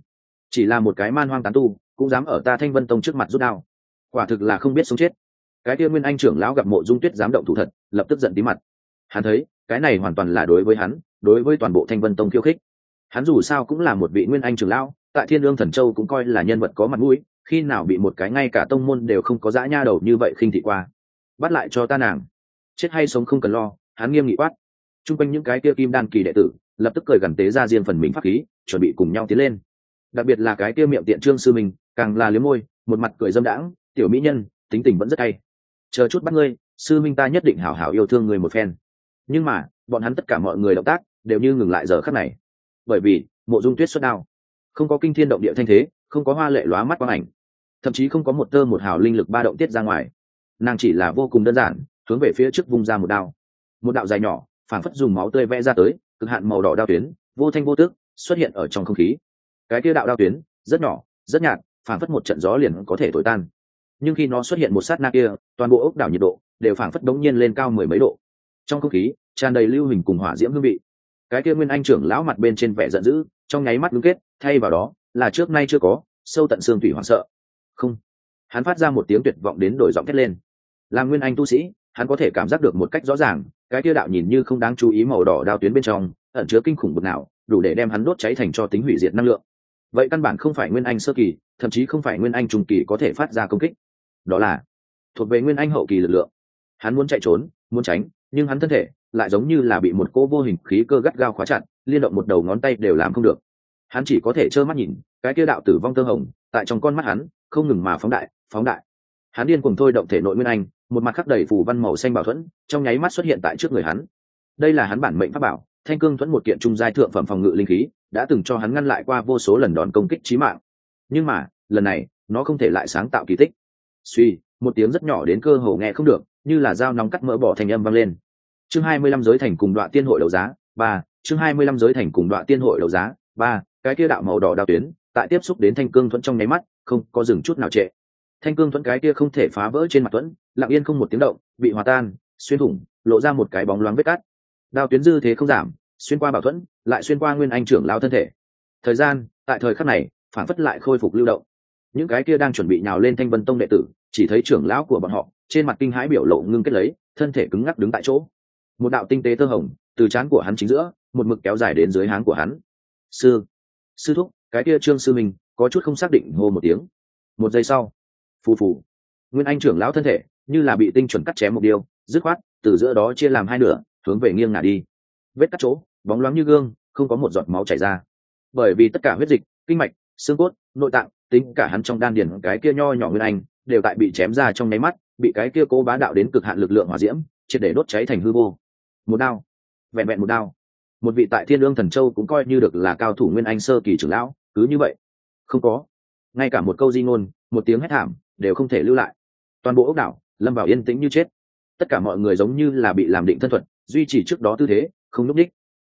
Speaker 1: Chỉ là một cái man hoang tán tu, cũng dám ở ta thanh vân tông trước mặt rút đao. Quả thực là không biết sống chết. Cái kia nguyên anh trưởng lão gặp mộ dung tuyết dám động thủ thật, lập tức giận tí mặt. Hắn thấy cái này hoàn toàn là đối với hắn, đối với toàn bộ thanh vân tông khiêu khích. Hắn dù sao cũng là một vị nguyên anh trưởng lão, tại thiên lương thần châu cũng coi là nhân vật có mặt mũi, khi nào bị một cái ngay cả tông môn đều không có dã nha đầu như vậy khinh thị qua. Bắt lại cho ta nàng. Chết hay sống không cần lo, hắn nghiêm nghị quát. T r u n g quanh những cái kia kim đan kỳ đệ tử, lập tức cười gần tế ra riêng phần mình pháp khí, chuẩn bị cùng nhau tiến lên. Đặc biệt là cái kia miệng tiện trương sư mình, càng là liếm môi, một mặt cười dâm đãng, tiểu mỹ nhân, tính tình vẫn rất hay. Chờ chút bắt ngươi, sư minh ta nhất định hảo hảo yêu thương người một phen nhưng mà, bọn hắn tất cả mọi người động tác đều như ngừng lại giờ khắc này. Bởi vì, mộ dung tuyết xuất đao. Không có kinh thiên động địa thanh thế, không có hoa lệ lóa mắt quang ảnh. Thậm chí không có một tơ một hào linh lực ba động tiết ra ngoài. Nàng chỉ là vô cùng đơn giản, hướng về phía trước vung ra một đao. Một đạo dài nhỏ phản phất dùng máu tươi vẽ ra tới, cực hạn màu đỏ đao tuyến, vô thanh vô tước xuất hiện ở trong không khí. Cái kia đạo đao tuyến, rất nhỏ, rất nhạt phản phất một trận gió liền có thể thổi tan. Nhưng khi nó xuất hiện một sát na kia, toàn bộ ốc đảo nhiệt độ đều phảng phất đống nhiên lên cao mười mấy độ trong không khí, tràn đầy lưu hình cùng hỏa diễm hương vị. Cái kia nguyên anh trưởng lão mặt bên trên vẻ giận dữ, trong nháy mắt ngưng kết, thay vào đó là trước nay chưa có, sâu tận xương thủy hoảng sợ. Không. Hắn phát ra một tiếng tuyệt vọng đến đổi giọng thét lên. Là nguyên anh tu sĩ, hắn có thể cảm giác được một cách rõ ràng, cái kia đạo nhìn như không đáng chú ý màu đỏ đao tuyến bên trong, ẩn chứa kinh khủng bực nào, đủ để đem hắn đốt cháy thành cho tính hủy diệt năng lượng. Vậy căn bản không phải nguyên anh sơ kỳ, thậm chí không phải nguyên anh trung kỳ có thể phát ra công kích. Đó là thuộc về nguyên anh hậu kỳ lực lượng. Hắn muốn chạy trốn, muốn tránh nhưng hắn thân thể lại giống như là bị một cô vô hình khí cơ gắt gao khóa chặt, liên động một đầu ngón tay đều làm không được. Hắn chỉ có thể trơ mắt nhìn, cái kia đạo tử vong tơ hồng, tại trong con mắt hắn, không ngừng mà phóng đại phóng đại. Hắn điên cùng thôi động thể nội nguyên anh, một mặt khắc đầy phủ văn màu xanh bảo thuẫn, trong nháy mắt xuất hiện tại trước người hắn. Đây là hắn bản mệnh pháp bảo, thanh cương thuẫn một kiện trung giai thượng phẩm phòng ngự linh khí, đã từng cho hắn ngăn lại qua vô số lần đòn công kích trí mạng. Nhưng mà, lần này, nó không thể lại sáng tạo kỳ tích. Suy, một tiếng rất nhỏ đến cơ hồ nghe không được như là dao nóng cắt mỡ bỏ thành âm vang lên. Chương hai mươi lăm giới thành cùng đoạn tiên hội đấu giá, ba, chương hai mươi lăm giới thành cùng đoạn tiên hội đấu giá, ba, cái kia đạo màu đỏ đạo tuyến, tại tiếp xúc đến thanh cương thuẫn trong nháy mắt, không có dừng chút nào trệ. Thanh cương thuẫn cái kia không thể phá vỡ trên mặt thuẫn lặng yên không một tiếng động, bị hòa tan, xuyên thủng, lộ ra một cái bóng loáng vết cắt. Đao tuyến dư thế không giảm, xuyên qua bảo thuẫn lại xuyên qua nguyên anh trưởng lao thân thể. Thời gian, tại thời khắc này, phản phất lại khôi phục lưu động. Những cái kia đang chuẩn bị nhào lên thanh vân tông đệ tử chỉ thấy trưởng lão của bọn họ, trên mặt kinh hãi biểu lộ ngưng kết lấy, thân thể cứng ngắc đứng tại chỗ. Một đạo tinh tế tơ hồng, từ trán của hắn chính giữa, một mực kéo dài đến dưới háng của hắn. Sư sư thúc, cái kia trương sư minh có chút không xác định, hô một tiếng. Một giây sau, phù phù, nguyên anh trưởng lão thân thể, như là bị tinh chuẩn cắt chém một điều, dứt khoát, từ giữa đó chia làm hai nửa, hướng về nghiêng ngả đi. Vết cắt chỗ, bóng loáng như gương, không có một giọt máu chảy ra. Bởi vì tất cả huyết dịch, kinh mạch, xương cốt, nội tạng, tính cả hắn trong đan điền, cái kia nho nhỏ nguyên anh đều tại bị chém ra trong nháy mắt, bị cái kia cố bá đạo đến cực hạn lực lượng hỏa diễm, triệt để đốt cháy thành hư vô. Một đao, vẹn vẹn một đao. Một vị tại thiên lương thần châu cũng coi như được là cao thủ nguyên anh sơ kỳ trưởng lão, cứ như vậy. Không có. Ngay cả một câu di ngôn, một tiếng hét thảm, đều không thể lưu lại. Toàn bộ ốc đảo, lâm vào yên tĩnh như chết. Tất cả mọi người giống như là bị làm định thân thuật, duy trì trước đó tư thế, không núp đích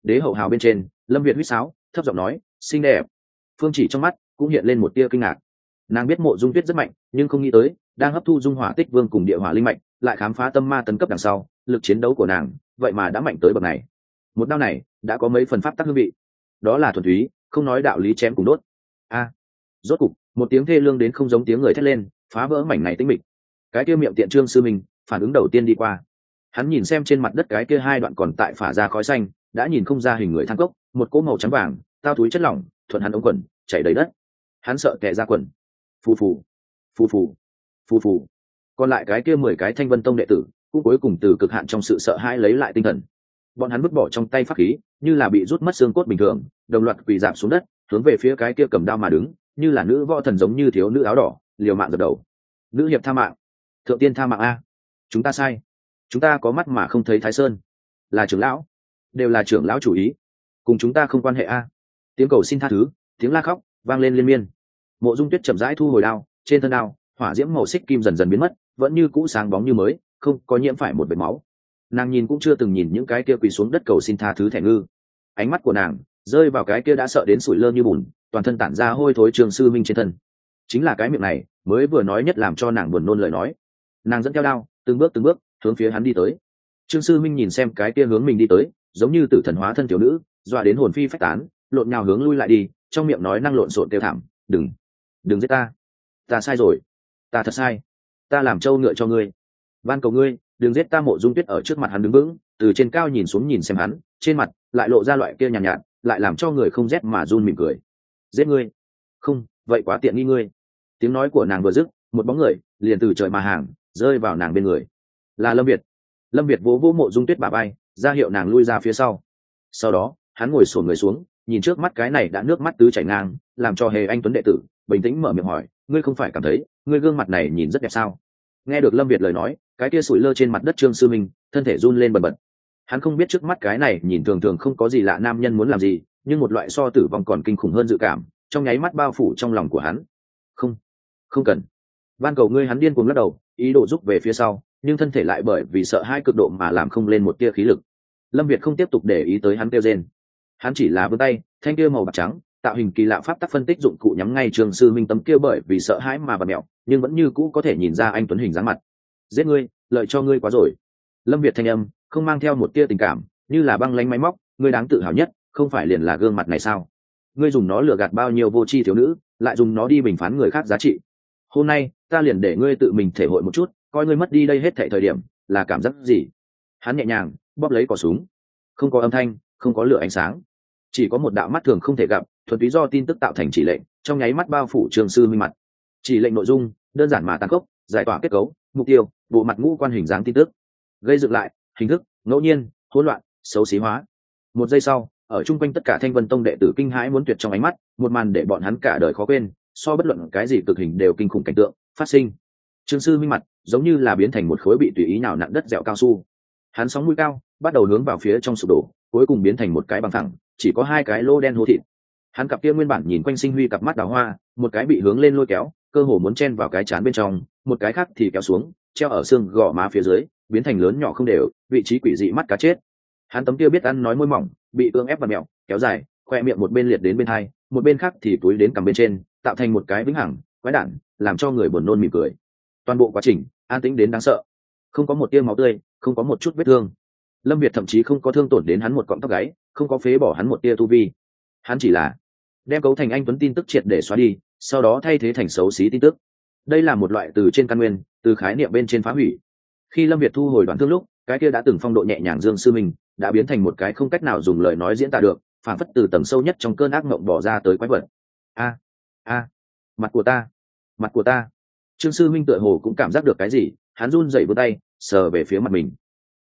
Speaker 1: đế hậu hào bên trên, lâm việt huýt sáo, thấp giọng nói, xinh đẹp. Phương chỉ trong mắt cũng hiện lên một tia kinh ngạc. Nàng biết mộ dung tuyết rất mạnh nhưng không nghĩ tới, đang hấp thu dung hỏa tích vương cùng địa hỏa linh mạch, lại khám phá tâm ma tấn cấp đằng sau, lực chiến đấu của nàng, vậy mà đã mạnh tới bậc này. Một đao này, đã có mấy phần pháp tắc hương vị. Đó là thuần túy, không nói đạo lý chém cùng đốt. A. Rốt cục, một tiếng thê lương đến không giống tiếng người thét lên, phá vỡ mảnh này tĩnh mịch. Cái kia miệng tiện trương sư mình phản ứng đầu tiên đi qua. Hắn nhìn xem trên mặt đất cái kia hai đoạn còn tại phả ra khói xanh, đã nhìn không ra hình người thang cốc, một cỗ màu trắng vàng, tao túi chất lỏng, thuận hắn ống quần, chảy đầy đất. Hắn sợ tệ ra quần. Phù phù phù phù phù phù. Còn lại cái kia mười cái thanh vân tông đệ tử, cũng cuối cùng từ cực hạn trong sự sợ hãi lấy lại tinh thần. Bọn hắn vứt bỏ trong tay pháp khí, như là bị rút mất xương cốt bình thường, đồng loạt quỳ giảm xuống đất, hướng về phía cái kia cầm đao mà đứng, như là nữ võ thần giống như thiếu nữ áo đỏ, liều mạng dập đầu. Nữ hiệp tha mạng. Thượng tiên tha mạng a. Chúng ta sai. Chúng ta có mắt mà không thấy thái sơn. Là trưởng lão. Đều là trưởng lão chủ ý. Cùng chúng ta không quan hệ a. Tiếng cầu xin tha thứ, tiếng la khóc, vang lên liên miên. Mộ dung tuyết chậm rãi thu hồi đao trên thân đao, hỏa diễm màu xích kim dần dần biến mất, vẫn như cũ sáng bóng như mới, không có nhiễm phải một vệt máu. Nàng nhìn cũng chưa từng nhìn những cái kia quỳ xuống đất cầu xin tha thứ thẻ ngư. Ánh mắt của nàng rơi vào cái kia đã sợ đến sủi lơ như bùn, toàn thân tản ra hôi thối trường sư minh trên thân. Chính là cái miệng này mới vừa nói nhất làm cho nàng buồn nôn lời nói. Nàng dẫn theo đao, từng bước từng bước, hướng phía hắn đi tới. Trương sư minh nhìn xem cái kia hướng mình đi tới, giống như tử thần hóa thân tiểu nữ, dọa đến hồn phi phách tán, lộn nhào hướng lui lại đi, trong miệng nói năng lộn xộn tiêu thảm, đừng đừng giết ta ta sai rồi. Ta thật sai. Ta làm trâu ngựa cho ngươi. Van cầu ngươi đừng giết ta mộ dung tuyết ở trước mặt hắn đứng vững từ trên cao nhìn xuống nhìn xem hắn trên mặt lại lộ ra loại kia nhàn nhạt, nhạt lại làm cho người không rét mà run mỉm cười. Giết ngươi. Không vậy quá tiện nghi ngươi. Tiếng nói của nàng vừa dứt một bóng người liền từ trời mà hàng rơi vào nàng bên người. Là lâm việt. Lâm việt vỗ vỗ mộ dung tuyết bà bay ra hiệu nàng lui ra phía sau. Sau đó hắn ngồi sổn người xuống nhìn trước mắt cái này đã nước mắt tứ chảy ngang làm cho hề anh tuấn đệ tử bình tĩnh mở miệng hỏi ngươi không phải cảm thấy ngươi gương mặt này nhìn rất đẹp sao? Nghe được lâm việt lời nói, cái kia sủi lơ trên mặt đất trương sư minh, thân thể run lên bần bật. Hắn không biết trước mắt cái này nhìn thường thường không có gì lạ nam nhân muốn làm gì, nhưng một loại so tử vong còn kinh khủng hơn dự cảm, trong nháy mắt bao phủ trong lòng của hắn. Không không cần. Van cầu ngươi hắn điên cuồng lắc đầu, ý đồ rút về phía sau, nhưng thân thể lại bởi vì sợ hai cực độ mà làm không lên một tia khí lực. Lâm việt không tiếp tục để ý tới hắn kêu rên. Hắn chỉ là vươn tay, thanh kia màu bạc trắng tạo hình kỳ lạ pháp tắc phân tích dụng cụ nhắm ngay trường sư minh tấm kia bởi vì sợ hãi mà bật mẹo, nhưng vẫn như cũ có thể nhìn ra anh tuấn hình dáng mặt. Giết ngươi, lợi cho ngươi quá rồi. Lâm việt thanh âm, không mang theo một tia tình cảm, như là băng lanh máy móc, ngươi đáng tự hào nhất, không phải liền là gương mặt này sao? Ngươi dùng nó lừa gạt bao nhiêu vô tri thiếu nữ, lại dùng nó đi bình phán người khác giá trị. Hôm nay, ta liền để ngươi tự mình thể hội một chút, coi ngươi mất đi đây hết thệ thời điểm, là cảm giác gì? Hắn nhẹ nhàng, bóp lấy cỏ súng. Không có âm thanh, không có lửa ánh sáng. Chỉ có một đạo mắt thường không thể gặp thuần túy do tin tức tạo thành chỉ lệnh, trong nháy mắt bao phủ trường sư minh mặt. Chỉ lệnh nội dung, đơn giản mà tăng cốc giải tỏa kết cấu, mục tiêu, bộ mặt ngũ quan hình dáng tin tức. Gây dựng lại, hình thức, ngẫu nhiên, hỗn loạn, xấu xí hóa. Một giây sau, ở chung quanh tất cả thanh vân tông đệ tử kinh hãi muốn tuyệt trong ánh mắt, một màn để bọn hắn cả đời khó quên, so bất luận cái gì cực hình đều kinh khủng cảnh tượng, phát sinh. Trương sư minh mặt, giống như là biến thành một khối bị tùy ý nào nặng đất dẻo cao su. Hắn sóng mũi cao, bắt đầu hướng vào phía trong sụp đổ, cuối cùng biến thành một cái bằng thẳng chỉ có hai cái lô đen hô thịt hắn cặp kia nguyên bản nhìn quanh sinh huy cặp mắt đào hoa, một cái bị hướng lên lôi kéo, cơ hồ muốn chen vào cái chán bên trong, một cái khác thì kéo xuống, treo ở xương gò má phía dưới, biến thành lớn nhỏ không đều, vị trí quỷ dị mắt cá chết. Hắn tấm kia biết ăn nói môi mỏng, bị ương ép và mẹo, kéo dài, khoe miệng một bên liệt đến bên hai, một bên khác thì túi đến cằm bên trên, tạo thành một cái vĩnh hằng, quái đản, làm cho người buồn nôn mỉm cười. Toàn bộ quá trình, an tĩnh đến đáng sợ. Không có một tia máu tươi, không có một chút vết thương. Lâm việt thậm chí không có thương tổn đến hắn một cọng tóc gáy, không có phế bỏ hắn một tia tu vi. Hắn chỉ là đem cấu thành anh tuấn tin tức triệt để xóa đi, sau đó thay thế thành xấu xí tin tức. Đây là một loại từ trên căn nguyên, từ khái niệm bên trên phá hủy. Khi lâm việt thu hồi đoạn thương lúc, cái kia đã từng phong độ nhẹ nhàng dương sư mình đã biến thành một cái không cách nào dùng lời nói diễn tả được phản phất từ tầng sâu nhất trong cơn ác mộng bỏ ra tới quái vật. A a, mặt của ta, mặt của ta. Trương sư minh tựa hồ cũng cảm giác được cái gì, hắn run dậy vươn tay, sờ về phía mặt mình.